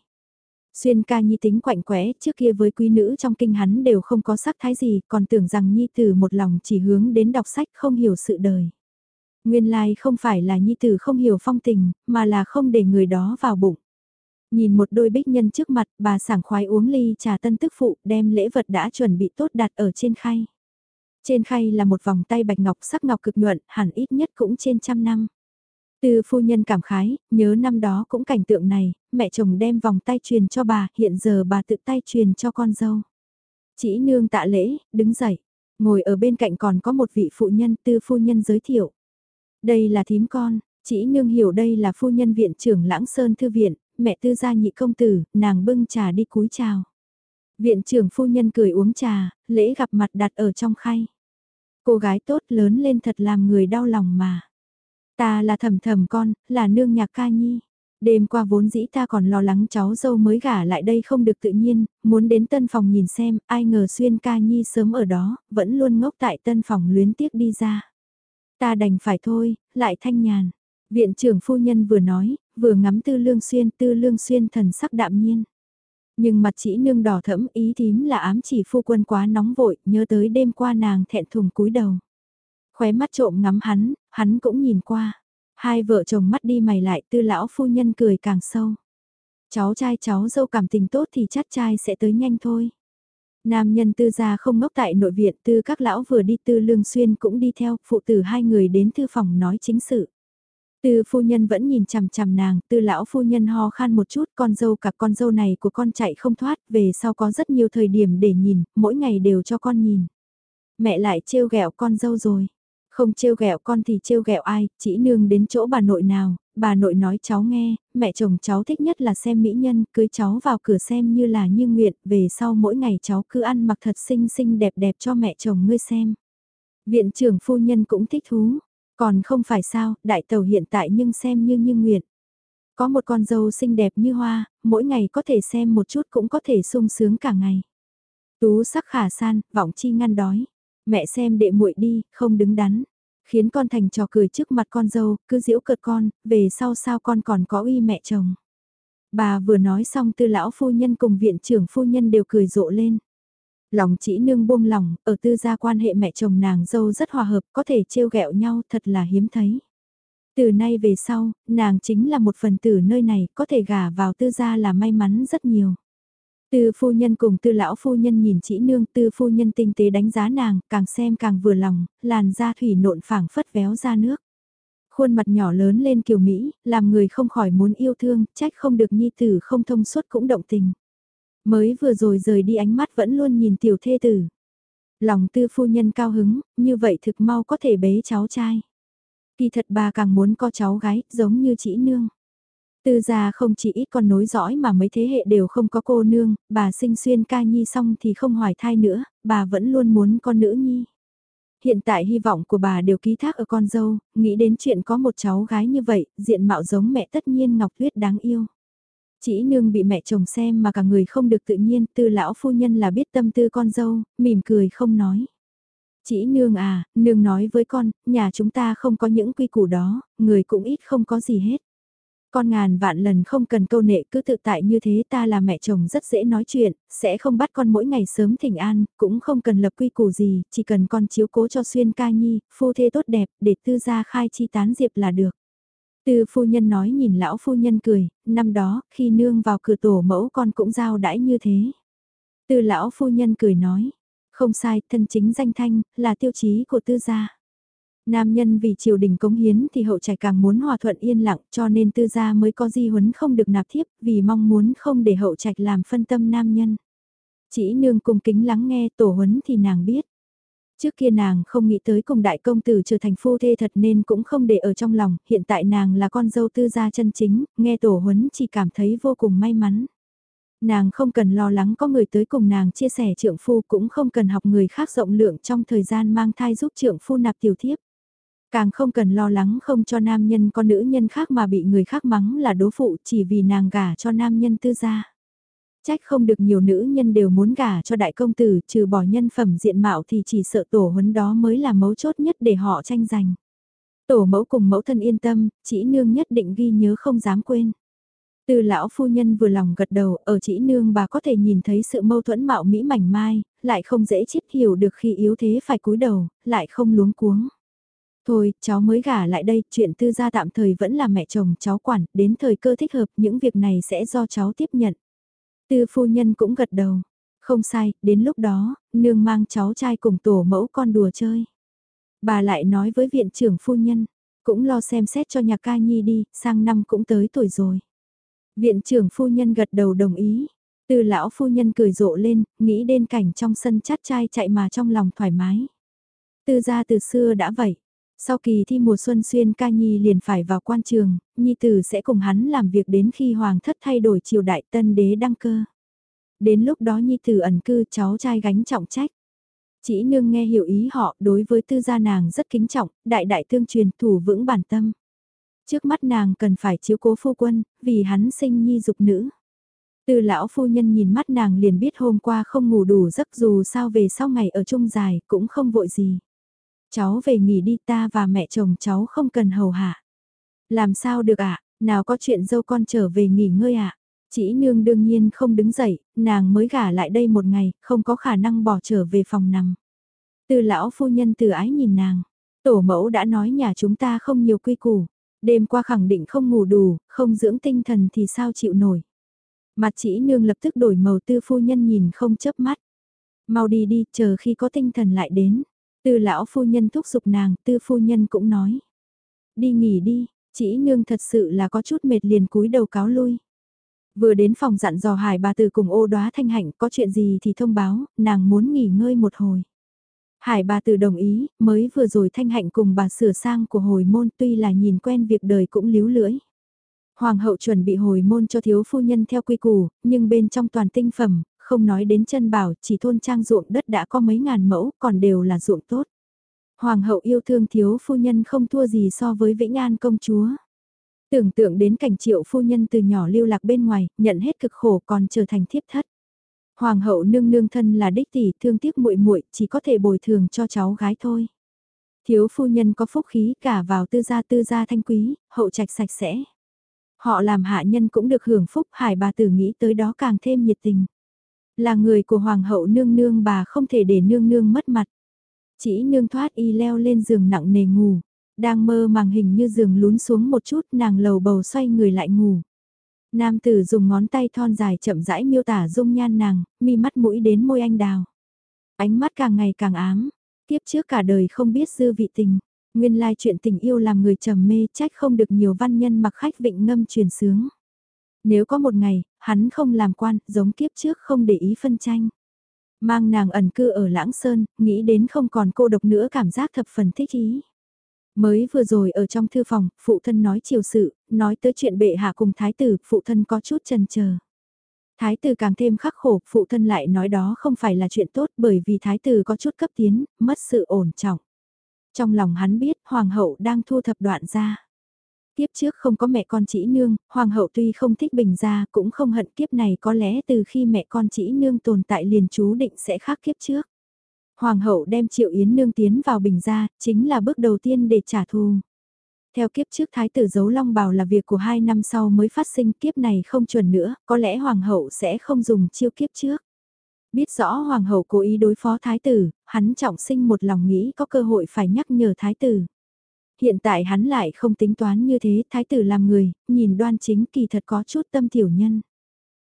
S1: Xuyên ca nhi tính quạnh quẽ, trước kia với quý nữ trong kinh hắn đều không có sắc thái gì, còn tưởng rằng nhi tử một lòng chỉ hướng đến đọc sách không hiểu sự đời. Nguyên lai không phải là nhi tử không hiểu phong tình, mà là không để người đó vào bụng. Nhìn một đôi bích nhân trước mặt, bà sảng khoái uống ly trà tân tức phụ, đem lễ vật đã chuẩn bị tốt đặt ở trên khay. Trên khay là một vòng tay bạch ngọc sắc ngọc cực nhuận, hẳn ít nhất cũng trên trăm năm tư phu nhân cảm khái, nhớ năm đó cũng cảnh tượng này, mẹ chồng đem vòng tay truyền cho bà, hiện giờ bà tự tay truyền cho con dâu. Chỉ nương tạ lễ, đứng dậy. Ngồi ở bên cạnh còn có một vị phụ nhân tư phu nhân giới thiệu. Đây là thím con, chỉ nương hiểu đây là phu nhân viện trưởng Lãng Sơn Thư Viện, mẹ tư gia nhị công tử, nàng bưng trà đi cúi chào. Viện trưởng phu nhân cười uống trà, lễ gặp mặt đặt ở trong khay. Cô gái tốt lớn lên thật làm người đau lòng mà. Ta là thầm thầm con, là nương nhạc ca nhi. Đêm qua vốn dĩ ta còn lo lắng cháu dâu mới gả lại đây không được tự nhiên, muốn đến tân phòng nhìn xem, ai ngờ xuyên ca nhi sớm ở đó, vẫn luôn ngốc tại tân phòng luyến tiếc đi ra. Ta đành phải thôi, lại thanh nhàn. Viện trưởng phu nhân vừa nói, vừa ngắm tư lương xuyên, tư lương xuyên thần sắc đạm nhiên. Nhưng mặt chỉ nương đỏ thẫm ý thím là ám chỉ phu quân quá nóng vội, nhớ tới đêm qua nàng thẹn thùng cúi đầu. Khóe mắt trộm ngắm hắn, hắn cũng nhìn qua. Hai vợ chồng mắt đi mày lại tư lão phu nhân cười càng sâu. Cháu trai cháu dâu cảm tình tốt thì chắc trai sẽ tới nhanh thôi. Nam nhân tư gia không ngốc tại nội viện tư các lão vừa đi tư lương xuyên cũng đi theo, phụ tử hai người đến thư phòng nói chính sự. Tư phu nhân vẫn nhìn chằm chằm nàng, tư lão phu nhân ho khan một chút, con dâu cả con dâu này của con chạy không thoát, về sau có rất nhiều thời điểm để nhìn, mỗi ngày đều cho con nhìn. Mẹ lại trêu ghẹo con dâu rồi. Không trêu ghẹo con thì trêu ghẹo ai, chỉ nương đến chỗ bà nội nào, bà nội nói cháu nghe, mẹ chồng cháu thích nhất là xem mỹ nhân, cưới cháu vào cửa xem như là như nguyện, về sau mỗi ngày cháu cứ ăn mặc thật xinh xinh đẹp đẹp cho mẹ chồng ngươi xem. Viện trưởng phu nhân cũng thích thú, còn không phải sao, đại tàu hiện tại nhưng xem như như nguyện. Có một con dâu xinh đẹp như hoa, mỗi ngày có thể xem một chút cũng có thể sung sướng cả ngày. Tú sắc khả san, vọng chi ngăn đói. Mẹ xem đệ muội đi, không đứng đắn. Khiến con thành trò cười trước mặt con dâu, cứ giễu cợt con, về sau sao con còn có uy mẹ chồng. Bà vừa nói xong tư lão phu nhân cùng viện trưởng phu nhân đều cười rộ lên. Lòng chỉ nương buông lòng, ở tư gia quan hệ mẹ chồng nàng dâu rất hòa hợp, có thể trêu ghẹo nhau thật là hiếm thấy. Từ nay về sau, nàng chính là một phần tử nơi này, có thể gả vào tư gia là may mắn rất nhiều. Tư phu nhân cùng tư lão phu nhân nhìn chỉ nương tư phu nhân tinh tế đánh giá nàng, càng xem càng vừa lòng, làn da thủy nộn phảng phất véo ra nước. Khuôn mặt nhỏ lớn lên kiều Mỹ, làm người không khỏi muốn yêu thương, trách không được nhi tử không thông suốt cũng động tình. Mới vừa rồi rời đi ánh mắt vẫn luôn nhìn tiểu thê tử. Lòng tư phu nhân cao hứng, như vậy thực mau có thể bế cháu trai. Kỳ thật bà càng muốn có cháu gái, giống như chỉ nương. Tư gia không chỉ ít con nối dõi mà mấy thế hệ đều không có cô nương, bà sinh xuyên ca nhi xong thì không hoài thai nữa, bà vẫn luôn muốn con nữ nhi. Hiện tại hy vọng của bà đều ký thác ở con dâu, nghĩ đến chuyện có một cháu gái như vậy, diện mạo giống mẹ tất nhiên Ngọc Tuyết đáng yêu. Chỉ nương bị mẹ chồng xem mà cả người không được tự nhiên, tư lão phu nhân là biết tâm tư con dâu, mỉm cười không nói. Chỉ nương à, nương nói với con, nhà chúng ta không có những quy củ đó, người cũng ít không có gì hết. Con ngàn vạn lần không cần câu nệ cứ tự tại như thế ta là mẹ chồng rất dễ nói chuyện, sẽ không bắt con mỗi ngày sớm thỉnh an, cũng không cần lập quy củ gì, chỉ cần con chiếu cố cho xuyên ca nhi, phu thê tốt đẹp, để tư gia khai chi tán diệp là được. Tư phu nhân nói nhìn lão phu nhân cười, năm đó, khi nương vào cửa tổ mẫu con cũng giao đãi như thế. Tư lão phu nhân cười nói, không sai, thân chính danh thanh, là tiêu chí của tư gia. Nam nhân vì triều đình cống hiến thì hậu trạch càng muốn hòa thuận yên lặng cho nên tư gia mới có di huấn không được nạp thiếp vì mong muốn không để hậu trạch làm phân tâm nam nhân. Chỉ nương cung kính lắng nghe tổ huấn thì nàng biết. Trước kia nàng không nghĩ tới cùng đại công tử trở thành phu thê thật nên cũng không để ở trong lòng, hiện tại nàng là con dâu tư gia chân chính, nghe tổ huấn chỉ cảm thấy vô cùng may mắn. Nàng không cần lo lắng có người tới cùng nàng chia sẻ trượng phu cũng không cần học người khác rộng lượng trong thời gian mang thai giúp trượng phu nạp tiểu thiếp. Càng không cần lo lắng không cho nam nhân con nữ nhân khác mà bị người khác mắng là đố phụ chỉ vì nàng gả cho nam nhân tư gia. Trách không được nhiều nữ nhân đều muốn gả cho đại công tử trừ bỏ nhân phẩm diện mạo thì chỉ sợ tổ huấn đó mới là mấu chốt nhất để họ tranh giành. Tổ mẫu cùng mẫu thân yên tâm, chỉ nương nhất định ghi nhớ không dám quên. Từ lão phu nhân vừa lòng gật đầu, ở chỉ nương bà có thể nhìn thấy sự mâu thuẫn mạo mỹ mảnh mai, lại không dễ chết hiểu được khi yếu thế phải cúi đầu, lại không luống cuống. Thôi, cháu mới gả lại đây, chuyện tư gia tạm thời vẫn là mẹ chồng cháu quản, đến thời cơ thích hợp, những việc này sẽ do cháu tiếp nhận. Tư phu nhân cũng gật đầu. Không sai, đến lúc đó, nương mang cháu trai cùng tổ mẫu con đùa chơi. Bà lại nói với viện trưởng phu nhân, cũng lo xem xét cho nhà ca nhi đi, sang năm cũng tới tuổi rồi. Viện trưởng phu nhân gật đầu đồng ý. Từ lão phu nhân cười rộ lên, nghĩ đến cảnh trong sân chát trai chạy mà trong lòng thoải mái. Tư gia từ xưa đã vậy. Sau kỳ thi mùa xuân xuyên ca nhi liền phải vào quan trường, nhi tử sẽ cùng hắn làm việc đến khi hoàng thất thay đổi triều đại tân đế đăng cơ. Đến lúc đó nhi tử ẩn cư cháu trai gánh trọng trách. Chỉ nương nghe hiểu ý họ đối với tư gia nàng rất kính trọng, đại đại tương truyền thủ vững bản tâm. Trước mắt nàng cần phải chiếu cố phu quân, vì hắn sinh nhi dục nữ. Từ lão phu nhân nhìn mắt nàng liền biết hôm qua không ngủ đủ giấc dù sao về sau ngày ở chung dài cũng không vội gì. Cháu về nghỉ đi ta và mẹ chồng cháu không cần hầu hạ. Làm sao được ạ, nào có chuyện dâu con trở về nghỉ ngơi ạ. Chỉ nương đương nhiên không đứng dậy, nàng mới gả lại đây một ngày, không có khả năng bỏ trở về phòng nằm. Từ lão phu nhân từ ái nhìn nàng, tổ mẫu đã nói nhà chúng ta không nhiều quy củ, đêm qua khẳng định không ngủ đủ, không dưỡng tinh thần thì sao chịu nổi. Mặt chỉ nương lập tức đổi màu tư phu nhân nhìn không chớp mắt. Mau đi đi, chờ khi có tinh thần lại đến. Tư lão phu nhân thúc giục nàng, tư phu nhân cũng nói. Đi nghỉ đi, chỉ nương thật sự là có chút mệt liền cúi đầu cáo lui. Vừa đến phòng dặn dò hải bà từ cùng ô đoá thanh hạnh có chuyện gì thì thông báo, nàng muốn nghỉ ngơi một hồi. Hải bà từ đồng ý, mới vừa rồi thanh hạnh cùng bà sửa sang của hồi môn tuy là nhìn quen việc đời cũng líu lưỡi. Hoàng hậu chuẩn bị hồi môn cho thiếu phu nhân theo quy củ, nhưng bên trong toàn tinh phẩm, không nói đến chân bảo, chỉ thôn trang ruộng đất đã có mấy ngàn mẫu, còn đều là ruộng tốt. Hoàng hậu yêu thương thiếu phu nhân không thua gì so với Vĩnh An công chúa. Tưởng tượng đến cảnh triệu phu nhân từ nhỏ lưu lạc bên ngoài, nhận hết cực khổ còn trở thành thiếp thất. Hoàng hậu nương nương thân là đích tỷ, thương tiếc muội muội, chỉ có thể bồi thường cho cháu gái thôi. Thiếu phu nhân có phúc khí cả vào tư gia tư gia thanh quý, hậu trạch sạch sẽ. Họ làm hạ nhân cũng được hưởng phúc, hải bà tử nghĩ tới đó càng thêm nhiệt tình. Là người của hoàng hậu nương nương bà không thể để nương nương mất mặt. Chỉ nương thoát y leo lên giường nặng nề ngủ, đang mơ màng hình như giường lún xuống một chút nàng lầu bầu xoay người lại ngủ. Nam tử dùng ngón tay thon dài chậm rãi miêu tả dung nhan nàng, mi mắt mũi đến môi anh đào. Ánh mắt càng ngày càng ám, tiếp trước cả đời không biết dư vị tình. Nguyên lai chuyện tình yêu làm người trầm mê trách không được nhiều văn nhân mặc khách vịnh ngâm truyền sướng. Nếu có một ngày, hắn không làm quan, giống kiếp trước không để ý phân tranh. Mang nàng ẩn cư ở Lãng Sơn, nghĩ đến không còn cô độc nữa cảm giác thập phần thích ý. Mới vừa rồi ở trong thư phòng, phụ thân nói chiều sự, nói tới chuyện bệ hạ cùng thái tử, phụ thân có chút chần chờ. Thái tử càng thêm khắc khổ, phụ thân lại nói đó không phải là chuyện tốt bởi vì thái tử có chút cấp tiến, mất sự ổn trọng. Trong lòng hắn biết hoàng hậu đang thu thập đoạn ra. Kiếp trước không có mẹ con chỉ nương, hoàng hậu tuy không thích bình gia cũng không hận kiếp này có lẽ từ khi mẹ con chỉ nương tồn tại liền chú định sẽ khác kiếp trước. Hoàng hậu đem triệu yến nương tiến vào bình gia, chính là bước đầu tiên để trả thù. Theo kiếp trước thái tử giấu long bào là việc của hai năm sau mới phát sinh kiếp này không chuẩn nữa, có lẽ hoàng hậu sẽ không dùng chiêu kiếp trước. Biết rõ hoàng hậu cố ý đối phó thái tử, hắn trọng sinh một lòng nghĩ có cơ hội phải nhắc nhở thái tử. Hiện tại hắn lại không tính toán như thế, thái tử làm người, nhìn đoan chính kỳ thật có chút tâm tiểu nhân.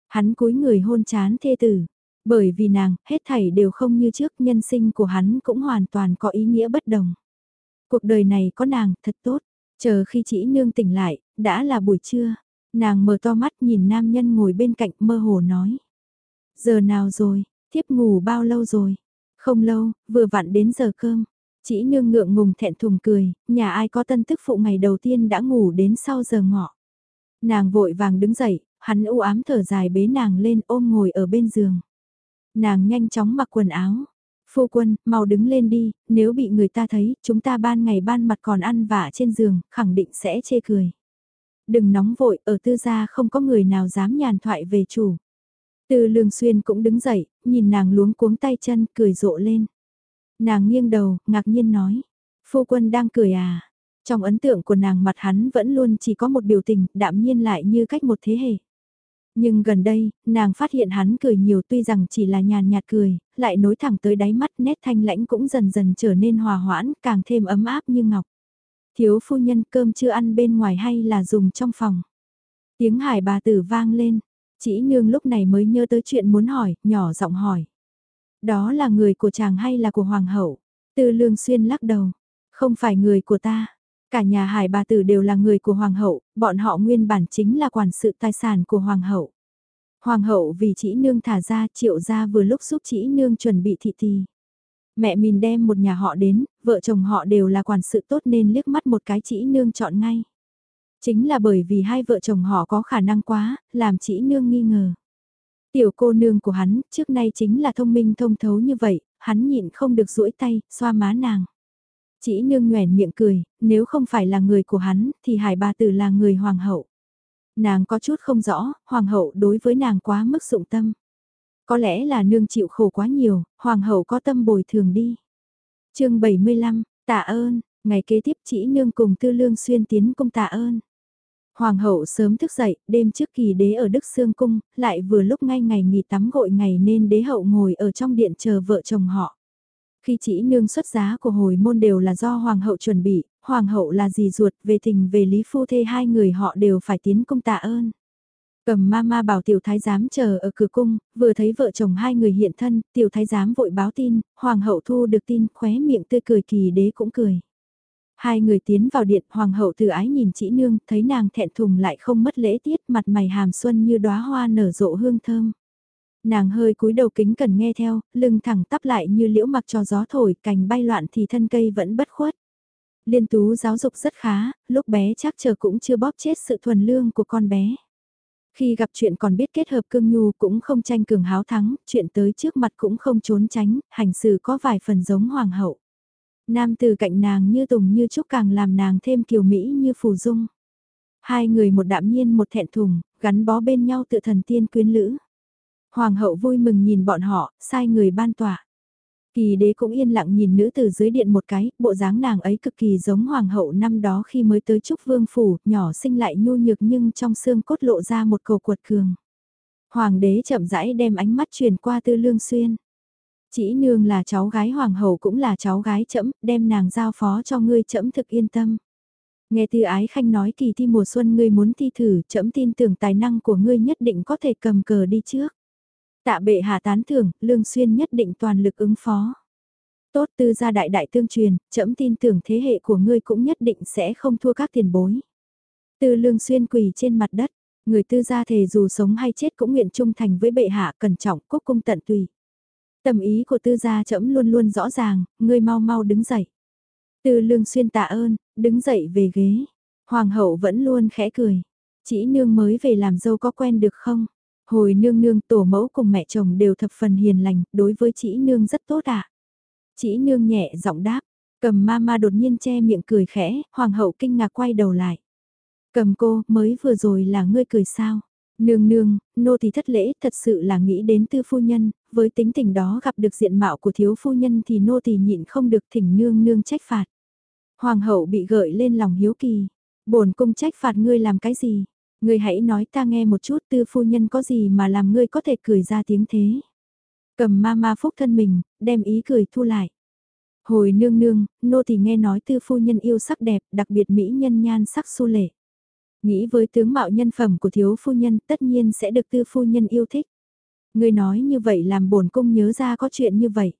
S1: Hắn cúi người hôn chán thê tử, bởi vì nàng, hết thảy đều không như trước, nhân sinh của hắn cũng hoàn toàn có ý nghĩa bất đồng. Cuộc đời này có nàng, thật tốt, chờ khi chỉ nương tỉnh lại, đã là buổi trưa. Nàng mở to mắt nhìn nam nhân ngồi bên cạnh mơ hồ nói. Giờ nào rồi, Thiếp ngủ bao lâu rồi? Không lâu, vừa vặn đến giờ cơm. Chỉ nương ngượng ngùng thẹn thùng cười, nhà ai có tân tức phụ ngày đầu tiên đã ngủ đến sau giờ ngọ. Nàng vội vàng đứng dậy, hắn u ám thở dài bế nàng lên ôm ngồi ở bên giường. Nàng nhanh chóng mặc quần áo. Phu quân, mau đứng lên đi, nếu bị người ta thấy, chúng ta ban ngày ban mặt còn ăn vả trên giường, khẳng định sẽ chê cười. Đừng nóng vội, ở tư gia không có người nào dám nhàn thoại về chủ. Từ lương xuyên cũng đứng dậy, nhìn nàng luống cuống tay chân, cười rộ lên. Nàng nghiêng đầu, ngạc nhiên nói. Phu quân đang cười à? Trong ấn tượng của nàng mặt hắn vẫn luôn chỉ có một biểu tình, đạm nhiên lại như cách một thế hệ. Nhưng gần đây, nàng phát hiện hắn cười nhiều tuy rằng chỉ là nhàn nhạt cười, lại nối thẳng tới đáy mắt nét thanh lãnh cũng dần dần trở nên hòa hoãn, càng thêm ấm áp như ngọc. Thiếu phu nhân cơm chưa ăn bên ngoài hay là dùng trong phòng. Tiếng hải bà tử vang lên, chỉ nương lúc này mới nhớ tới chuyện muốn hỏi, nhỏ giọng hỏi. Đó là người của chàng hay là của hoàng hậu? Tư lương xuyên lắc đầu. Không phải người của ta. Cả nhà hải bà tử đều là người của hoàng hậu, bọn họ nguyên bản chính là quản sự tài sản của hoàng hậu. Hoàng hậu vì chỉ nương thả ra triệu ra vừa lúc giúp chỉ nương chuẩn bị thị tì. Mẹ mình đem một nhà họ đến, vợ chồng họ đều là quản sự tốt nên liếc mắt một cái chỉ nương chọn ngay. Chính là bởi vì hai vợ chồng họ có khả năng quá, làm chỉ nương nghi ngờ. Tiểu cô nương của hắn, trước nay chính là thông minh thông thấu như vậy, hắn nhịn không được duỗi tay, xoa má nàng. Chỉ nương nhoẻn miệng cười, nếu không phải là người của hắn, thì hải bà tử là người hoàng hậu. Nàng có chút không rõ, hoàng hậu đối với nàng quá mức dụng tâm. Có lẽ là nương chịu khổ quá nhiều, hoàng hậu có tâm bồi thường đi. chương 75, tạ ơn, ngày kế tiếp chỉ nương cùng tư lương xuyên tiến công tạ ơn. Hoàng hậu sớm thức dậy, đêm trước kỳ đế ở Đức Sương Cung, lại vừa lúc ngay ngày nghỉ tắm gội ngày nên đế hậu ngồi ở trong điện chờ vợ chồng họ. Khi chỉ nương xuất giá của hồi môn đều là do hoàng hậu chuẩn bị, hoàng hậu là dì ruột về tình về lý phu thê hai người họ đều phải tiến cung tạ ơn. Cầm mama bảo tiểu thái giám chờ ở cửa cung, vừa thấy vợ chồng hai người hiện thân, tiểu thái giám vội báo tin, hoàng hậu thu được tin, khóe miệng tươi cười kỳ đế cũng cười. Hai người tiến vào điện, hoàng hậu từ ái nhìn chị nương, thấy nàng thẹn thùng lại không mất lễ tiết, mặt mày hàm xuân như đóa hoa nở rộ hương thơm. Nàng hơi cúi đầu kính cần nghe theo, lưng thẳng tắp lại như liễu mặc cho gió thổi, cành bay loạn thì thân cây vẫn bất khuất. Liên tú giáo dục rất khá, lúc bé chắc chờ cũng chưa bóp chết sự thuần lương của con bé. Khi gặp chuyện còn biết kết hợp cương nhu cũng không tranh cường háo thắng, chuyện tới trước mặt cũng không trốn tránh, hành xử có vài phần giống hoàng hậu. Nam từ cạnh nàng như tùng như trúc càng làm nàng thêm kiều mỹ như phù dung. Hai người một đạm nhiên một thẹn thùng, gắn bó bên nhau tự thần tiên quyến lữ. Hoàng hậu vui mừng nhìn bọn họ, sai người ban tỏa. Kỳ đế cũng yên lặng nhìn nữ từ dưới điện một cái, bộ dáng nàng ấy cực kỳ giống hoàng hậu năm đó khi mới tới trúc vương phủ, nhỏ xinh lại nhu nhược nhưng trong xương cốt lộ ra một cầu cuột cường. Hoàng đế chậm rãi đem ánh mắt truyền qua tư lương xuyên. Chỉ nương là cháu gái hoàng hậu cũng là cháu gái trẫm đem nàng giao phó cho ngươi trẫm thực yên tâm. Nghe tư ái khanh nói kỳ thi mùa xuân ngươi muốn thi thử, trẫm tin tưởng tài năng của ngươi nhất định có thể cầm cờ đi trước. Tạ bệ hạ tán thưởng, lương xuyên nhất định toàn lực ứng phó. Tốt tư gia đại đại tương truyền, trẫm tin tưởng thế hệ của ngươi cũng nhất định sẽ không thua các tiền bối. Tư lương xuyên quỳ trên mặt đất, người tư gia thề dù sống hay chết cũng nguyện trung thành với bệ hạ cẩn trọng quốc cung tận tùy. Tầm ý của tư gia chậm luôn luôn rõ ràng, ngươi mau mau đứng dậy. Tư lương xuyên tạ ơn, đứng dậy về ghế. Hoàng hậu vẫn luôn khẽ cười. Chỉ nương mới về làm dâu có quen được không? Hồi nương nương tổ mẫu cùng mẹ chồng đều thập phần hiền lành, đối với chị nương rất tốt ạ. À? Chị nương nhẹ giọng đáp, cầm mama đột nhiên che miệng cười khẽ, hoàng hậu kinh ngạc quay đầu lại. Cầm cô, mới vừa rồi là ngươi cười sao? Nương nương, nô thì thất lễ thật sự là nghĩ đến tư phu nhân, với tính tình đó gặp được diện mạo của thiếu phu nhân thì nô thì nhịn không được thỉnh nương nương trách phạt. Hoàng hậu bị gợi lên lòng hiếu kỳ, bổn cung trách phạt ngươi làm cái gì? Ngươi hãy nói ta nghe một chút tư phu nhân có gì mà làm ngươi có thể cười ra tiếng thế. Cầm ma ma phúc thân mình, đem ý cười thu lại. Hồi nương nương, nô thì nghe nói tư phu nhân yêu sắc đẹp, đặc biệt mỹ nhân nhan sắc su lệ. Nghĩ với tướng mạo nhân phẩm của thiếu phu nhân tất nhiên sẽ được tư phu nhân yêu thích. Ngươi nói như vậy làm bổn cung nhớ ra có chuyện như vậy.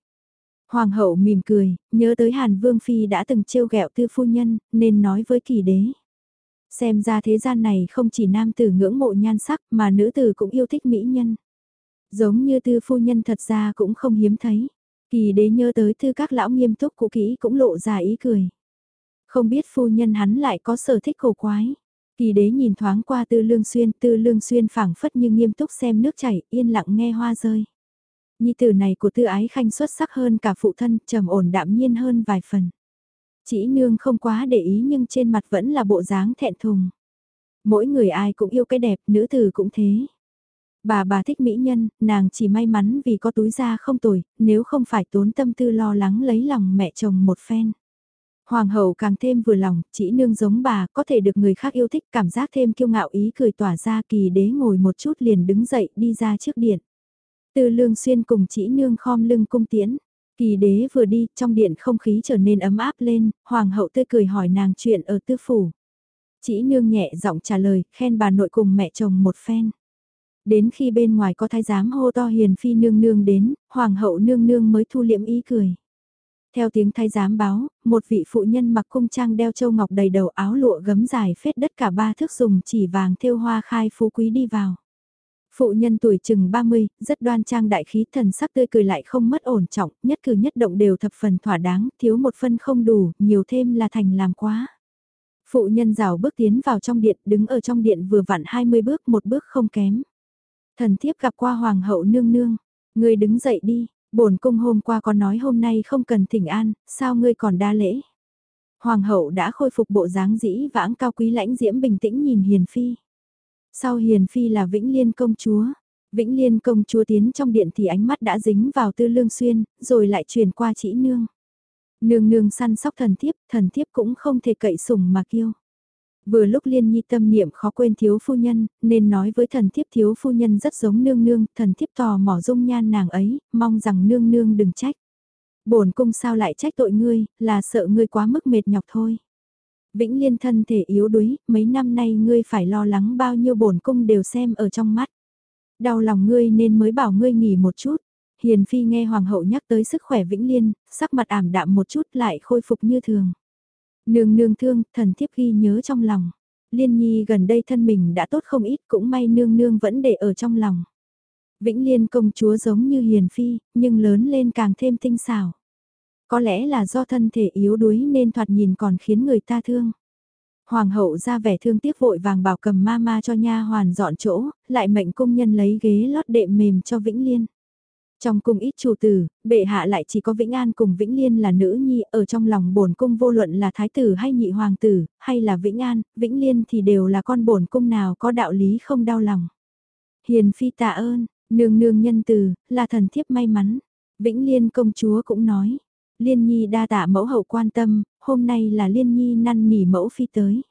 S1: Hoàng hậu mỉm cười, nhớ tới Hàn Vương Phi đã từng trêu ghẹo tư phu nhân, nên nói với kỳ đế. Xem ra thế gian này không chỉ nam tử ngưỡng mộ nhan sắc mà nữ tử cũng yêu thích mỹ nhân. Giống như tư phu nhân thật ra cũng không hiếm thấy. Kỳ đế nhớ tới thư các lão nghiêm túc cũ kỹ cũng lộ ra ý cười. Không biết phu nhân hắn lại có sở thích cổ quái. Kỳ đế nhìn thoáng qua tư lương xuyên, tư lương xuyên phảng phất như nghiêm túc xem nước chảy, yên lặng nghe hoa rơi. Nhi tử này của tư ái khanh xuất sắc hơn cả phụ thân, trầm ổn đạm nhiên hơn vài phần. Chỉ nương không quá để ý nhưng trên mặt vẫn là bộ dáng thẹn thùng. Mỗi người ai cũng yêu cái đẹp, nữ tử cũng thế. Bà bà thích mỹ nhân, nàng chỉ may mắn vì có túi da không tồi, nếu không phải tốn tâm tư lo lắng lấy lòng mẹ chồng một phen. Hoàng hậu càng thêm vừa lòng, chỉ nương giống bà, có thể được người khác yêu thích, cảm giác thêm kiêu ngạo ý cười tỏa ra kỳ đế ngồi một chút liền đứng dậy đi ra trước điện. Từ lương xuyên cùng chỉ nương khom lưng cung tiễn. Kỳ đế vừa đi, trong điện không khí trở nên ấm áp lên, hoàng hậu tươi cười hỏi nàng chuyện ở tư phủ. Chỉ nương nhẹ giọng trả lời, khen bà nội cùng mẹ chồng một phen. Đến khi bên ngoài có thái giám hô to hiền phi nương nương đến, hoàng hậu nương nương mới thu liễm ý cười. Theo tiếng thái giám báo, một vị phụ nhân mặc cung trang đeo châu ngọc đầy đầu áo lụa gấm dài phết đất cả ba thước dùng chỉ vàng thêu hoa khai phú quý đi vào. Phụ nhân tuổi chừng 30, rất đoan trang đại khí thần sắc tươi cười lại không mất ổn trọng, nhất cử nhất động đều thập phần thỏa đáng, thiếu một phân không đủ, nhiều thêm là thành làm quá. Phụ nhân rào bước tiến vào trong điện, đứng ở trong điện vừa vặn 20 bước, một bước không kém. Thần thiếp gặp qua hoàng hậu nương nương, người đứng dậy đi, bổn cung hôm qua có nói hôm nay không cần thỉnh an, sao ngươi còn đa lễ? Hoàng hậu đã khôi phục bộ dáng dĩ vãng cao quý lãnh diễm bình tĩnh nhìn Hiền Phi. Sau Hiền Phi là Vĩnh Liên công chúa. Vĩnh Liên công chúa tiến trong điện thì ánh mắt đã dính vào tư lương xuyên, rồi lại truyền qua chỉ nương. Nương nương săn sóc thần thiếp, thần thiếp cũng không thể cậy sủng mà kiêu. Vừa lúc liên nhi tâm niệm khó quên thiếu phu nhân, nên nói với thần thiếp thiếu phu nhân rất giống nương nương, thần thiếp tò mò dung nhan nàng ấy, mong rằng nương nương đừng trách. bổn cung sao lại trách tội ngươi, là sợ ngươi quá mức mệt nhọc thôi. Vĩnh Liên thân thể yếu đuối, mấy năm nay ngươi phải lo lắng bao nhiêu bổn cung đều xem ở trong mắt. Đau lòng ngươi nên mới bảo ngươi nghỉ một chút. Hiền Phi nghe Hoàng hậu nhắc tới sức khỏe Vĩnh Liên, sắc mặt ảm đạm một chút lại khôi phục như thường. Nương nương thương, thần thiếp ghi nhớ trong lòng. Liên Nhi gần đây thân mình đã tốt không ít cũng may nương nương vẫn để ở trong lòng. Vĩnh Liên công chúa giống như Hiền Phi, nhưng lớn lên càng thêm tinh xảo. Có lẽ là do thân thể yếu đuối nên thoạt nhìn còn khiến người ta thương. Hoàng hậu ra vẻ thương tiếc vội vàng bảo cầm ma ma cho nha hoàn dọn chỗ, lại mệnh công nhân lấy ghế lót đệm mềm cho Vĩnh Liên. Trong cung ít chủ tử, bệ hạ lại chỉ có Vĩnh An cùng Vĩnh Liên là nữ nhi, ở trong lòng bổn cung vô luận là thái tử hay nhị hoàng tử, hay là Vĩnh An, Vĩnh Liên thì đều là con bổn cung nào có đạo lý không đau lòng. Hiền phi tạ ơn, nương nương nhân từ, là thần thiếp may mắn. Vĩnh Liên công chúa cũng nói, Liên Nhi đa tạ mẫu hậu quan tâm, hôm nay là Liên Nhi năn nỉ mẫu phi tới.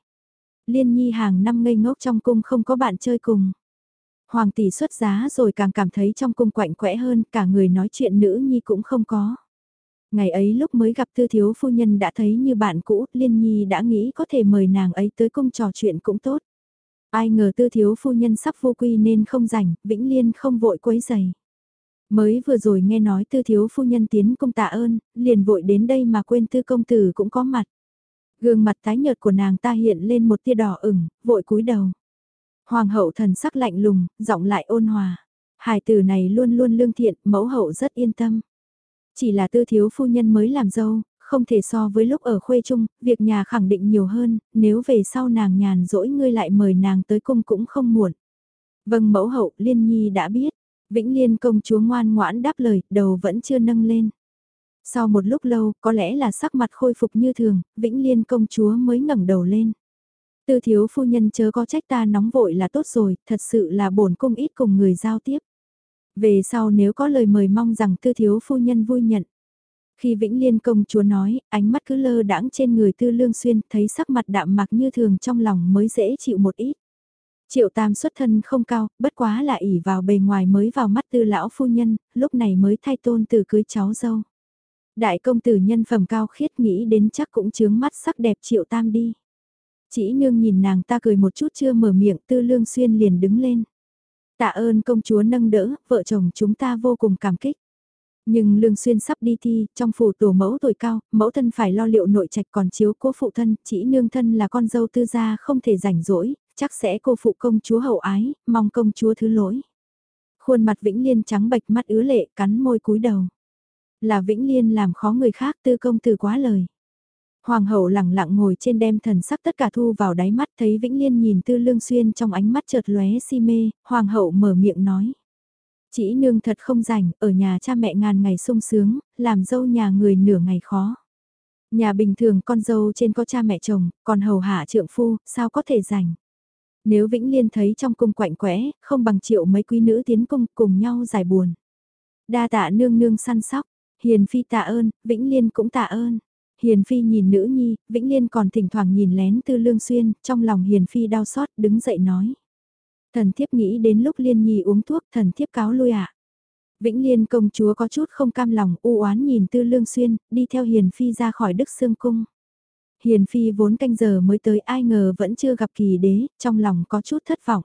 S1: Liên Nhi hàng năm ngây ngốc trong cung không có bạn chơi cùng. Hoàng tỷ xuất giá rồi càng cảm thấy trong cung quạnh quẽ hơn, cả người nói chuyện nữ nhi cũng không có. Ngày ấy lúc mới gặp tư thiếu phu nhân đã thấy như bạn cũ, Liên Nhi đã nghĩ có thể mời nàng ấy tới cung trò chuyện cũng tốt. Ai ngờ tư thiếu phu nhân sắp vô quy nên không rảnh, Vĩnh Liên không vội quấy giày. Mới vừa rồi nghe nói tư thiếu phu nhân tiến công tạ ơn, liền vội đến đây mà quên tư công tử cũng có mặt. Gương mặt tái nhợt của nàng ta hiện lên một tia đỏ ửng, vội cúi đầu. Hoàng hậu thần sắc lạnh lùng, giọng lại ôn hòa. Hải tử này luôn luôn lương thiện, mẫu hậu rất yên tâm. Chỉ là tư thiếu phu nhân mới làm dâu, không thể so với lúc ở khuê trung, việc nhà khẳng định nhiều hơn, nếu về sau nàng nhàn rỗi ngươi lại mời nàng tới cung cũng không muộn. Vâng mẫu hậu, Liên Nhi đã biết. Vĩnh Liên công chúa ngoan ngoãn đáp lời, đầu vẫn chưa nâng lên. Sau một lúc lâu, có lẽ là sắc mặt khôi phục như thường, Vĩnh Liên công chúa mới ngẩng đầu lên. Tư thiếu phu nhân chớ có trách ta nóng vội là tốt rồi, thật sự là bổn cung ít cùng người giao tiếp. Về sau nếu có lời mời mong rằng tư thiếu phu nhân vui nhận. Khi Vĩnh Liên công chúa nói, ánh mắt cứ lơ đãng trên người tư lương xuyên, thấy sắc mặt đạm mạc như thường trong lòng mới dễ chịu một ít. Triệu tam xuất thân không cao, bất quá là ỉ vào bề ngoài mới vào mắt tư lão phu nhân, lúc này mới thay tôn từ cưới cháu dâu. Đại công tử nhân phẩm cao khiết nghĩ đến chắc cũng chướng mắt sắc đẹp triệu tam đi. Chỉ nương nhìn nàng ta cười một chút chưa mở miệng tư lương xuyên liền đứng lên. Tạ ơn công chúa nâng đỡ, vợ chồng chúng ta vô cùng cảm kích. Nhưng Lương Xuyên sắp đi thi, trong phủ tổ mẫu tuổi cao, mẫu thân phải lo liệu nội trạch còn chiếu cố phụ thân, chỉ nương thân là con dâu tư gia không thể rảnh rỗi, chắc sẽ cô phụ công chúa hậu ái, mong công chúa thứ lỗi. Khuôn mặt Vĩnh Liên trắng bạch mắt ứa lệ cắn môi cúi đầu. Là Vĩnh Liên làm khó người khác tư công từ quá lời. Hoàng hậu lặng lặng ngồi trên đem thần sắc tất cả thu vào đáy mắt thấy Vĩnh Liên nhìn tư lương xuyên trong ánh mắt chợt lóe si mê, hoàng hậu mở miệng nói. Chỉ nương thật không rảnh, ở nhà cha mẹ ngàn ngày sung sướng, làm dâu nhà người nửa ngày khó. Nhà bình thường con dâu trên có cha mẹ chồng, còn hầu hạ trượng phu, sao có thể rảnh. Nếu Vĩnh Liên thấy trong cung quạnh quẽ, không bằng triệu mấy quý nữ tiến cung cùng nhau giải buồn. Đa tạ nương nương săn sóc, Hiền Phi tạ ơn, Vĩnh Liên cũng tạ ơn. Hiền Phi nhìn nữ nhi, Vĩnh Liên còn thỉnh thoảng nhìn lén tư lương xuyên, trong lòng Hiền Phi đau xót đứng dậy nói. Thần thiếp nghĩ đến lúc Liên Nhi uống thuốc thần thiếp cáo lui ạ. Vĩnh Liên công chúa có chút không cam lòng u oán nhìn tư lương xuyên, đi theo Hiền Phi ra khỏi Đức Sương Cung. Hiền Phi vốn canh giờ mới tới ai ngờ vẫn chưa gặp kỳ đế, trong lòng có chút thất vọng.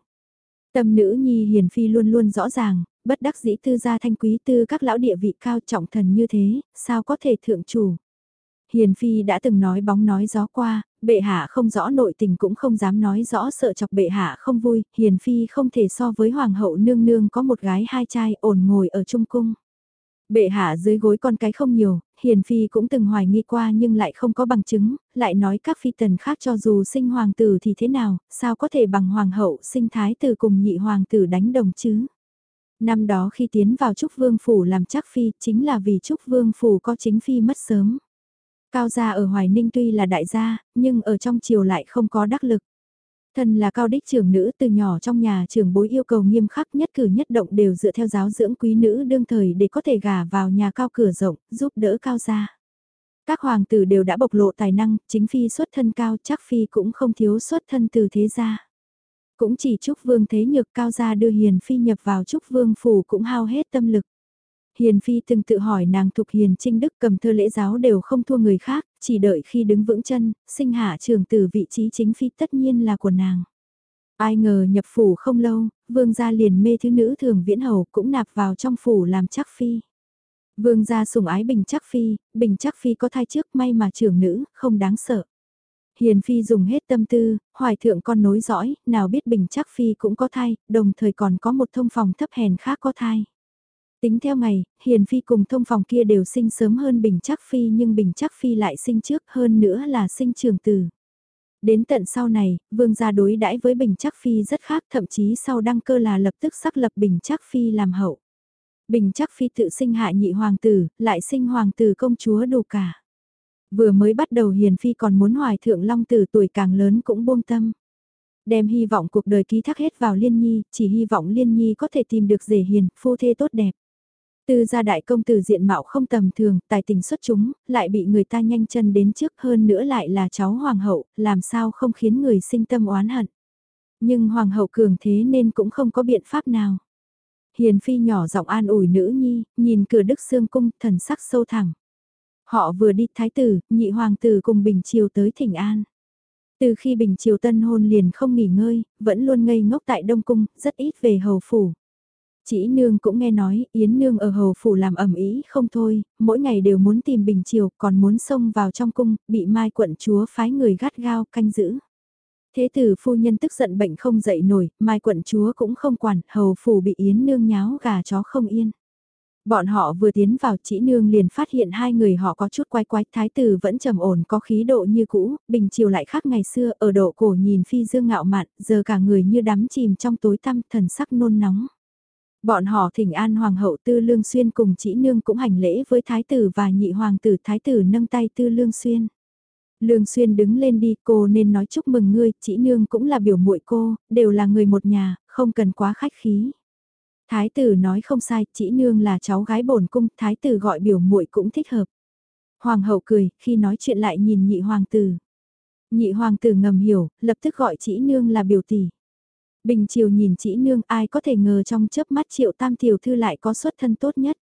S1: Tâm nữ nhi Hiền Phi luôn luôn rõ ràng, bất đắc dĩ tư gia thanh quý tư các lão địa vị cao trọng thần như thế, sao có thể thượng chủ. Hiền Phi đã từng nói bóng nói gió qua, bệ hạ không rõ nội tình cũng không dám nói rõ sợ chọc bệ hạ không vui, hiền phi không thể so với hoàng hậu nương nương có một gái hai trai ổn ngồi ở trung cung. Bệ hạ dưới gối con cái không nhiều, hiền phi cũng từng hoài nghi qua nhưng lại không có bằng chứng, lại nói các phi tần khác cho dù sinh hoàng tử thì thế nào, sao có thể bằng hoàng hậu sinh thái tử cùng nhị hoàng tử đánh đồng chứ. Năm đó khi tiến vào Trúc Vương Phủ làm chắc phi chính là vì Trúc Vương Phủ có chính phi mất sớm. Cao gia ở Hoài Ninh tuy là đại gia, nhưng ở trong triều lại không có đắc lực. Thân là cao đích trưởng nữ từ nhỏ trong nhà trưởng bối yêu cầu nghiêm khắc nhất cử nhất động đều dựa theo giáo dưỡng quý nữ đương thời để có thể gả vào nhà cao cửa rộng, giúp đỡ cao gia. Các hoàng tử đều đã bộc lộ tài năng, chính phi xuất thân cao chắc phi cũng không thiếu xuất thân từ thế gia. Cũng chỉ Trúc Vương thế nhược cao gia đưa Hiền Phi nhập vào Trúc Vương phủ cũng hao hết tâm lực. Hiền Phi từng tự hỏi nàng thuộc Hiền Trinh Đức cầm thơ lễ giáo đều không thua người khác, chỉ đợi khi đứng vững chân, sinh hạ trường từ vị trí chính Phi tất nhiên là của nàng. Ai ngờ nhập phủ không lâu, vương gia liền mê thứ nữ thường viễn hầu cũng nạp vào trong phủ làm chắc Phi. Vương gia sủng ái bình chắc Phi, bình chắc Phi có thai trước may mà trưởng nữ, không đáng sợ. Hiền Phi dùng hết tâm tư, hoài thượng con nối dõi, nào biết Bình Chắc Phi cũng có thai, đồng thời còn có một thông phòng thấp hèn khác có thai. Tính theo ngày, Hiền Phi cùng thông phòng kia đều sinh sớm hơn Bình Chắc Phi nhưng Bình Chắc Phi lại sinh trước hơn nữa là sinh trường tử. Đến tận sau này, vương gia đối đãi với Bình Chắc Phi rất khác thậm chí sau đăng cơ là lập tức xác lập Bình Chắc Phi làm hậu. Bình Chắc Phi tự sinh hạ nhị hoàng tử, lại sinh hoàng tử công chúa đủ cả. Vừa mới bắt đầu Hiền Phi còn muốn hoài thượng long tử tuổi càng lớn cũng buông tâm. Đem hy vọng cuộc đời ký thác hết vào Liên Nhi, chỉ hy vọng Liên Nhi có thể tìm được rể hiền, phu thê tốt đẹp. Từ gia đại công tử diện mạo không tầm thường, tài tình xuất chúng, lại bị người ta nhanh chân đến trước hơn nữa lại là cháu hoàng hậu, làm sao không khiến người sinh tâm oán hận. Nhưng hoàng hậu cường thế nên cũng không có biện pháp nào. Hiền phi nhỏ giọng an ủi nữ nhi, nhìn cửa đức xương cung, thần sắc sâu thẳng. Họ vừa đi thái tử, nhị hoàng tử cùng Bình Triều tới thỉnh an. Từ khi Bình Triều tân hôn liền không nghỉ ngơi, vẫn luôn ngây ngốc tại Đông Cung, rất ít về hầu phủ. Chỉ nương cũng nghe nói, Yến nương ở hầu phủ làm ẩm ý không thôi, mỗi ngày đều muốn tìm Bình Triều, còn muốn xông vào trong cung, bị Mai quận chúa phái người gắt gao canh giữ. Thế tử phu nhân tức giận bệnh không dậy nổi, Mai quận chúa cũng không quản, hầu phủ bị Yến nương nháo gà chó không yên. Bọn họ vừa tiến vào chỉ nương liền phát hiện hai người họ có chút quái quái, thái tử vẫn trầm ổn có khí độ như cũ, bình chiều lại khác ngày xưa, ở độ cổ nhìn phi dương ngạo mạn, giờ cả người như đắm chìm trong tối tăm thần sắc nôn nóng. Bọn họ thỉnh an hoàng hậu tư lương xuyên cùng chỉ nương cũng hành lễ với thái tử và nhị hoàng tử thái tử nâng tay tư lương xuyên. Lương Xuyên đứng lên đi, cô nên nói chúc mừng ngươi, chỉ nương cũng là biểu muội cô, đều là người một nhà, không cần quá khách khí. Thái tử nói không sai, chỉ nương là cháu gái bổn cung, thái tử gọi biểu muội cũng thích hợp. Hoàng hậu cười, khi nói chuyện lại nhìn nhị hoàng tử. Nhị hoàng tử ngầm hiểu, lập tức gọi chỉ nương là biểu tỷ. Bình triều nhìn chỉ nương ai có thể ngờ trong chớp mắt triệu tam tiểu thư lại có xuất thân tốt nhất.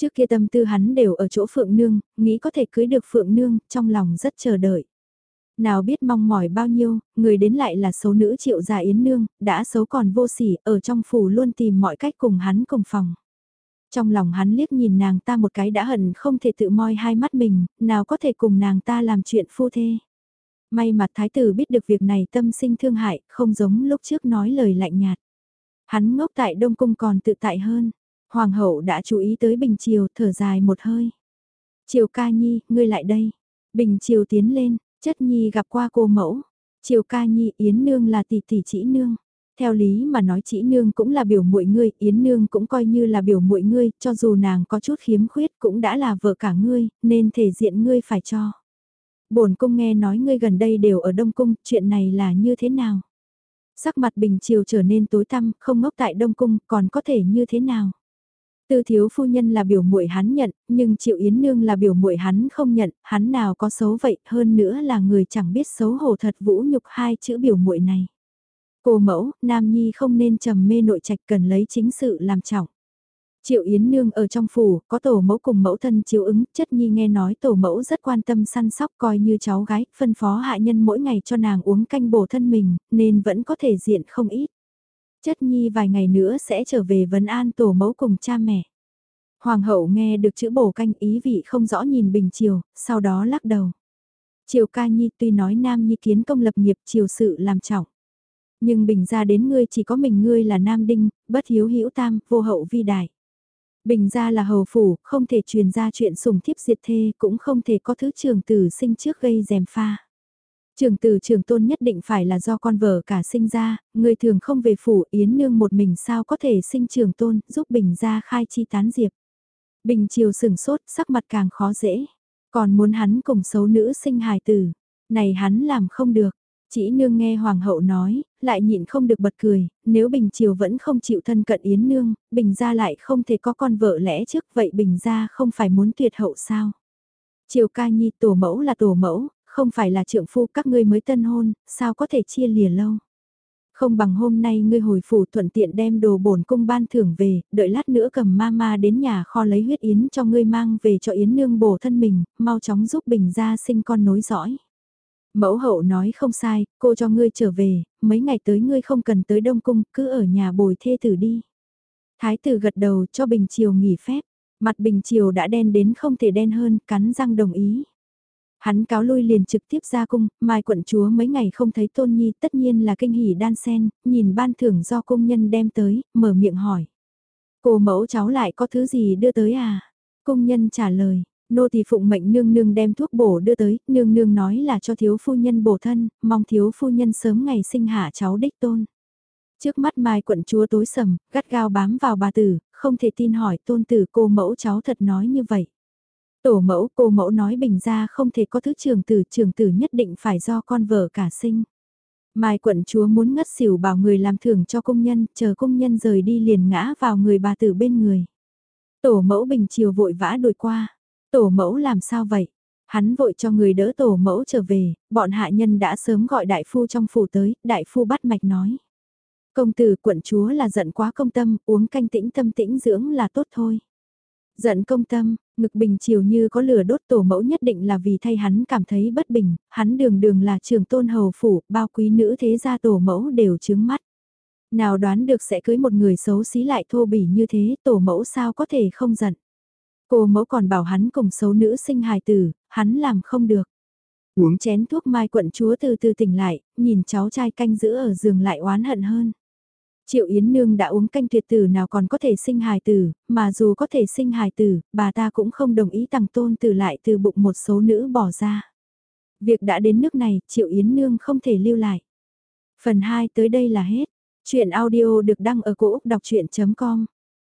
S1: Trước kia tâm tư hắn đều ở chỗ phượng nương, nghĩ có thể cưới được phượng nương, trong lòng rất chờ đợi. Nào biết mong mỏi bao nhiêu, người đến lại là xấu nữ triệu gia yến nương, đã xấu còn vô sỉ, ở trong phủ luôn tìm mọi cách cùng hắn cùng phòng. Trong lòng hắn liếc nhìn nàng ta một cái đã hận không thể tự moi hai mắt mình, nào có thể cùng nàng ta làm chuyện phu thê. May mà thái tử biết được việc này tâm sinh thương hại, không giống lúc trước nói lời lạnh nhạt. Hắn ngốc tại Đông Cung còn tự tại hơn. Hoàng hậu đã chú ý tới Bình Triều thở dài một hơi. Triều ca nhi, ngươi lại đây. Bình Triều tiến lên, Chất nhi gặp qua cô mẫu, triều ca nhi Yến Nương là tỷ tỷ chỉ nương. Theo lý mà nói chỉ nương cũng là biểu muội ngươi, Yến Nương cũng coi như là biểu muội ngươi, cho dù nàng có chút khiếm khuyết cũng đã là vợ cả ngươi, nên thể diện ngươi phải cho. Bổn cung nghe nói ngươi gần đây đều ở Đông Cung, chuyện này là như thế nào? Sắc mặt bình triều trở nên tối tăm, không ngốc tại Đông Cung, còn có thể như thế nào? Tư thiếu phu nhân là biểu muội hắn nhận, nhưng Triệu Yến Nương là biểu muội hắn không nhận, hắn nào có xấu vậy, hơn nữa là người chẳng biết xấu hổ thật vũ nhục hai chữ biểu muội này. Cô mẫu, Nam Nhi không nên trầm mê nội trạch cần lấy chính sự làm trọng. Triệu Yến Nương ở trong phủ, có tổ mẫu cùng mẫu thân chiếu ứng, chất nhi nghe nói tổ mẫu rất quan tâm săn sóc coi như cháu gái, phân phó hạ nhân mỗi ngày cho nàng uống canh bổ thân mình, nên vẫn có thể diện không ít chất nhi vài ngày nữa sẽ trở về vấn an tổ mẫu cùng cha mẹ. Hoàng hậu nghe được chữ bổ canh ý vị không rõ nhìn Bình Triều, sau đó lắc đầu. Triều ca nhi tuy nói nam nhi kiến công lập nghiệp triều sự làm trọng. Nhưng bình ra đến ngươi chỉ có mình ngươi là nam đinh, bất hiếu hữu tam, vô hậu vi đại. Bình ra là hầu phủ, không thể truyền ra chuyện sùng thiếp diệt thê, cũng không thể có thứ trường tử sinh trước gây dèm pha. Trường tử trường tôn nhất định phải là do con vợ cả sinh ra, người thường không về phủ yến nương một mình sao có thể sinh trường tôn, giúp bình ra khai chi tán diệp. Bình chiều sừng sốt, sắc mặt càng khó dễ. Còn muốn hắn cùng xấu nữ sinh hài tử. Này hắn làm không được. Chỉ nương nghe hoàng hậu nói, lại nhịn không được bật cười, nếu Bình Triều vẫn không chịu thân cận Yến Nương, Bình gia lại không thể có con vợ lẽ trước, vậy Bình gia không phải muốn tuyệt hậu sao? Triều ca nhi tổ mẫu là tổ mẫu, không phải là trượng phu các ngươi mới tân hôn, sao có thể chia lìa lâu? Không bằng hôm nay ngươi hồi phủ thuận tiện đem đồ bổn cung ban thưởng về, đợi lát nữa cầm mama đến nhà kho lấy huyết yến cho ngươi mang về cho yến nương bổ thân mình, mau chóng giúp bình gia sinh con nối dõi. Mẫu hậu nói không sai, cô cho ngươi trở về, mấy ngày tới ngươi không cần tới Đông Cung, cứ ở nhà bồi thê tử đi. Thái tử gật đầu cho Bình Triều nghỉ phép, mặt Bình Triều đã đen đến không thể đen hơn, cắn răng đồng ý. Hắn cáo lui liền trực tiếp ra cung, mai quận chúa mấy ngày không thấy tôn nhi tất nhiên là kinh hỉ đan sen, nhìn ban thưởng do công nhân đem tới, mở miệng hỏi. Cô mẫu cháu lại có thứ gì đưa tới à? Công nhân trả lời, nô tỳ phụng mệnh nương nương đem thuốc bổ đưa tới, nương nương nói là cho thiếu phu nhân bổ thân, mong thiếu phu nhân sớm ngày sinh hạ cháu đích tôn. Trước mắt mai quận chúa tối sầm, gắt gao bám vào bà tử, không thể tin hỏi tôn tử cô mẫu cháu thật nói như vậy. Tổ mẫu cô mẫu nói bình ra không thể có thứ trường tử, trường tử nhất định phải do con vợ cả sinh. Mai quận chúa muốn ngất xỉu bảo người làm thưởng cho công nhân, chờ công nhân rời đi liền ngã vào người bà tử bên người. Tổ mẫu bình chiều vội vã đuổi qua. Tổ mẫu làm sao vậy? Hắn vội cho người đỡ tổ mẫu trở về, bọn hạ nhân đã sớm gọi đại phu trong phủ tới, đại phu bắt mạch nói. Công tử quận chúa là giận quá công tâm, uống canh tĩnh tâm tĩnh dưỡng là tốt thôi. Giận công tâm, ngực bình chiều như có lửa đốt tổ mẫu nhất định là vì thay hắn cảm thấy bất bình, hắn đường đường là trường tôn hầu phủ, bao quý nữ thế gia tổ mẫu đều chướng mắt. Nào đoán được sẽ cưới một người xấu xí lại thô bỉ như thế, tổ mẫu sao có thể không giận. Cô mẫu còn bảo hắn cùng xấu nữ sinh hài tử, hắn làm không được. Uống chén thuốc mai quận chúa từ từ tỉnh lại, nhìn cháu trai canh giữ ở giường lại oán hận hơn. Triệu Yến Nương đã uống canh tuyệt tử nào còn có thể sinh hài tử, mà dù có thể sinh hài tử, bà ta cũng không đồng ý tăng tôn từ lại từ bụng một số nữ bỏ ra. Việc đã đến nước này, Triệu Yến Nương không thể lưu lại. Phần 2 tới đây là hết. Chuyện audio được đăng ở cổ Úc đọc chuyện.com